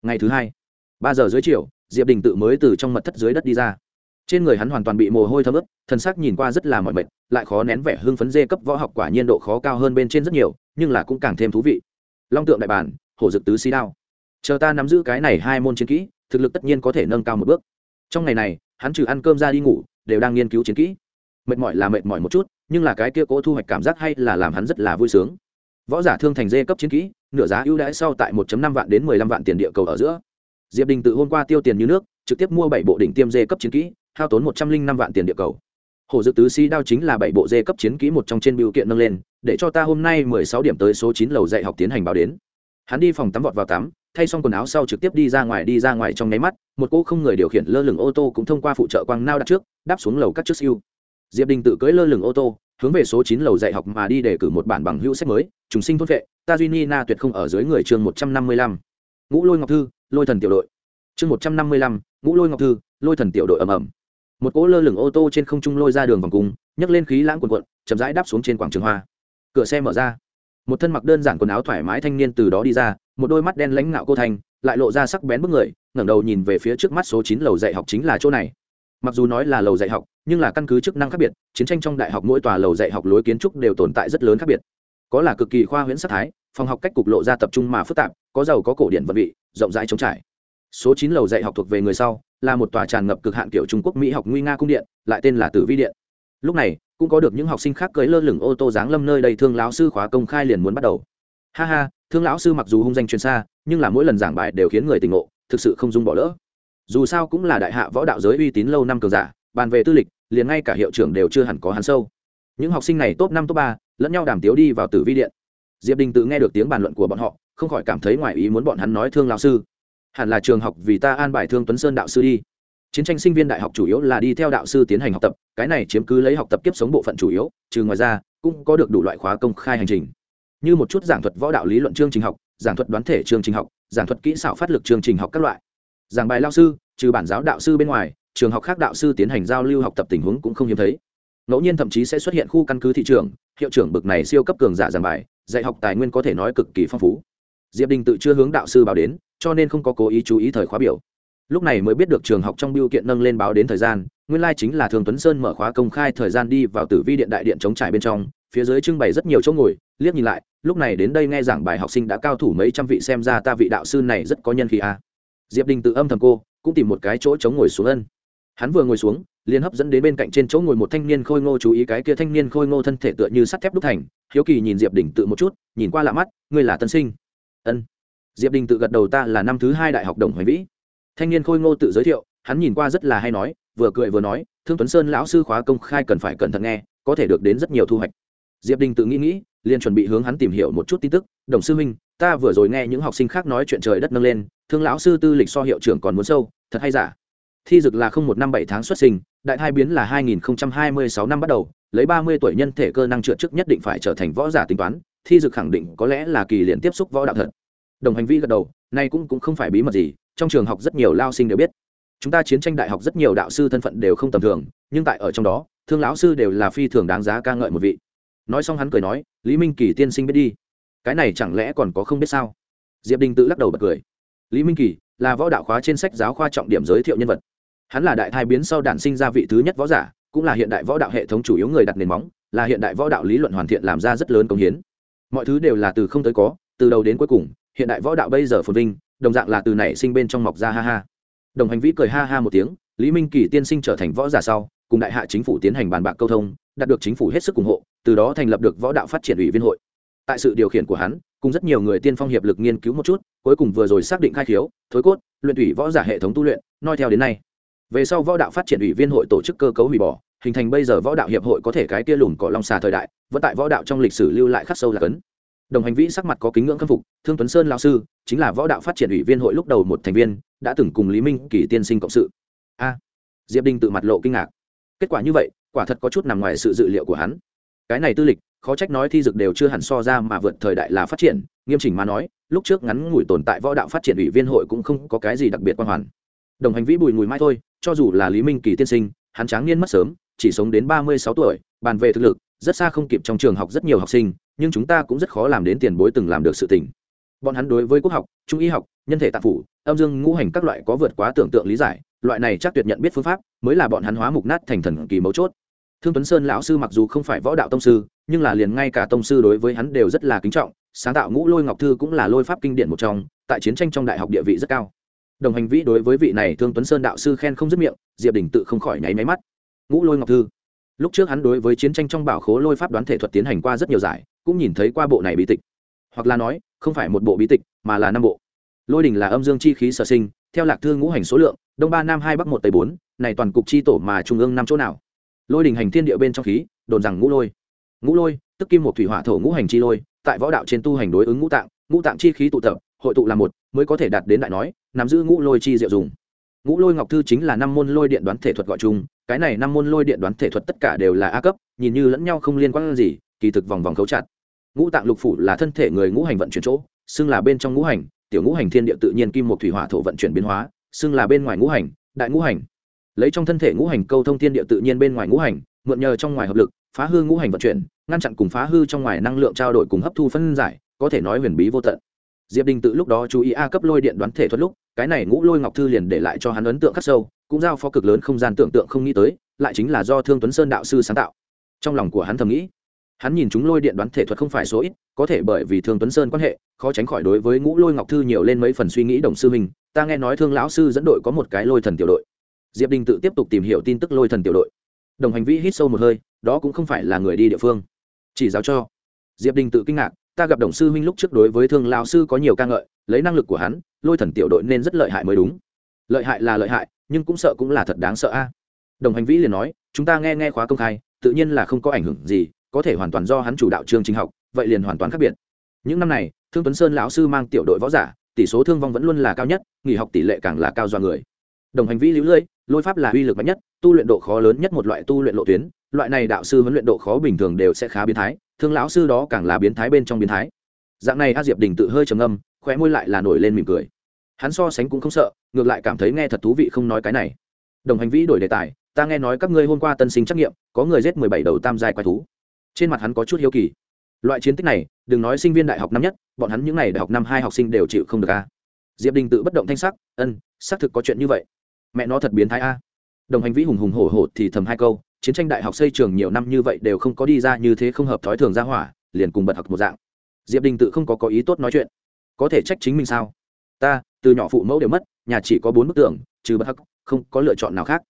Ngày thứ hai, ba giờ dưới chiều, diệp đình tự mới từ trong mật thất dưới đất đi ra trên người hắn hoàn toàn bị mồ hôi thấm ướt, thân xác nhìn qua rất là mỏi mệt, lại khó nén vẻ hưng phấn dê cấp võ học quả nhiên độ khó cao hơn bên trên rất nhiều, nhưng là cũng càng thêm thú vị. Long tượng đại bản, hổ dực tứ xí đao. Chờ ta nắm giữ cái này hai môn chiến kỹ, thực lực tất nhiên có thể nâng cao một bước. Trong ngày này, hắn trừ ăn cơm ra đi ngủ, đều đang nghiên cứu chiến kỹ. Mệt mỏi là mệt mỏi một chút, nhưng là cái kia cố thu hoạch cảm giác hay là làm hắn rất là vui sướng. Võ giả thương thành dê cấp chiến kỹ, nửa giá ưu đãi sau tại 1 năm vạn đến 15 vạn tiền địa cầu ở giữa. Diệp đình tự hôm qua tiêu tiền như nước, trực tiếp mua bảy bộ đỉnh tiêm dê cấp chiến kỹ hao tốn một trăm linh năm vạn tiền địa cầu. Hồ dự tứ sĩ đao chính là bảy bộ dê cấp chiến kỹ một trong trên biểu kiện nâng lên, để cho ta hôm nay mười sáu điểm tới số chín lầu dạy học tiến hành báo đến. Hắn đi phòng tắm vọt vào tắm, thay xong quần áo sau trực tiếp đi ra ngoài đi ra ngoài trong nháy mắt, một cô không người điều khiển lơ lửng ô tô cũng thông qua phụ trợ quang nao đặt trước, đáp xuống lầu các trước siêu. Diệp đình tự cưỡi lơ lửng ô tô, hướng về số chín lầu dạy học mà đi để cử một bản bằng hữu sách mới, trùng sinh thôn vệ, ta duy ni na tuyệt không ở dưới người chương một trăm năm mươi lăm. Ngũ lôi ngọc thư, lôi thần tiểu đội. Chương một trăm năm mươi lăm, ngũ lôi ngọc thư, lôi thần tiểu đội ầm ầm một cỗ lơ lửng ô tô trên không trung lôi ra đường vòng cung, nhấc lên khí lãng quần quận chậm rãi đáp xuống trên quảng trường hoa. Cửa xe mở ra. Một thân mặc đơn giản quần áo thoải mái thanh niên từ đó đi ra, một đôi mắt đen lãnh ngạo cô thanh lại lộ ra sắc bén bức người, ngẩng đầu nhìn về phía trước mắt số chín lầu dạy học chính là chỗ này. Mặc dù nói là lầu dạy học, nhưng là căn cứ chức năng khác biệt, chiến tranh trong đại học mỗi tòa lầu dạy học lối kiến trúc đều tồn tại rất lớn khác biệt. Có là cực kỳ khoa huyễn sắc thái, phòng học cách cục lộ ra tập trung mà phức tạp, có giàu có cổ điển vật vị, rộng rãi trống trải. Số chín lầu dạy học thuộc về người sau là một tòa tràn ngập cực hạn kiểu trung quốc mỹ học nguy nga cung điện, lại tên là tử vi điện. Lúc này, cũng có được những học sinh khác cưới lơ lửng ô tô giáng lâm nơi đây thương lão sư khóa công khai liền muốn bắt đầu. Ha ha, thương lão sư mặc dù hung danh chuyên xa, nhưng là mỗi lần giảng bài đều khiến người tỉnh ngộ, thực sự không dung bỏ lỡ. Dù sao cũng là đại hạ võ đạo giới uy tín lâu năm cường giả, bàn về tư lịch, liền ngay cả hiệu trưởng đều chưa hẳn có hắn sâu. Những học sinh này top năm, top ba, lẫn nhau đàm tiếu đi vào tử vi điện. Diệp đình tự nghe được tiếng bàn luận của bọn họ, không khỏi cảm thấy ngoài ý muốn bọn hắn nói thương lão sư hẳn là trường học vì ta an bài thương tuấn sơn đạo sư đi. Chiến tranh sinh viên đại học chủ yếu là đi theo đạo sư tiến hành học tập, cái này chiếm cứ lấy học tập kiếp sống bộ phận chủ yếu, trừ ngoài ra, cũng có được đủ loại khóa công khai hành trình. Như một chút giảng thuật võ đạo lý luận chương trình học, giảng thuật đoán thể chương trình học, giảng thuật kỹ xảo phát lực chương trình học các loại. Giảng bài lao sư, trừ bản giáo đạo sư bên ngoài, trường học khác đạo sư tiến hành giao lưu học tập tình huống cũng không hiếm thấy. Ngẫu nhiên thậm chí sẽ xuất hiện khu căn cứ thị trường, hiệu trưởng bực này siêu cấp cường giả giảng bài, dạy học tài nguyên có thể nói cực kỳ phong phú. Diệp đình tự chưa hướng đạo sư báo đến cho nên không có cố ý chú ý thời khóa biểu. Lúc này mới biết được trường học trong biêu kiện nâng lên báo đến thời gian, nguyên lai chính là thường tuấn sơn mở khóa công khai thời gian đi vào tử vi điện đại điện chống trải bên trong, phía dưới trưng bày rất nhiều chỗ ngồi, liếc nhìn lại, lúc này đến đây nghe giảng bài học sinh đã cao thủ mấy trăm vị xem ra ta vị đạo sư này rất có nhân khí a. À. diệp đình tự âm thầm cô, cũng tìm một cái chỗ chống ngồi xuống ân. Hắn vừa ngồi xuống, liền hấp dẫn đến bên cạnh trên chỗ ngồi một thanh niên khôi ngô chú ý cái kia thanh niên khôi ngô thân thể tựa như sắt thép đúc thành, hiếu kỳ nhìn diệp đình tự một chút, nhìn qua lạ mắt, ngươi là tân sinh? Ân diệp đình tự gật đầu, ta là năm thứ hai đại học đồng hoành vĩ. Thanh niên khôi ngô tự giới thiệu, hắn nhìn qua rất là hay nói, vừa cười vừa nói, thương tuấn sơn lão sư khóa công khai cần phải cẩn thận nghe, có thể được đến rất nhiều thu hoạch. Diệp đình tự nghĩ nghĩ, liền chuẩn bị hướng hắn tìm hiểu một chút tin tức, đồng sư huynh, ta vừa rồi nghe những học sinh khác nói chuyện trời đất nâng lên, thương lão sư tư lịch so hiệu trưởng còn muốn sâu, thật hay giả? Thi dực là không một năm bảy tháng xuất sinh, đại hai biến là hai nghìn hai mươi sáu năm bắt đầu, lấy ba mươi tuổi nhân thể cơ năng trượt trước nhất định phải trở thành võ giả tính toán, thi dực khẳng định có lẽ là kỳ liền tiếp xúc võ đạo thật đồng hành vi gật đầu, nay cũng cũng không phải bí mật gì, trong trường học rất nhiều lao sinh đều biết. Chúng ta chiến tranh đại học rất nhiều đạo sư thân phận đều không tầm thường, nhưng tại ở trong đó, thương lão sư đều là phi thường đáng giá ca ngợi một vị. Nói xong hắn cười nói, lý minh kỳ tiên sinh biết đi. Cái này chẳng lẽ còn có không biết sao? Diệp đình tự lắc đầu bật cười. Lý minh kỳ là võ đạo khóa trên sách giáo khoa trọng điểm giới thiệu nhân vật. Hắn là đại thai biến sau đản sinh ra vị thứ nhất võ giả, cũng là hiện đại võ đạo hệ thống chủ yếu người đặt nền móng, là hiện đại võ đạo lý luận hoàn thiện làm ra rất lớn công hiến. Mọi thứ đều là từ không tới có, từ đầu đến cuối cùng hiện đại võ đạo bây giờ phồn vinh, đồng dạng là từ nảy sinh bên trong mọc ra, ha ha. Đồng hành vĩ cười ha ha một tiếng, lý minh kỳ tiên sinh trở thành võ giả sau, cùng đại hạ chính phủ tiến hành bàn bạc câu thông, đạt được chính phủ hết sức ủng hộ, từ đó thành lập được võ đạo phát triển ủy viên hội. Tại sự điều khiển của hắn, cùng rất nhiều người tiên phong hiệp lực nghiên cứu một chút, cuối cùng vừa rồi xác định khai khiếu, thối cốt, luyện ủy võ giả hệ thống tu luyện, noi theo đến nay. Về sau võ đạo phát triển ủy viên hội tổ chức cơ cấu hủy bỏ, hình thành bây giờ võ đạo hiệp hội có thể cái kia lùn cỏ long xà thời đại, vẫn tại võ đạo trong lịch sử lưu lại khắc sâu là cấn đồng hành vĩ sắc mặt có kính ngưỡng khâm phục, thương tuấn sơn lao sư, chính là võ đạo phát triển ủy viên hội lúc đầu một thành viên, đã từng cùng lý minh kỳ tiên sinh cộng sự. A, diệp đinh tự mặt lộ kinh ngạc. Kết quả như vậy, quả thật có chút nằm ngoài sự dự liệu của hắn. Cái này tư lịch, khó trách nói thi dực đều chưa hẳn so ra mà vượt thời đại là phát triển, nghiêm chỉnh mà nói, lúc trước ngắn ngủi tồn tại võ đạo phát triển ủy viên hội cũng không có cái gì đặc biệt quan hoàn. Đồng hành vĩ bùi mùi mai thôi, cho dù là lý minh kỳ tiên sinh, hắn tráng niên mất sớm, chỉ sống đến ba mươi sáu tuổi, bàn về thực lực rất xa không kịp trong trường học rất nhiều học sinh, nhưng chúng ta cũng rất khó làm đến tiền bối từng làm được sự tình. Bọn hắn đối với quốc học, trung y học, nhân thể tạp phủ, âm dương ngũ hành các loại có vượt quá tưởng tượng lý giải, loại này chắc tuyệt nhận biết phương pháp mới là bọn hắn hóa mục nát thành thần kỳ mấu chốt. Thương tuấn sơn lão sư mặc dù không phải võ đạo tông sư, nhưng là liền ngay cả tông sư đối với hắn đều rất là kính trọng, sáng tạo ngũ lôi ngọc thư cũng là lôi pháp kinh điển một trong, tại chiến tranh trong đại học địa vị rất cao. Đồng hành vĩ đối với vị này thương tuấn sơn đạo sư khen không dứt miệng, diệp đình tự không khỏi nháy máy mắt. Ngũ lôi ngọc thư lúc trước hắn đối với chiến tranh trong bảo khố lôi pháp đoán thể thuật tiến hành qua rất nhiều giải, cũng nhìn thấy qua bộ này bí tịch. Hoặc là nói, không phải một bộ bí tịch, mà là năm bộ. Lôi đình là âm dương chi khí sở sinh, theo lạc thư ngũ hành số lượng, đông ba nam hai bắc một tây bốn, này toàn cục chi tổ mà trung ương năm chỗ nào? Lôi đình hành thiên địa bên trong khí, đồn rằng ngũ lôi. Ngũ lôi, tức kim một thủy hỏa thổ ngũ hành chi lôi, tại võ đạo trên tu hành đối ứng ngũ tạng ngũ tạng chi khí tụ tập, hội tụ là một, mới có thể đạt đến đại nói, nắm giữ ngũ lôi chi diệu dùng. Ngũ lôi ngọc thư chính là năm môn lôi điện đoán thể thuật gọi chung cái này năm môn lôi điện đoán thể thuật tất cả đều là a cấp, nhìn như lẫn nhau không liên quan gì, kỳ thực vòng vòng khấu chặt. Ngũ tạng lục phủ là thân thể người ngũ hành vận chuyển chỗ, xưng là bên trong ngũ hành, tiểu ngũ hành thiên địa tự nhiên kim một thủy hỏa thổ vận chuyển biến hóa, xưng là bên ngoài ngũ hành, đại ngũ hành. Lấy trong thân thể ngũ hành câu thông thiên địa tự nhiên bên ngoài ngũ hành, mượn nhờ trong ngoài hợp lực, phá hư ngũ hành vận chuyển, ngăn chặn cùng phá hư trong ngoài năng lượng trao đổi cùng hấp thu phân giải, có thể nói huyền bí vô tận. Diệp đình tự lúc đó chú ý a cấp lôi điện đoán thể thuật lúc, cái này ngũ lôi ngọc thư liền để lại cho hắn ấn tượng khắc sâu cũng giao phó cực lớn không gian tưởng tượng không nghĩ tới, lại chính là do thương tuấn sơn đạo sư sáng tạo. Trong lòng của hắn thầm nghĩ, hắn nhìn chúng lôi điện đoán thể thuật không phải số ít, có thể bởi vì thương tuấn sơn quan hệ, khó tránh khỏi đối với ngũ lôi ngọc thư nhiều lên mấy phần suy nghĩ đồng sư mình, ta nghe nói thương lão sư dẫn đội có một cái lôi thần tiểu đội. Diệp đình tự tiếp tục tìm hiểu tin tức lôi thần tiểu đội. Đồng hành vĩ hít sâu một hơi, đó cũng không phải là người đi địa phương. Chỉ giáo cho. Diệp đình tự kinh ngạc, ta gặp đồng sư huynh lúc trước đối với thương Lão sư có nhiều ca ngợi, lấy năng lực của hắn, lôi thần tiểu đội nên rất lợi hại mới đúng. Lợi hại là lợi hại nhưng cũng sợ cũng là thật đáng sợ a. Đồng hành vĩ liền nói, chúng ta nghe nghe khóa công khai, tự nhiên là không có ảnh hưởng gì, có thể hoàn toàn do hắn chủ đạo chương trình học, vậy liền hoàn toàn khác biệt. Những năm này, thương tuấn sơn lão sư mang tiểu đội võ giả, tỷ số thương vong vẫn luôn là cao nhất, nghỉ học tỷ lệ càng là cao do người. Đồng hành vĩ lũ lưỡi lôi pháp là uy lực mạnh nhất, tu luyện độ khó lớn nhất một loại tu luyện lộ tuyến, loại này đạo sư huấn luyện độ khó bình thường đều sẽ khá biến thái, thương lão sư đó càng là biến thái bên trong biến thái. Dạng này a diệp đình tự hơi trầm âm khóe môi lại là nổi lên mỉm cười hắn so sánh cũng không sợ, ngược lại cảm thấy nghe thật thú vị không nói cái này. Đồng hành vĩ đổi đề tài, ta nghe nói các ngươi hôm qua tân sinh trắc nghiệm, có người giết mười bảy đầu tam giai quái thú. Trên mặt hắn có chút hiếu kỳ. Loại chiến tích này, đừng nói sinh viên đại học năm nhất, bọn hắn những n à y đại học năm hai học sinh đều chịu không được a. Diệp đình tự bất động thanh sắc, ân, xác thực có chuyện như vậy. Mẹ nó thật biến thái a. Đồng hành vĩ hùng hùng hổ hổ thì thầm hai câu, chiến tranh đại học xây trường nhiều năm như vậy đều không có đi ra như thế không hợp thói thường ra hỏa, liền cùng bật học một dạng. Diệp đình tự không có có ý tốt nói chuyện. Có thể trách chính mình sao? Ta từ nhỏ phụ mẫu đều mất, nhà chỉ có bốn bức tường, trừ bất hắc, không có lựa chọn nào khác.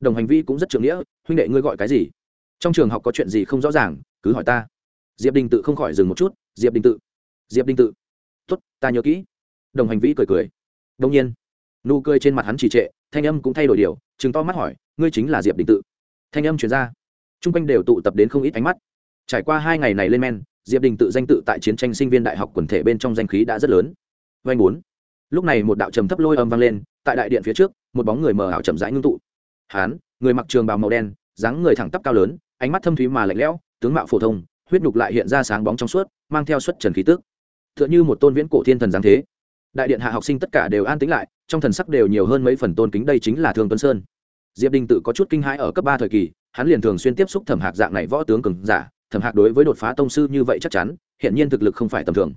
Đồng hành vi cũng rất trưởng nghĩa, huynh đệ ngươi gọi cái gì? Trong trường học có chuyện gì không rõ ràng, cứ hỏi ta. Diệp đình tự không khỏi dừng một chút, diệp đình tự, diệp đình tự. Tuất ta nhớ kỹ. Đồng hành vi cười cười. Đông nhiên. Nụ cười trên mặt hắn trì trệ, thanh âm cũng thay đổi điều chừng to mắt hỏi, ngươi chính là diệp đình tự. Thanh âm chuyển ra. T r u n g quanh đều tụ tập đến không ít ánh mắt. Trải qua hai ngày này lên men, diệp đình tự danh tự tại chiến tranh sinh viên đại học quần thể bên trong danh khí đã rất lớn. Vanh bốn lúc này một đạo trầm thấp lôi âm vang lên, tại đại điện phía trước, một bóng người mờ ảo chậm rãi ngưng tụ. Hán, người mặc trường bào màu đen, dáng người thẳng tắp cao lớn, ánh mắt thâm thúy mà lạnh lẽo, tướng mạo phổ thông, huyết nhục lại hiện ra sáng bóng trong suốt, mang theo xuất trần khí tước tựa như một tôn viễn cổ thiên thần giáng thế. Đại điện hạ học sinh tất cả đều an tĩnh lại, trong thần sắc đều nhiều hơn mấy phần tôn kính, đây chính là thương tuấn sơn. Diệp đình tự có chút kinh hãi ở cấp ba thời kỳ, hắn liền thường xuyên tiếp xúc thẩm hạc dạng này võ tướng cường giả, thẩm hạc đối với đột phá tông sư như vậy chắc chắn hiện nhiên thực lực không phải tầm thường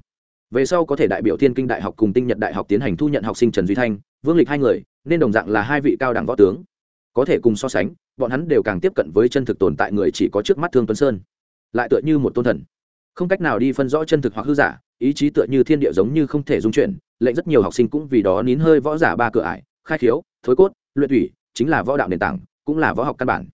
về sau có thể đại biểu thiên kinh đại học cùng tinh nhật đại học tiến hành thu nhận học sinh trần duy thanh, vương lịch hai người, nên đồng dạng là hai vị cao đẳng võ tướng. Có thể cùng so sánh, bọn hắn đều càng tiếp cận với chân thực tồn tại người chỉ có trước mắt thương tuấn sơn. Lại tựa như một tôn thần. Không cách nào đi phân rõ chân thực hoặc hư giả, ý chí tựa như thiên địa giống như không thể dung chuyển, lệnh rất nhiều học sinh cũng vì đó nín hơi võ giả ba cửa ải, khai khiếu, thối cốt, luyện thủy, chính là võ đạo nền tảng, cũng là võ học căn bản.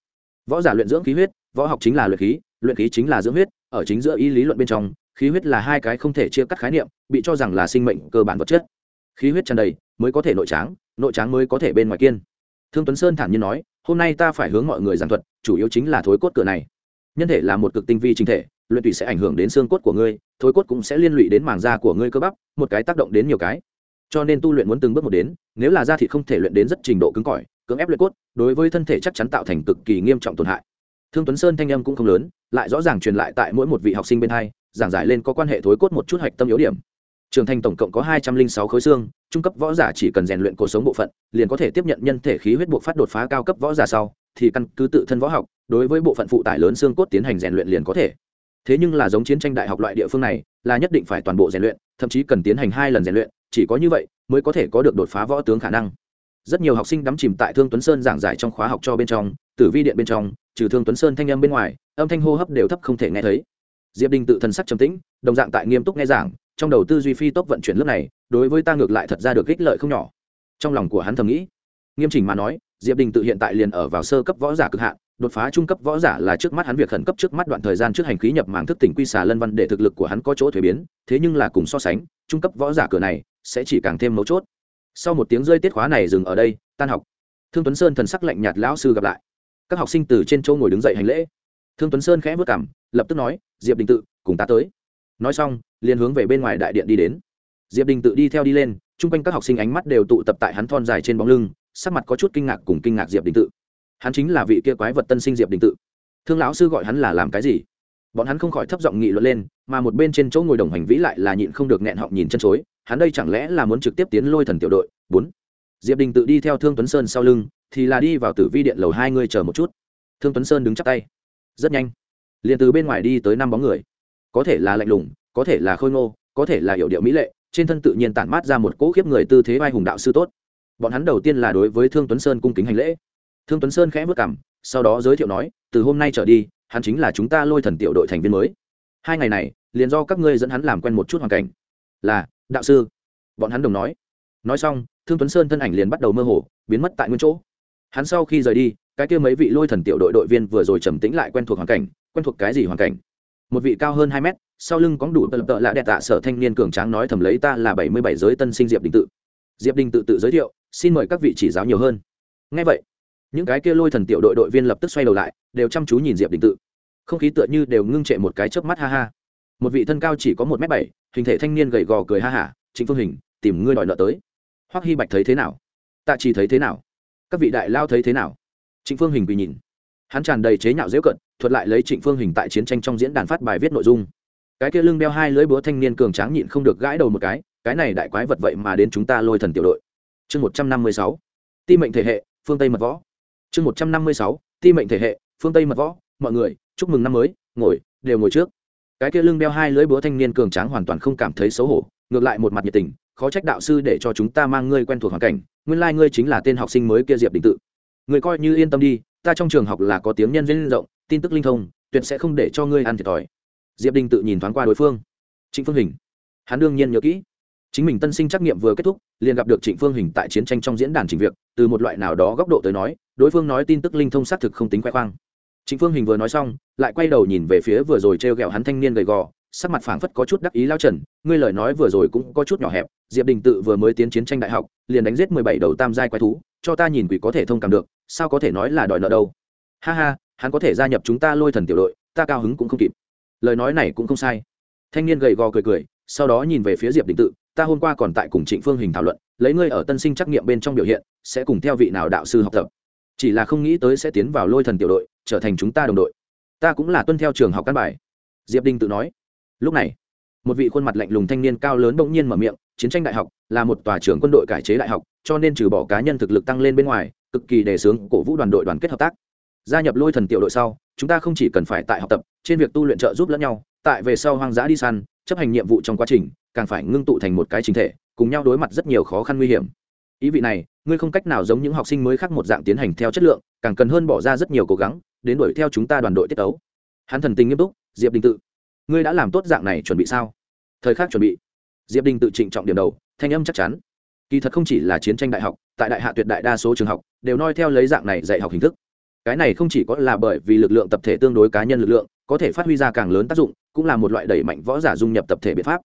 Võ giả luyện dưỡng khí huyết, võ học chính là luyện khí luyện khí chính là dưỡng huyết, ở chính giữa ý lý luận bên trong khí huyết là hai cái không thể chia cắt khái niệm, bị cho rằng là sinh mệnh cơ bản vật chất. Khí huyết tràn đầy mới có thể nội tráng nội tráng mới có thể bên ngoài kiên. Thương tuấn sơn thản nhiên nói, hôm nay ta phải hướng mọi người giảng thuật, chủ yếu chính là thối cốt cửa này. Nhân thể là một cực tinh vi chính thể, luyện tùy sẽ ảnh hưởng đến xương cốt của ngươi, thối cốt cũng sẽ liên lụy đến màng da của ngươi cơ bắp, một cái tác động đến nhiều cái. Cho nên tu luyện muốn từng bước một đến, nếu là da thịt không thể luyện đến rất trình độ cứng cỏi, cưỡng ép luyện cốt, đối với thân thể chắc chắn tạo thành cực kỳ nghiêm trọng tổn hại. Thương tuấn sơn thanh âm cũng không lớn, lại rõ ràng truyền lại tại mỗi một vị học sinh bên hai giảng giải lên có quan hệ thối cốt một chút hạch tâm yếu điểm. Trường thành tổng cộng có hai trăm linh sáu khối xương, trung cấp võ giả chỉ cần rèn luyện cuộc sống bộ phận, liền có thể tiếp nhận nhân thể khí huyết bộ phát đột phá cao cấp võ giả sau, thì căn cứ tự thân võ học, đối với bộ phận phụ tải lớn xương cốt tiến hành rèn luyện liền có thể. Thế nhưng là giống chiến tranh đại học loại địa phương này, là nhất định phải toàn bộ rèn luyện, thậm chí cần tiến hành hai lần rèn luyện, chỉ có như vậy mới có thể có được đột phá võ tướng khả năng. Rất nhiều học sinh đắm chìm tại thương tuấn sơn giảng giải trong khóa học cho bên trong, tử vi điện bên trong, trừ thương tuấn sơn thanh âm bên ngoài, âm thanh hô hấp đều thấp không thể nghe thấy diệp đình tự thần sắc trầm tĩnh, đồng dạng tại nghiêm túc nghe giảng, trong đầu tư duy phi tốc vận chuyển lớp này, đối với ta ngược lại thật ra được ích lợi không nhỏ. Trong lòng của hắn thầm nghĩ, nghiêm chỉnh mà nói, diệp đình tự hiện tại liền ở vào sơ cấp võ giả cực hạn, đột phá trung cấp võ giả là trước mắt hắn việc khẩn cấp trước mắt đoạn thời gian trước hành khí nhập màng thức tỉnh quy xà lân văn để thực lực của hắn có chỗ thuế biến, thế nhưng là cùng so sánh, trung cấp võ giả cửa này sẽ chỉ càng thêm mấu chốt. Sau một tiếng rơi tiết khóa này dừng ở đây, tan học. Thương tuấn sơn thần sắc lạnh nhạt lão sư gặp lại. Các học sinh từ trên châu ngồi đứng dậy hành lễ. Thương tuấn sơn khẽ vất cảm lập tức nói diệp đình tự, cùng ta tới. Nói xong, liền hướng về bên ngoài đại điện đi đến. Diệp đình tự đi theo đi lên, chung quanh các học sinh ánh mắt đều tụ tập tại hắn thon dài trên bóng lưng, sắc mặt có chút kinh ngạc cùng kinh ngạc diệp đình tự. Hắn chính là vị kia quái vật tân sinh diệp đình tự. Thương lão sư gọi hắn là làm cái gì? Bọn hắn không khỏi thấp giọng nghị luận lên, mà một bên trên chỗ ngồi đồng hành vĩ lại là nhịn không được nghẹn họng nhìn chân chối, hắn đây chẳng lẽ là muốn trực tiếp tiến lôi thần tiểu đội? Bốn. Diệp đình tự đi theo thương tuấn sơn sau lưng, thì là đi vào tử vi điện lầu hai người chờ một chút. Thương tuấn sơn đứng chắp tay. Rất nhanh liền từ bên ngoài đi tới năm bóng người. Có thể là lạnh lùng, có thể là khôi ngô, có thể là hiệu điệu mỹ lệ, trên thân tự nhiên tản mát ra một cỗ khiếp người tư thế vai hùng đạo sư tốt. Bọn hắn đầu tiên là đối với thương tuấn sơn cung kính hành lễ. Thương tuấn sơn khẽ vất cảm sau đó giới thiệu nói, từ hôm nay trở đi, hắn chính là chúng ta lôi thần tiểu đội thành viên mới. Hai ngày này, liền do các ngươi dẫn hắn làm quen một chút hoàn cảnh. Là, đạo sư. Bọn hắn đồng nói. Nói xong, thương tuấn sơn thân ảnh liền bắt đầu mơ hồ, biến mất tại nguyên chỗ. Hắn sau khi rời đi, cái kia mấy vị lôi thần tiểu đội đội viên vừa rồi trầm tĩnh lại quen thuộc hoàn cảnh quen thuộc cái gì hoàn cảnh? Một vị cao hơn hai mét, sau lưng có đủ tờ tợ lạ đẹp tạ sở thanh niên cường tráng nói thầm lấy ta là bảy mươi bảy giới tân sinh diệp đình tự. Diệp đình tự tự giới thiệu, xin mời các vị chỉ giáo nhiều hơn. Ngay vậy, những cái kia lôi thần tiểu đội đội viên lập tức xoay đầu lại, đều chăm chú nhìn diệp đình tự. Không khí tựa như đều ngưng trệ một cái chớp mắt, ha ha. Một vị thân cao chỉ có một m bảy, hình thể thanh niên gầy gò cười ha hả chính phương hình, tìm ngươi đòi nợ tới. Hoắc hy bạch thấy thế nào? Tạ chỉ thấy thế nào. Các vị đại lao thấy thế nào? Trịnh phương hình quỳ nhìn. Hắn tràn đầy chế nhạo dễu cận thuật lại lấy trịnh phương hình tại chiến tranh trong diễn đàn phát bài viết nội dung. Cái kia lưng đeo hai lưỡi búa thanh niên cường tráng nhịn không được gãi đầu một cái cái này đại quái vật vậy mà đến chúng ta lôi thần tiểu đội. Chương một trăm năm mươi sáu, ti mệnh thể hệ, phương tây mật võ. Chương một trăm năm mươi sáu, ti mệnh thể hệ, phương tây mật võ. Mọi người, chúc mừng năm mới, ngồi, đều ngồi trước. Cái kia lưng đeo hai lưỡi búa thanh niên cường tráng hoàn toàn không cảm thấy xấu hổ, ngược lại một mặt nhiệt tình, khó trách đạo sư để cho chúng ta mang ngươi quen thuộc hoàn cảnh, nguyên lai、like、ngươi chính là tên học sinh mới kia diệp đình tự. Người coi như yên tâm đi, ta trong trường học là có tiếng nhân viên rộng tin tức linh thông, tuyệt sẽ không để cho ngươi ăn thiệt thòi. Diệp đình tự nhìn thoáng qua đối phương. Trịnh phương hình. Hắn đương nhiên nhớ kỹ. Chính mình tân sinh trắc nghiệm vừa kết thúc, liền gặp được trịnh phương hình tại chiến tranh trong diễn đàn trình việc, từ một loại nào đó góc độ tới nói, đối phương nói tin tức linh thông xác thực không tính khoe khoang. Trịnh phương hình vừa nói xong, lại quay đầu nhìn về phía vừa rồi t r e o g ẹ o hắn thanh niên gầy gò, sắc mặt phảng phất có chút đắc ý lao trần, ngươi lời nói vừa rồi cũng có chút nhỏ hẹp, diệp đình tự vừa mới tiến chiến tranh đại học, liền đánh giết mười bảy đầu tam giai quái thú, cho ta nhìn quỷ có thể thông cảm được, sao có thể nói là đòi nợ đâu? Ha ha hắn có thể gia nhập chúng ta lôi thần tiểu đội, ta cao hứng cũng không kịp. Lời nói này cũng không sai. Thanh niên gầy gò cười cười, sau đó nhìn về phía diệp đình tự, ta hôm qua còn tại cùng trịnh phương hình thảo luận, lấy ngươi ở tân sinh trắc nghiệm bên trong biểu hiện, sẽ cùng theo vị nào đạo sư học tập. Chỉ là không nghĩ tới sẽ tiến vào lôi thần tiểu đội, trở thành chúng ta đồng đội. Ta cũng là tuân theo trường học căn bài. Diệp đình tự nói. Lúc này, một vị khuôn mặt lạnh lùng thanh niên cao lớn bỗng nhiên mở miệng, chiến tranh đại học là một tòa trưởng quân đội cải chế đại học, cho nên trừ bỏ cá nhân thực lực tăng lên bên ngoài, cực kỳ đề xướng cổ vũ đoàn đội đoàn kết hợp tác gia nhập lôi thần tiểu đội sau, chúng ta không chỉ cần phải tại học tập, trên việc tu luyện trợ giúp lẫn nhau, tại về sau hoang dã đi săn, chấp hành nhiệm vụ trong quá trình, càng phải ngưng tụ thành một cái chính thể, cùng nhau đối mặt rất nhiều khó khăn nguy hiểm. Ý vị này, ngươi không cách nào giống những học sinh mới khác một dạng tiến hành theo chất lượng, càng cần hơn bỏ ra rất nhiều cố gắng, đến đuổi theo chúng ta đoàn đội tiết ấu hắn thần tình nghiêm túc, diệp đình tự. Ngươi đã làm tốt dạng này chuẩn bị sao? Thời khắc chuẩn bị. Diệp đình tự trịnh trọng điểm đầu, thanh âm chắc chắn. Kỳ thật không chỉ là chiến tranh đại học, tại đại hạ tuyệt đại đa số trường học, đều noi theo lấy dạng này dạy học hình thức cái này không chỉ có là bởi vì lực lượng tập thể tương đối cá nhân lực lượng, có thể phát huy ra càng lớn tác dụng, cũng là một loại đẩy mạnh võ giả dung nhập tập thể biện pháp.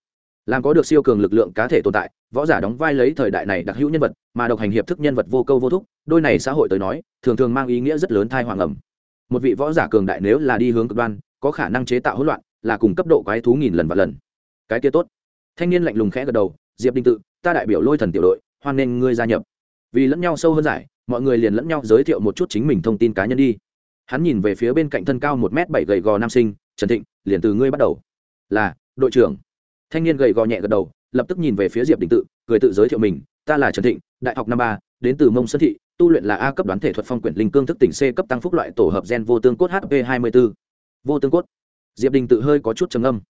Làm có được siêu cường lực lượng cá thể tồn tại, võ giả đóng vai lấy thời đại này đặc hữu nhân vật, mà độc hành hiệp thức nhân vật vô câu vô thúc, đôi này xã hội tới nói, thường thường mang ý nghĩa rất lớn thai hoàng ẩm. Một vị võ giả cường đại nếu là đi hướng cực đoan, có khả năng chế tạo hỗn loạn, là cùng cấp độ quái thú nghìn lần và lần. Cái kia tốt. Thanh niên lạnh lùng khẽ gật đầu, diệp đinh tự, ta đại biểu lôi thần tiểu đội, hoan nghênh ngươi gia nhập. Vì lẫn nhau sâu hơn giải mọi người liền lẫn nhau giới thiệu một chút chính mình thông tin cá nhân đi. Hắn nhìn về phía bên cạnh thân cao một m bảy gầy gò nam sinh, trần thịnh, liền từ ngươi bắt đầu. Là, đội trưởng. Thanh niên gầy gò nhẹ gật đầu, lập tức nhìn về phía diệp đình tự, cười tự giới thiệu mình, ta là trần thịnh, đại học năm ba, đến từ mông sơn thị, tu luyện là a cấp đoán thể thuật phong quyển linh cương thức tỉnh c cấp tăng phúc loại tổ hợp gen vô tương cốt hp hai mươi b ố vô tương cốt? Diệp đình tự hơi có chút trầm âm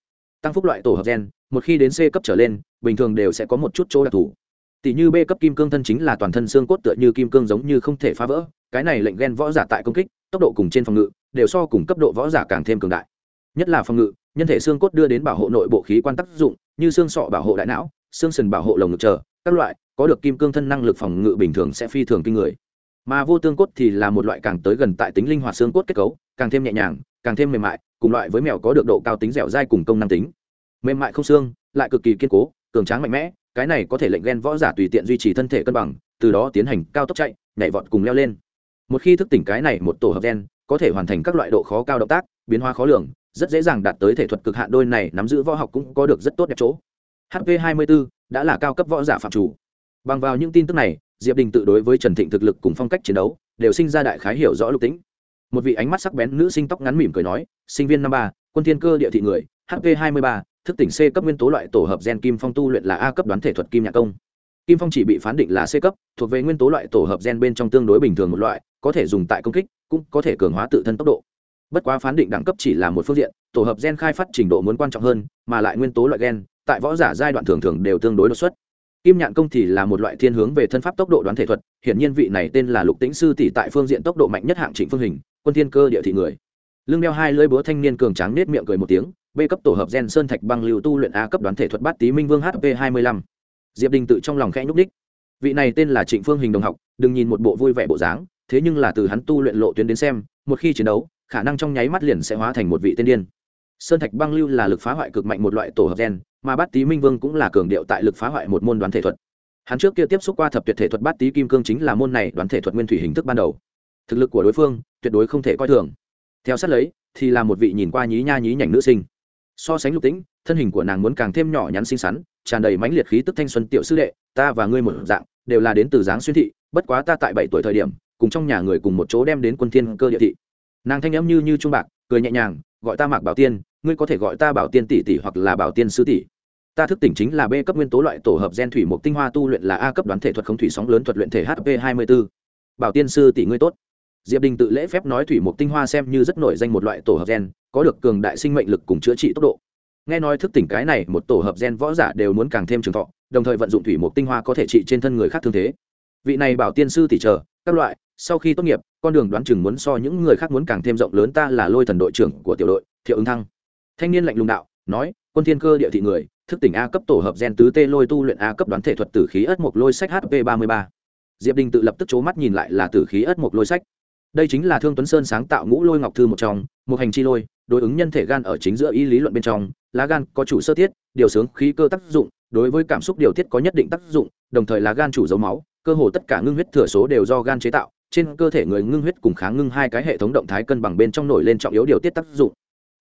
tăng phúc loại tổ hợp gen, một khi đến c cấp trở lên, bình thường đều sẽ có một chút chỗ đặc thù tỷ như b cấp kim cương thân chính là toàn thân xương cốt tựa như kim cương giống như không thể phá vỡ, cái này lệnh gen võ giả tại công kích, tốc độ cùng trên phòng ngự đều so cùng cấp độ võ giả càng thêm cường đại. Nhất là phòng ngự, nhân thể xương cốt đưa đến bảo hộ nội bộ khí quan tác dụng, như xương sọ bảo hộ đại não, xương sần bảo hộ lồng ngực chờ, các loại, có được kim cương thân năng lực phòng ngự bình thường sẽ phi thường kinh người. Mà vô tương cốt thì là một loại càng tới gần tại tính linh hoạt xương cốt kết cấu, càng thêm nhẹ nhàng, càng thêm mềm mại, cùng loại với mèo có được độ cao tính dẻo dai cùng công năng tính. Mềm mại không xương, lại cực kỳ kiên cố, cường tráng mạnh mẽ cái này có thể lệnh ghen võ giả tùy tiện duy trì thân thể cân bằng từ đó tiến hành cao tốc chạy nhảy vọt cùng leo lên. Một khi thức tỉnh cái này một tổ hợp gen có thể hoàn thành các loại độ khó cao động tác biến hóa khó lường rất dễ dàng đạt tới thể thuật cực hạn đôi này nắm giữ võ học cũng có được rất tốt đẹp chỗ. Hp 24 đã là cao cấp võ giả phạm chủ. Bằng vào những tin tức này diệp đình tự đối với trần thịnh thực lực cùng phong cách chiến đấu đều sinh ra đại khái hiểu rõ lục tính một vị ánh mắt sắc bén nữ sinh tóc ngắn mỉm cười nói sinh viên năm ba quân thiên cơ địa thị người hp 23, thức tỉnh c cấp nguyên tố loại tổ hợp gen kim phong tu luyện là a cấp đoán thể thuật kim nhạc công. Kim phong chỉ bị phán định là c cấp, thuộc về nguyên tố loại tổ hợp gen bên trong tương đối bình thường một loại, có thể dùng tại công kích, cũng có thể cường hóa tự thân tốc độ. Bất quá phán định đẳng cấp chỉ là một phương diện, tổ hợp gen khai phát trình độ muốn quan trọng hơn, mà lại nguyên tố loại gen, tại võ giả giai đoạn thường thường đều tương đối đột xuất. Kim nhạn công thì là một loại thiên hướng về thân pháp tốc độ đoán thể thuật, hiển nhiên vị này tên là lục tĩnh sư tỷ tại phương diện tốc độ mạnh nhất hạng trịnh phương hình, quân thiên cơ địa thị người lưng đeo hai lưỡi búa thanh niên cường tráng nết miệng cười một tiếng, b cấp tổ hợp gen sơn thạch băng lưu tu luyện a cấp đoán thể thuật bát tý minh vương hp hai mươi lăm. Diệp đình tự trong lòng khẽ nhúc ních vị này tên là trịnh phương hình đồng học, đừng nhìn một bộ vui vẻ bộ dáng, thế nhưng là từ hắn tu luyện lộ tuyến đến xem, một khi chiến đấu, khả năng trong nháy mắt liền sẽ hóa thành một vị tiên điên. Sơn thạch băng lưu là lực phá hoại cực mạnh một loại tổ hợp gen, mà bát tý minh vương cũng là cường điệu tại lực phá hoại một môn đoán thể thuật. Hắn trước kia tiếp xúc qua thập tuyệt thể thuật bát tý kim cương chính là môn này đoán thể thuật nguyên thủy hình thức ban đầu. Thực lực của đối phương tuyệt đối không thể coi thường theo sát lấy, thì là một vị nhìn qua nhí nha nhí nhảnh nữ sinh. So sánh lục tĩnh, thân hình của nàng muốn càng thêm nhỏ nhắn xinh xắn, tràn đầy mãnh liệt khí tức thanh xuân tiểu sư đệ, ta và ngươi một dạng, đều là đến từ dáng xuyên thị, bất quá ta tại bảy tuổi thời điểm, cùng trong nhà người cùng một chỗ đem đến quân thiên cơ địa thị. Nàng thanh âm như như trung bạc, cười nhẹ nhàng, gọi ta mạc bảo tiên, ngươi có thể gọi ta bảo tiên tỷ tỷ hoặc là bảo tiên sư tỷ. Ta thức tỉnh chính là b cấp nguyên tố loại tổ hợp gen thủy một tinh hoa tu luyện là a cấp đoán thể thuật không thủy sóng lớn thuật luyện thể hp hai mươi b ố bảo tiên sư tỷ ngươi tốt diệp đình tự lễ phép nói thủy mục tinh hoa xem như rất nổi danh một loại tổ hợp gen, có được cường đại sinh mệnh lực cùng chữa trị tốc độ. Nghe nói thức tỉnh cái này, một tổ hợp gen võ giả đều muốn càng thêm trường thọ, đồng thời vận dụng thủy mục tinh hoa có thể trị trên thân người khác thương thế. Vị này bảo tiên sư tỷ chờ, các loại, sau khi tốt nghiệp, con đường đoán chừng muốn so những người khác muốn càng thêm rộng lớn ta là lôi thần đội trưởng của tiểu đội, thiệu ứng thăng. Thanh niên lạnh lùng đạo, nói, quân thiên cơ địa thị người, thức tỉnh a cấp tổ hợp gen tứ t lôi tu luyện a cấp đoán thể thuật tử khí ất mộc lôi sách hp ba mươi ba. Diệp đình tự lập tức c mắt nhìn lại là tử khí ất mộc lôi sách đây chính là thương tuấn sơn sáng tạo ngũ lôi ngọc thư một trong, một hành chi lôi, đối ứng nhân thể gan ở chính giữa y lý luận bên trong, lá gan có chủ sơ tiết, điều sướng khí cơ tác dụng, đối với cảm xúc điều tiết có nhất định tác dụng, đồng thời là gan chủ dấu máu, cơ hồ tất cả ngưng huyết thừa số đều do gan chế tạo, trên cơ thể người ngưng huyết cùng kháng ngưng hai cái hệ thống động thái cân bằng bên trong nổi lên trọng yếu điều tiết tác dụng.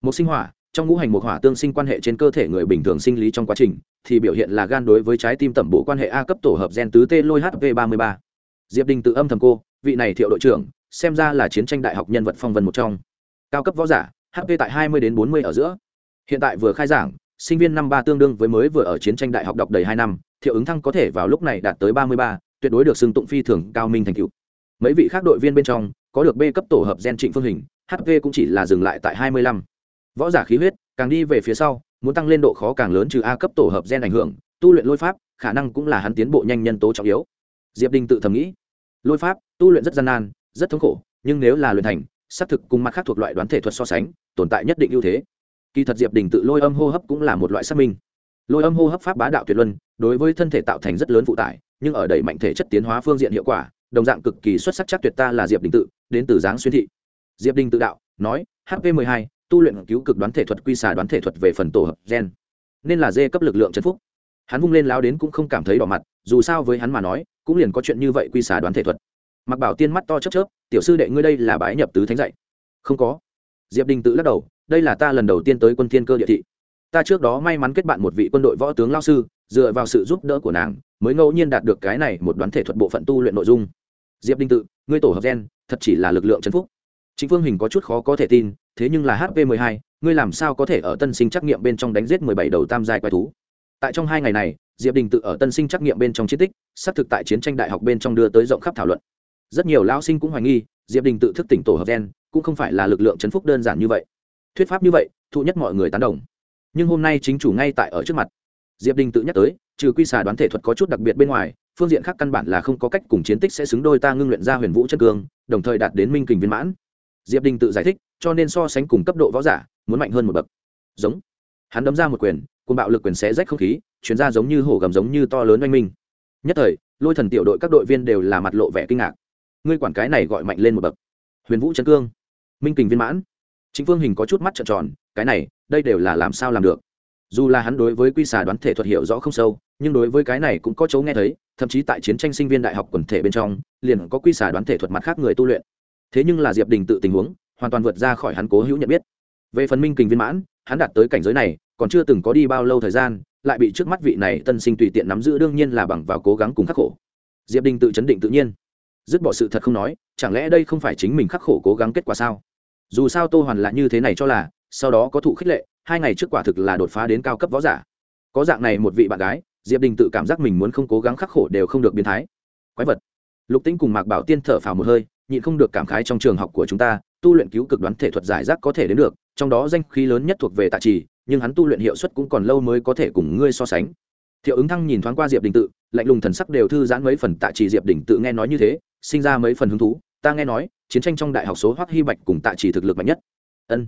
Một sinh hỏa, trong ngũ hành một hỏa tương sinh quan hệ trên cơ thể người bình thường sinh lý trong quá trình, thì biểu hiện là gan đối với trái tim tẩm bộ quan hệ a cấp tổ hợp gen tứ t lôi hv ba mươi ba. Diệp đình tự âm thầm cô, vị này thiệu đội trưởng xem ra là chiến tranh đại học nhân vật phong vân một trong. Cao cấp võ giả hp tại hai mươi đến bốn mươi ở giữa. Hiện tại vừa khai giảng, sinh viên năm ba tương đương với mới vừa ở chiến tranh đại học đọc đầy hai năm, thiệu ứng thăng có thể vào lúc này đạt tới ba mươi ba, tuyệt đối được xưng tụng phi thường cao minh thành cựu mấy vị khác đội viên bên trong, có được b cấp tổ hợp gen trịnh phương hình hp cũng chỉ là dừng lại tại hai mươi lăm. Võ giả khí huyết, càng đi về phía sau, muốn tăng lên độ khó càng lớn trừ a cấp tổ hợp gen ảnh hưởng, tu luyện lôi pháp, khả năng cũng là hắn tiến bộ nhanh nhân tố trọng yếu. Diệp đình tự thầm nghĩ, lôi pháp, tu luyện rất gian nan rất thống khổ nhưng nếu là luyện thành xác thực cùng mặt khác thuộc loại đoán thể thuật so sánh tồn tại nhất định ưu thế. Kỳ thật diệp đình tự lôi âm hô hấp cũng là một loại xác minh. Lôi âm hô hấp pháp bá đạo tuyệt luân đối với thân thể tạo thành rất lớn phụ tải nhưng ở đẩy mạnh thể chất tiến hóa phương diện hiệu quả đồng dạng cực kỳ xuất sắc chắc tuyệt ta là diệp đình tự đến từ giáng xuyên thị. Diệp đình tự đạo nói hp 12, tu luyện cứu cực đoán thể thuật quy xà đoán thể thuật về phần tổ hợp gen nên là dê cấp lực lượng chân phúc. Hắn vung lên lao đến cũng không cảm thấy đỏ mặt dù sao với hắn mà nói cũng liền có chuyện như vậy quy xà đoán thể thuật mặc bảo tiên mắt to chớp chớp tiểu sư đệ ngươi đây là bái nhập tứ thánh dạy. Không có. Diệp đình tự lắc đầu đây là ta lần đầu tiên tới quân thiên cơ địa thị. Ta trước đó may mắn kết bạn một vị quân đội võ tướng lao sư dựa vào sự giúp đỡ của nàng mới ngẫu nhiên đạt được cái này một đoán thể thuật bộ phận tu luyện nội dung. Diệp đinh tự ngươi tổ hợp gen thật chỉ là lực lượng c phúc. Chính phương hình có chút khó có thể tin thế nhưng là hp 12, ngươi làm sao có thể ở tân sinh trắc nghiệm bên trong đánh giết 17 đầu tam giai quái thú? Tại trong hai ngày này diệp đình tự ở tân sinh trắc nghiệm bên trong chiến tích xác thực tại chiến tranh đại học bên trong đưa tới rộng khắp thảo luận rất nhiều lao sinh cũng hoài nghi, diệp đình tự thức tỉnh tổ hợp gen, cũng không phải là lực lượng chấn phúc đơn giản như vậy. Thuyết pháp như vậy, thụ nhất mọi người tán đồng. Nhưng hôm nay chính chủ ngay tại ở trước mặt. Diệp đình tự nhắc tới, trừ quy xà đoán thể thuật có chút đặc biệt bên ngoài, phương diện khác căn bản là không có cách cùng chiến tích sẽ xứng đôi ta ngưng luyện ra huyền vũ chân cương, đồng thời đạt đến minh kình viên mãn. Diệp đình tự giải thích, cho nên so sánh cùng cấp độ võ giả, muốn mạnh hơn một bậc. Giống. Hắn đấm ra một quyền cùng bạo lực quyền xé rách không khí, chuyển ra giống như hổ gầm giống như to lớn oanh minh. Nhất thời, lôi thần tiểu đội các đội viên đều là mặt lộ vẻ kinh ngạc ngươi quản cái này gọi mạnh lên một bậc. Huyền vũ Trấn cương, minh kình viên mãn. Chính phương hình có chút mắt trợn tròn, cái này, đây đều là làm sao làm được? Dù là hắn đối với quy xà đoán thể thuật hiểu rõ không sâu, nhưng đối với cái này cũng có chấu nghe thấy, thậm chí tại chiến tranh sinh viên đại học quần thể bên trong, liền có quy xà đoán thể thuật mặt khác người tu luyện. Thế nhưng là diệp đình tự tình huống, hoàn toàn vượt ra khỏi hắn cố hữu nhận biết. Về phần minh kình viên mãn, hắn đạt tới cảnh giới này, còn chưa từng có đi bao lâu thời gian, lại bị trước mắt vị này tân sinh tùy tiện nắm giữ đương nhiên là bằng vào cố gắng cùng khắc khổ. Diệp đình tự chấn định tự nhiên dứt bỏ sự thật không nói, chẳng lẽ đây không phải chính mình khắc khổ cố gắng kết quả sao? Dù sao tô hoàn là như thế này cho là, sau đó có thụ khích lệ, hai ngày trước quả thực là đột phá đến cao cấp võ giả. Có dạng này một vị bạn gái, diệp đình tự cảm giác mình muốn không cố gắng khắc khổ đều không được biến thái. Quái vật. Lục tĩnh cùng mạc bảo tiên thở phào một hơi, nhịn không được cảm khái trong trường học của chúng ta, tu luyện cứu cực đoán thể thuật giải rác có thể đến được, trong đó danh khí lớn nhất thuộc về tạ trì, nhưng hắn tu luyện hiệu suất cũng còn lâu mới có thể cùng ngươi so sánh thiệu ứng thăng nhìn thoáng qua diệp đình tự lạnh lùng thần sắc đều thư giãn mấy phần tạ trì diệp đình tự nghe nói như thế sinh ra mấy phần hứng thú ta nghe nói chiến tranh trong đại học số hoắc hy bạch cùng tạ trì thực lực mạnh nhất ân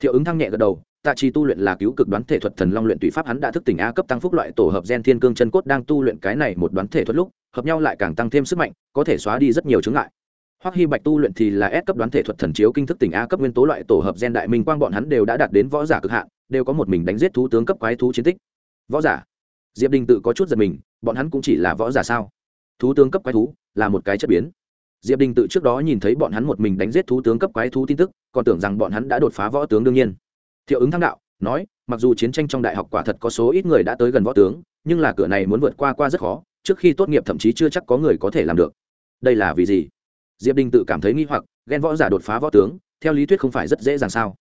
thiệu ứng thăng nhẹ gật đầu tạ trì tu luyện là cứu cực đoán thể thuật thần long luyện tùy pháp hắn đã thức tỉnh a cấp tăng phúc loại tổ hợp gen thiên cương chân cốt đang tu luyện cái này một đoán thể thuật lúc hợp nhau lại càng tăng thêm sức mạnh có thể xóa đi rất nhiều chướng ngại Hoắc Hi Bạch tu luyện thì là S cấp đoán thể thuật thần chiếu kinh thức tỉnh A cấp nguyên tố loại tổ hợp gen đại minh quang bọn hắn đều đã đạt đến võ giả cực hạn, đều có một mình đánh giết thú tướng cấp quái thú chiến tích. Võ giả? Diệp Đình tự có chút giật mình, bọn hắn cũng chỉ là võ giả sao? Thú tướng cấp quái thú là một cái chất biến. Diệp Đình tự trước đó nhìn thấy bọn hắn một mình đánh giết thú tướng cấp quái thú tin tức, còn tưởng rằng bọn hắn đã đột phá võ tướng đương nhiên. Thiệu ứng thăng đạo, nói, mặc dù chiến tranh trong đại học quả thật có số ít người đã tới gần võ tướng, nhưng là cửa này muốn vượt qua qua rất khó, trước khi tốt nghiệp thậm chí chưa chắc có người có thể làm được. Đây là vì gì? diệp đình tự cảm thấy nghi hoặc ghen võ giả đột phá võ tướng theo lý thuyết không phải rất dễ dàng sao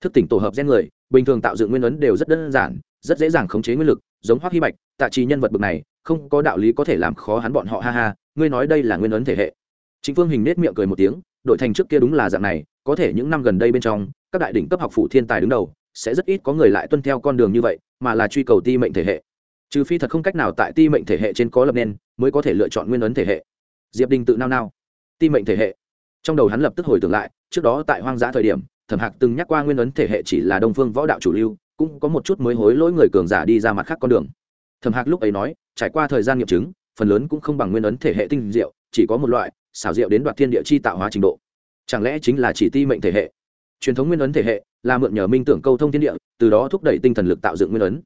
thức tỉnh tổ hợp gen người bình thường tạo dựng nguyên ấn đều rất đơn giản rất dễ dàng khống chế nguyên lực giống hoắc hy bạch, tạ trì nhân vật bậc này, không có đạo lý có thể làm khó hắn bọn họ, ha ha, ngươi nói đây là nguyên ấn thể hệ. Chính phương hình nết miệng cười một tiếng, đội thành trước kia đúng là dạng này, có thể những năm gần đây bên trong, các đại đỉnh cấp học phụ thiên tài đứng đầu, sẽ rất ít có người lại tuân theo con đường như vậy, mà là truy cầu ti mệnh thể hệ. Trừ phi thật không cách nào tại ti mệnh thể hệ trên có lập nên, mới có thể lựa chọn nguyên ấn thể hệ. Diệp đình tự nao nao. Ti mệnh thể hệ. Trong đầu hắn lập tức hồi tưởng lại, trước đó tại hoang dã thời điểm, thẩm hạc từng nhắc qua nguyên ấn thể hệ chỉ là đông phương võ đạo chủ lưu cũng có một chút mới hối lỗi người cường giả đi ra mặt khác con đường. Thầm hạc lúc ấy nói, trải qua thời gian nghiệm chứng, phần lớn cũng không bằng nguyên ấn thể hệ tinh diệu, chỉ có một loại, xảo diệu đến đoạt thiên địa chi tạo hóa trình độ. Chẳng lẽ chính là chỉ ti mệnh thể hệ? Truyền thống nguyên ấn thể hệ là mượn nhờ minh tưởng câu thông thiên địa, từ đó thúc đẩy tinh thần lực tạo dựng nguyên ấn.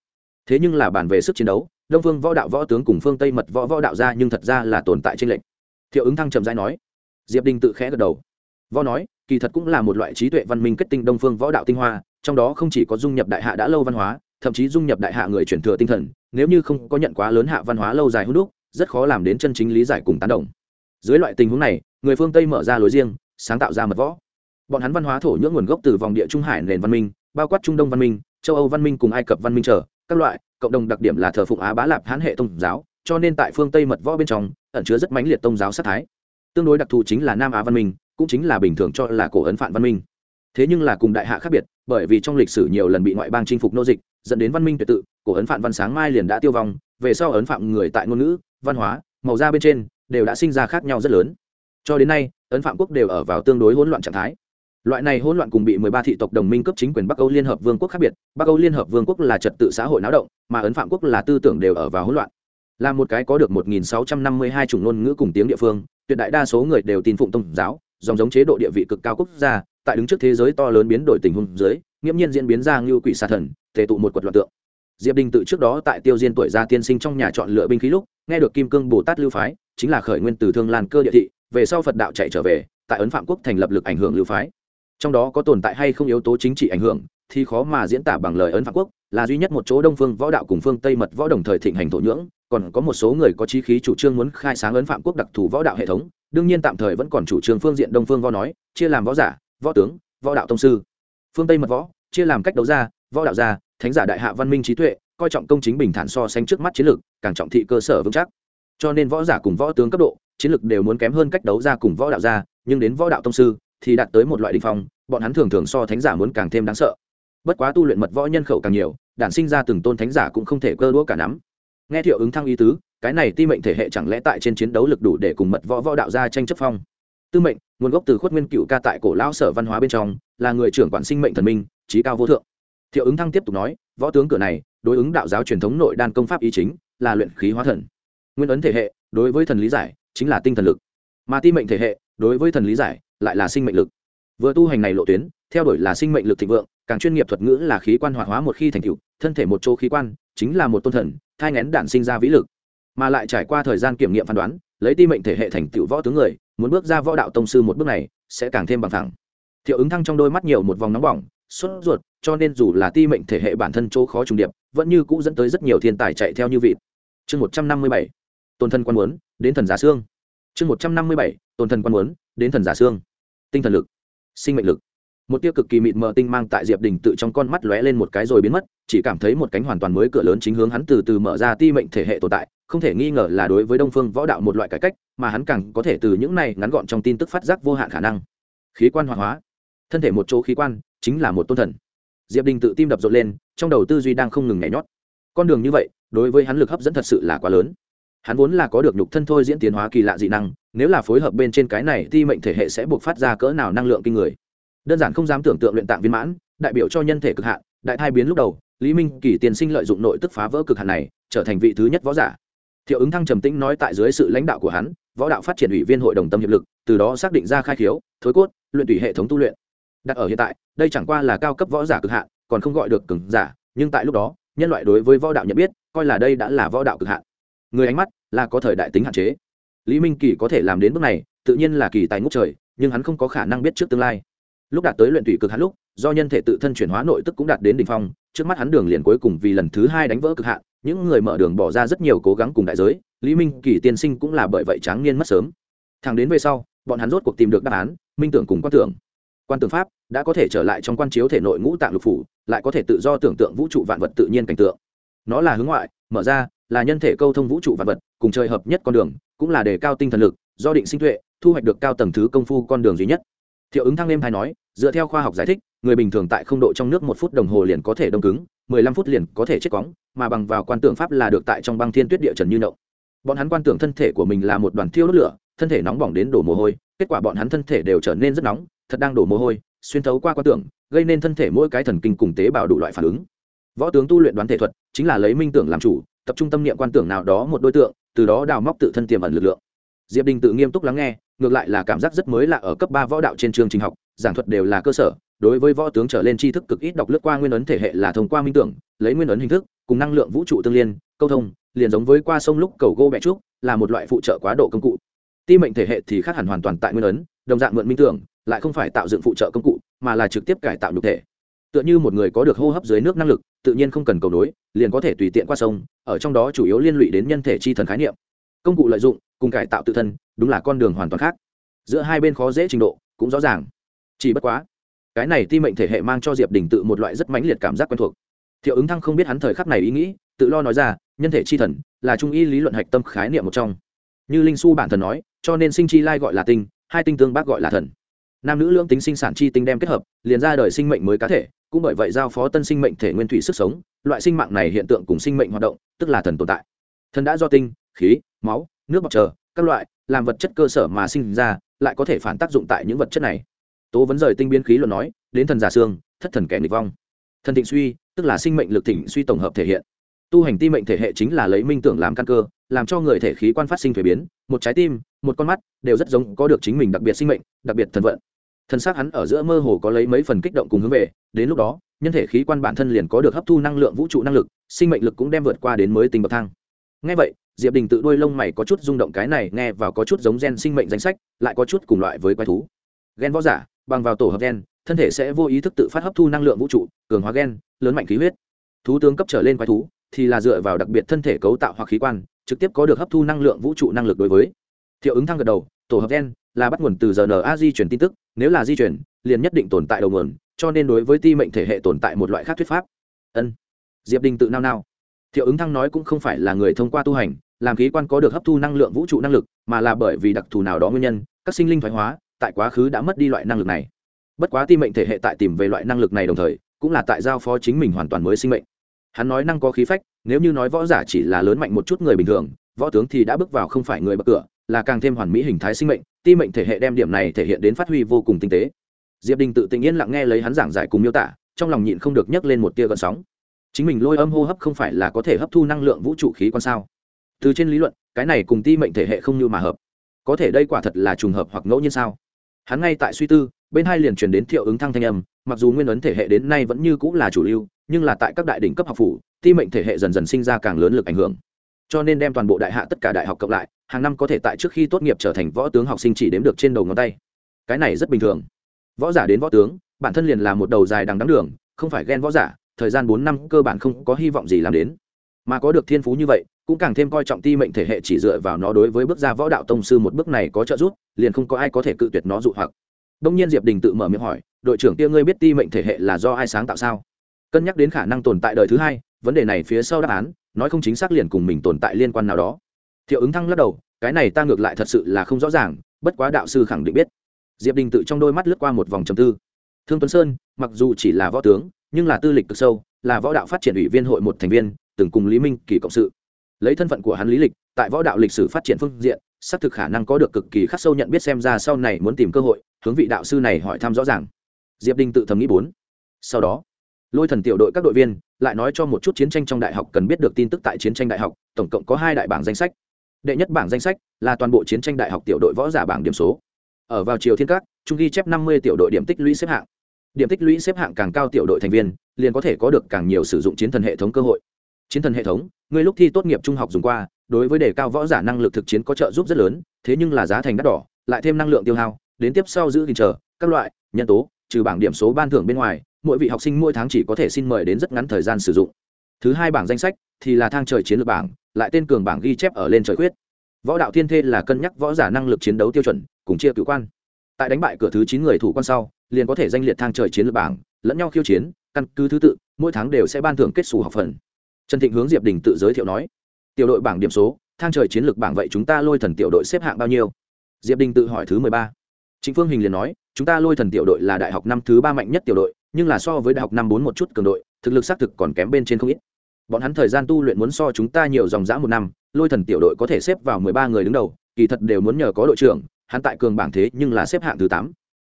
Thế nhưng là bàn về sức chiến đấu, đông phương võ đạo võ tướng cùng phương tây mật võ võ đạo ra nhưng thật ra là tồn tại trên lệnh thiệu ứng thăng trầm dai nói. Diệp đình tự khẽ gật đầu. Võ nói, kỳ thật cũng là một loại trí tuệ văn minh kết tinh đông phương võ đạo tinh hoa trong đó không chỉ có dung nhập đại hạ đã lâu văn hóa, thậm chí dung nhập đại hạ người truyền thừa tinh thần, nếu như không có nhận quá lớn hạ văn hóa lâu dài hút đúc, rất khó làm đến chân chính lý giải cùng tán đồng. Dưới loại tình huống này, người phương tây mở ra lối riêng, sáng tạo ra mật võ. Bọn hắn văn hóa thổ nhưỡng nguồn gốc từ vòng địa trung hải nền văn minh, bao quát trung đông văn minh, châu âu văn minh cùng ai cập văn minh trở các loại, cộng đồng đặc điểm là thờ phụng á bá lạp hán hệ tôn giáo, cho nên tại phương tây mật võ bên trong, ẩn chứa rất mãnh liệt tôn giáo sát thái. Tương đối đặc thù chính là nam á văn minh, cũng chính là bình thường cho là cổ ấn phạn văn minh thế nhưng là cùng đại hạ khác biệt, bởi vì trong lịch sử nhiều lần bị ngoại bang chinh phục nô dịch, dẫn đến văn minh tuyệt tự, cổ ấn phạm văn sáng mai liền đã tiêu vong, về sau ấn phạm người tại ngôn ngữ, văn hóa, màu da bên trên, đều đã sinh ra khác nhau rất lớn. Cho đến nay, ấn phạm quốc đều ở vào tương đối hỗn loạn trạng thái. Loại này hỗn loạn cùng bị 13 thị tộc đồng minh cấp chính quyền bắc âu liên hợp vương quốc khác biệt, bắc âu liên hợp vương quốc là trật tự xã hội náo động, mà ấn phạm quốc là tư tưởng đều ở vào hỗn loạn. Là một cái có được 1.652 chủng ngôn ngữ cùng tiếng địa phương, tuyệt đại đa số người đều tin phụng tôn giáo, dòng giống chế độ địa vị cực cao quốc gia tại đứng trước thế giới to lớn biến đổi tình huống dưới, nghiễm nhiên diễn biến ra ngưu quỷ sa thần, thể tụ một quật loạn tượng. Diệp đình tự trước đó tại tiêu diên tuổi gia tiên sinh trong nhà chọn lựa binh khí lúc, nghe được kim cương bồ tát lưu phái, chính là khởi nguyên từ thương lan cơ địa thị, về sau phật đạo chạy trở về, tại ấn phạm quốc thành lập lực ảnh hưởng lưu phái. Trong đó có tồn tại hay không yếu tố chính trị ảnh hưởng, thì khó mà diễn tả bằng lời ấn phạm quốc, là duy nhất một chỗ đông phương võ đạo cùng phương tây mật võ đồng thời thịnh hành thổ nhưỡng, còn có một số người có chí khí chủ trương muốn khai sáng ấn phạm quốc đặc thù võ đạo hệ thống, đương nhiên tạm thời vẫn còn chủ trương phương diện đông phương võ nói, chia làm võ giả võ tướng, võ đạo tông sư. Phương tây mật võ, chia làm cách đấu gia, võ đạo gia, thánh giả đại hạ văn minh trí tuệ, coi trọng công chính bình thản so sánh trước mắt chiến lược, càng trọng thị cơ sở vững chắc. Cho nên võ giả cùng võ tướng cấp độ, chiến lược đều muốn kém hơn cách đấu ra cùng võ đạo gia, nhưng đến võ đạo tông sư thì đạt tới một loại đỉnh phong, bọn hắn thường thường so thánh giả muốn càng thêm đáng sợ. Bất quá tu luyện mật võ nhân khẩu càng nhiều, đản sinh ra từng tôn thánh giả cũng không thể cơ đũa cả nắm. Nghe thiệu ứng thăng ý tứ, cái này ti mệnh thể hệ chẳng lẽ tại trên chiến đấu lực đủ để cùng mật võ võ đạo gia tranh chấp phong? Tư mệnh, nguồn gốc từ khuất nguyên cựu ca tại cổ lão sở văn hóa bên trong, là người trưởng quản sinh mệnh thần minh, trí cao vô thượng. Thiệu ứng thăng tiếp tục nói, võ tướng cửa này, đối ứng đạo giáo truyền thống nội đan công pháp ý chính, là luyện khí hóa thần. Nguyên ấn thể hệ, đối với thần lý giải, chính là tinh thần lực. Mà ti mệnh thể hệ, đối với thần lý giải, lại là sinh mệnh lực. Vừa tu hành này lộ tuyến, theo đuổi là sinh mệnh lực thịnh vượng, càng chuyên nghiệp thuật ngữ là khí quan hoạt hóa một khi thành tựu, thân thể một chỗ khí quan, chính là một tôn thần, thai ngén đản sinh ra vĩ lực. Mà lại trải qua thời gian kiểm nghiệm phán đoán, lấy ti mệnh thể hệ thành tựu võ tướng người muốn bước ra võ đạo tông sư một bước này, sẽ càng thêm bằng thẳng. Thiệu ứng thăng trong đôi mắt nhiều một vòng nóng bỏng, sốt ruột, cho nên dù là ti mệnh thể hệ bản thân chỗ khó trùng điệp, vẫn như cũ dẫn tới rất nhiều thiên tài chạy theo như vịt. Chương một trăm năm mươi bảy, tôn thân quan muốn, đến thần giả xương. Chương một trăm năm mươi bảy, tôn thân quan muốn, đến thần giả xương. Tinh thần lực, sinh mệnh lực. Một tia cực kỳ mịt mờ tinh mang tại diệp đình tự trong con mắt lóe lên một cái rồi biến mất, chỉ cảm thấy một cánh hoàn toàn mới cửa lớn chính hướng hắn từ từ mở ra ti mệnh thể hệ tồn tại không thể nghi ngờ là đối với đông phương võ đạo một loại cải cách, mà hắn càng có thể từ những này ngắn gọn trong tin tức phát giác vô hạn khả năng. Khí quan hoạt hóa. Thân thể một chỗ khí quan, chính là một tôn thần. Diệp đình tự tim đập rộn lên, trong đầu tư duy đang không ngừng nhảy nhót. Con đường như vậy, đối với hắn lực hấp dẫn thật sự là quá lớn. Hắn vốn là có được nhục thân thôi diễn tiến hóa kỳ lạ dị năng, nếu là phối hợp bên trên cái này thì mệnh thể hệ sẽ buộc phát ra cỡ nào năng lượng kinh người. Đơn giản không dám tưởng tượng luyện tạng viên mãn, đại biểu cho nhân thể cực hạn, đại thai biến lúc đầu, lý minh kỳ tiền sinh lợi dụng nội tức phá vỡ cực hạn này, trở thành vị thứ nhất võ giả thiệu ứng thăng trầm tĩnh nói tại dưới sự lãnh đạo của hắn, võ đạo phát triển ủy viên hội đồng tâm hiệp lực, từ đó xác định ra khai khiếu, thối cốt, luyện tùy hệ thống tu luyện. Đặt ở hiện tại, đây chẳng qua là cao cấp võ giả cực hạn, còn không gọi được cường giả, nhưng tại lúc đó, nhân loại đối với võ đạo nhận biết, coi là đây đã là võ đạo cực hạn. Người ánh mắt là có thời đại tính hạn chế. Lý minh kỳ có thể làm đến bước này, tự nhiên là kỳ tài ngút trời, nhưng hắn không có khả năng biết trước tương lai. Lúc đạt tới luyện tụy cực hạn lúc, do nhân thể tự thân chuyển hóa nội tức cũng đạt đến đỉnh phong, trước mắt hắn đường liền cuối cùng vì lần thứ hai đánh vỡ cực hạn những người mở đường bỏ ra rất nhiều cố gắng cùng đại giới, lý minh kỳ tiên sinh cũng là bởi vậy tráng niên mất sớm. Thằng đến về sau, bọn hắn rốt cuộc tìm được đáp án, minh tưởng cùng quan tưởng. Quan tưởng pháp đã có thể trở lại trong quan chiếu thể nội ngũ tạng lục phủ, lại có thể tự do tưởng tượng vũ trụ vạn vật tự nhiên cảnh tượng. Nó là hướng ngoại, mở ra, là nhân thể câu thông vũ trụ vạn vật, cùng chơi hợp nhất con đường, cũng là đề cao tinh thần lực, do định sinh tuệ, thu hoạch được cao tầng thứ công phu con đường duy nhất. Thiệu ứng thăng đêm hay nói, dựa theo khoa học giải thích, người bình thường tại không độ trong nước một phút đồng hồ liền có thể đông cứng mười lăm phút liền có thể chết cóng, mà bằng vào quan tưởng pháp là được tại trong băng thiên tuyết địa trần như nậu. Bọn hắn quan tưởng thân thể của mình là một đoàn thiêu đốt lửa, thân thể nóng bỏng đến đổ mồ hôi, kết quả bọn hắn thân thể đều trở nên rất nóng, thật đang đổ mồ hôi, xuyên thấu qua quan tưởng, gây nên thân thể mỗi cái thần kinh cùng tế bào đủ loại phản ứng. Võ tướng tu luyện đoán thể thuật, chính là lấy minh tưởng làm chủ, tập trung tâm niệm quan tưởng nào đó một đối tượng, từ đó đào móc tự thân tiềm ẩn lực lượng. Diệp đình tự nghiêm túc lắng nghe, ngược lại là cảm giác rất mới lạ ở cấp ba võ đạo trên trường trình học, giảng thuật đều là cơ sở đối với võ tướng trở lên tri thức cực ít đọc lướt qua nguyên ấn thể hệ là thông qua minh tưởng, lấy nguyên ấn hình thức, cùng năng lượng vũ trụ tương liên, câu thông, liền giống với qua sông lúc cầu gô bẹ trúc, là một loại phụ trợ quá độ công cụ. Ti mệnh thể hệ thì khác hẳn hoàn toàn tại nguyên ấn, đồng dạng mượn minh tưởng, lại không phải tạo dựng phụ trợ công cụ, mà là trực tiếp cải tạo nhục thể. Tựa như một người có được hô hấp dưới nước năng lực, tự nhiên không cần cầu nối, liền có thể tùy tiện qua sông, ở trong đó chủ yếu liên lụy đến nhân thể chi thần khái niệm. Công cụ lợi dụng, cùng cải tạo tự thân, đúng là con đường hoàn toàn khác. Giữa hai bên khó dễ trình độ, cũng rõ ràng. Chỉ bất quá cái này ti mệnh thể hệ mang cho diệp đình tự một loại rất mãnh liệt cảm giác quen thuộc. Thiệu ứng thăng không biết hắn thời khắc này ý nghĩ, tự lo nói ra, nhân thể chi thần là trung y lý luận hạch tâm khái niệm một trong. Như linh su bản thần nói, cho nên sinh chi lai gọi là tinh, hai tinh tương bác gọi là thần. Nam nữ lưỡng tính sinh sản chi tinh đem kết hợp, liền ra đời sinh mệnh mới cá thể, cũng bởi vậy giao phó tân sinh mệnh thể nguyên thủy sức sống, loại sinh mạng này hiện tượng cùng sinh mệnh hoạt động, tức là thần tồn tại. Thần đã do tinh, khí, máu, nước bọc chờ, các loại, làm vật chất cơ sở mà sinh ra, lại có thể phản tác dụng tại những vật chất này tố vấn rời tinh biến khí luận nói, đến thần giả xương, thất thần kẻ nghịch vong. Thần thịnh suy, tức là sinh mệnh lực thịnh suy tổng hợp thể hiện. Tu hành ti mệnh thể hệ chính là lấy minh tưởng làm căn cơ, làm cho người thể khí quan phát sinh thuế biến, một trái tim, một con mắt, đều rất giống có được chính mình đặc biệt sinh mệnh, đặc biệt thần vận. Thần xác hắn ở giữa mơ hồ có lấy mấy phần kích động cùng hướng về, đến lúc đó, nhân thể khí quan bản thân liền có được hấp thu năng lượng vũ trụ năng lực, sinh mệnh lực cũng đem vượt qua đến mới tinh bậc thang. Ngay vậy, diệp đình tự đuôi lông mày có chút rung động cái này nghe vào có chút giống gen sinh mệnh danh sách, lại có chút cùng loại với quái thú. Gen võ giả bằng vào tổ hợp gen, thân thể sẽ vô ý thức tự phát hấp thu năng lượng vũ trụ, cường hóa gen, lớn mạnh khí huyết. Thú tướng cấp trở lên quái thú thì là dựa vào đặc biệt thân thể cấu tạo hoặc khí quan, trực tiếp có được hấp thu năng lượng vũ trụ năng lực đối với. Thiệu ứng thăng gật đầu, tổ hợp gen là bắt nguồn từ rna di chuyển tin tức, nếu là di chuyển liền nhất định tồn tại đầu nguồn, cho nên đối với ti mệnh thể hệ tồn tại một loại khác thuyết pháp. Ân. Diệp đình tự nao nao. Thiệu ứng thăng nói cũng không phải là người thông qua tu hành, làm khí quan có được hấp thu năng lượng vũ trụ năng lực, mà là bởi vì đặc thù nào đó nguyên nhân, các sinh linh thoái hóa tại quá khứ đã mất đi loại năng lực này. Bất quá ti mệnh thể hệ tại tìm về loại năng lực này đồng thời, cũng là tại giao phó chính mình hoàn toàn mới sinh mệnh. Hắn nói năng có khí phách, nếu như nói võ giả chỉ là lớn mạnh một chút người bình thường, võ tướng thì đã bước vào không phải người bậc cửa, là càng thêm hoàn mỹ hình thái sinh mệnh, ti mệnh thể hệ đem điểm này thể hiện đến phát huy vô cùng tinh tế. Diệp đình tự tình yên lặng nghe lấy hắn giảng giải cùng miêu tả, trong lòng nhịn không được nhấc lên một tia gợn sóng. Chính mình lôi âm hô hấp không phải là có thể hấp thu năng lượng vũ trụ khí quan sao? Từ trên lý luận, cái này cùng ti mệnh thể hệ không như mà hợp. Có thể đây quả thật là trùng hợp hoặc ngẫu nhiên sao? Hắn ngay tại suy tư, bên hai liền truyền đến thiệu ứng thăng thanh âm, mặc dù nguyên ấn thể hệ đến nay vẫn như cũng là chủ lưu, nhưng là tại các đại đỉnh cấp học phủ, ti mệnh thể hệ dần dần sinh ra càng lớn lực ảnh hưởng. Cho nên đem toàn bộ đại hạ tất cả đại học cộng lại, hàng năm có thể tại trước khi tốt nghiệp trở thành võ tướng học sinh chỉ đếm được trên đầu ngón tay. Cái này rất bình thường. Võ giả đến võ tướng, bản thân liền là một đầu dài đằng đắng đường, không phải ghen võ giả, thời gian bốn năm cơ bản không có hy vọng gì làm đến. Mà có được thiên phú như vậy cũng càng thêm coi trọng ti mệnh thể hệ chỉ dựa vào nó đối với bước ra võ đạo tông sư một bước này có trợ giúp, liền không có ai có thể cự tuyệt nó dụ hoặc. Đông nhiên diệp đình tự mở miệng hỏi, đội trưởng kia ngươi biết ti mệnh thể hệ là do ai sáng tạo sao? Cân nhắc đến khả năng tồn tại đời thứ hai, vấn đề này phía sau đáp án, nói không chính xác liền cùng mình tồn tại liên quan nào đó. Thiệu ứng thăng lắc đầu, cái này ta ngược lại thật sự là không rõ ràng, bất quá đạo sư khẳng định biết. Diệp đình tự trong đôi mắt lướt qua một vòng trầm tư. Thương tuấn sơn, mặc dù chỉ là võ tướng, nhưng là tư lịch cực sâu, là võ đạo phát triển ủy viên hội một thành viên, từng cùng lý minh kỳ cộng sự lấy thân phận của hắn lý lịch, tại võ đạo lịch sử phát triển phương diện, xác thực khả năng có được cực kỳ khắc sâu nhận biết xem ra sau này muốn tìm cơ hội, hướng vị đạo sư này hỏi thăm rõ ràng. Diệp đinh tự thầm nghĩ bốn. Sau đó, lôi thần tiểu đội các đội viên lại nói cho một chút chiến tranh trong đại học cần biết được tin tức tại chiến tranh đại học, tổng cộng có hai đại bảng danh sách. Đệ nhất bảng danh sách là toàn bộ chiến tranh đại học tiểu đội võ giả bảng điểm số. Ở vào chiều thiên các, trung ghi chép năm mươi tiểu đội điểm tích lũy xếp hạng. Điểm tích lũy xếp hạng càng cao tiểu đội thành viên, liền có thể có được càng nhiều sử dụng chiến thần hệ thống cơ hội chiến thần hệ thống người lúc thi tốt nghiệp trung học dùng qua, đối với đề cao võ giả năng lực thực chiến có trợ giúp rất lớn, thế nhưng là giá thành đắt đỏ, lại thêm năng lượng tiêu hao, đến tiếp sau giữ gìn chờ, các loại, nhân tố, trừ bảng điểm số ban thưởng bên ngoài, mỗi vị học sinh mỗi tháng chỉ có thể xin mời đến rất ngắn thời gian sử dụng. Thứ hai bảng danh sách, thì là thang trời chiến lược bảng, lại tên cường bảng ghi chép ở lên trời quyết võ đạo thiên thê là cân nhắc võ giả năng lực chiến đấu tiêu chuẩn, cùng chia cựu quan. Tại đánh bại cửa thứ chín người thủ quan sau, liền có thể danh liệt thang trời chiến lược bảng, lẫn nhau khiêu chiến, căn cứ thứ tự, mỗi tháng đều sẽ ban thưởng kết xù học phần trần thịnh hướng diệp đình tự giới thiệu nói, tiểu đội bảng điểm số, thang trời chiến lược bảng vậy chúng ta lôi thần tiểu đội xếp hạng bao nhiêu? Diệp đình tự hỏi thứ mười ba. Chính phương hình liền nói, chúng ta lôi thần tiểu đội là đại học năm thứ ba mạnh nhất tiểu đội, nhưng là so với đại học năm bốn một chút cường đội, thực lực xác thực còn kém bên trên không ít. Bọn hắn thời gian tu luyện muốn so chúng ta nhiều dòng dã một năm, lôi thần tiểu đội có thể xếp vào mười ba người đứng đầu, kỳ thật đều muốn nhờ có đội trưởng, hắn tại cường bảng thế nhưng là xếp hạng thứ tám.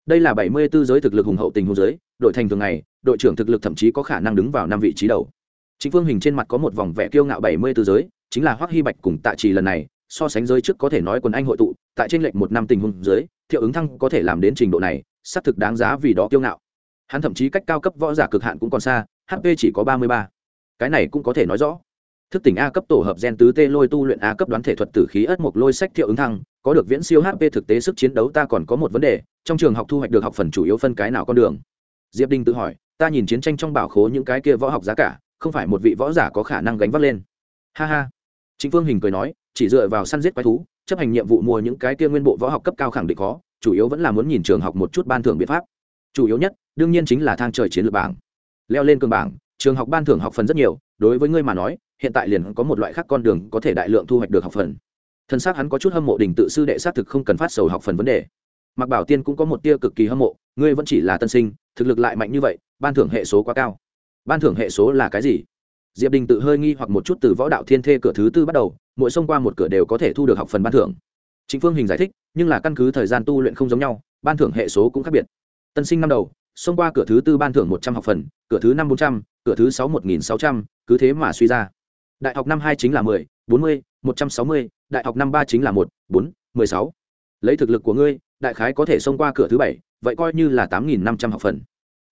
Đây là bảy mươi 74 giới thực lực hùng hậu tình huống giới, đội thành thường ngày, đội trưởng thực lực thậm chí có khả năng đứng vào năm vị trí đầu chính phương hình trên mặt có một vòng vẻ kiêu ngạo bảy mươi tư giới, chính là hoắc hy bạch cùng tạ trì lần này, so sánh giới trước có thể nói quần anh hội tụ, tại trên lệnh một năm tình huống dưới, thiệu ứng thăng có thể làm đến trình độ này, xác thực đáng giá vì đó kiêu ngạo. Hắn thậm chí cách cao cấp võ giả cực hạn cũng còn xa hp chỉ có ba mươi ba. Cái này cũng có thể nói rõ. Thức tỉnh a cấp tổ hợp gen tứ t lôi tu luyện a cấp đoán thể thuật tử khí ất mộc lôi sách thiệu ứng thăng, có được viễn siêu hp thực tế sức chiến đấu ta còn có một vấn đề, trong trường học thu hoạch được học phần chủ yếu phân cái nào con đường? Diệp đinh tự hỏi, ta nhìn chiến tranh trong bảo khố những cái kia võ học giá cả không phải một vị võ giả có khả năng gánh vác lên. Ha ha. Chính phương hình cười nói, chỉ dựa vào săn giết quái thú, chấp hành nhiệm vụ mua những cái kia nguyên bộ võ học cấp cao khẳng định khó, chủ yếu vẫn là muốn nhìn trường học một chút ban thưởng biện pháp. Chủ yếu nhất, đương nhiên chính là thang trời chiến lược bảng. Leo lên cường bảng, trường học ban thưởng học phần rất nhiều, đối với ngươi mà nói, hiện tại liền có một loại khác con đường có thể đại lượng thu hoạch được học phần. Thân xác hắn có chút hâm mộ đình tự sư đệ xác thực không cần phát sầu học phần vấn đề. Mặc bảo tiên cũng có một tia cực kỳ hâm mộ, ngươi vẫn chỉ là tân sinh, thực lực lại mạnh như vậy, ban thưởng hệ số quá cao ban thưởng hệ số là cái gì? Diệp đình tự hơi nghi hoặc một chút từ võ đạo thiên thê cửa thứ tư bắt đầu, mỗi xông qua một cửa đều có thể thu được học phần ban thưởng. Chính phương hình giải thích, nhưng là căn cứ thời gian tu luyện không giống nhau, ban thưởng hệ số cũng khác biệt. Tân sinh năm đầu xông qua cửa thứ tư ban thưởng một trăm học phần, cửa thứ năm bốn trăm, cửa thứ sáu một nghìn sáu trăm, cứ thế mà suy ra. Đại học năm hai chính là mười, bốn mươi, một trăm sáu mươi, đại học năm ba chính là một, bốn, mười sáu. Lấy thực lực của ngươi, đại khái có thể xông qua cửa thứ bảy, vậy coi như là tám nghìn năm trăm học phần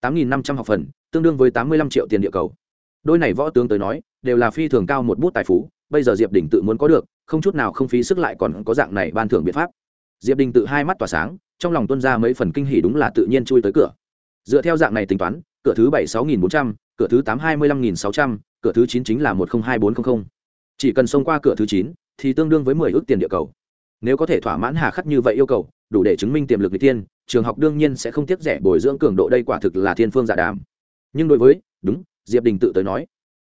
tám nghìn năm trăm học phần, tương đương với tám mươi lăm triệu tiền địa cầu. Đôi này võ tướng tới nói, đều là phi thường cao một bút tài phú, bây giờ diệp đình tự muốn có được, không chút nào không phí sức lại còn có dạng này ban thưởng biện pháp. Diệp đình tự hai mắt tỏa sáng, trong lòng tuân ra mấy phần kinh hỉ đúng là tự nhiên chui tới cửa. Dựa theo dạng này tính toán, cửa thứ bảy sáu nghìn bốn trăm, cửa thứ tám hai mươi lăm nghìn sáu trăm, cửa thứ chín chính là một không hai bốn trăm linh chỉ cần xông qua cửa thứ chín, thì tương đương với mười ước tiền địa cầu. Nếu có thể thỏa mãn hà khắc như vậy yêu cầu, đủ để chứng minh tiềm lực n tiên trường học đương nhiên sẽ không tiếc rẻ bồi dưỡng cường độ đây quả thực là thiên phương giả đàm. Nhưng đối với, đúng, diệp đình tự tới nói,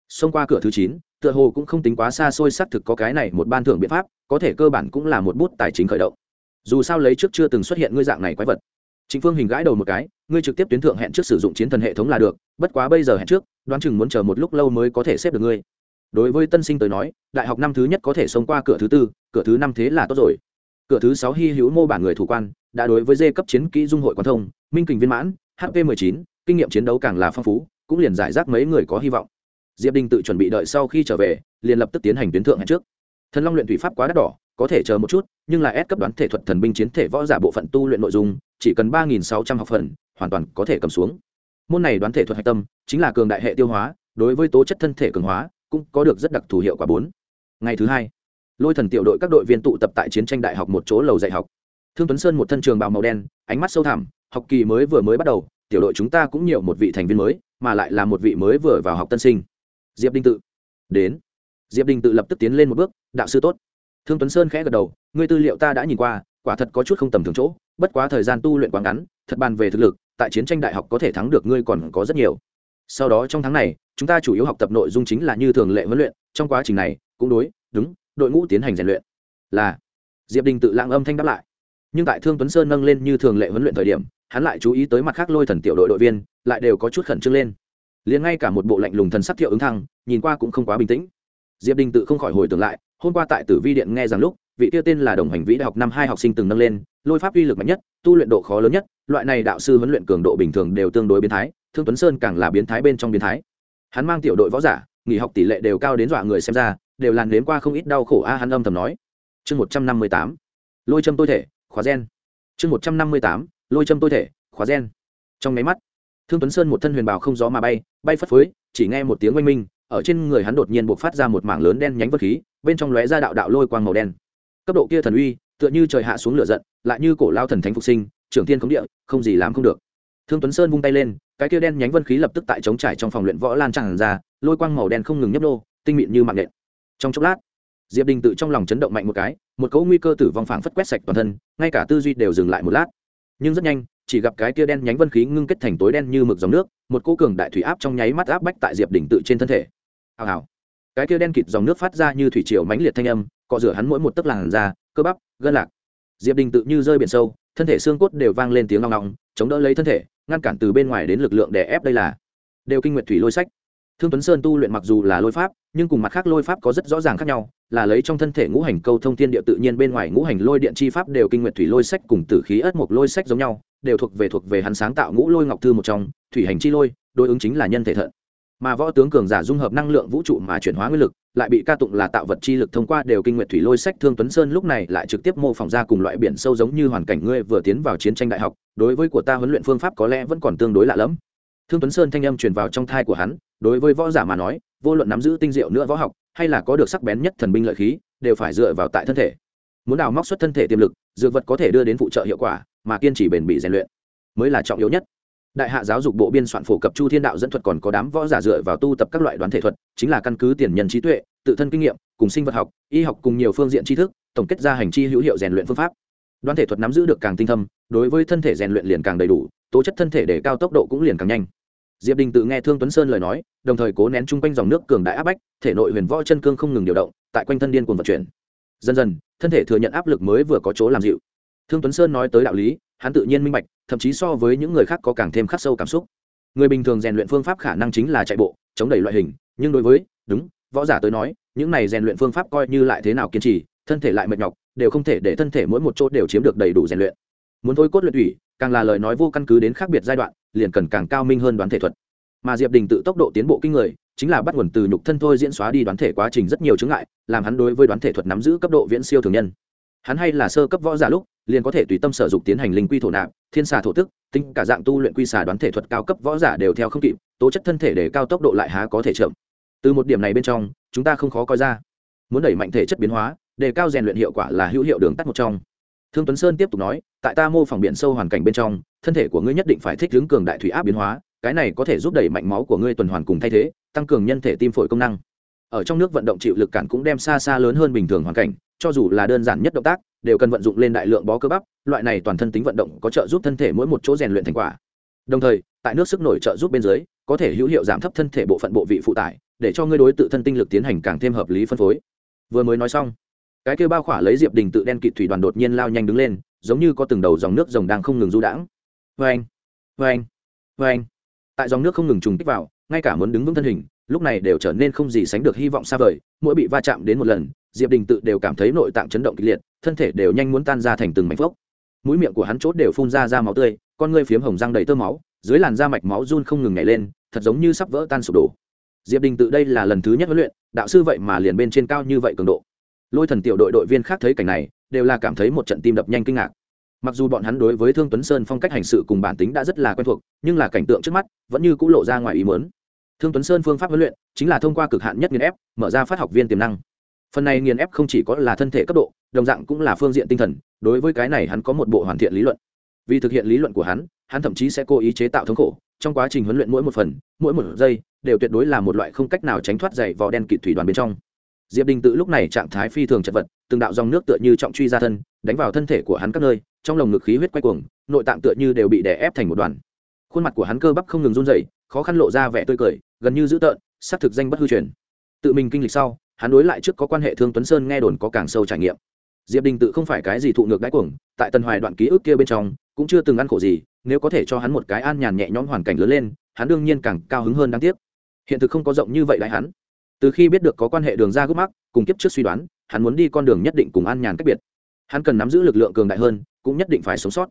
xông qua cửa thứ chín, tựa hồ cũng không tính quá xa xôi, xác thực có cái này một ban thưởng biện pháp, có thể cơ bản cũng là một bút tài chính khởi động. Dù sao lấy trước chưa từng xuất hiện ngươi dạng này quái vật. Chính phương hình gãi đầu một cái, ngươi trực tiếp tuyến thượng hẹn trước sử dụng chiến thần hệ thống là được, bất quá bây giờ hẹn trước, đoán chừng muốn chờ một lúc lâu mới có thể xếp được ngươi. Đối với tân sinh tới nói, đại học năm thứ nhất có thể xông qua cửa thứ tư, cửa thứ năm thế là tốt rồi. Cửa thứ sáu hy hữu mô bản người thủ quan đã đối với dê cấp chiến kỹ dung hội quan thông minh kình viên mãn hp 19, kinh nghiệm chiến đấu càng là phong phú cũng liền giải rác mấy người có hy vọng. Diệp đình tự chuẩn bị đợi sau khi trở về liền lập tức tiến hành tuyến thượng hẹn trước. Thần long luyện thủy pháp quá đắt đỏ có thể chờ một chút nhưng là ép cấp đoán thể thuật thần binh chiến thể võ giả bộ phận tu luyện nội dung chỉ cần ba nghìn sáu trăm học phần hoàn toàn có thể cầm xuống. Môn này đoán thể thuật hạch tâm chính là cường đại hệ tiêu hóa đối với tố chất thân thể cường hóa cũng có được rất đặc thù hiệu quả bốn. Ngày thứ hai lôi thần tiểu đội các đội viên tụ tập tại chiến tranh đại học một chỗ lầu dạy học thương tuấn sơn một thân trường bào màu đen, ánh mắt sâu thẳm, học kỳ mới vừa mới bắt đầu, tiểu đội chúng ta cũng nhiều một vị thành viên mới, mà lại là một vị mới vừa vào học tân sinh. Diệp đinh tự. Đến. Diệp Đinh tự lập tức tiến lên một bước, đạo sư tốt. Thương tuấn sơn khẽ gật đầu, ngươi tư liệu ta đã nhìn qua, quả thật có chút không tầm thường chỗ, bất quá thời gian tu luyện quá ngắn, thật bàn về thực lực, tại chiến tranh đại học có thể thắng được ngươi còn có rất nhiều. Sau đó trong tháng này, chúng ta chủ yếu học tập nội dung chính là như thường lệ huấn luyện, trong quá trình này, cũng đối, đúng, đội ngũ tiến hành rèn luyện. Là. Diệp đình tự lãng âm thanh đáp lại nhưng tại thương tuấn sơn nâng lên như thường lệ huấn luyện thời điểm, hắn lại chú ý tới mặt khác lôi thần tiểu đội đội viên, lại đều có chút khẩn trương lên. Liền ngay cả một bộ lạnh lùng thần sắc thiệu ứng thăng, nhìn qua cũng không quá bình tĩnh. Diệp đình tự không khỏi hồi tưởng lại, hôm qua tại tử vi điện nghe rằng lúc, vị tiêu tên là đồng hành vĩ đại học năm hai học sinh từng nâng lên, lôi pháp uy lực mạnh nhất, tu luyện độ khó lớn nhất, loại này đạo sư huấn luyện cường độ bình thường đều tương đối biến thái, thương tuấn sơn càng là biến thái bên trong biến thái. Hắn mang tiểu đội võ giả, nghỉ học tỷ lệ đều cao đến dọa người xem ra, đều làn đến qua không ít đau khổ a, hắn âm thầm nói. Chương một trăm năm mươi tám. Lôi châm tôi thể khóa gen. Chương một trăm năm mươi tám, lôi châm tôi thể, khóa gen. Trong máy mắt, thương tuấn sơn một thân huyền bào không gió mà bay bay phất phới, chỉ nghe một tiếng oanh minh, ở trên người hắn đột nhiên buộc phát ra một mảng lớn đen nhánh vật khí, bên trong lóe ra đạo đạo lôi quang màu đen. Cấp độ kia thần uy, tựa như trời hạ xuống lửa giận, lại như cổ lao thần thánh phục sinh, trưởng thiên khống địa, không gì làm không được. Thương tuấn sơn vung tay lên, cái kia đen nhánh vân khí lập tức tại chống trải trong phòng luyện võ lan tràn ra, lôi quang màu đen không ngừng nhấp nô, tinh mịn như mạng nện trong chốc lát diệp đình tự trong lòng chấn động mạnh một cái, một cấu nguy cơ tử vong phảng phất quét sạch toàn thân, ngay cả tư duy đều dừng lại một lát. Nhưng rất nhanh, chỉ gặp cái kia đen nhánh vân khí ngưng kết thành tối đen như mực dòng nước, một cô cường đại thủy áp trong nháy mắt áp bách tại diệp Đình tự trên thân thể. Hào hào. Cái kia đen kịt dòng nước phát ra như thủy triều mãnh liệt thanh âm, cọ rửa hắn mỗi một tấc làn da, cơ bắp, gân lạc. Diệp đình tự như rơi biển sâu, thân thể xương cốt đều vang lên tiếng ngong ngọng, chống đỡ lấy thân thể, ngăn cản từ bên ngoài đến lực lượng để ép đây là. Đều kinh nguyện thủy lôi sách thương tuấn sơn tu luyện mặc dù là lôi pháp, nhưng cùng mặt khác lôi pháp có rất rõ ràng khác nhau, là lấy trong thân thể ngũ hành câu thông thiên địa tự nhiên bên ngoài ngũ hành lôi điện chi pháp đều kinh nguyện thủy lôi sách cùng tử khí ất mộc lôi sách giống nhau, đều thuộc về thuộc về hắn sáng tạo ngũ lôi ngọc thư một trong, thủy hành chi lôi, đối ứng chính là nhân thể thận. Mà võ tướng cường giả dung hợp năng lượng vũ trụ mà chuyển hóa nguyên lực, lại bị ca tụng là tạo vật chi lực thông qua đều kinh nguyện thủy lôi sách, thương tuấn sơn lúc này lại trực tiếp mô phỏng ra cùng loại biển sâu giống như hoàn cảnh ngươi vừa tiến vào chiến tranh đại học, đối với của ta huấn luyện phương pháp có lẽ vẫn còn tương đối lạ lẫm thương tuấn sơn thanh âm truyền vào trong thai của hắn, đối với võ giả mà nói, vô luận nắm giữ tinh diệu nữa võ học, hay là có được sắc bén nhất thần binh lợi khí, đều phải dựa vào tại thân thể. Muốn đào móc xuất thân thể tiềm lực, dược vật có thể đưa đến phụ trợ hiệu quả, mà kiên trì bền bỉ rèn luyện mới là trọng yếu nhất. Đại hạ giáo dục bộ biên soạn phổ cập chu thiên đạo dẫn thuật còn có đám võ giả dựa vào tu tập các loại đoán thể thuật, chính là căn cứ tiền nhân trí tuệ, tự thân kinh nghiệm, cùng sinh vật học, y học cùng nhiều phương diện tri thức, tổng kết ra hành chi hữu hiệu rèn luyện phương pháp. Đoán thể thuật nắm giữ được càng tinh thâm, đối với thân thể rèn luyện liền càng đầy đủ, tố chất thân thể để cao tốc độ cũng liền càng nhanh diệp đình tự nghe thương tuấn sơn lời nói, đồng thời cố nén chung quanh dòng nước cường đại áp bách, thể nội huyền võ chân cương không ngừng điều động, tại quanh thân điên cuồng vận chuyển. Dần dần, thân thể thừa nhận áp lực mới vừa có chỗ làm dịu. Thương tuấn sơn nói tới đạo lý, hắn tự nhiên minh bạch, thậm chí so với những người khác có càng thêm khắc sâu cảm xúc. Người bình thường rèn luyện phương pháp khả năng chính là chạy bộ, chống đẩy loại hình, nhưng đối với, đúng, võ giả tới nói, những này rèn luyện phương pháp coi như lại thế nào kiên trì, thân thể lại mệt nhọc, đều không thể để thân thể mỗi một chỗ đều chiếm được đầy đủ rèn luyện muốn thôi cốt luyện thủy, càng là lời nói vô căn cứ đến khác biệt giai đoạn, liền cần càng cao minh hơn đoán thể thuật. Mà diệp đình tự tốc độ tiến bộ kinh người, chính là bắt nguồn từ nhục thân thôi diễn xóa đi đoán thể quá trình rất nhiều chứng ngại, làm hắn đối với đoán thể thuật nắm giữ cấp độ viễn siêu thường nhân. Hắn hay là sơ cấp võ giả lúc, liền có thể tùy tâm sở dục tiến hành linh quy thổ nạp, thiên xà thổ tức, tính cả dạng tu luyện quy xà đoán thể thuật cao cấp võ giả đều theo không kịp, tố chất thân thể để cao tốc độ lại há có thể chậm. Từ một điểm này bên trong, chúng ta không khó coi ra. Muốn đẩy mạnh thể chất biến hóa đề cao rèn luyện hiệu quả là hữu hiệu đường tắt một trong thương tuấn sơn tiếp tục nói, tại ta mô phỏng biển sâu hoàn cảnh bên trong, thân thể của ngươi nhất định phải thích ứng cường đại thủy áp biến hóa, cái này có thể giúp đẩy mạnh máu của ngươi tuần hoàn cùng thay thế, tăng cường nhân thể tim phổi công năng. Ở trong nước vận động chịu lực cản cũng đem xa xa lớn hơn bình thường hoàn cảnh, cho dù là đơn giản nhất động tác, đều cần vận dụng lên đại lượng bó cơ bắp, loại này toàn thân tính vận động có trợ giúp thân thể mỗi một chỗ rèn luyện thành quả. Đồng thời, tại nước sức nổi trợ giúp bên dưới, có thể hữu hiệu giảm thấp thân thể bộ phận bộ vị phụ tải, để cho ngươi đối tự thân tinh lực tiến hành càng thêm hợp lý phân phối. Vừa mới nói xong cái kêu bao khỏa lấy diệp đình tự đen kịt thủy đoàn đột nhiên lao nhanh đứng lên, giống như có từng đầu dòng nước rồng đang không ngừng du đãng. Vê anh vê anh vê anh tại dòng nước không ngừng trùng kích vào, ngay cả muốn đứng vững thân hình, lúc này đều trở nên không gì sánh được hy vọng xa vời, mỗi bị va chạm đến một lần, diệp đình tự đều cảm thấy nội tạng chấn động kịch liệt, thân thể đều nhanh muốn tan ra thành từng mảnh phốc. Mũi miệng của hắn chốt đều phun ra ra máu tươi, con ngươi phiếm hồng răng đầy tơ máu, dưới làn da mạch máu run không ngừng nhảy lên, thật giống như sắp vỡ tan sụp đổ. Diệp đình tự đây là lần thứ nhất huấn luyện, đạo sư vậy mà liền bên trên cao như vậy cường độ lôi thần tiểu đội đội viên khác thấy cảnh này, đều là cảm thấy một trận tim đập nhanh kinh ngạc. Mặc dù bọn hắn đối với thương tuấn sơn phong cách hành sự cùng bản tính đã rất là quen thuộc, nhưng là cảnh tượng trước mắt vẫn như c ũ lộ ra ngoài ý mớn thương tuấn sơn phương pháp huấn luyện chính là thông qua cực hạn nhất nghiền ép, mở ra phát học viên tiềm năng. Phần này nghiền ép không chỉ có là thân thể cấp độ, đồng dạng cũng là phương diện tinh thần, đối với cái này hắn có một bộ hoàn thiện lý luận. Vì thực hiện lý luận của hắn hắn thậm chí sẽ cố ý chế tạo thống khổ, trong quá trình huấn luyện mỗi một phần, mỗi một giây, đều tuyệt đối là một loại không cách nào tránh thoát dày vò đen kịt thủy đoàn bên trong diệp đình tự lúc này trạng thái phi thường chật vật, từng đạo dòng nước tựa như trọng truy ra thân, đánh vào thân thể của hắn các nơi, trong lồng ngực khí huyết quay cuồng, nội tạng tựa như đều bị đè ép thành một đoàn. Khuôn mặt của hắn cơ bắp không ngừng run rẩy, khó khăn lộ ra vẻ tươi cười, gần như dữ tợn xác thực danh bất hư truyền. Tự mình kinh lịch sau, hắn đối lại trước có quan hệ thương tuấn sơn nghe đồn có càng sâu trải nghiệm. Diệp đình tự không phải cái gì thụ ngược đáy cuồng, tại tần hoài đoạn ký ức kia bên trong, cũng chưa từng ăn khổ gì, nếu có thể cho hắn một cái an nhàn nhẹ nhõm hoàn cảnh lớn lên, hắn đương nhiên càng cao hứng hơn đáng tiếc. Hiện thực không có rộng như vậy đại hắn từ khi biết được có quan hệ đường ra gốc mắc cùng kiếp trước suy đoán, hắn muốn đi con đường nhất định cùng an nhàn cách biệt. Hắn cần nắm giữ lực lượng cường đại hơn, cũng nhất định phải sống sót.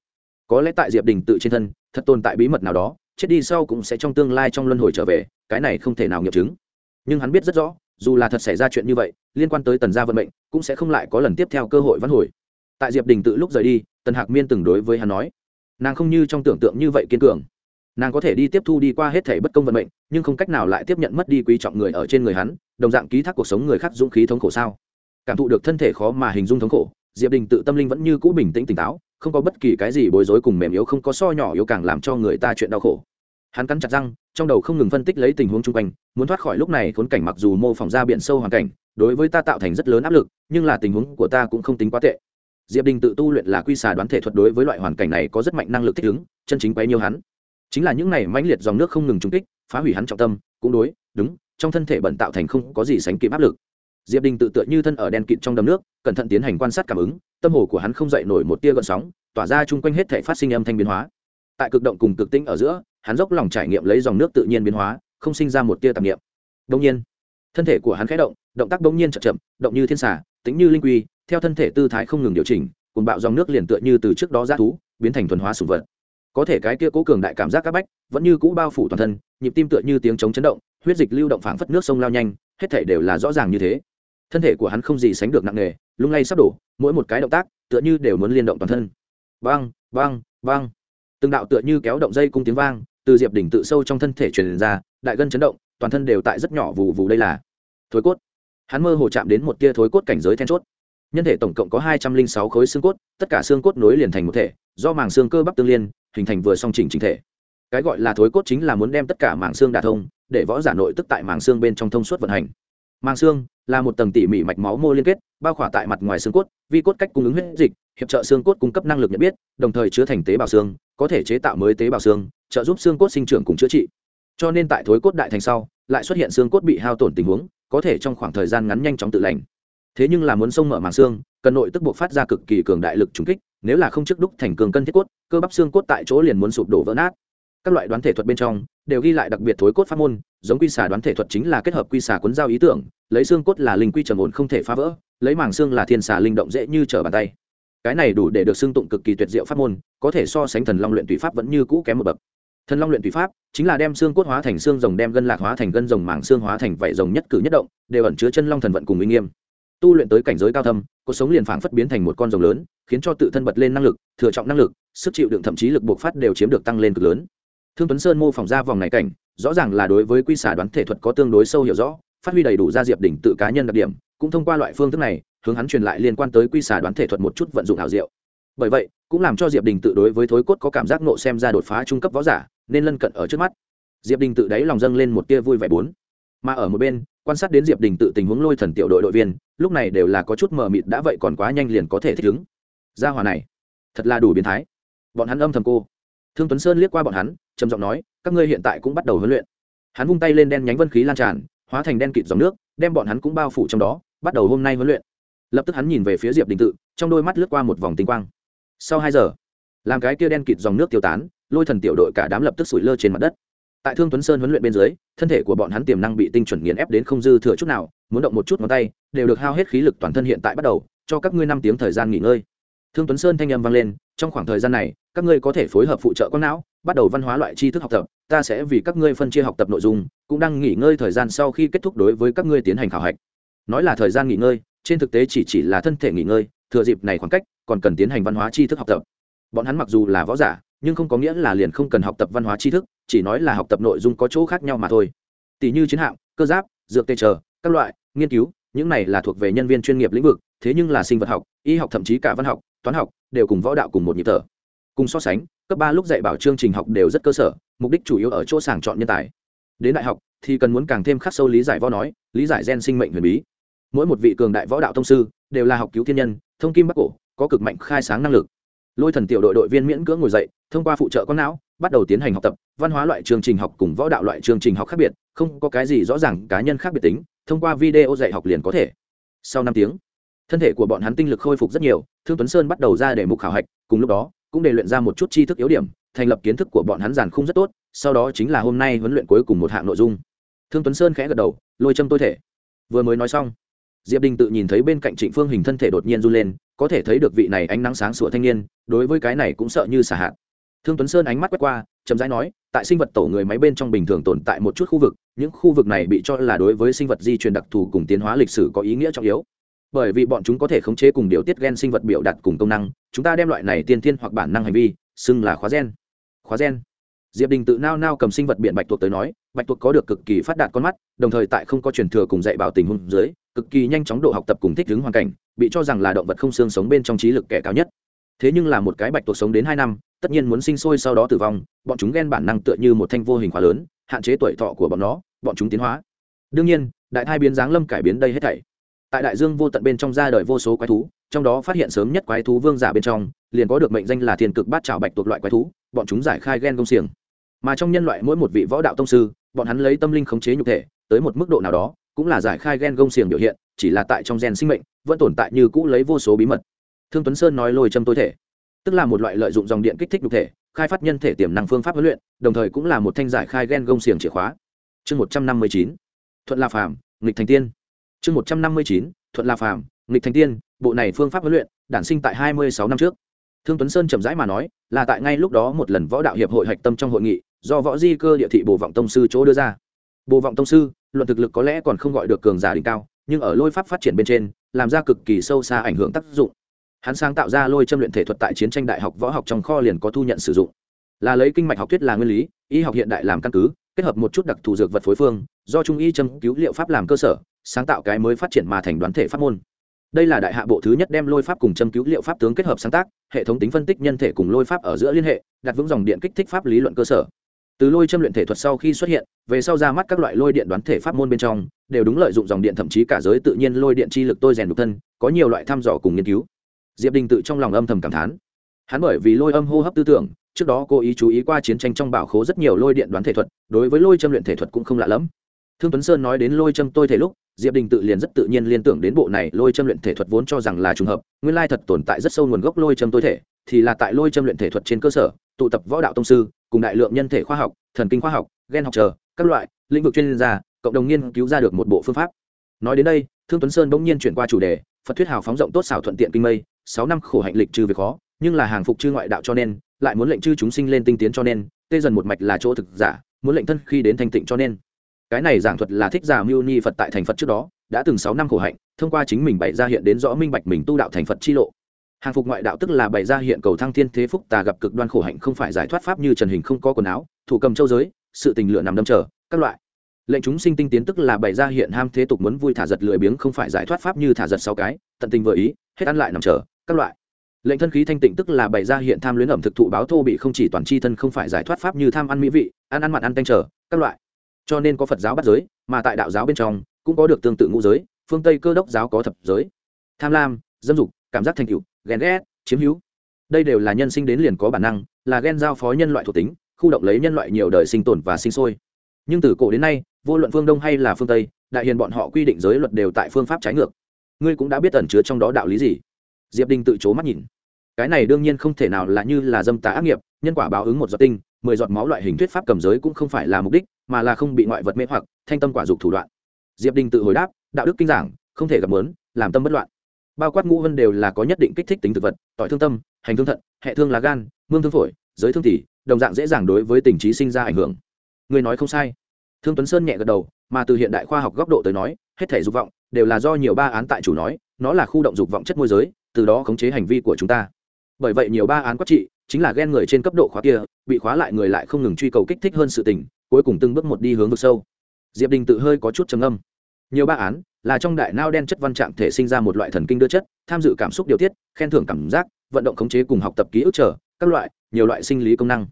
Có lẽ tại diệp đình tự trên thân, thật tồn tại bí mật nào đó, chết đi sau cũng sẽ trong tương lai trong luân hồi trở về, cái này không thể nào nghiệm chứng. Nhưng hắn biết rất rõ, dù là thật xảy ra chuyện như vậy, liên quan tới tần gia vận mệnh, cũng sẽ không lại có lần tiếp theo cơ hội văn hồi. Tại diệp đình tự lúc rời đi, tần hạc miên từng đối với hắn nói, nàng không như trong tưởng tượng như vậy kiên cường nàng có thể đi tiếp thu đi qua hết thể bất công vận mệnh, nhưng không cách nào lại tiếp nhận mất đi quý trọng người ở trên người hắn, đồng dạng ký thác cuộc sống người khác dũng khí thống khổ sao? Cảm thụ được thân thể khó mà hình dung thống khổ, diệp đình tự tâm linh vẫn như cũ bình tĩnh tỉnh táo, không có bất kỳ cái gì bối rối cùng mềm yếu, không có so nhỏ yếu càng làm cho người ta chuyện đau khổ. Hắn cắn chặt răng, trong đầu không ngừng phân tích lấy tình huống chung quanh, muốn thoát khỏi lúc này khốn cảnh mặc dù mô phỏng ra biển sâu hoàn cảnh, đối với ta tạo thành rất lớn áp lực, nhưng là tình huống của ta cũng không tính quá tệ. Diệp đình tự tu luyện là quy xà đoán thể thuật đối với loại hoàn cảnh này có rất mạnh năng lực thích ứng, chân chính quấy nhiều hắn chính là những này mãnh liệt dòng nước không ngừng trung kích, phá hủy hắn trọng tâm, cũng đối, đúng, trong thân thể bẩn tạo thành không có gì sánh kịp áp lực. Diệp đình tự tựa như thân ở đen kịt trong đầm nước, cẩn thận tiến hành quan sát cảm ứng, tâm hồ của hắn không dậy nổi một tia gợn sóng, tỏa ra chung quanh hết thể phát sinh âm thanh biến hóa. Tại cực động cùng cực tĩnh ở giữa, hắn dốc lòng trải nghiệm lấy dòng nước tự nhiên biến hóa, không sinh ra một tia tạp nghiệm đông nhiên, thân thể của hắn khẽ động động tác đông nhiên chậm chậm, động như thiên xả tính như linh quy, theo thân thể tư thái không ngừng điều chỉnh cùng bạo dòng nước liền tựa như từ trước đó ra thú, biến thành thuần hóa sủng vật có thể cái kia cố cường đại cảm giác các bách vẫn như cũ bao phủ toàn thân, nhịp tim tựa như tiếng chống chấn động, huyết dịch lưu động phảng phất nước sông lao nhanh, hết thể đều là rõ ràng như thế. Thân thể của hắn không gì sánh được nặng nề, lung lay sắp đổ, mỗi một cái động tác tựa như đều muốn liên động toàn thân. Băng băng băng từng đạo tựa như kéo động dây cung tiếng vang, từ diệp đỉnh tự sâu trong thân thể truyền ra, đại gân chấn động, toàn thân đều tại rất nhỏ vù vù đây là. Thối cốt. Hắn mơ hồ chạm đến một tia thối cốt cảnh giới then chốt nhân thể tổng cộng có hai trăm linh sáu khối xương cốt, tất cả xương cốt nối liền thành một thể, do màng xương cơ bắp tương liên, hình thành vừa song chỉnh chỉnh thể. Cái gọi là thối cốt chính là muốn đem tất cả màng xương đả thông, để võ giả nội tức tại màng xương bên trong thông suốt vận hành. Màng xương là một tầng tỉ mỉ mạch máu mô liên kết, bao khỏa tại mặt ngoài xương cốt, vi cốt cách cung ứng huyết dịch, hiệp trợ xương cốt cung cấp năng lực nhận biết, đồng thời chứa thành tế bào xương, có thể chế tạo mới tế bào xương, trợ giúp xương cốt sinh trưởng cùng chữa trị. Cho nên tại thối cốt đại thành sau, lại xuất hiện xương cốt bị hao tổn tình huống, có thể trong khoảng thời gian ngắn nhanh chóng tự lành thế nhưng là muốn sông mở màng xương, cần nội tức buộc phát ra cực kỳ cường đại lực trúng kích, nếu là không trước đúc thành cường cân thiết cốt, cơ bắp xương cốt tại chỗ liền muốn sụp đổ vỡ nát. Các loại đoán thể thuật bên trong, đều ghi lại đặc biệt thối cốt pháp môn, giống quy xà đoán thể thuật chính là kết hợp quy xà cuốn giao ý tưởng, lấy xương cốt là linh quy trầm ổn không thể phá vỡ, lấy màng xương là thiên xà linh động dễ như trở bàn tay. Cái này đủ để được xưng tụng cực kỳ tuyệt diệu pháp môn, có thể so sánh thần long luyện tùy pháp vẫn như cũ kém một bậc. Thần long luyện tùy pháp chính là đem xương cốt hóa thành xương rồng, đem gân lạc hóa thành gân rồng, màng xương hóa thành vảy rồng nhất cử nhất động, đều ẩn chứa chân long thần vận cùng uy nghiêm tu luyện tới cảnh giới cao thâm, cuộc sống liền phảng phất biến thành một con rồng lớn, khiến cho tự thân bật lên năng lực, thừa trọng năng lực, sức chịu đựng thậm chí lực buộc phát đều chiếm được tăng lên cực lớn. Thương tuấn sơn mô phỏng ra vòng này cảnh, rõ ràng là đối với quy xả đoán thể thuật có tương đối sâu hiểu rõ, phát huy đầy đủ ra diệp đỉnh tự cá nhân đặc điểm, cũng thông qua loại phương thức này, hướng hắn truyền lại liên quan tới quy xả đoán thể thuật một chút vận dụng ảo diệu. Bởi vậy, cũng làm cho diệp đình tự đối với thối cốt có cảm giác nộ xem ra đột phá trung cấp võ giả, nên lân cận ở trước mắt. Diệp đình tự đáy lòng dâng lên một tia vui vẻ bốn. Mà ở một bên quan sát đến diệp đình tự tình huống lôi thần tiểu đội đội viên, lúc này đều là có chút mờ mịt, đã vậy còn quá nhanh liền có thể thích ứng. Gia hòa này, thật là đủ biến thái. Bọn hắn âm thầm cô. Thương tuấn sơn liếc qua bọn hắn, trầm giọng nói, các ngươi hiện tại cũng bắt đầu huấn luyện. Hắn vung tay lên đen nhánh vân khí lan tràn, hóa thành đen kịt dòng nước, đem bọn hắn cũng bao phủ trong đó, bắt đầu hôm nay huấn luyện. Lập tức hắn nhìn về phía diệp đình tự, trong đôi mắt lướt qua một vòng tinh quang. Sau hai giờ, làm cái kia đen kịt dòng nước tiêu tán, lôi thần tiểu đội cả đám lập tức sủi lơ trên mặt đất tại thương tuấn sơn huấn luyện bên dưới, thân thể của bọn hắn tiềm năng bị tinh chuẩn nghiền ép đến không dư thừa chút nào, muốn động một chút ngón tay, đều được hao hết khí lực toàn thân hiện tại bắt đầu, cho các ngươi năm tiếng thời gian nghỉ ngơi. Thương tuấn sơn thanh âm vang lên, trong khoảng thời gian này, các ngươi có thể phối hợp phụ trợ con não, bắt đầu văn hóa loại tri thức học tập, ta sẽ vì các ngươi phân chia học tập nội dung, cũng đang nghỉ ngơi thời gian sau khi kết thúc đối với các ngươi tiến hành khảo hạch. Nói là thời gian nghỉ ngơi, trên thực tế chỉ chỉ là thân thể nghỉ ngơi, thừa dịp này khoảng cách, còn cần tiến hành văn hóa tri thức học tập. Bọn hắn mặc dù là võ giả, nhưng không có nghĩa là liền không cần học tập văn hóa tri thức chỉ nói là học tập nội dung có chỗ khác nhau mà thôi. Tỷ như chiến hạm, cơ giáp, dược tê chờ, các loại, nghiên cứu, những này là thuộc về nhân viên chuyên nghiệp lĩnh vực, thế nhưng là sinh vật học, y học thậm chí cả văn học, toán học, đều cùng võ đạo cùng một nhịp thở. Cùng so sánh, cấp ba lúc dạy bảo chương trình học đều rất cơ sở, mục đích chủ yếu ở chỗ sàng chọn nhân tài. Đến đại học, thì cần muốn càng thêm khắc sâu lý giải võ nói, lý giải gen sinh mệnh huyền bí. Mỗi một vị cường đại võ đạo thông sư, đều là học cứu thiên nhân, thông kim bắc cổ, có cực mạnh khai sáng năng lực. Lôi thần tiểu đội đội viên miễn cưỡng ngồi dậy, thông qua phụ trợ con não bắt đầu tiến hành học tập, văn hóa loại chương trình học cùng võ đạo loại chương trình học khác biệt, không có cái gì rõ ràng, cá nhân khác biệt tính, thông qua video dạy học liền có thể. Sau năm tiếng, thân thể của bọn hắn tinh lực khôi phục rất nhiều, thương tuấn sơn bắt đầu ra để mục khảo hạch, cùng lúc đó, cũng để luyện ra một chút tri thức yếu điểm, thành lập kiến thức của bọn hắn giàn khung rất tốt, sau đó chính là hôm nay huấn luyện cuối cùng một hạng nội dung. Thương tuấn sơn khẽ gật đầu, lôi châm tôi thể. Vừa mới nói xong, diệp đình tự nhìn thấy bên cạnh trịnh phương hình thân thể đột nhiên run lên, có thể thấy được vị này ánh nắng sáng sủa thanh niên, đối với cái này cũng sợ như xả hạn thương tuấn sơn ánh mắt quét qua, chậm rãi nói, tại sinh vật tổ người máy bên trong bình thường tồn tại một chút khu vực, những khu vực này bị cho là đối với sinh vật di truyền đặc thù cùng tiến hóa lịch sử có ý nghĩa trọng yếu. Bởi vì bọn chúng có thể khống chế cùng điều tiết gen sinh vật biểu đạt cùng công năng, chúng ta đem loại này tiên thiên hoặc bản năng hành vi xưng là khóa gen. Khóa gen. Diệp đình tự nao nao cầm sinh vật biện bạch tuộc tới nói, bạch tuộc có được cực kỳ phát đạt con mắt, đồng thời tại không có truyền thừa cùng dạy bảo tình huống dưới, cực kỳ nhanh chóng độ học tập cùng thích ứng hoàn cảnh, bị cho rằng là động vật không xương sống bên trong trí lực kẻ cao nhất. Thế nhưng là một cái bạch tuộc sống đến hai năm tất nhiên muốn sinh sôi sau đó tử vong, bọn chúng ghen bản năng tựa như một thanh vô hình khóa lớn, hạn chế tuổi thọ của bọn nó, bọn chúng tiến hóa. Đương nhiên, đại thai biến giáng lâm cải biến đây hết thảy. Tại đại dương vô tận bên trong ra đời vô số quái thú, trong đó phát hiện sớm nhất quái thú vương giả bên trong, liền có được mệnh danh là thiền cực bát trào bạch thuộc loại quái thú, bọn chúng giải khai ghen công xiềng. Mà trong nhân loại mỗi một vị võ đạo tông sư, bọn hắn lấy tâm linh khống chế nhục thể, tới một mức độ nào đó, cũng là giải khai ghen gông xiềng biểu hiện, chỉ là tại trong gen sinh mệnh, vẫn tồn tại như cũ lấy vô số bí mật. Thương tuấn sơn nói lôi châm tối thể tức là một loại lợi dụng dòng điện kích thích nhục thể, khai phát nhân thể tiềm năng phương pháp huấn luyện, đồng thời cũng là một thanh giải khai gen gông xiềng chìa khóa. Chương một trăm năm mươi chín, thuận la phàm, nghịch thành tiên. Chương một trăm năm mươi chín, thuận la phàm, nghịch thành tiên, bộ này phương pháp huấn luyện, đản sinh tại hai mươi sáu năm trước. Thương tuấn sơn chậm rãi mà nói, là tại ngay lúc đó một lần võ đạo hiệp hội hạch tâm trong hội nghị, do võ di cơ địa thị bồ vọng tông sư chỗ đưa ra. Bồ vọng tông sư, luận thực lực có lẽ còn không gọi được cường giả đỉnh cao, nhưng ở lôi pháp phát triển bên trên, làm ra cực kỳ sâu xa ảnh hưởng tác dụng hắn sáng tạo ra lôi châm luyện thể thuật tại chiến tranh đại học võ học trong kho liền có thu nhận sử dụng. Là lấy kinh mạch học thuyết là nguyên lý, y học hiện đại làm căn cứ, kết hợp một chút đặc thù dược vật phối phương, do trung y châm cứu liệu pháp làm cơ sở, sáng tạo cái mới phát triển mà thành đoán thể pháp môn. Đây là đại hạ bộ thứ nhất đem lôi pháp cùng châm cứu liệu pháp tướng kết hợp sáng tác, hệ thống tính phân tích nhân thể cùng lôi pháp ở giữa liên hệ, đặt vững dòng điện kích thích pháp lý luận cơ sở. Từ lôi châm luyện thể thuật sau khi xuất hiện, về sau ra mắt các loại lôi điện đoán thể pháp môn bên trong, đều đúng lợi dụng dòng điện thậm chí cả giới tự nhiên lôi điện chi lực tôi rèn đục thân, có nhiều loại thăm dò cùng nghiên cứu diệp đình tự trong lòng âm thầm cảm thán. Hắn bởi vì lôi âm hô hấp tư tưởng, trước đó cô ý chú ý qua chiến tranh trong bảo khố rất nhiều lôi điện đoán thể thuật, đối với lôi châm luyện thể thuật cũng không lạ lẫm thương tuấn sơn nói đến lôi châm tôi thể lúc, diệp đình tự liền rất tự nhiên liên tưởng đến bộ này lôi châm luyện thể thuật vốn cho rằng là trùng hợp, nguyên lai thật tồn tại rất sâu nguồn gốc lôi châm tôi thể, thì là tại lôi châm luyện thể thuật trên cơ sở, tụ tập võ đạo tông sư, cùng đại lượng nhân thể khoa học, thần kinh khoa học, gen học chờ các loại, lĩnh vực chuyên gia, cộng đồng nghiên cứu ra được một bộ phương pháp. Nói đến đây, thương tuấn sơn bỗng nhiên chuyển qua chủ đề phật thuyết hào phóng rộng tốt xảo thuận tiện kinh mây, sáu năm khổ hạnh lịch trừ việc khó, nhưng là hàng phục chư ngoại đạo cho nên, lại muốn lệnh chư chúng sinh lên tinh tiến cho nên, tê dần một mạch là chỗ thực giả, muốn lệnh thân khi đến thanh tịnh cho nên. Cái này giảng thuật là thích giả mưu ni phật tại thành phật trước đó, đã từng sáu năm khổ hạnh, thông qua chính mình bày ra hiện đến rõ minh bạch mình tu đạo thành phật chi lộ. Hàng phục ngoại đạo tức là bày ra hiện cầu thăng thiên thế phúc tà gặp cực đoan khổ hạnh không phải giải thoát pháp như trần hình không có quần áo, thủ cầm châu giới, sự tình lựa nằm đâm chờ, các loại lệnh chúng sinh tinh tiến tức là bày ra hiện ham thế tục muốn vui thả giật lười biếng không phải giải thoát pháp như thả giật sáu cái, tận tình vừa ý, hết ăn lại nằm chờ, các loại. Lệnh thân khí thanh tịnh tức là bày ra hiện tham luyến ẩm thực thụ báo thô bị không chỉ toàn c h i thân không phải giải thoát pháp như tham ăn mỹ vị, ăn ăn mặn ăn canh trở các loại. Cho nên có phật giáo bắt giới, mà tại đạo giáo bên trong cũng có được tương tự ngũ giới, phương tây cơ đốc giáo có thập giới. Tham lam, dâm dục, cảm giác thành cựu ghen ghét, chiếm hữu. Đây đều là nhân sinh đến liền có bản năng, là ghen giao phó nhân loại thuộc tính, khu động lấy nhân loại nhiều đời sinh tồn và sinh sôi. Nhưng từ cổ đến nay vô luận phương đông hay là phương tây, đại hiền bọn họ quy định giới luật đều tại phương pháp trái ngược. Ngươi cũng đã biết ẩn chứa trong đó đạo lý gì? Diệp đinh tự c mắt nhìn. Cái này đương nhiên không thể nào là như là dâm tà ác nghiệp, nhân quả báo ứng một giọt tinh, mười giọt máu loại hình thuyết pháp cầm giới cũng không phải là mục đích, mà là không bị ngoại vật mê hoặc, thanh tâm quả dục thủ đoạn. Diệp đình tự hồi đáp, đạo đức kinh giảng, không thể gặp mớn, làm tâm bất loạn. Bao quát ngũ vân đều là có nhất định kích thích tính thực vật, tỏi thương tâm, hành thương thận, hệ thương lá gan, mương thương phổi, giới thương tỷ đồng dạng dễ dàng đối với tình trí sinh ra ảnh hưởng. Người nói không sai thương tuấn sơn nhẹ gật đầu, mà từ hiện đại khoa học góc độ tới nói, hết thể dục vọng đều là do nhiều ba án tại chủ nói, nó là khu động dục vọng chất môi giới, từ đó khống chế hành vi của chúng ta. Bởi vậy nhiều ba án quát trị, chính là ghen người trên cấp độ khóa kia, bị khóa lại người lại không ngừng truy cầu kích thích hơn sự tình, cuối cùng từng bước một đi hướng vực sâu. Diệp đình tự hơi có chút trầm âm nhiều ba án là trong đại nao đen chất văn trạng thể sinh ra một loại thần kinh đưa chất, tham dự cảm xúc điều tiết, khen thưởng cảm giác, vận động khống chế cùng học tập ký ức trở, các loại, nhiều loại sinh lý công năng.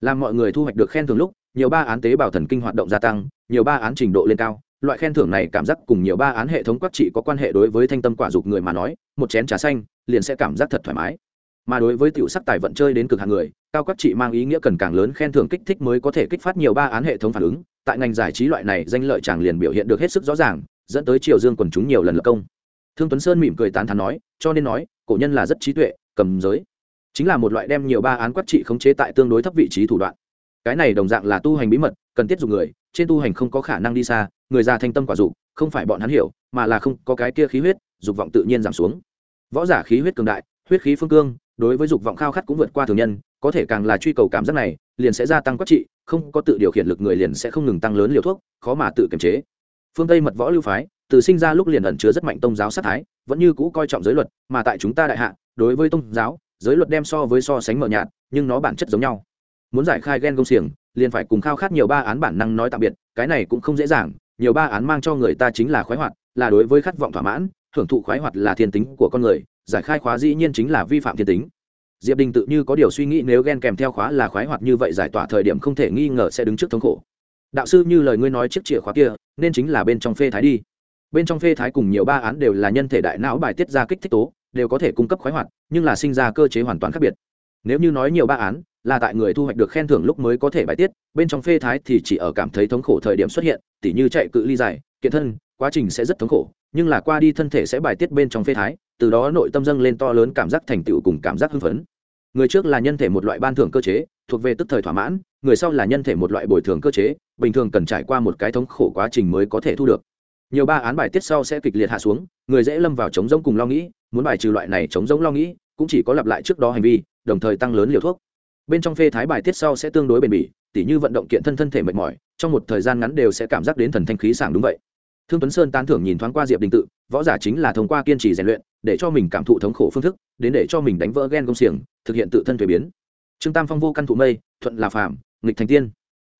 Làm mọi người thu hoạch được khen thưởng lúc nhiều ba án tế bào thần kinh hoạt động gia tăng, nhiều ba án trình độ lên cao. Loại khen thưởng này cảm giác cùng nhiều ba án hệ thống quắc trị có quan hệ đối với thanh tâm quả dục người mà nói, một chén trà xanh, liền sẽ cảm giác thật thoải mái. Mà đối với tiểu sắc tài vận chơi đến cực hàng người, cao quắc trị mang ý nghĩa cần càng lớn khen thưởng kích thích mới có thể kích phát nhiều ba án hệ thống phản ứng. Tại ngành giải trí loại này, danh lợi chàng liền biểu hiện được hết sức rõ ràng, dẫn tới triều dương quần chúng nhiều lần lập công. Thương tuấn sơn mỉm cười tán thán nói, cho nên nói, cổ nhân là rất trí tuệ, cầm giới. Chính là một loại đem nhiều ba án quắc trị khống chế tại tương đối thấp vị trí thủ đoạn cái này đồng dạng là tu hành bí mật, cần tiết dụng người, trên tu hành không có khả năng đi xa, người già thanh tâm quả dục, không phải bọn hắn hiểu, mà là không có cái kia khí huyết, dục vọng tự nhiên giảm xuống. Võ giả khí huyết cường đại, huyết khí phương cương, đối với dục vọng khao khát cũng vượt qua thường nhân, có thể càng là truy cầu cảm giác này, liền sẽ gia tăng quát trị, không có tự điều khiển lực người liền sẽ không ngừng tăng lớn liều thuốc, khó mà tự kiềm chế. Phương tây mật võ lưu phái, từ sinh ra lúc liền ẩn chứa rất mạnh tôn giáo sát thái, vẫn như cũ coi trọng giới luật, mà tại chúng ta đại hạ, đối với tôn giáo, giới luật đem so với so sánh mờ nhạt, nhưng nó bản chất giống nhau muốn giải khai ghen công xiềng, liền phải cùng khao khát nhiều ba án bản năng nói tạm biệt, cái này cũng không dễ dàng, nhiều ba án mang cho người ta chính là khoái hoạt, là đối với khát vọng thỏa mãn, hưởng thụ khoái hoạt là thiên tính của con người, giải khai khóa dĩ nhiên chính là vi phạm thiên tính. Diệp đình tự như có điều suy nghĩ nếu ghen kèm theo khóa là khoái hoạt như vậy giải tỏa thời điểm không thể nghi ngờ sẽ đứng trước thống khổ. Đạo sư như lời ngươi nói chiếc chìa khóa kia, nên chính là bên trong phê thái đi. Bên trong phê thái cùng nhiều ba án đều là nhân thể đại não bài tiết ra kích thích tố, đều có thể cung cấp khoái hoạt, nhưng là sinh ra cơ chế hoàn toàn khác biệt. Nếu như nói nhiều ba án là tại người thu hoạch được khen thưởng lúc mới có thể bài tiết, bên trong phê thái thì chỉ ở cảm thấy thống khổ thời điểm xuất hiện, tỉ như chạy cự ly dài, kiện thân, quá trình sẽ rất thống khổ, nhưng là qua đi thân thể sẽ bài tiết bên trong phê thái, từ đó nội tâm dâng lên to lớn cảm giác thành tựu cùng cảm giác hưng phấn. Người trước là nhân thể một loại ban thưởng cơ chế, thuộc về tức thời thỏa mãn, người sau là nhân thể một loại bồi thường cơ chế, bình thường cần trải qua một cái thống khổ quá trình mới có thể thu được. Nhiều ba án bài tiết sau sẽ kịch liệt hạ xuống, người dễ lâm vào chống giống cùng lo nghĩ, muốn bài trừ loại này chống giống lo nghĩ, cũng chỉ có lặp lại trước đó hành vi, đồng thời tăng lớn liều thuốc bên trong phê thái bài tiết sau sẽ tương đối bền bỉ, tỉ như vận động kiện thân thân thể mệt mỏi, trong một thời gian ngắn đều sẽ cảm giác đến thần thanh khí sảng đúng vậy. Thương tuấn sơn tán thưởng nhìn thoáng qua diệp đình tự, võ giả chính là thông qua kiên trì rèn luyện, để cho mình cảm thụ thống khổ phương thức, đến để cho mình đánh vỡ ghen công xiềng, thực hiện tự thân thuế biến. Trương tam phong vô căn thụ mây, thuận là phàm, nghịch thành tiên.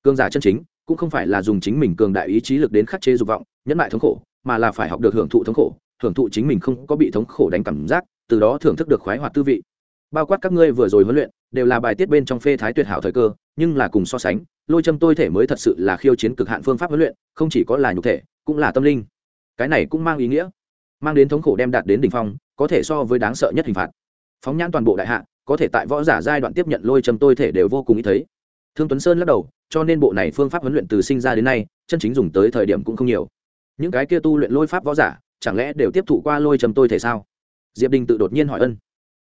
Cương giả chân chính, cũng không phải là dùng chính mình cường đại ý chí lực đến khắc chế dục vọng, nhẫn lại thống khổ, mà là phải học được hưởng thụ thống khổ, hưởng thụ chính mình không có bị thống khổ đánh cảm giác, từ đó thưởng thức được khoái hoạt tư vị. Bao quát các ngươi vừa rồi huấn luyện đều là bài tiết bên trong phê thái tuyệt hảo thời cơ, nhưng là cùng so sánh, lôi châm tôi thể mới thật sự là khiêu chiến cực hạn phương pháp huấn luyện, không chỉ có là nhục thể, cũng là tâm linh. Cái này cũng mang ý nghĩa, mang đến thống khổ đem đạt đến đ ỉ n h phong, có thể so với đáng sợ nhất hình phạt. Phóng nhãn toàn bộ đại hạ, có thể tại võ giả giai đoạn tiếp nhận lôi châm tôi thể đều vô cùng ý thấy. Thương tuấn sơn lắc đầu, cho nên bộ này phương pháp huấn luyện từ sinh ra đến nay, chân chính dùng tới thời điểm cũng không nhiều. Những cái kia tu luyện lôi pháp võ giả, chẳng lẽ đều tiếp thụ qua lôi châm tôi thể sao? Diệp đình tự đột nhiên hỏi ân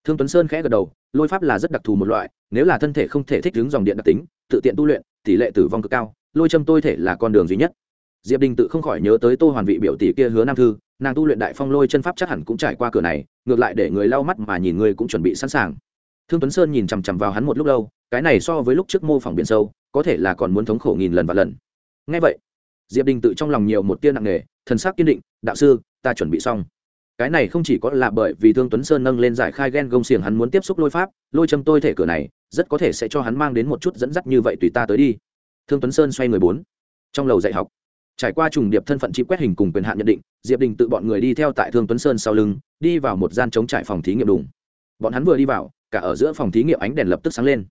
thương tuấn sơn khẽ gật đầu, lôi pháp là rất đặc thù một loại, nếu là thân thể không thể thích ứng dòng điện đặc tính, tự tiện tu luyện, tỷ lệ tử vong cực cao, lôi châm tôi thể là con đường duy nhất. Diệp đình tự không khỏi nhớ tới tô hoàn vị biểu tỷ kia hứa nam thư, nàng tu luyện đại phong lôi chân pháp chắc hẳn cũng trải qua cửa này, ngược lại để người lau mắt mà nhìn người cũng chuẩn bị sẵn sàng. Thương tuấn sơn nhìn chằm chằm vào hắn một lúc lâu, cái này so với lúc trước mô phỏng biển sâu, có thể là còn muốn thống khổ nghìn lần và lần. Ngay vậy, diệp đình tự trong lòng nhiều một tia nặng nề, thần sắc kiên định, đạo sư, ta chuẩn bị xong cái này không chỉ có là bởi vì thương tuấn sơn nâng lên giải khai ghen gông xiềng hắn muốn tiếp xúc lôi pháp, lôi châm tôi thể cửa này, rất có thể sẽ cho hắn mang đến một chút dẫn dắt như vậy tùy ta tới đi. Thương tuấn sơn xoay người bốn. Trong lầu dạy học, trải qua trùng điệp thân phận chi quét hình cùng quyền hạn nhận định, diệp đình tự bọn người đi theo tại thương tuấn sơn sau lưng, đi vào một gian chống trải phòng thí nghiệm đùng. Bọn hắn vừa đi vào, cả ở giữa phòng thí nghiệm ánh đèn lập tức sáng lên.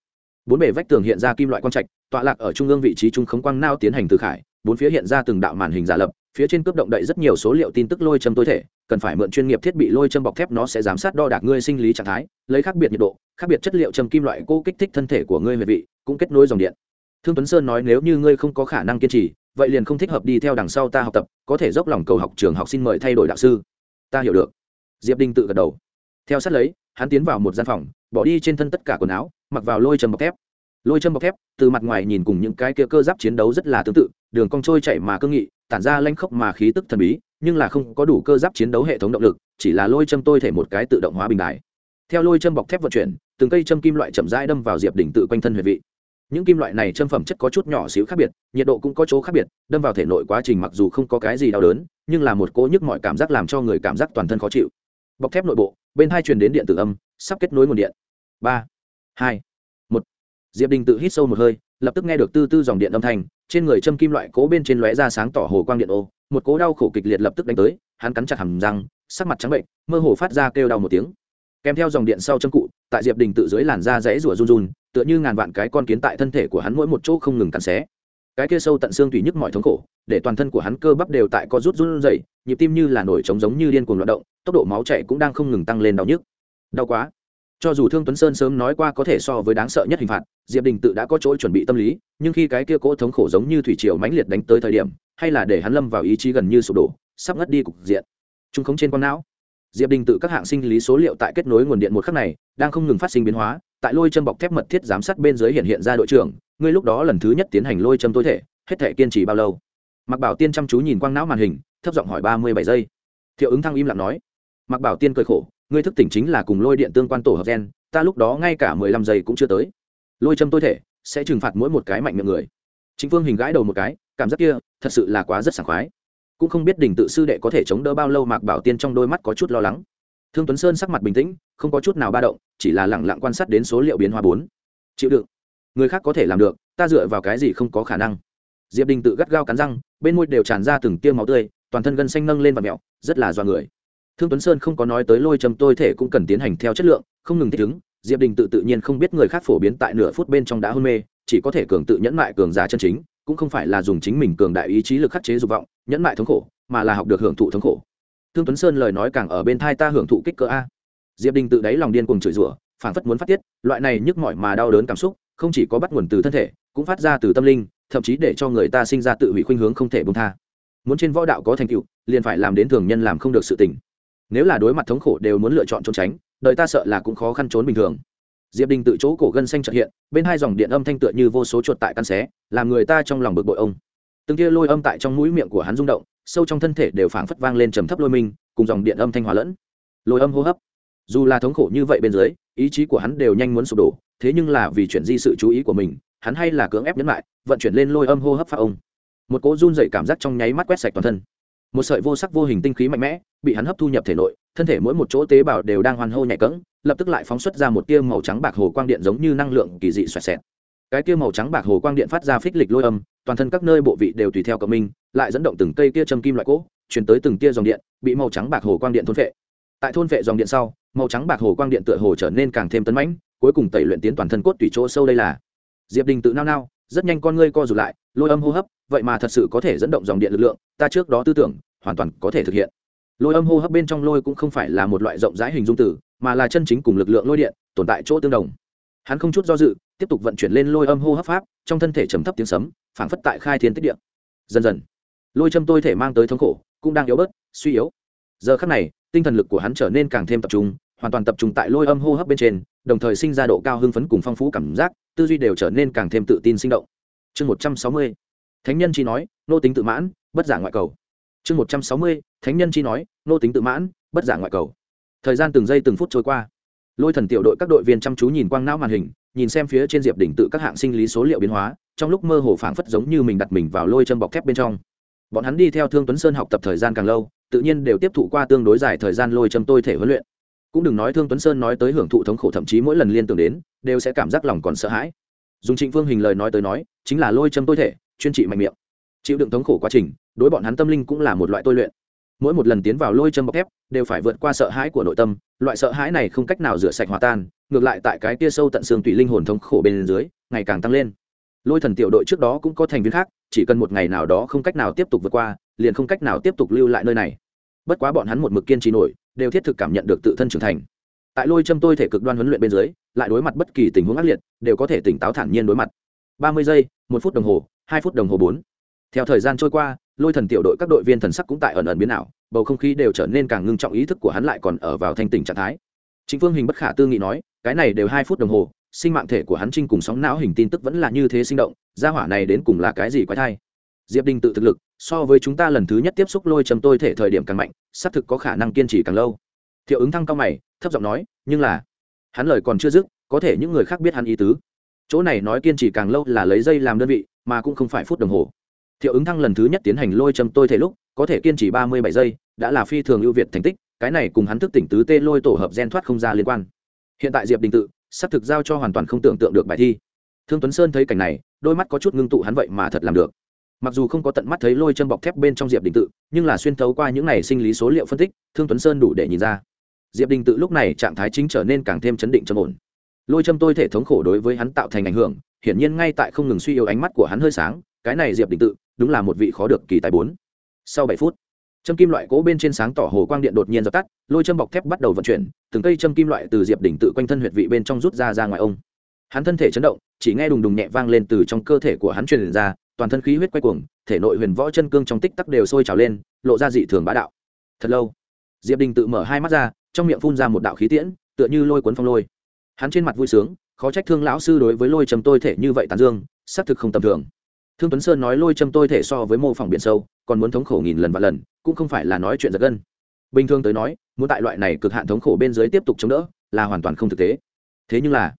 Bốn bề vách tường hiện ra kim loại quang trạch, tọa lạc ở trung ương vị trí trung khống quang nao tiến hành từ khải, bốn phía hiện ra từng đạo màn hình giả lập phía trên cướp động đậy rất nhiều số liệu tin tức lôi châm tối thể, cần phải mượn chuyên nghiệp thiết bị lôi châm bọc thép nó sẽ giám sát đo đạc ngươi sinh lý trạng thái, lấy khác biệt nhiệt độ, khác biệt chất liệu châm kim loại cô kích thích thân thể của ngươi về vị, cũng kết nối dòng điện. Thương tuấn sơn nói nếu như ngươi không có khả năng kiên trì, vậy liền không thích hợp đi theo đằng sau ta học tập, có thể dốc lòng cầu học trường học xin mời thay đổi đạo sư. Ta hiểu được. Diệp đinh tự gật đầu. Theo sát lấy, hắn tiến vào một gian phòng, bỏ đi trên thân tất cả quần áo, mặc vào lôi châm bọc thép. Lôi châm bọc thép, từ mặt ngoài nhìn cùng những cái kia cơ giáp chiến đấu rất là tương tự đường cong trôi chảy mà cương nghị, tản ra lanh khốc mà khí tức thần bí, nhưng là không có đủ cơ giáp chiến đấu hệ thống động lực, chỉ là lôi châm tôi thể một cái tự động hóa bình đại theo lôi châm bọc thép vận chuyển, từng cây châm kim loại chậm rãi đâm vào diệp đỉnh tự quanh thân huyệt vị. Những kim loại này châm phẩm chất có chút nhỏ xíu khác biệt, nhiệt độ cũng có chỗ khác biệt, đâm vào thể nội quá trình mặc dù không có cái gì đau đớn, nhưng là một cỗ nhức mọi cảm giác làm cho người cảm giác toàn thân khó chịu. Bọc thép nội bộ, bên hai truyền đến điện tử âm, sắp kết nối nguồn điện. Ba, hai, một. Diệp đình tự hít sâu một hơi lập tức nghe được tư tư dòng điện âm thanh, trên người châm kim loại cố bên trên lóe ra sáng tỏ hồ quang điện ô, một cố đau khổ kịch liệt lập tức đánh tới, hắn cắn chặt hầm răng, sắc mặt trắng bệnh, mơ hồ phát ra kêu đau một tiếng. Kèm theo dòng điện sau châm cụ, tại diệp đình tự dưới làn da rẽ rủa run run, tựa như ngàn vạn cái con kiến tại thân thể của hắn mỗi một chỗ không ngừng cắn xé. Cái kia sâu tận xương tùy nhức mọi thống khổ, để toàn thân của hắn cơ bắp đều tại co rút run rẩy, nhịp tim như là nổi trống giống như điên cuồng loạt động, tốc độ máu chạy cũng đang không ngừng tăng lên đau nhức. Đau quá cho dù thương tuấn sơn sớm nói qua có thể so với đáng sợ nhất hình phạt, diệp đình tự đã có chỗ chuẩn bị tâm lý, nhưng khi cái kia cỗ thống khổ giống như thủy triều mãnh liệt đánh tới thời điểm, hay là để hắn lâm vào ý chí gần như sụp đổ, sắp ngất đi cục diện. Trung khống trên con não. Diệp đình tự các hạng sinh lý số liệu tại kết nối nguồn điện một khắc này, đang không ngừng phát sinh biến hóa, tại lôi châm bọc thép mật thiết giám sát bên dưới hiện hiện ra đội trưởng ngươi lúc đó lần thứ nhất tiến hành lôi châm tối thể, hết thể kiên trì bao lâu? Mặc bảo tiên chăm chú nhìn quang não màn hình, thấp giọng hỏi ba mươi bảy giây. Thiệu ứng thăng im lặng nói. Mặc bảo tiên cười khổ ngươi thức tỉnh chính là cùng lôi điện tương quan tổ hợp gen, ta lúc đó ngay cả mười lăm giây cũng chưa tới. Lôi châm tôi thể, sẽ trừng phạt mỗi một cái mạnh miệng người. Chính phương hình gãi đầu một cái, cảm giác kia, thật sự là quá rất sảng khoái. Cũng không biết đình tự sư đệ có thể chống đỡ bao lâu mạc bảo tiên trong đôi mắt có chút lo lắng. Thương tuấn sơn sắc mặt bình tĩnh, không có chút nào ba động, chỉ là lẳng lặng quan sát đến số liệu biến hóa bốn. Chịu đựng. Người khác có thể làm được, ta dựa vào cái gì không có khả năng. Diệp đình tự gắt gao cắn răng, bên môi đều tràn ra từng tiêu máu tươi, toàn thân gân xanh nâng lên và mẹo, rất là do người thương tuấn sơn không có nói tới lôi châm tôi thể cũng cần tiến hành theo chất lượng, không ngừng thích ứng, diệp đình tự tự nhiên không biết người khác phổ biến tại nửa phút bên trong đã hôn mê, chỉ có thể cường tự nhẫn mại cường giả chân chính, cũng không phải là dùng chính mình cường đại ý chí lực khắc chế dục vọng, nhẫn mại thống khổ, mà là học được hưởng thụ thống khổ. Thương tuấn sơn lời nói càng ở bên thai ta hưởng thụ kích cỡ a. Diệp đình tự đáy lòng điên cùng chửi rủa phản phất muốn phát tiết, loại này nhức mỏi mà đau đớn cảm xúc, không chỉ có bắt nguồn từ thân thể, cũng phát ra từ tâm linh, thậm chí để cho người ta sinh ra tự hủy khuynh hướng không thể bông tha. Muốn trên võ đạo có thành tựu, liền phải làm đến thường nhân làm không được sự tình nếu là đối mặt thống khổ đều muốn lựa chọn trốn tránh đợi ta sợ là cũng khó khăn trốn bình thường. Diệp đình tự chỗ cổ gân xanh trợ hiện, bên hai dòng điện âm thanh tựa như vô số chuột tại căn xé, làm người ta trong lòng bực bội ông. Từng kia lôi âm tại trong mũi miệng của hắn rung động, sâu trong thân thể đều phảng phất vang lên trầm thấp lôi minh, cùng dòng điện âm thanh hòa lẫn. Lôi âm hô hấp. Dù là thống khổ như vậy bên dưới, ý chí của hắn đều nhanh muốn sụp đổ, thế nhưng là vì chuyển di sự chú ý của mình, hắn hay là cưỡng ép nhấn lại vận chuyển lên lôi âm hô hấp pha ông. Một cỗ run dậy cảm giác trong nháy mắt quét sạch toàn thân một sợi vô sắc vô hình tinh khí mạnh mẽ, bị hắn hấp thu nhập thể nội, thân thể mỗi một chỗ tế bào đều đang hoan hô nhạy cẫng, lập tức lại phóng xuất ra một tia màu trắng bạc hồ quang điện giống như năng lượng kỳ dị xoẹt xẹt cái tia màu trắng bạc hồ quang điện phát ra phích lịch lôi âm, toàn thân các nơi bộ vị đều tùy theo cộng minh, lại dẫn động từng cây tia châm kim loại cỗ chuyển tới từng tia dòng điện, bị màu trắng bạc hồ quang điện thôn vệ. tại thôn vệ dòng điện sau, màu trắng bạc hồ quang điện tựa hồ trở nên càng thêm tấn mãnh, cuối cùng tẩy luyện tiến toàn thân cốt tùy chỗ sâu đây là diệp đình tự nao nao, rất nhanh con ngươi co rụt lại, lôi âm hô hấp vậy mà thật sự có thể dẫn động dòng điện lực lượng, ta trước đó tư tưởng, hoàn toàn có thể thực hiện. Lôi âm hô hấp bên trong lôi cũng không phải là một loại rộng rãi hình dung tử mà là chân chính cùng lực lượng lôi điện, tồn tại chỗ tương đồng. Hắn không chút do dự, tiếp tục vận chuyển lên lôi âm hô hấp pháp, trong thân thể trầm thấp tiếng sấm, phảng phất tại khai thiên tích điện dần dần, lôi châm tôi thể mang tới thống khổ, cũng đang yếu bớt, suy yếu. Giờ khắc này, tinh thần lực của hắn trở nên càng thêm tập trung, hoàn toàn tập trung tại lôi âm hô hấp bên trên, đồng thời sinh ra độ cao hưng phấn cùng phong phú cảm giác, tư duy đều trở nên càng thêm tự tin sinh động. Chương một trăm sáu mươi thánh nhân chi nói, nô tính tự mãn, bất giả ngoại cầu. Chương một trăm sáu mươi, thánh nhân chi nói, nô tính tự mãn, bất giả ngoại cầu. Thời gian từng giây từng phút trôi qua. Lôi thần tiểu đội các đội viên chăm chú nhìn quang não màn hình, nhìn xem phía trên diệp đỉnh tự các hạng sinh lý số liệu biến hóa, trong lúc mơ hồ phảng phất giống như mình đặt mình vào lôi châm bọc thép bên trong. Bọn hắn đi theo thương tuấn sơn học tập thời gian càng lâu, tự nhiên đều tiếp thụ qua tương đối dài thời gian lôi châm tôi thể huấn luyện. Cũng đừng nói thương tuấn sơn nói tới hưởng thụ thống khổ, thậm chí mỗi lần liên tưởng đến, đều sẽ cảm giác lòng còn sợ hãi. Dùng trịnh phương hình lời nói tới nói, chính là lôi châm tôi thể chuyên trị mạnh miệng. Chịu đựng thống khổ quá trình, đối bọn hắn tâm linh cũng là một loại tôi luyện. Mỗi một lần tiến vào lôi châm bọc thép, đều phải vượt qua sợ hãi của nội tâm, loại sợ hãi này không cách nào rửa sạch hòa tan, ngược lại tại cái kia sâu tận xương tùy linh hồn thống khổ bên dưới, ngày càng tăng lên. Lôi thần tiểu đội trước đó cũng có thành viên khác, chỉ cần một ngày nào đó không cách nào tiếp tục vượt qua, liền không cách nào tiếp tục lưu lại nơi này. Bất quá bọn hắn một mực kiên trì nổi, đều thiết thực cảm nhận được tự thân trưởng thành. Tại lôi châm tôi thể cực đoan huấn luyện bên dưới, lại đối mặt bất kỳ tình huống ác liệt, đều có thể tỉnh táo thản nhiên đối mặt. Ba mươi giây, một phút đồng hồ hai phút đồng hồ bốn. Theo thời gian trôi qua, lôi thần tiểu đội các đội viên thần sắc cũng tại ẩn ẩn biến ảo, bầu không khí đều trở nên càng ngưng trọng ý thức của hắn lại còn ở vào thanh tỉnh trạng thái. Chính phương hình bất khả tư nghị nói, cái này đều hai phút đồng hồ, sinh mạng thể của hắn trinh cùng sóng não hình tin tức vẫn là như thế sinh động, gia hỏa này đến cùng là cái gì quái thai? Diệp đình tự thực lực, so với chúng ta lần thứ nhất tiếp xúc lôi chấm tôi thể thời điểm càng mạnh, xác thực có khả năng kiên trì càng lâu. Thiệu ứng thăng cao mày, thấp giọng nói, nhưng là, hắn lời còn chưa dứt, có thể những người khác biết hắn ý tứ. Chỗ này nói kiên trì càng lâu là lấy dây làm đơn vị mà cũng không phải phút đồng hồ. Thiệu ứng thăng lần thứ nhất tiến hành lôi châm tôi thể lúc, có thể kiên trì ba mươi bảy giây, đã là phi thường ưu việt thành tích, cái này cùng hắn thức tỉnh tứ tê lôi tổ hợp gen thoát không ra liên quan. Hiện tại diệp đình tự, sắp thực giao cho hoàn toàn không tưởng tượng được bài thi. Thương tuấn sơn thấy cảnh này, đôi mắt có chút ngưng tụ hắn vậy mà thật làm được. Mặc dù không có tận mắt thấy lôi châm bọc thép bên trong diệp đình tự, nhưng là xuyên thấu qua những này sinh lý số liệu phân tích, thương tuấn sơn đủ để nhìn ra. Diệp đình tự lúc này trạng thái chính trở nên càng thêm chấn định trầm ổn lôi châm tôi thể thống khổ đối với hắn tạo thành ảnh hưởng, hiển nhiên ngay tại không ngừng suy yếu ánh mắt của hắn hơi sáng, cái này diệp đình tự, đúng là một vị khó được kỳ tài bốn. Sau bảy phút, châm kim loại cố bên trên sáng tỏ hồ quang điện đột nhiên dập tắt, lôi châm bọc thép bắt đầu vận chuyển, từng cây châm kim loại từ diệp đỉnh tự quanh thân huyệt vị bên trong rút ra ra ngoài ông. Hắn thân thể chấn động, chỉ nghe đùng đùng nhẹ vang lên từ trong cơ thể của hắn truyền ra, toàn thân khí huyết quay cuồng, thể nội huyền võ chân cương trong tích tắc đều sôi trào lên, lộ ra dị thường bá đạo. Thật lâu, diệp đình tự mở hai mắt ra, trong miệng phun ra một đạo khí tiễn, tựa như lôi cuốn phong lôi hắn trên mặt vui sướng, khó trách thương lão sư đối với lôi châm tôi thể như vậy tàn dương, xác thực không tầm thường. Thương tuấn sơn nói lôi châm tôi thể so với mô phỏng biển sâu, còn muốn thống khổ nghìn lần và lần, cũng không phải là nói chuyện giật gân. Bình thường tới nói, muốn tại loại này cực hạn thống khổ bên dưới tiếp tục chống đỡ, là hoàn toàn không thực tế. Thế nhưng là,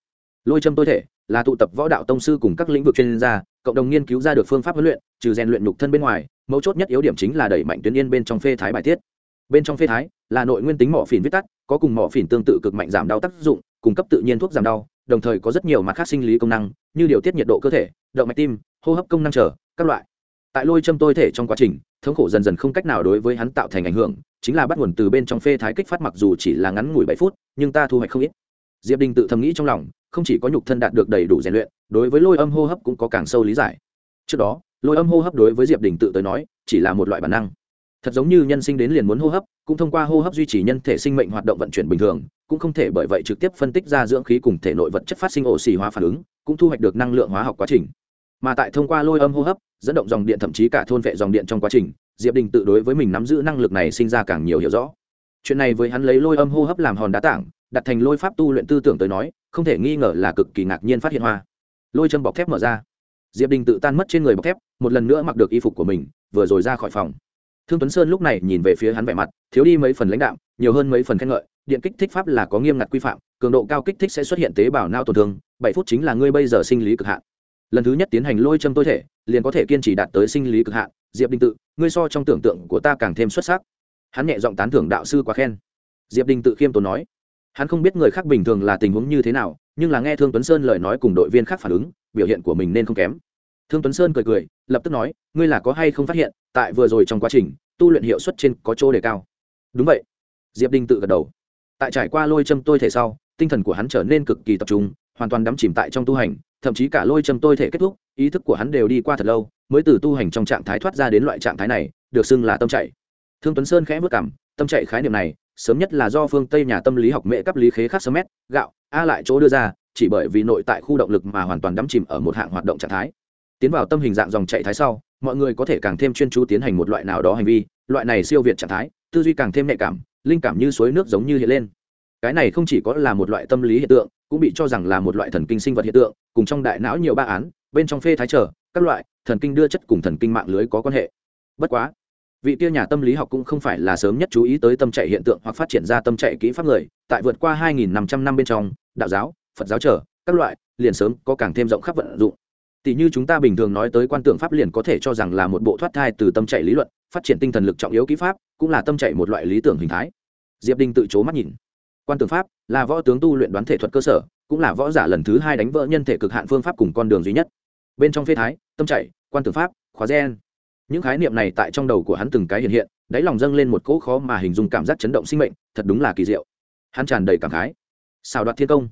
lôi châm tôi thể là tụ tập võ đạo tông sư cùng các lĩnh vực chuyên gia, cộng đồng nghiên cứu ra được phương pháp huấn luyện, trừ rèn luyện nhục thân bên ngoài, mấu chốt nhất yếu điểm chính là đẩy mạnh tuyến yên bên trong phê thái bài tiết. Bên trong phê thái là nội nguyên tính mỏ phìn viết tắt, có cùng mỏ phìn tương tự cực mạnh giảm đau tác dụng cung cấp tự nhiên thuốc giảm đau, đồng thời có rất nhiều mặt khác sinh lý công năng, như điều tiết nhiệt độ cơ thể, động mạch tim, hô hấp công năng trở các loại. Tại lôi châm tôi thể trong quá trình, thống khổ dần dần không cách nào đối với hắn tạo thành ảnh hưởng, chính là bắt nguồn từ bên trong phê thái kích phát mặc dù chỉ là ngắn ngủi bảy phút, nhưng ta thu hoạch không ít. Diệp đình tự thầm nghĩ trong lòng, không chỉ có nhục thân đạt được đầy đủ rèn luyện, đối với lôi âm hô hấp cũng có càng sâu lý giải. Trước đó, lôi âm hô hấp đối với diệp đình tự tới nói, chỉ là một loại bản năng. Thật giống như nhân sinh đến liền muốn hô hấp, cũng thông qua hô hấp duy trì nhân thể sinh mệnh hoạt động vận chuyển bình thường cũng không thể bởi vậy trực tiếp phân tích ra dưỡng khí cùng thể nội vật chất phát sinh ổ xì hóa phản ứng, cũng thu hoạch được năng lượng hóa học quá trình. Mà tại thông qua lôi âm hô hấp, dẫn động dòng điện thậm chí cả thôn vệ dòng điện trong quá trình, diệp đình tự đối với mình nắm giữ năng lực này sinh ra càng nhiều hiểu rõ. Chuyện này với hắn lấy lôi âm hô hấp làm hòn đá tảng, đặt thành lôi pháp tu luyện tư tưởng tới nói, không thể nghi ngờ là cực kỳ ngạc nhiên phát hiện hoa. Lôi châm bọc thép mở ra. Diệp đình tự tan mất trên người bọc thép, một lần nữa mặc được y phục của mình, vừa rồi ra khỏi phòng. Thương tuấn sơn lúc này nhìn về phía hắn vẻ mặt, thiếu đi mấy phần lãnh đạo, nhiều hơn mấy phần khen ngợi điện kích thích pháp là có nghiêm ngặt quy phạm, cường độ cao kích thích sẽ xuất hiện tế bào não tổn thương, bảy phút chính là ngươi bây giờ sinh lý cực hạn. Lần thứ nhất tiến hành lôi châm tôi thể, liền có thể kiên trì đạt tới sinh lý cực hạn. Diệp đình tự, ngươi so trong tưởng tượng của ta càng thêm xuất sắc. Hắn nhẹ giọng tán thưởng đạo sư quá khen. Diệp đình tự khiêm tốn nói, hắn không biết người khác bình thường là tình huống như thế nào, nhưng là nghe thương tuấn sơn lời nói cùng đội viên khác phản ứng, biểu hiện của mình nên không kém. Thương tuấn sơn cười cười, lập tức nói, ngươi là có hay không phát hiện, tại vừa rồi trong quá trình, tu luyện hiệu suất trên có chỗ đề cao. Đúng vậy. Diệp đình tự gật đầu tại trải qua lôi châm tôi thể sau, tinh thần của hắn trở nên cực kỳ tập trung, hoàn toàn đắm chìm tại trong tu hành, thậm chí cả lôi châm tôi thể kết thúc, ý thức của hắn đều đi qua thật lâu, mới từ tu hành trong trạng thái thoát ra đến loại trạng thái này, được xưng là tâm chạy. Thương tuấn sơn khẽ vất cảm, tâm chạy khái niệm này, sớm nhất là do phương tây nhà tâm lý học mẹ cấp lý khế khắc sớm mét, gạo, a lại chỗ đưa ra, chỉ bởi vì nội tại khu động lực mà hoàn toàn đắm chìm ở một hạng hoạt động trạng thái. Tiến vào tâm hình dạng dòng chạy thái sau, mọi người có thể càng thêm chuyên chú tiến hành một loại nào đó hành vi, loại này siêu việt trạng thái, tư duy càng thêm nhạy cảm linh cảm như suối nước giống như hiện lên. Cái này không chỉ có là một loại tâm lý hiện tượng, cũng bị cho rằng là một loại thần kinh sinh vật hiện tượng, cùng trong đại não nhiều ba án, bên trong phê thái trở, các loại, thần kinh đưa chất cùng thần kinh mạng lưới có quan hệ. Bất quá, vị tiêu nhà tâm lý học cũng không phải là sớm nhất chú ý tới tâm chạy hiện tượng hoặc phát triển ra tâm chạy kỹ pháp người, tại vượt qua 2.500 năm bên trong, đạo giáo, phật giáo trở, các loại, liền sớm có càng thêm rộng khắp vận dụng. Tỷ như chúng ta bình thường nói tới quan tượng pháp liền có thể cho rằng là một bộ thoát thai từ tâm chạy lý luận phát triển tinh thần lực trọng yếu kỹ pháp, cũng là tâm chạy một loại lý tưởng hình thái. Diệp đinh tự chố mắt nhìn. Quan tưởng pháp là võ tướng tu luyện đoán thể thuật cơ sở, cũng là võ giả lần thứ hai đánh vỡ nhân thể cực hạn phương pháp cùng con đường duy nhất. Bên trong phê thái, tâm chạy, quan tưởng pháp, khóa gen. Những khái niệm này tại trong đầu của hắn từng cái hiện hiện, đáy lòng dâng lên một cỗ khó mà hình dung cảm giác chấn động sinh mệnh, thật đúng là kỳ diệu. Hắn tràn đầy cảm khái. Xào đoạt thiên công.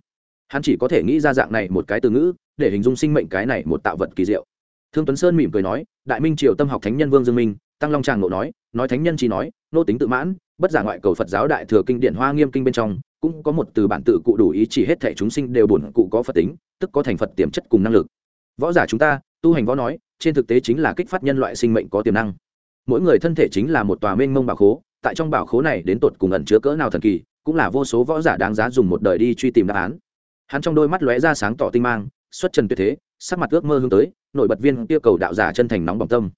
Hắn chỉ có thể nghĩ ra dạng này một cái từ ngữ, để hình dung sinh mệnh cái này một tạo vật kỳ diệu. Thương tuấn sơn mỉm cười nói, đại minh triều tâm học thánh nhân vương dương minh tăng long tràng nộ nói nói thánh nhân chỉ nói, nô tính tự mãn, bất giả ngoại cầu phật giáo đại thừa kinh điển hoa nghiêm kinh bên trong, cũng có một từ bản tự cụ đủ ý chỉ hết thể chúng sinh đều bổn cụ có phật tính, tức có thành phật tiềm chất cùng năng lực. Võ giả chúng ta, tu hành võ nói, trên thực tế chính là kích phát nhân loại sinh mệnh có tiềm năng. Mỗi người thân thể chính là một tòa mênh mông bảo khố, tại trong bảo khố này đến tột cùng ẩn chứa cỡ nào thần kỳ, cũng là vô số võ giả đáng giá dùng một đời đi truy tìm đáp án. Hắn trong đôi mắt lóe ra sáng tỏ tinh mang, xuất trần tuyệt thế, sắc mặt ước mơ hướng tới, nổi bật viên yêu cầu đạo giả chân thành nóng bỏng tâm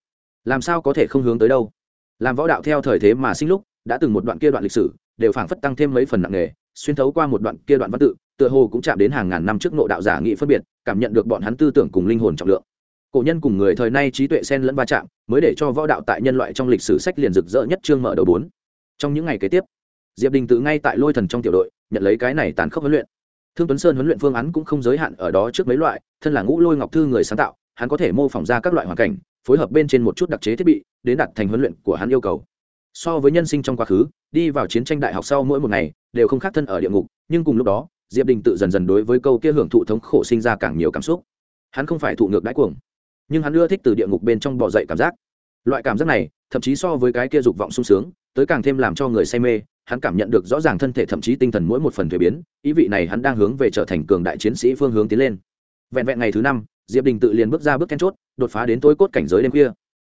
làm sao có thể không hướng tới đâu? Làm võ đạo theo thời thế mà sinh lúc, đã từng một đoạn kia đoạn lịch sử, đều phảng phất tăng thêm mấy phần nặng nề, xuyên thấu qua một đoạn kia đoạn văn tự, tựa hồ cũng chạm đến hàng ngàn năm trước nộ đạo giả nghị phân biệt, cảm nhận được bọn hắn tư tưởng cùng linh hồn trọng lượng. Cổ nhân cùng người thời nay trí tuệ sen lẫn va chạm, mới để cho võ đạo tại nhân loại trong lịch sử sách liền rực rỡ nhất chương mở đầu bốn. Trong những ngày kế tiếp, diệp đình tự ngay tại lôi thần trong tiểu đội, nhận lấy cái này tàn khốc huấn luyện. Thương tuấn sơn huấn luyện phương án cũng không giới hạn ở đó trước mấy loại, thân là ngũ lôi ngọc thư người sáng tạo, hắn có thể mô phỏng ra các loại hoàn cảnh phối hợp bên trên một chút đặc chế thiết bị, đến đặt thành huấn luyện của hắn yêu cầu. So với nhân sinh trong quá khứ, đi vào chiến tranh đại học sau mỗi một ngày đều không khác thân ở địa ngục, nhưng cùng lúc đó, diệp đình tự dần dần đối với câu kia hưởng thụ thống khổ sinh ra càng nhiều cảm xúc. Hắn không phải thụ ngược đãi cuồng, nhưng hắn ưa thích từ địa ngục bên trong bỏ dậy cảm giác. Loại cảm giác này, thậm chí so với cái kia dục vọng sung sướng, tới càng thêm làm cho người say mê, hắn cảm nhận được rõ ràng thân thể thậm chí tinh thần mỗi một phần thuế biến, ý vị này hắn đang hướng về trở thành cường đại chiến sĩ phương hướng tiến lên. Vẹn vẹn ngày thứ năm diệp đình tự liền bước ra bước then chốt đột phá đến tối cốt cảnh giới đêm khuya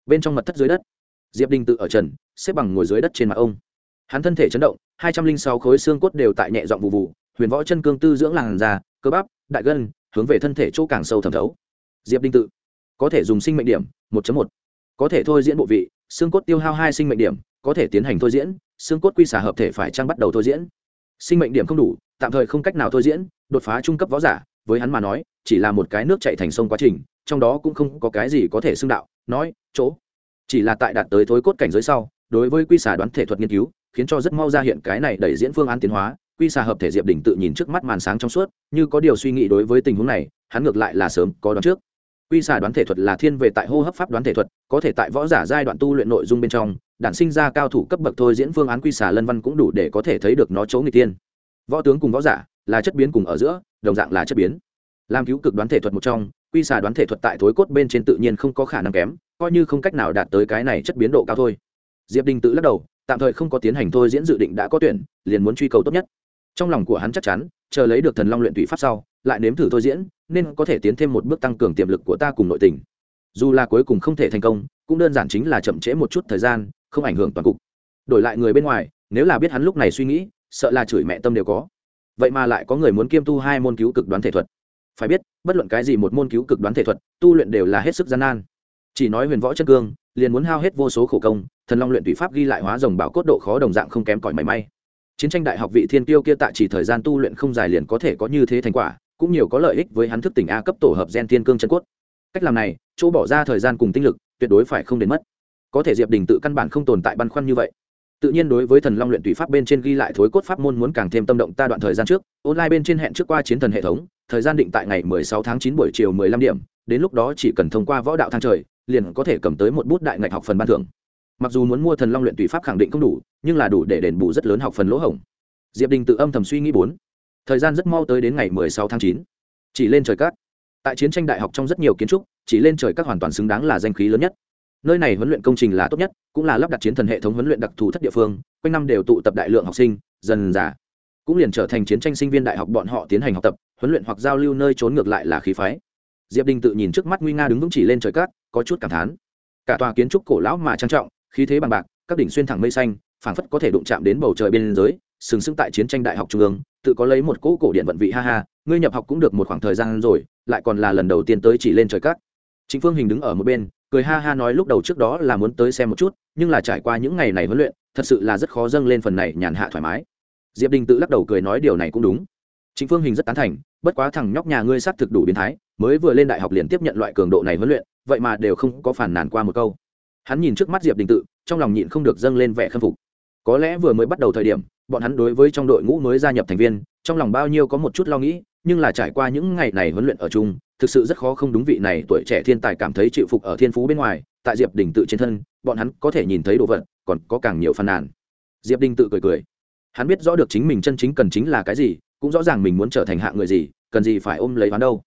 bên trong mật thất dưới đất diệp đình tự ở trần xếp bằng ngồi dưới đất trên mặt ông hắn thân thể chấn động hai trăm linh sáu khối xương cốt đều tại nhẹ dọn vụ vụ huyền võ chân cương tư dưỡng làn da cơ bắp đại gân hướng về thân thể chỗ càng sâu thẩm thấu diệp đình tự có thể dùng sinh mệnh điểm một một có thể thôi diễn bộ vị xương cốt tiêu hao hai sinh mệnh điểm có thể tiến hành thôi diễn xương cốt quy xả hợp thể phải trang bắt đầu thôi diễn sinh mệnh điểm không đủ tạm thời không cách nào thôi diễn đột phá trung cấp võ giả với hắn mà nói, chỉ là một cái nước chạy thành sông quá trình, trong đó cũng không có cái gì có thể xưng đạo, nói, chỗ, chỉ là tại đạt tới thối cốt cảnh giới sau, đối với quy xà đoán thể thuật nghiên cứu, khiến cho rất mau ra hiện cái này đẩy diễn phương án tiến hóa, quy xà hợp thể diệp đỉnh tự nhìn trước mắt màn sáng trong suốt, như có điều suy nghĩ đối với tình huống này, hắn ngược lại là sớm có đoán trước. Quy xà đoán thể thuật là thiên về tại hô hấp pháp đoán thể thuật, có thể tại võ giả giai đoạn tu luyện nội dung bên trong, đản sinh ra cao thủ cấp bậc thôi diễn phương án quy xà lân văn cũng đủ để có thể thấy được nó chỗ người tiên. Võ tướng cùng võ giả là chất biến cùng ở giữa, đồng dạng là chất biến. Làm cứu cực đoán thể thuật một trong, quy xà đoán thể thuật tại thối cốt bên trên tự nhiên không có khả năng kém, coi như không cách nào đạt tới cái này chất biến độ cao thôi. Diệp đình tự lắc đầu, tạm thời không có tiến hành thôi diễn dự định đã có tuyển, liền muốn truy cầu tốt nhất. Trong lòng của hắn chắc chắn, chờ lấy được thần long luyện thủy pháp sau, lại nếm thử thôi diễn, nên có thể tiến thêm một bước tăng cường tiềm lực của ta cùng nội tình. Dù là cuối cùng không thể thành công, cũng đơn giản chính là chậm trễ một chút thời gian, không ảnh hưởng toàn cục. Đổi lại người bên ngoài, nếu là biết hắn lúc này suy nghĩ, sợ là chửi mẹ tâm đều có vậy mà lại có người muốn kiêm tu hai môn cứu cực đoán thể thuật. Phải biết, bất luận cái gì một môn cứu cực đoán thể thuật, tu luyện đều là hết sức gian nan. Chỉ nói huyền võ chân cương, liền muốn hao hết vô số khổ công, thần long luyện thủy pháp ghi lại hóa rồng bảo cốt độ khó đồng dạng không kém cỏi mảy may. Chiến tranh đại học vị thiên tiêu kia tại chỉ thời gian tu luyện không dài liền có thể có như thế thành quả, cũng nhiều có lợi ích với hắn thức tỉnh a cấp tổ hợp gen thiên cương chân cốt. Cách làm này, chỗ bỏ ra thời gian cùng tinh lực, tuyệt đối phải không đến mất. Có thể diệp đình tự căn bản không tồn tại băn khoăn như vậy tự nhiên đối với thần long luyện tùy pháp bên trên ghi lại thối cốt pháp môn muốn càng thêm tâm động ta đoạn thời gian trước, online bên trên hẹn trước qua chiến thần hệ thống, thời gian định tại ngày 16 tháng 9 buổi chiều 15 điểm, đến lúc đó chỉ cần thông qua võ đạo thang trời, liền có thể cầm tới một bút đại ngạch học phần ban thưởng. Mặc dù muốn mua thần long luyện tùy pháp khẳng định không đủ, nhưng là đủ để đền bù rất lớn học phần lỗ hổng. Diệp đình tự âm thầm suy nghĩ bốn. Thời gian rất mau tới đến ngày 16 tháng 9. chỉ lên trời cát tại chiến tranh đại học trong rất nhiều kiến trúc, chỉ lên trời các hoàn toàn xứng đáng là danh khí lớn nhất nơi này huấn luyện công trình là tốt nhất, cũng là lắp đặt chiến thần hệ thống huấn luyện đặc thù thất địa phương, quanh năm đều tụ tập đại lượng học sinh, dần giả cũng liền trở thành chiến tranh sinh viên đại học bọn họ tiến hành học tập, huấn luyện hoặc giao lưu nơi trốn ngược lại là khí phái. Diệp đình tự nhìn trước mắt nguy nga đứng vững chỉ lên trời cát, có chút cảm thán. Cả tòa kiến trúc cổ lão mà trang trọng, khí thế bằng bạc, các đỉnh xuyên thẳng mây xanh, phảng phất có thể đụng chạm đến bầu trời bên dưới, sừng sững tại chiến tranh đại học trung ương, tự có lấy một cỗ cổ điện vận vị ha ha, ngươi nhập học cũng được một khoảng thời gian rồi, lại còn là lần đầu tiên tới chỉ lên trời cát. Chính phương hình đứng ở một bên cười ha ha nói lúc đầu trước đó là muốn tới xem một chút, nhưng là trải qua những ngày này huấn luyện, thật sự là rất khó dâng lên phần này nhàn hạ thoải mái. Diệp đình tự lắc đầu cười nói điều này cũng đúng. Chính phương hình rất tán thành, bất quá thằng nhóc nhà ngươi xác thực đủ biến thái, mới vừa lên đại học liền tiếp nhận loại cường độ này huấn luyện, vậy mà đều không có phản nàn qua một câu. Hắn nhìn trước mắt diệp đình tự, trong lòng nhịn không được dâng lên vẻ khâm phục. Có lẽ vừa mới bắt đầu thời điểm, bọn hắn đối với trong đội ngũ mới gia nhập thành viên, trong lòng bao nhiêu có một chút lo nghĩ nhưng là trải qua những ngày này huấn luyện ở chung, thực sự rất khó không đúng vị này tuổi trẻ thiên tài cảm thấy chịu phục ở thiên phú bên ngoài, tại diệp đình tự trên thân, bọn hắn có thể nhìn thấy đồ vật, còn có càng nhiều phàn nàn. Diệp đình tự cười cười. Hắn biết rõ được chính mình chân chính cần chính là cái gì, cũng rõ ràng mình muốn trở thành hạ người gì, cần gì phải ôm lấy hắn đâu.